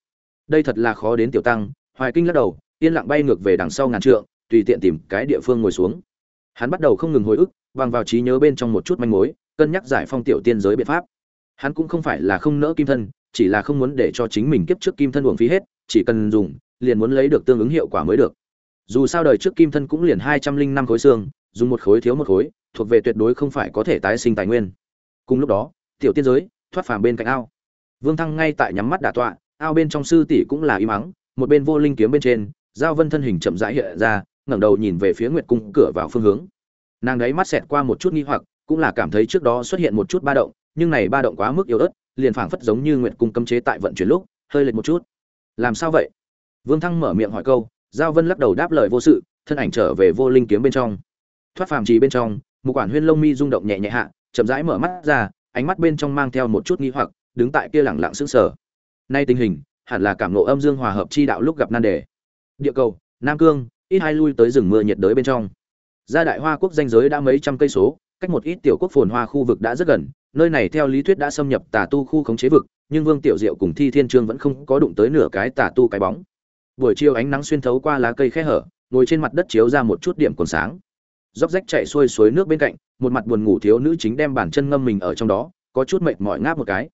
Đây thật là khó đến tiểu tăng hoài kinh lắc đầu yên lặng bay ngược về đằng sau ngàn trượng tùy tiện tìm cái địa phương ngồi xuống hắn bắt đầu không ngừng hồi ức, bằng vào trí nhớ bên trong một chút manh mối, cân nhắc giải phong tiểu tiên giới biện pháp. Hắn cũng không phải là không nỡ kim thân, chỉ là không muốn để cho chính mình kiếp trước kim thân uổng phí hết, chỉ cần dùng, liền muốn lấy được tương ứng hiệu quả mới được. Dù sao đời trước kim thân cũng liền hai trăm linh năm khối xương, dùng một khối thiếu một khối, thuộc về tuyệt đối không phải có thể tái sinh tài nguyên. Cùng lúc đó, tiểu tiên giới, thoát phàm bên cạnh ao. Vương thăng ngay tại nhắm mắt đả tọa, ao bên trong sư tỷ cũng là im ắng, một bên vô linh kiếm bên trên, giao vân thân hình chậm rãi hiện ra ngẩng đầu nhìn về phía nguyệt cung cửa vào phương hướng. Nàng đấy mắt xẹt qua một chút nghi hoặc, cũng là cảm thấy trước đó xuất hiện một chút ba động, nhưng này ba động quá mức yếu ớt, liền phảng phất giống như nguyệt cung cấm chế tại vận chuyển lúc, hơi lệch một chút. Làm sao vậy? Vương thăng mở miệng hỏi câu, giao vân lắc đầu đáp lời vô sự, thân ảnh trở về vô linh kiếm bên trong. Thoát phàm trì bên trong, một quản huyên lông mi rung động nhẹ nhẹ hạ, chậm rãi mở mắt ra, ánh mắt bên trong mang theo một chút nghi hoặc, đứng tại kia lẳng lặng sững sờ. Nay tình hình, hẳn là cảm ngộ âm dương hòa hợp chi đạo lúc gặp nan đề. Địa cầu, nam cương ít hai lui tới rừng mưa nhiệt đới bên trong. Gia đại hoa quốc danh giới đã mấy trăm cây số, cách một ít tiểu quốc phồn hoa khu vực đã rất gần, nơi này theo lý thuyết đã xâm nhập tà tu khu khống chế vực, nhưng vương tiểu diệu cùng thi thiên trương vẫn không có đụng tới nửa cái tà tu cái bóng. Buổi chiều ánh nắng xuyên thấu qua lá cây khe hở, ngồi trên mặt đất chiếu ra một chút điểm còn sáng. Róc rách chạy xuôi suối nước bên cạnh, một mặt buồn ngủ thiếu nữ chính đem bàn chân ngâm mình ở trong đó, có chút mệt mỏi ngáp một cái.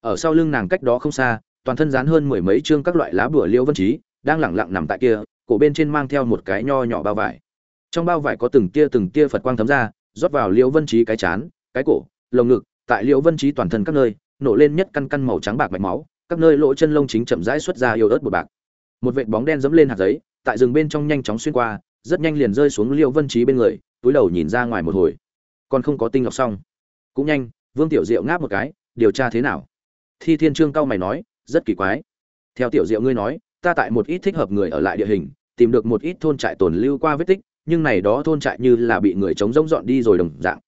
Ở sau lưng nàng cách đó không xa, toàn thân dán hơn mười mấy chương các loại lá bùa liêu vân trí, đang lẳng lặng nằm tại kia cổ bên trên mang theo một cái nho nhỏ bao vải. Trong bao vải có từng tia từng tia phật quang thấm ra, rót vào Liễu vân trí cái chán, cái cổ, lồng ngực, tại Liễu vân trí toàn thân các nơi, nổ lên nhất căn căn màu trắng bạc mạch máu, các nơi lỗ chân lông chính chậm rãi xuất ra yêu ớt bột bạc. Một vệt bóng đen dẫm lên hạt giấy, tại rừng bên trong nhanh chóng xuyên qua, rất nhanh liền rơi xuống Liễu vân trí bên người, túi đầu nhìn ra ngoài một hồi. Còn không có tinh lọc xong. Cũng nhanh, vương tiểu diệu ngáp một cái, điều tra thế nào? Thi thiên trương cao mày nói, rất kỳ quái. Theo tiểu diệu ngươi nói, ta tại một ít thích hợp người ở lại địa hình tìm được một ít thôn trại tồn lưu qua vết tích, nhưng này đó thôn trại như là bị người chống rỗng dọn đi rồi đồng dạng.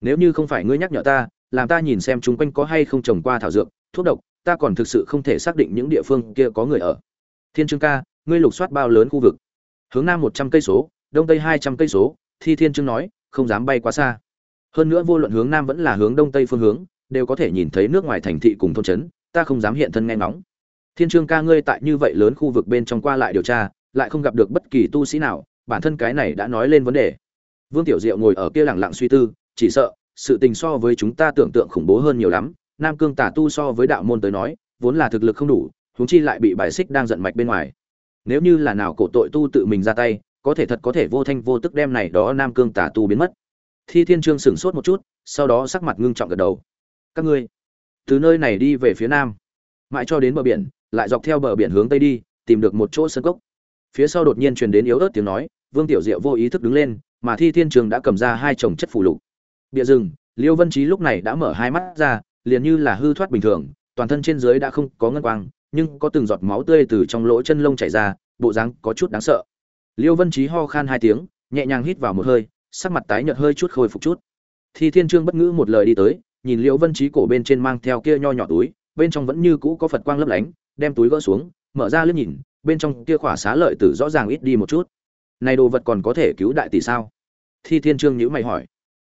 Nếu như không phải ngươi nhắc nhở ta, làm ta nhìn xem chúng quanh có hay không trồng qua thảo dược, thuốc độc, ta còn thực sự không thể xác định những địa phương kia có người ở. Thiên trương ca, ngươi lục soát bao lớn khu vực? Hướng nam một trăm cây số, đông tây hai trăm cây số, thi thiên trương nói, không dám bay quá xa. Hơn nữa vô luận hướng nam vẫn là hướng đông tây phương hướng, đều có thể nhìn thấy nước ngoài thành thị cùng thôn trấn, ta không dám hiện thân nghe ngóng. Thiên trương ca, ngươi tại như vậy lớn khu vực bên trong qua lại điều tra lại không gặp được bất kỳ tu sĩ nào, bản thân cái này đã nói lên vấn đề. Vương tiểu diệu ngồi ở kia lẳng lặng suy tư, chỉ sợ, sự tình so với chúng ta tưởng tượng khủng bố hơn nhiều lắm, nam cương tả tu so với đạo môn tới nói, vốn là thực lực không đủ, huống chi lại bị bài xích đang giận mạch bên ngoài. Nếu như là nào cổ tội tu tự mình ra tay, có thể thật có thể vô thanh vô tức đem này đó nam cương tả tu biến mất. Thi thiên trương sửng sốt một chút, sau đó sắc mặt ngưng trọng gật đầu. Các ngươi, từ nơi này đi về phía nam. Mãi cho đến bờ biển, lại dọc theo bờ biển hướng tây đi, tìm được một chỗ sân cốc phía sau đột nhiên truyền đến yếu ớt tiếng nói, vương tiểu diệu vô ý thức đứng lên, mà thi thiên trường đã cầm ra hai chồng chất phù lục. Bịa rừng, liêu vân trí lúc này đã mở hai mắt ra, liền như là hư thoát bình thường, toàn thân trên dưới đã không có ngân quang, nhưng có từng giọt máu tươi từ trong lỗ chân lông chảy ra, bộ dáng có chút đáng sợ. Liêu vân trí ho khan hai tiếng, nhẹ nhàng hít vào một hơi, sắc mặt tái nhợt hơi chút khôi phục chút. Thi thiên trương bất ngữ một lời đi tới, nhìn liêu vân trí cổ bên trên mang theo kia nho nhỏ túi, bên trong vẫn như cũ có phật quang lấp lánh, đem túi gỡ xuống, mở ra liếc nhìn bên trong kia khỏa xá lợi tử rõ ràng ít đi một chút. Này đồ vật còn có thể cứu đại tỷ sao? Thi thiên trương nhữ mày hỏi.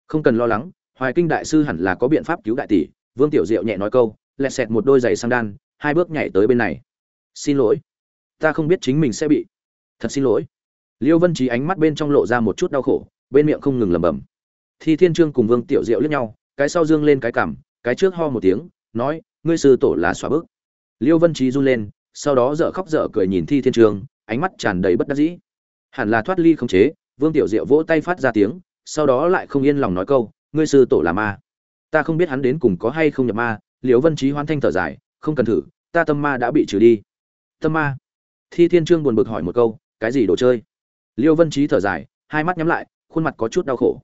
Không cần lo lắng hoài kinh đại sư hẳn là có biện pháp cứu đại tỷ vương tiểu diệu nhẹ nói câu lẹt xẹt một đôi giày sang đan hai bước nhảy tới bên này. Xin lỗi. Ta không biết chính mình sẽ bị. Thật xin lỗi. Liêu vân trí ánh mắt bên trong lộ ra một chút đau khổ bên miệng không ngừng lẩm bẩm. Thi thiên trương cùng vương tiểu diệu liếc nhau cái sau dương lên cái cảm, cái trước ho một tiếng nói ngươi sư tổ là xóa bước. Liêu vân trí run lên sau đó dở khóc dở cười nhìn thi thiên Trường, ánh mắt tràn đầy bất đắc dĩ. Hẳn là thoát ly không chế vương tiểu diệu vỗ tay phát ra tiếng sau đó lại không yên lòng nói câu ngươi sư tổ là ma. Ta không biết hắn đến cùng có hay không nhập ma. Liễu vân trí hoan thanh thở dài không cần thử ta tâm ma đã bị trừ đi. Tâm ma? Thi thiên trương buồn bực hỏi một câu cái gì đồ chơi? Liêu vân trí thở dài hai mắt nhắm lại khuôn mặt có chút đau khổ.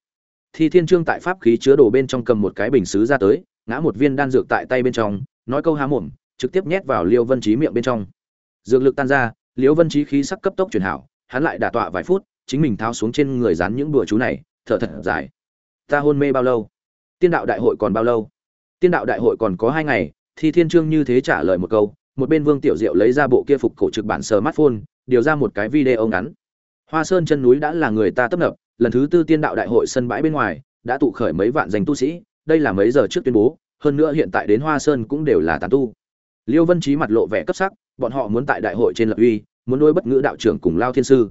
Thi thiên trương tại pháp khí chứa đồ bên trong cầm một cái bình xứ ra tới ngã một viên đan dược tại tay bên trong nói câu há mồm trực tiếp nhét vào liêu vân trí miệng bên trong. Dược lực tan ra, liêu vân trí khí sắc cấp tốc chuyển hảo, hắn lại đả tọa vài phút, chính mình tháo xuống trên người dán những bùa chú này, thở thật dài. Ta hôn mê bao lâu? Tiên đạo đại hội còn bao lâu? Tiên đạo đại hội còn có hai ngày thì thiên trương như thế trả lời một câu, một bên vương tiểu diệu lấy ra bộ kia phục cổ trực bản smartphone, điều ra một cái video ngắn. Hoa sơn chân núi đã là người ta tấp nập, lần thứ tư tiên đạo đại hội sân bãi bên ngoài, đã tụ khởi mấy vạn danh tu sĩ, đây là mấy giờ trước tuyên bố, hơn nữa hiện tại đến hoa sơn cũng đều là tàn tu liêu vân trí mặt lộ vẻ cấp sắc, bọn họ muốn tại đại hội trên lập uy, muốn nuôi bất ngữ đạo trưởng cùng lao thiên sư.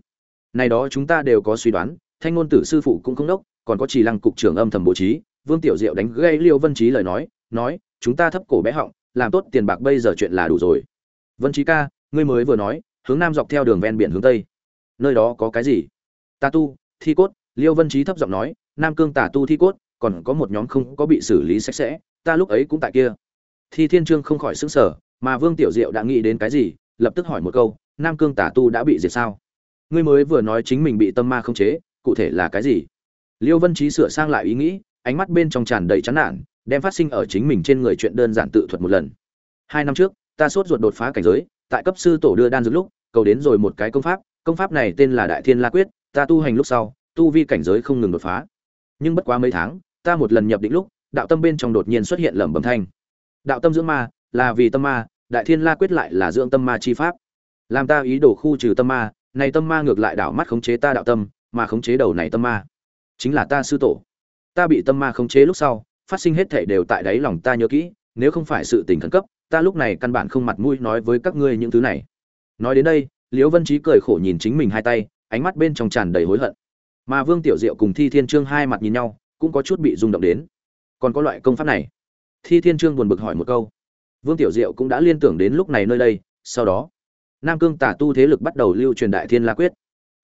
Này đó chúng ta đều có suy đoán, thanh ngôn tử sư phụ cũng không đốc, còn có trì lăng cục trưởng âm thầm bố trí, vương tiểu diệu đánh gây liêu vân trí lời nói nói, chúng ta thấp cổ bé họng, làm tốt tiền bạc bây giờ chuyện là đủ rồi. Vân trí ca, ngươi mới vừa nói, hướng nam dọc theo đường ven biển hướng tây. Nơi đó có cái gì? Tà tu, thi cốt, liêu vân trí thấp giọng nói, nam cương tà tu thi cốt, còn có một nhóm không có bị xử lý sạch sẽ, ta lúc ấy cũng tại kia thi thiên trương không khỏi xứng sở mà vương tiểu diệu đã nghĩ đến cái gì, lập tức hỏi một câu, nam cương tả tu đã bị diệt sao? Ngươi mới vừa nói chính mình bị tâm ma không chế, cụ thể là cái gì? Liêu vân trí sửa sang lại ý nghĩ, ánh mắt bên trong tràn đầy chán nản, đem phát sinh ở chính mình trên người chuyện đơn giản tự thuật một lần. Hai năm trước, ta sốt ruột đột phá cảnh giới, tại cấp sư tổ đưa đan dược lúc, cầu đến rồi một cái công pháp công pháp này tên là đại thiên la quyết, ta tu hành lúc sau, tu vi cảnh giới không ngừng đột phá. Nhưng bất quá mấy tháng, ta một lần nhập định lúc, đạo tâm bên trong đột nhiên xuất hiện lẩm bẩm thanh đạo tâm dưỡng ma là vì tâm ma, đại thiên la quyết lại là dưỡng tâm ma chi pháp. Làm ta ý đồ khu trừ tâm ma, này tâm ma ngược lại đảo mắt khống chế ta đạo tâm, mà khống chế đầu này tâm ma. Chính là ta sư tổ. Ta bị tâm ma khống chế lúc sau, phát sinh hết thể đều tại đáy lòng ta nhớ kỹ, nếu không phải sự tình khẩn cấp, ta lúc này căn bản không mặt mũi nói với các ngươi những thứ này. Nói đến đây, liễu vân trí cười khổ nhìn chính mình hai tay, ánh mắt bên trong tràn đầy hối hận. Mà vương tiểu diệu cùng thi thiên trương hai mặt nhìn nhau, cũng có chút bị rung động đến. Còn có loại công pháp này thi thiên trương buồn bực hỏi một câu. Vương tiểu diệu cũng đã liên tưởng đến lúc này nơi đây, sau đó, nam cương tả tu thế lực bắt đầu lưu truyền đại thiên la quyết.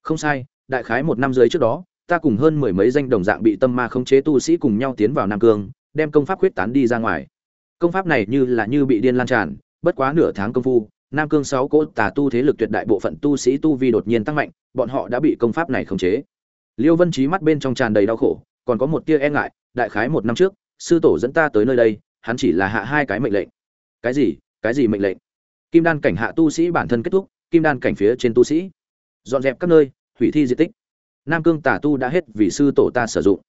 Không sai, đại khái một năm dưới trước đó, ta cùng hơn mười mấy danh đồng dạng bị tâm ma khống chế tu sĩ cùng nhau tiến vào nam cương, đem công pháp quyết tán đi ra ngoài. Công pháp này như là như bị điên lan tràn, bất quá nửa tháng công phu, nam cương sáu cỗ tà tu thế lực tuyệt đại bộ phận tu sĩ tu vi đột nhiên tăng mạnh, bọn họ đã bị công pháp này khống chế. Liêu vân Chí mắt bên trong tràn đầy đau khổ, còn có một tia e ngại, đại khái một năm trước, sư tổ dẫn ta tới nơi đây hắn chỉ là hạ hai cái mệnh lệnh. Cái gì? Cái gì mệnh lệnh? Kim đan cảnh hạ tu sĩ bản thân kết thúc, kim đan cảnh phía trên tu sĩ. Dọn dẹp các nơi, hủy thi di tích. Nam cương tà tu đã hết vì sư tổ ta sử dụng.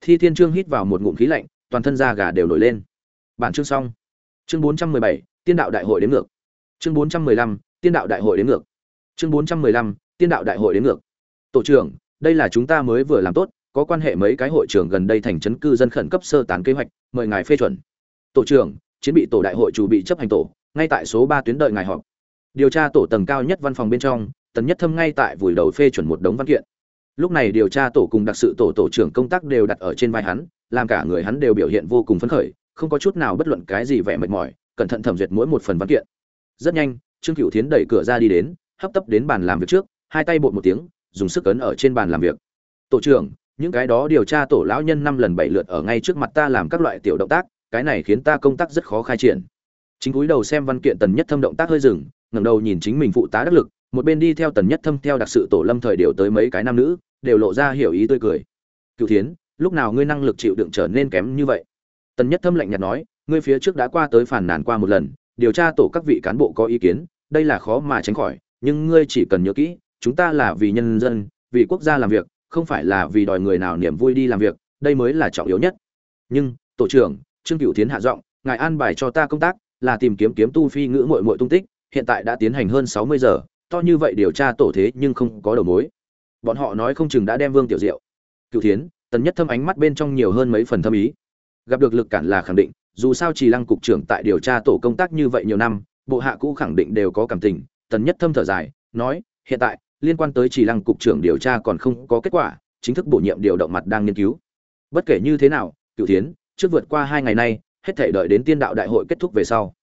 Thi thiên trương hít vào một ngụm khí lạnh, toàn thân da gà đều nổi lên. Bản chương xong. Chương bốn trăm mười bảy, tiên đạo đại hội đến ngược. Chương bốn trăm mười lăm, tiên đạo đại hội đến ngược. Chương bốn trăm mười lăm, tiên đạo đại hội đến ngược. Tổ trưởng, đây là chúng ta mới vừa làm tốt, có quan hệ mấy cái hội trưởng gần đây thành trấn cư dân khẩn cấp sơ tán kế hoạch, mời ngài phê chuẩn tổ trưởng, chiến bị tổ đại hội chủ bị chấp hành tổ, ngay tại số ba tuyến đợi ngài họp. Điều tra tổ tầng cao nhất văn phòng bên trong tần nhất thâm ngay tại vùi đầu phê chuẩn một đống văn kiện. Lúc này điều tra tổ cùng đặc sự tổ tổ trưởng công tác đều đặt ở trên vai hắn, làm cả người hắn đều biểu hiện vô cùng phấn khởi, không có chút nào bất luận cái gì vẻ mệt mỏi, cẩn thận thẩm duyệt mỗi một phần văn kiện. Rất nhanh, trương cửu thiến đẩy cửa ra đi đến, hấp tấp đến bàn làm việc trước, hai tay bột một tiếng, dùng sức ấn ở trên bàn làm việc. Tổ trưởng, những cái đó điều tra tổ lão nhân năm lần bảy lượt ở ngay trước mặt ta làm các loại tiểu động tác cái này khiến ta công tác rất khó khai triển. Chính cúi đầu xem văn kiện tần nhất thâm động tác hơi dừng, ngẩng đầu nhìn chính mình phụ tá đắc lực, một bên đi theo tần nhất thâm theo đặc sự tổ lâm thời điều tới mấy cái nam nữ, đều lộ ra hiểu ý tươi cười. Cựu thiến, lúc nào ngươi năng lực chịu đựng trở nên kém như vậy? Tần nhất thâm lạnh nhạt nói, ngươi phía trước đã qua tới phản nàn qua một lần, điều tra tổ các vị cán bộ có ý kiến, đây là khó mà tránh khỏi, nhưng ngươi chỉ cần nhớ kỹ, chúng ta là vì nhân dân, vì quốc gia làm việc, không phải là vì đòi người nào niềm vui đi làm việc, đây mới là trọng yếu nhất. Nhưng, tổ trưởng trương cựu tiến hạ giọng, ngài an bài cho ta công tác, là tìm kiếm kiếm tu phi ngữ mội mội tung tích, hiện tại đã tiến hành hơn sáu mươi giờ, to như vậy điều tra tổ thế nhưng không có đầu mối. Bọn họ nói không chừng đã đem vương tiểu diệu cựu thiến, tần nhất thâm ánh mắt bên trong nhiều hơn mấy phần thâm ý. Gặp được lực cản là khẳng định, dù sao chỉ lăng cục trưởng tại điều tra tổ công tác như vậy nhiều năm, bộ hạ cũ khẳng định đều có cảm tình, tần nhất thâm thở dài, nói, hiện tại, liên quan tới chỉ lăng cục trưởng điều tra còn không có kết quả, chính thức bổ nhiệm điều động mặt đang nghiên cứu. Bất kể như thế nào cựu tiến trước vượt qua hai ngày nay, hết thể đợi đến tiên đạo đại hội kết thúc về sau.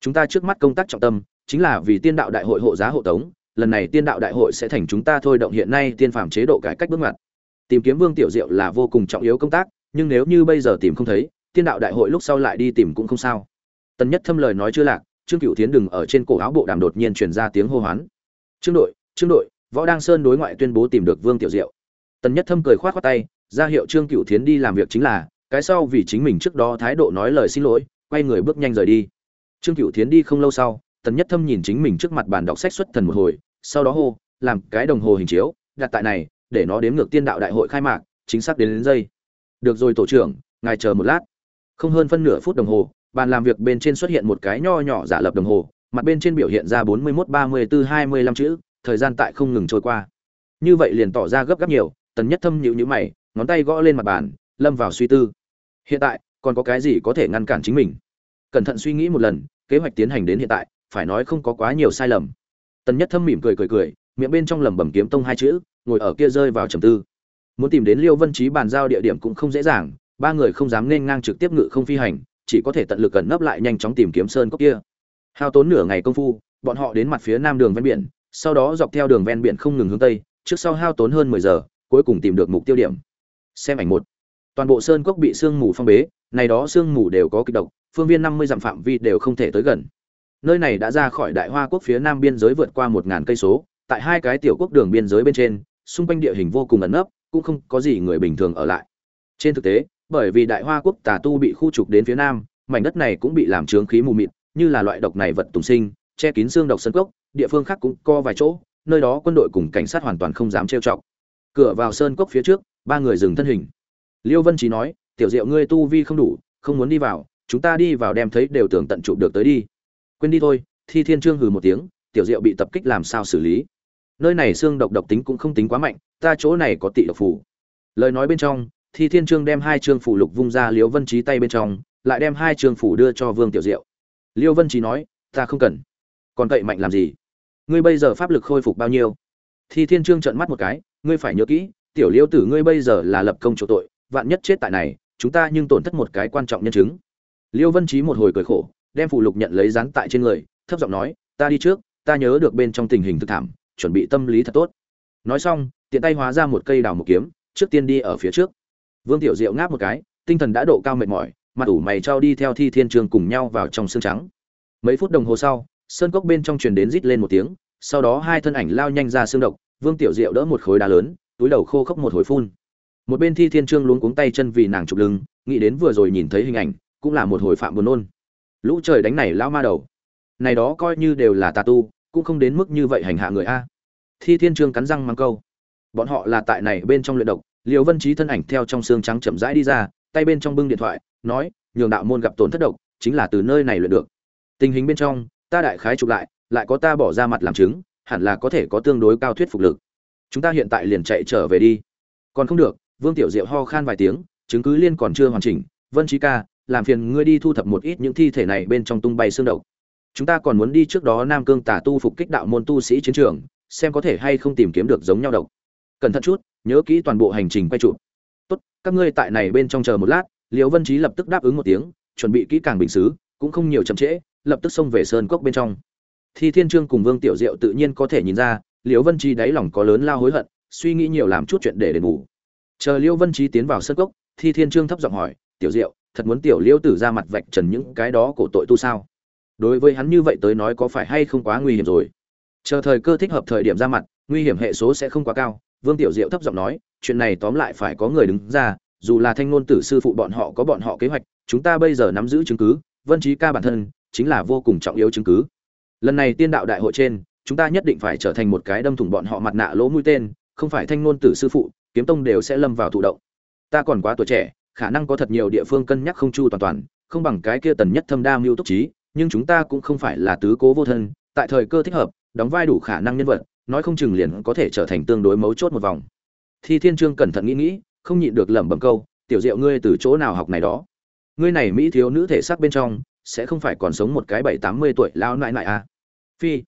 Chúng ta trước mắt công tác trọng tâm, chính là vì tiên đạo đại hội hộ giá hộ tống, lần này tiên đạo đại hội sẽ thành chúng ta thôi động hiện nay tiên phàm chế độ cải cách bước ngoặt. Tìm kiếm vương tiểu diệu là vô cùng trọng yếu công tác, nhưng nếu như bây giờ tìm không thấy, tiên đạo đại hội lúc sau lại đi tìm cũng không sao. Tần nhất thâm lời nói chưa lạc, trương cựu tiến đừng ở trên cổ áo bộ đàm đột nhiên truyền ra tiếng hô hoán. Trương đội trương đội, võ đăng sơn đối ngoại tuyên bố tìm được vương tiểu diệu. Tần nhất thâm cười khoát khoát tay, ra hiệu trương cựu tiến đi làm việc chính là cái sau vì chính mình trước đó thái độ nói lời xin lỗi quay người bước nhanh rời đi. Trương cựu tiến đi không lâu sau tần nhất thâm nhìn chính mình trước mặt bàn đọc sách xuất thần một hồi sau đó hô làm cái đồng hồ hình chiếu đặt tại này để nó đếm ngược tiên đạo đại hội khai mạc chính xác đến, đến giây. Được rồi tổ trưởng ngài chờ một lát. Không hơn phân nửa phút đồng hồ bàn làm việc bên trên xuất hiện một cái nho nhỏ giả lập đồng hồ mặt bên trên biểu hiện ra bốn mươi mốt ba mươi bốn hai mươi lăm chữ thời gian tại không ngừng trôi qua. Như vậy liền tỏ ra gấp gáp nhiều tần nhất thâm nhịu nhữ mày ngón tay gõ lên mặt bàn lâm vào suy tư hiện tại, còn có cái gì có thể ngăn cản chính mình? Cẩn thận suy nghĩ một lần, kế hoạch tiến hành đến hiện tại, phải nói không có quá nhiều sai lầm. Tần nhất thâm mỉm cười cười cười, miệng bên trong lẩm bẩm kiếm tông hai chữ, ngồi ở kia rơi vào trầm tư. Muốn tìm đến liêu vân trí bàn giao địa điểm cũng không dễ dàng, ba người không dám nên ngang trực tiếp ngự không phi hành, chỉ có thể tận lực cẩn nấp lại nhanh chóng tìm kiếm sơn cốc kia. Hao tốn nửa ngày công phu, bọn họ đến mặt phía nam đường ven biển, sau đó dọc theo đường ven biển không ngừng hướng tây, trước sau hao tốn hơn mười giờ, cuối cùng tìm được mục tiêu điểm. Xem ảnh một toàn bộ sơn cốc bị sương mù phong bế, này đó sương mù đều có kịch độc, phương viên năm mươi dặm phạm vi đều không thể tới gần. Nơi này đã ra khỏi đại hoa quốc phía nam biên giới vượt qua một ngàn cây số, tại hai cái tiểu quốc đường biên giới bên trên, xung quanh địa hình vô cùng ẩn nấp, cũng không có gì người bình thường ở lại. Trên thực tế, bởi vì đại hoa quốc tà tu bị khu trục đến phía nam, mảnh đất này cũng bị làm trướng khí mù mịt, như là loại độc này vật tùng sinh, che kín xương độc sân cốc, địa phương khác cũng co vài chỗ, nơi đó quân đội cùng cảnh sát hoàn toàn không dám trêu chọc. Cửa vào sơn cốc phía trước, ba người dừng thân hình liêu vân trí nói, tiểu diệu ngươi tu vi không đủ, không muốn đi vào, chúng ta đi vào đem thấy đều tưởng tận chụp được tới đi. Quên đi thôi, thi thiên trương hừ một tiếng, tiểu diệu bị tập kích làm sao xử lý? Nơi này xương độc độc tính cũng không tính quá mạnh, ta chỗ này có tị độc phủ lời nói bên trong, thi thiên trương đem hai trương phủ lục vung ra liêu vân trí tay bên trong, lại đem hai trương phủ đưa cho vương tiểu diệu. Liêu vân trí nói, ta không cần. Còn cậy mạnh làm gì? Ngươi bây giờ pháp lực khôi phục bao nhiêu? Thi thiên trương trợn mắt một cái, ngươi phải nhớ kỹ, tiểu liêu tử ngươi bây giờ là lập công chỗ tội vạn nhất chết tại này, chúng ta nhưng tổn thất một cái quan trọng nhân chứng. Liêu vân trí một hồi cười khổ, đem phụ lục nhận lấy dán tại trên người, thấp giọng nói, ta đi trước, ta nhớ được bên trong tình hình thực thảm, chuẩn bị tâm lý thật tốt. Nói xong, tiện tay hóa ra một cây đào một kiếm, trước tiên đi ở phía trước. Vương tiểu diệu ngáp một cái, tinh thần đã độ cao mệt mỏi, mặt ủ mày trao đi theo thi thiên trường cùng nhau vào trong xương trắng. Mấy phút đồng hồ sau, sơn cốc bên trong truyền đến rít lên một tiếng, sau đó hai thân ảnh lao nhanh ra xương độc, vương tiểu diệu đỡ một khối đá lớn, túi đầu khô khốc một hồi phun một bên thi thiên trương luống cuống tay chân vì nàng chụp lưng, nghĩ đến vừa rồi nhìn thấy hình ảnh, cũng là một hồi phạm buồn nôn. Lũ trời đánh này lao ma đầu. Này đó coi như đều là tà tu, cũng không đến mức như vậy hành hạ người a. Thi thiên trương cắn răng mang câu. Bọn họ là tại này bên trong luyện độc liều vân trí thân ảnh theo trong xương trắng chậm rãi đi ra, tay bên trong bưng điện thoại, nói, nhường đạo môn gặp tổn thất độc, chính là từ nơi này luyện được. Tình hình bên trong, ta đại khái chụp lại lại có ta bỏ ra mặt làm chứng, hẳn là có thể có tương đối cao thuyết phục lực. Chúng ta hiện tại liền chạy trở về đi. Còn không được vương tiểu diệu ho khan vài tiếng chứng cứ liên còn chưa hoàn chỉnh. Vân Chí ca làm phiền ngươi đi thu thập một ít những thi thể này bên trong tung bay xương độc. Chúng ta còn muốn đi trước đó nam cương tả tu phục kích đạo môn tu sĩ chiến trường xem có thể hay không tìm kiếm được giống nhau độc. Cẩn thận chút nhớ kỹ toàn bộ hành trình quay chụp. Tốt các ngươi tại này bên trong chờ một lát liễu vân Chí lập tức đáp ứng một tiếng chuẩn bị kỹ càng bình sứ, cũng không nhiều chậm trễ lập tức xông về sơn cốc bên trong. Thi thiên trương cùng vương tiểu diệu tự nhiên có thể nhìn ra liễu vân Chí đáy lòng có lớn lao hối hận suy nghĩ nhiều làm chút chuyện để đền bù chờ liễu vân trí tiến vào sân cốc, thi thiên trương thấp giọng hỏi, tiểu diệu, thật muốn tiểu liễu tử ra mặt vạch trần những cái đó cổ tội tu sao? Đối với hắn như vậy tới nói có phải hay không quá nguy hiểm rồi? Chờ thời cơ thích hợp thời điểm ra mặt, nguy hiểm hệ số sẽ không quá cao. Vương tiểu diệu thấp giọng nói, chuyện này tóm lại phải có người đứng ra, dù là thanh ngôn tử sư phụ bọn họ có bọn họ kế hoạch, chúng ta bây giờ nắm giữ chứng cứ, vân trí ca bản thân chính là vô cùng trọng yếu chứng cứ. Lần này tiên đạo đại hội trên, chúng ta nhất định phải trở thành một cái đâm thủng bọn họ mặt nạ lỗ mũi tên, không phải thanh ngôn tử sư phụ kiếm tông đều sẽ lâm vào thụ động. Ta còn quá tuổi trẻ, khả năng có thật nhiều địa phương cân nhắc không chu toàn toàn, không bằng cái kia tần nhất thâm đa mưu túc trí, nhưng chúng ta cũng không phải là tứ cố vô thân, tại thời cơ thích hợp, đóng vai đủ khả năng nhân vật, nói không chừng liền có thể trở thành tương đối mấu chốt một vòng. Thi thiên trương cẩn thận nghĩ nghĩ, không nhịn được lẩm bẩm câu, tiểu diệu ngươi từ chỗ nào học này đó? Ngươi này mỹ thiếu nữ thể xác bên trong, sẽ không phải còn sống một cái bảy tám mươi tuổi lao nại nại à? Phi.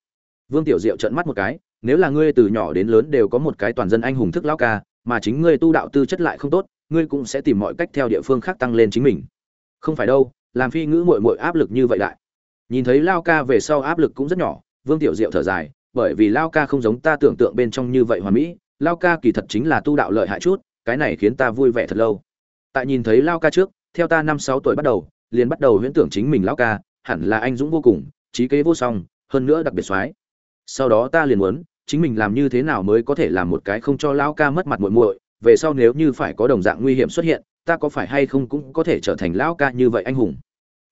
Vương tiểu diệu trợn mắt một cái, nếu là ngươi từ nhỏ đến lớn đều có một cái toàn dân anh hùng thức lão ca mà chính ngươi tu đạo tư chất lại không tốt, ngươi cũng sẽ tìm mọi cách theo địa phương khác tăng lên chính mình. Không phải đâu, làm phi ngữ muội muội áp lực như vậy lại. nhìn thấy lao ca về sau áp lực cũng rất nhỏ, vương tiểu diệu thở dài, bởi vì lao ca không giống ta tưởng tượng bên trong như vậy hoàn mỹ, lao ca kỳ thật chính là tu đạo lợi hại chút, cái này khiến ta vui vẻ thật lâu. Tại nhìn thấy lao ca trước, theo ta năm sáu tuổi bắt đầu, liền bắt đầu huyễn tưởng chính mình lao ca, hẳn là anh dũng vô cùng, trí kế vô song, hơn nữa đặc biệt soái. Sau đó ta liền muốn chính mình làm như thế nào mới có thể làm một cái không cho lão ca mất mặt muội muội, về sau nếu như phải có đồng dạng nguy hiểm xuất hiện, ta có phải hay không cũng có thể trở thành lão ca như vậy anh hùng.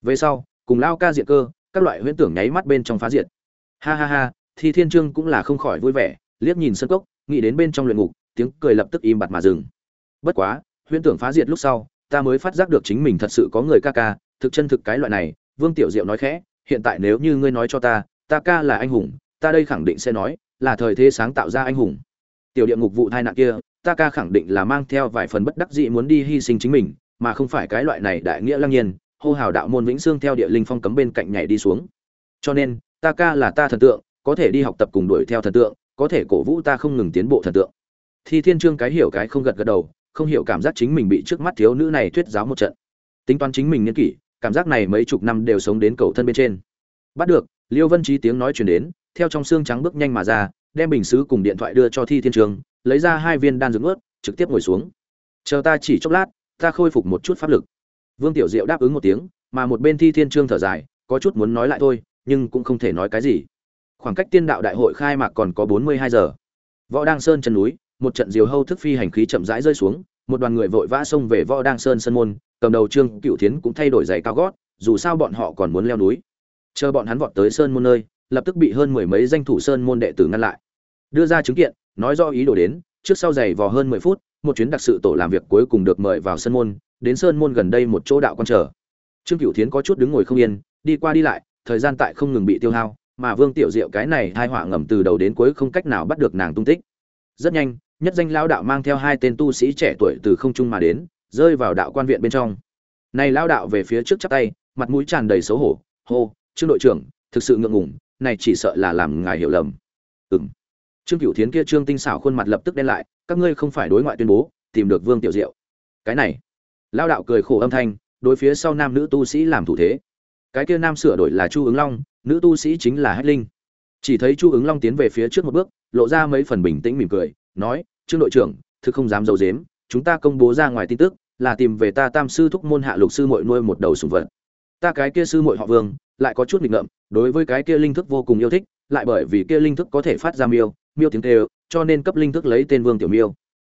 Về sau, cùng lão ca diện cơ, các loại huyễn tưởng nháy mắt bên trong phá diệt. Ha ha ha, thi thiên trương cũng là không khỏi vui vẻ, liếc nhìn sân cốc, nghĩ đến bên trong luyện ngục, tiếng cười lập tức im bặt mà dừng. Bất quá, huyễn tưởng phá diệt lúc sau, ta mới phát giác được chính mình thật sự có người ca ca, thực chân thực cái loại này, vương tiểu diệu nói khẽ, hiện tại nếu như ngươi nói cho ta ta ca là anh hùng, ta đây khẳng định sẽ nói là thời thế sáng tạo ra anh hùng. Tiểu địa ngục vụ tai nạn kia, ta ca khẳng định là mang theo vài phần bất đắc dĩ muốn đi hy sinh chính mình, mà không phải cái loại này đại nghĩa lăng nhiên, hô hào đạo môn vĩnh xương theo địa linh phong cấm bên cạnh nhảy đi xuống. Cho nên, ta ca là ta thần tượng, có thể đi học tập cùng đuổi theo thần tượng, có thể cổ vũ ta không ngừng tiến bộ thần tượng. Thi thiên trương cái hiểu cái không gật gật đầu, không hiểu cảm giác chính mình bị trước mắt thiếu nữ này thuyết giáo một trận. Tính toán chính mình niên kỷ, cảm giác này mấy chục năm đều sống đến cầu thân bên trên. Bắt được, liêu vân trí tiếng nói chuyển đến theo trong xương trắng bước nhanh mà ra, đem bình xứ cùng điện thoại đưa cho thi thiên trường, lấy ra hai viên đan dưỡng ướt trực tiếp ngồi xuống. Chờ ta chỉ chốc lát, ta khôi phục một chút pháp lực. Vương tiểu diệu đáp ứng một tiếng, mà một bên thi thiên trương thở dài, có chút muốn nói lại thôi, nhưng cũng không thể nói cái gì. Khoảng cách tiên đạo đại hội khai mạc còn có bốn mươi hai giờ. Võ đăng sơn chân núi, một trận diều hâu thức phi hành khí chậm rãi rơi xuống, một đoàn người vội vã xông về võ đăng sơn sân môn, cầm đầu trương cựu thiến cũng thay đổi giày cao gót, dù sao bọn họ còn muốn leo núi. Chờ bọn hắn vọt tới sơn môn nơi lập tức bị hơn mười mấy danh thủ sơn môn đệ tử ngăn lại. Đưa ra chứng kiện, nói do ý đồ đến, trước sau giày vò hơn mười phút, một chuyến đặc sự tổ làm việc cuối cùng được mời vào Sơn môn, đến sơn môn gần đây một chỗ đạo quan trở. Trương cửu thiến có chút đứng ngồi không yên, đi qua đi lại, thời gian tại không ngừng bị tiêu hao, mà vương tiểu diệu cái này hai họa ngầm từ đầu đến cuối không cách nào bắt được nàng tung tích. Rất nhanh, nhất danh lão đạo mang theo hai tên tu sĩ trẻ tuổi từ không trung mà đến, rơi vào đạo quan viện bên trong. Này lão đạo về phía trước chắp tay, mặt mũi tràn đầy xấu hổ, hô, trương đội trưởng, thực sự ngượng ngùng này chỉ sợ là làm ngài hiểu lầm. Ừm. Trương cửu thiến kia trương tinh xảo khuôn mặt lập tức đen lại, các ngươi không phải đối ngoại tuyên bố, tìm được vương tiểu diệu. Cái này. Lao đạo cười khổ âm thanh, đối phía sau nam nữ tu sĩ làm thủ thế. Cái kia nam sửa đổi là chu ứng long, nữ tu sĩ chính là hách linh. Chỉ thấy chu ứng long tiến về phía trước một bước, lộ ra mấy phần bình tĩnh mỉm cười, nói, trương đội trưởng, thực không dám d i ấ u dếm chúng ta công bố ra ngoài tin tức, là tìm về ta tam sư thúc môn hạ lục sư mội nuôi một đầu sùng vật. Ta cái kia sư mội họ vương, lại có chút nghịch ngợm đối với cái kia linh thức vô cùng yêu thích, lại bởi vì kia linh thức có thể phát ra miêu miêu tiếng kêu, cho nên cấp linh thức lấy tên vương tiểu miêu.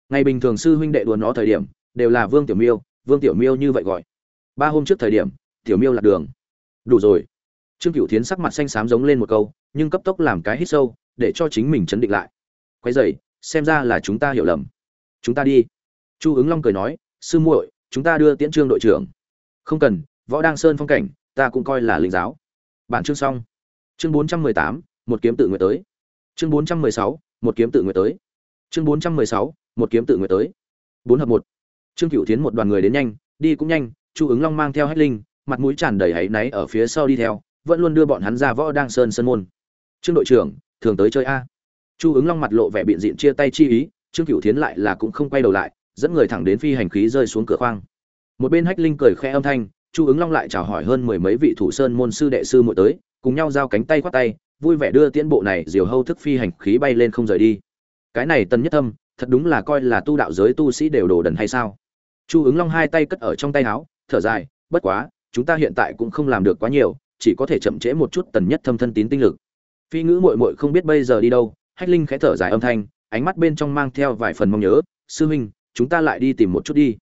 Ngày bình thường sư huynh đệ đùa nó thời điểm, đều là vương tiểu miêu, vương tiểu miêu như vậy gọi. Ba hôm trước thời điểm, tiểu miêu lạc đường. Đủ rồi. Trương cửu thiến sắc mặt xanh xám giống lên một câu, nhưng cấp tốc làm cái hít sâu, để cho chính mình chấn định lại. Quay dậy xem ra là chúng ta hiểu lầm. Chúng ta đi. Chu ứng long cười nói, sư muội, chúng ta đưa tiễn trương đội trưởng. Không cần, võ đăng sơn phong cảnh, ta cũng coi là linh giáo bản chương xong. Chương bốn trăm mười tám, một kiếm tự nguyện tới. Chương bốn trăm mười sáu, một kiếm tự nguyện tới. Chương bốn trăm mười sáu, một kiếm tự nguyện tới. Bốn hợp một. Trương cửu tiến một đoàn người đến nhanh, đi cũng nhanh, chu ứng long mang theo hách linh, mặt mũi tràn đầy áy náy ở phía sau đi theo, vẫn luôn đưa bọn hắn ra võ đang sơn sân môn. Trương đội trưởng, thường tới chơi a. Chu ứng long mặt lộ vẻ biện diện chia tay chi ý, trương cửu tiến lại là cũng không quay đầu lại, dẫn người thẳng đến phi hành khí rơi xuống cửa khoang. Một bên hách linh cười khẽ âm thanh chu ứng long lại chào hỏi hơn mười mấy vị thủ sơn môn sư đệ sư muội tới, cùng nhau giao cánh tay khoát tay, vui vẻ đưa tiễn bộ này diều hâu thức phi hành khí bay lên không rời đi. Cái này tân nhất thâm, thật đúng là coi là tu đạo giới tu sĩ đều đồ đần hay sao? Chu ứng long hai tay cất ở trong tay áo, thở dài, bất quá, chúng ta hiện tại cũng không làm được quá nhiều, chỉ có thể chậm trễ một chút tần nhất thâm thân tín tinh lực. Phi ngữ muội muội không biết bây giờ đi đâu, hách linh khẽ thở dài âm thanh, ánh mắt bên trong mang theo vài phần mong nhớ, sư huynh, chúng ta lại đi tìm một chút đi.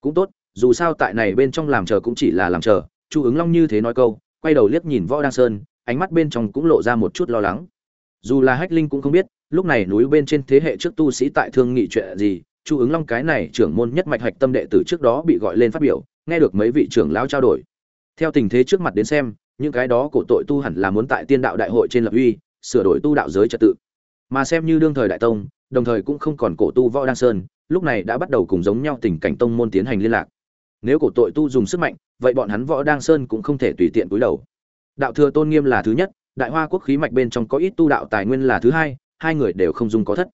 Cũng tốt dù sao tại này bên trong làm chờ cũng chỉ là làm chờ, chu ứng long như thế nói câu, quay đầu liếc nhìn võ đăng sơn, ánh mắt bên trong cũng lộ ra một chút lo lắng. Dù là hách linh cũng không biết, lúc này núi bên trên thế hệ trước tu sĩ tại thương nghị chuyện gì, chu ứng long cái này trưởng môn nhất mạch hạch tâm đệ tử trước đó bị gọi lên phát biểu, nghe được mấy vị trưởng lão trao đổi. Theo tình thế trước mặt đến xem, những cái đó cổ tội tu hẳn là muốn tại tiên đạo đại hội trên lập uy, sửa đổi tu đạo giới trật tự. Mà xem như đương thời đại tông, đồng thời cũng không còn cổ tu võ đăng sơn, lúc này đã bắt đầu cùng giống nhau tình cảnh tông môn tiến hành liên lạc nếu cổ tội tu dùng sức mạnh, vậy bọn hắn võ đăng sơn cũng không thể tùy tiện cúi đầu. Đạo thừa tôn nghiêm là thứ nhất, đại hoa quốc khí mạch bên trong có ít tu đạo tài nguyên là thứ hai hai người đều không dùng có thất.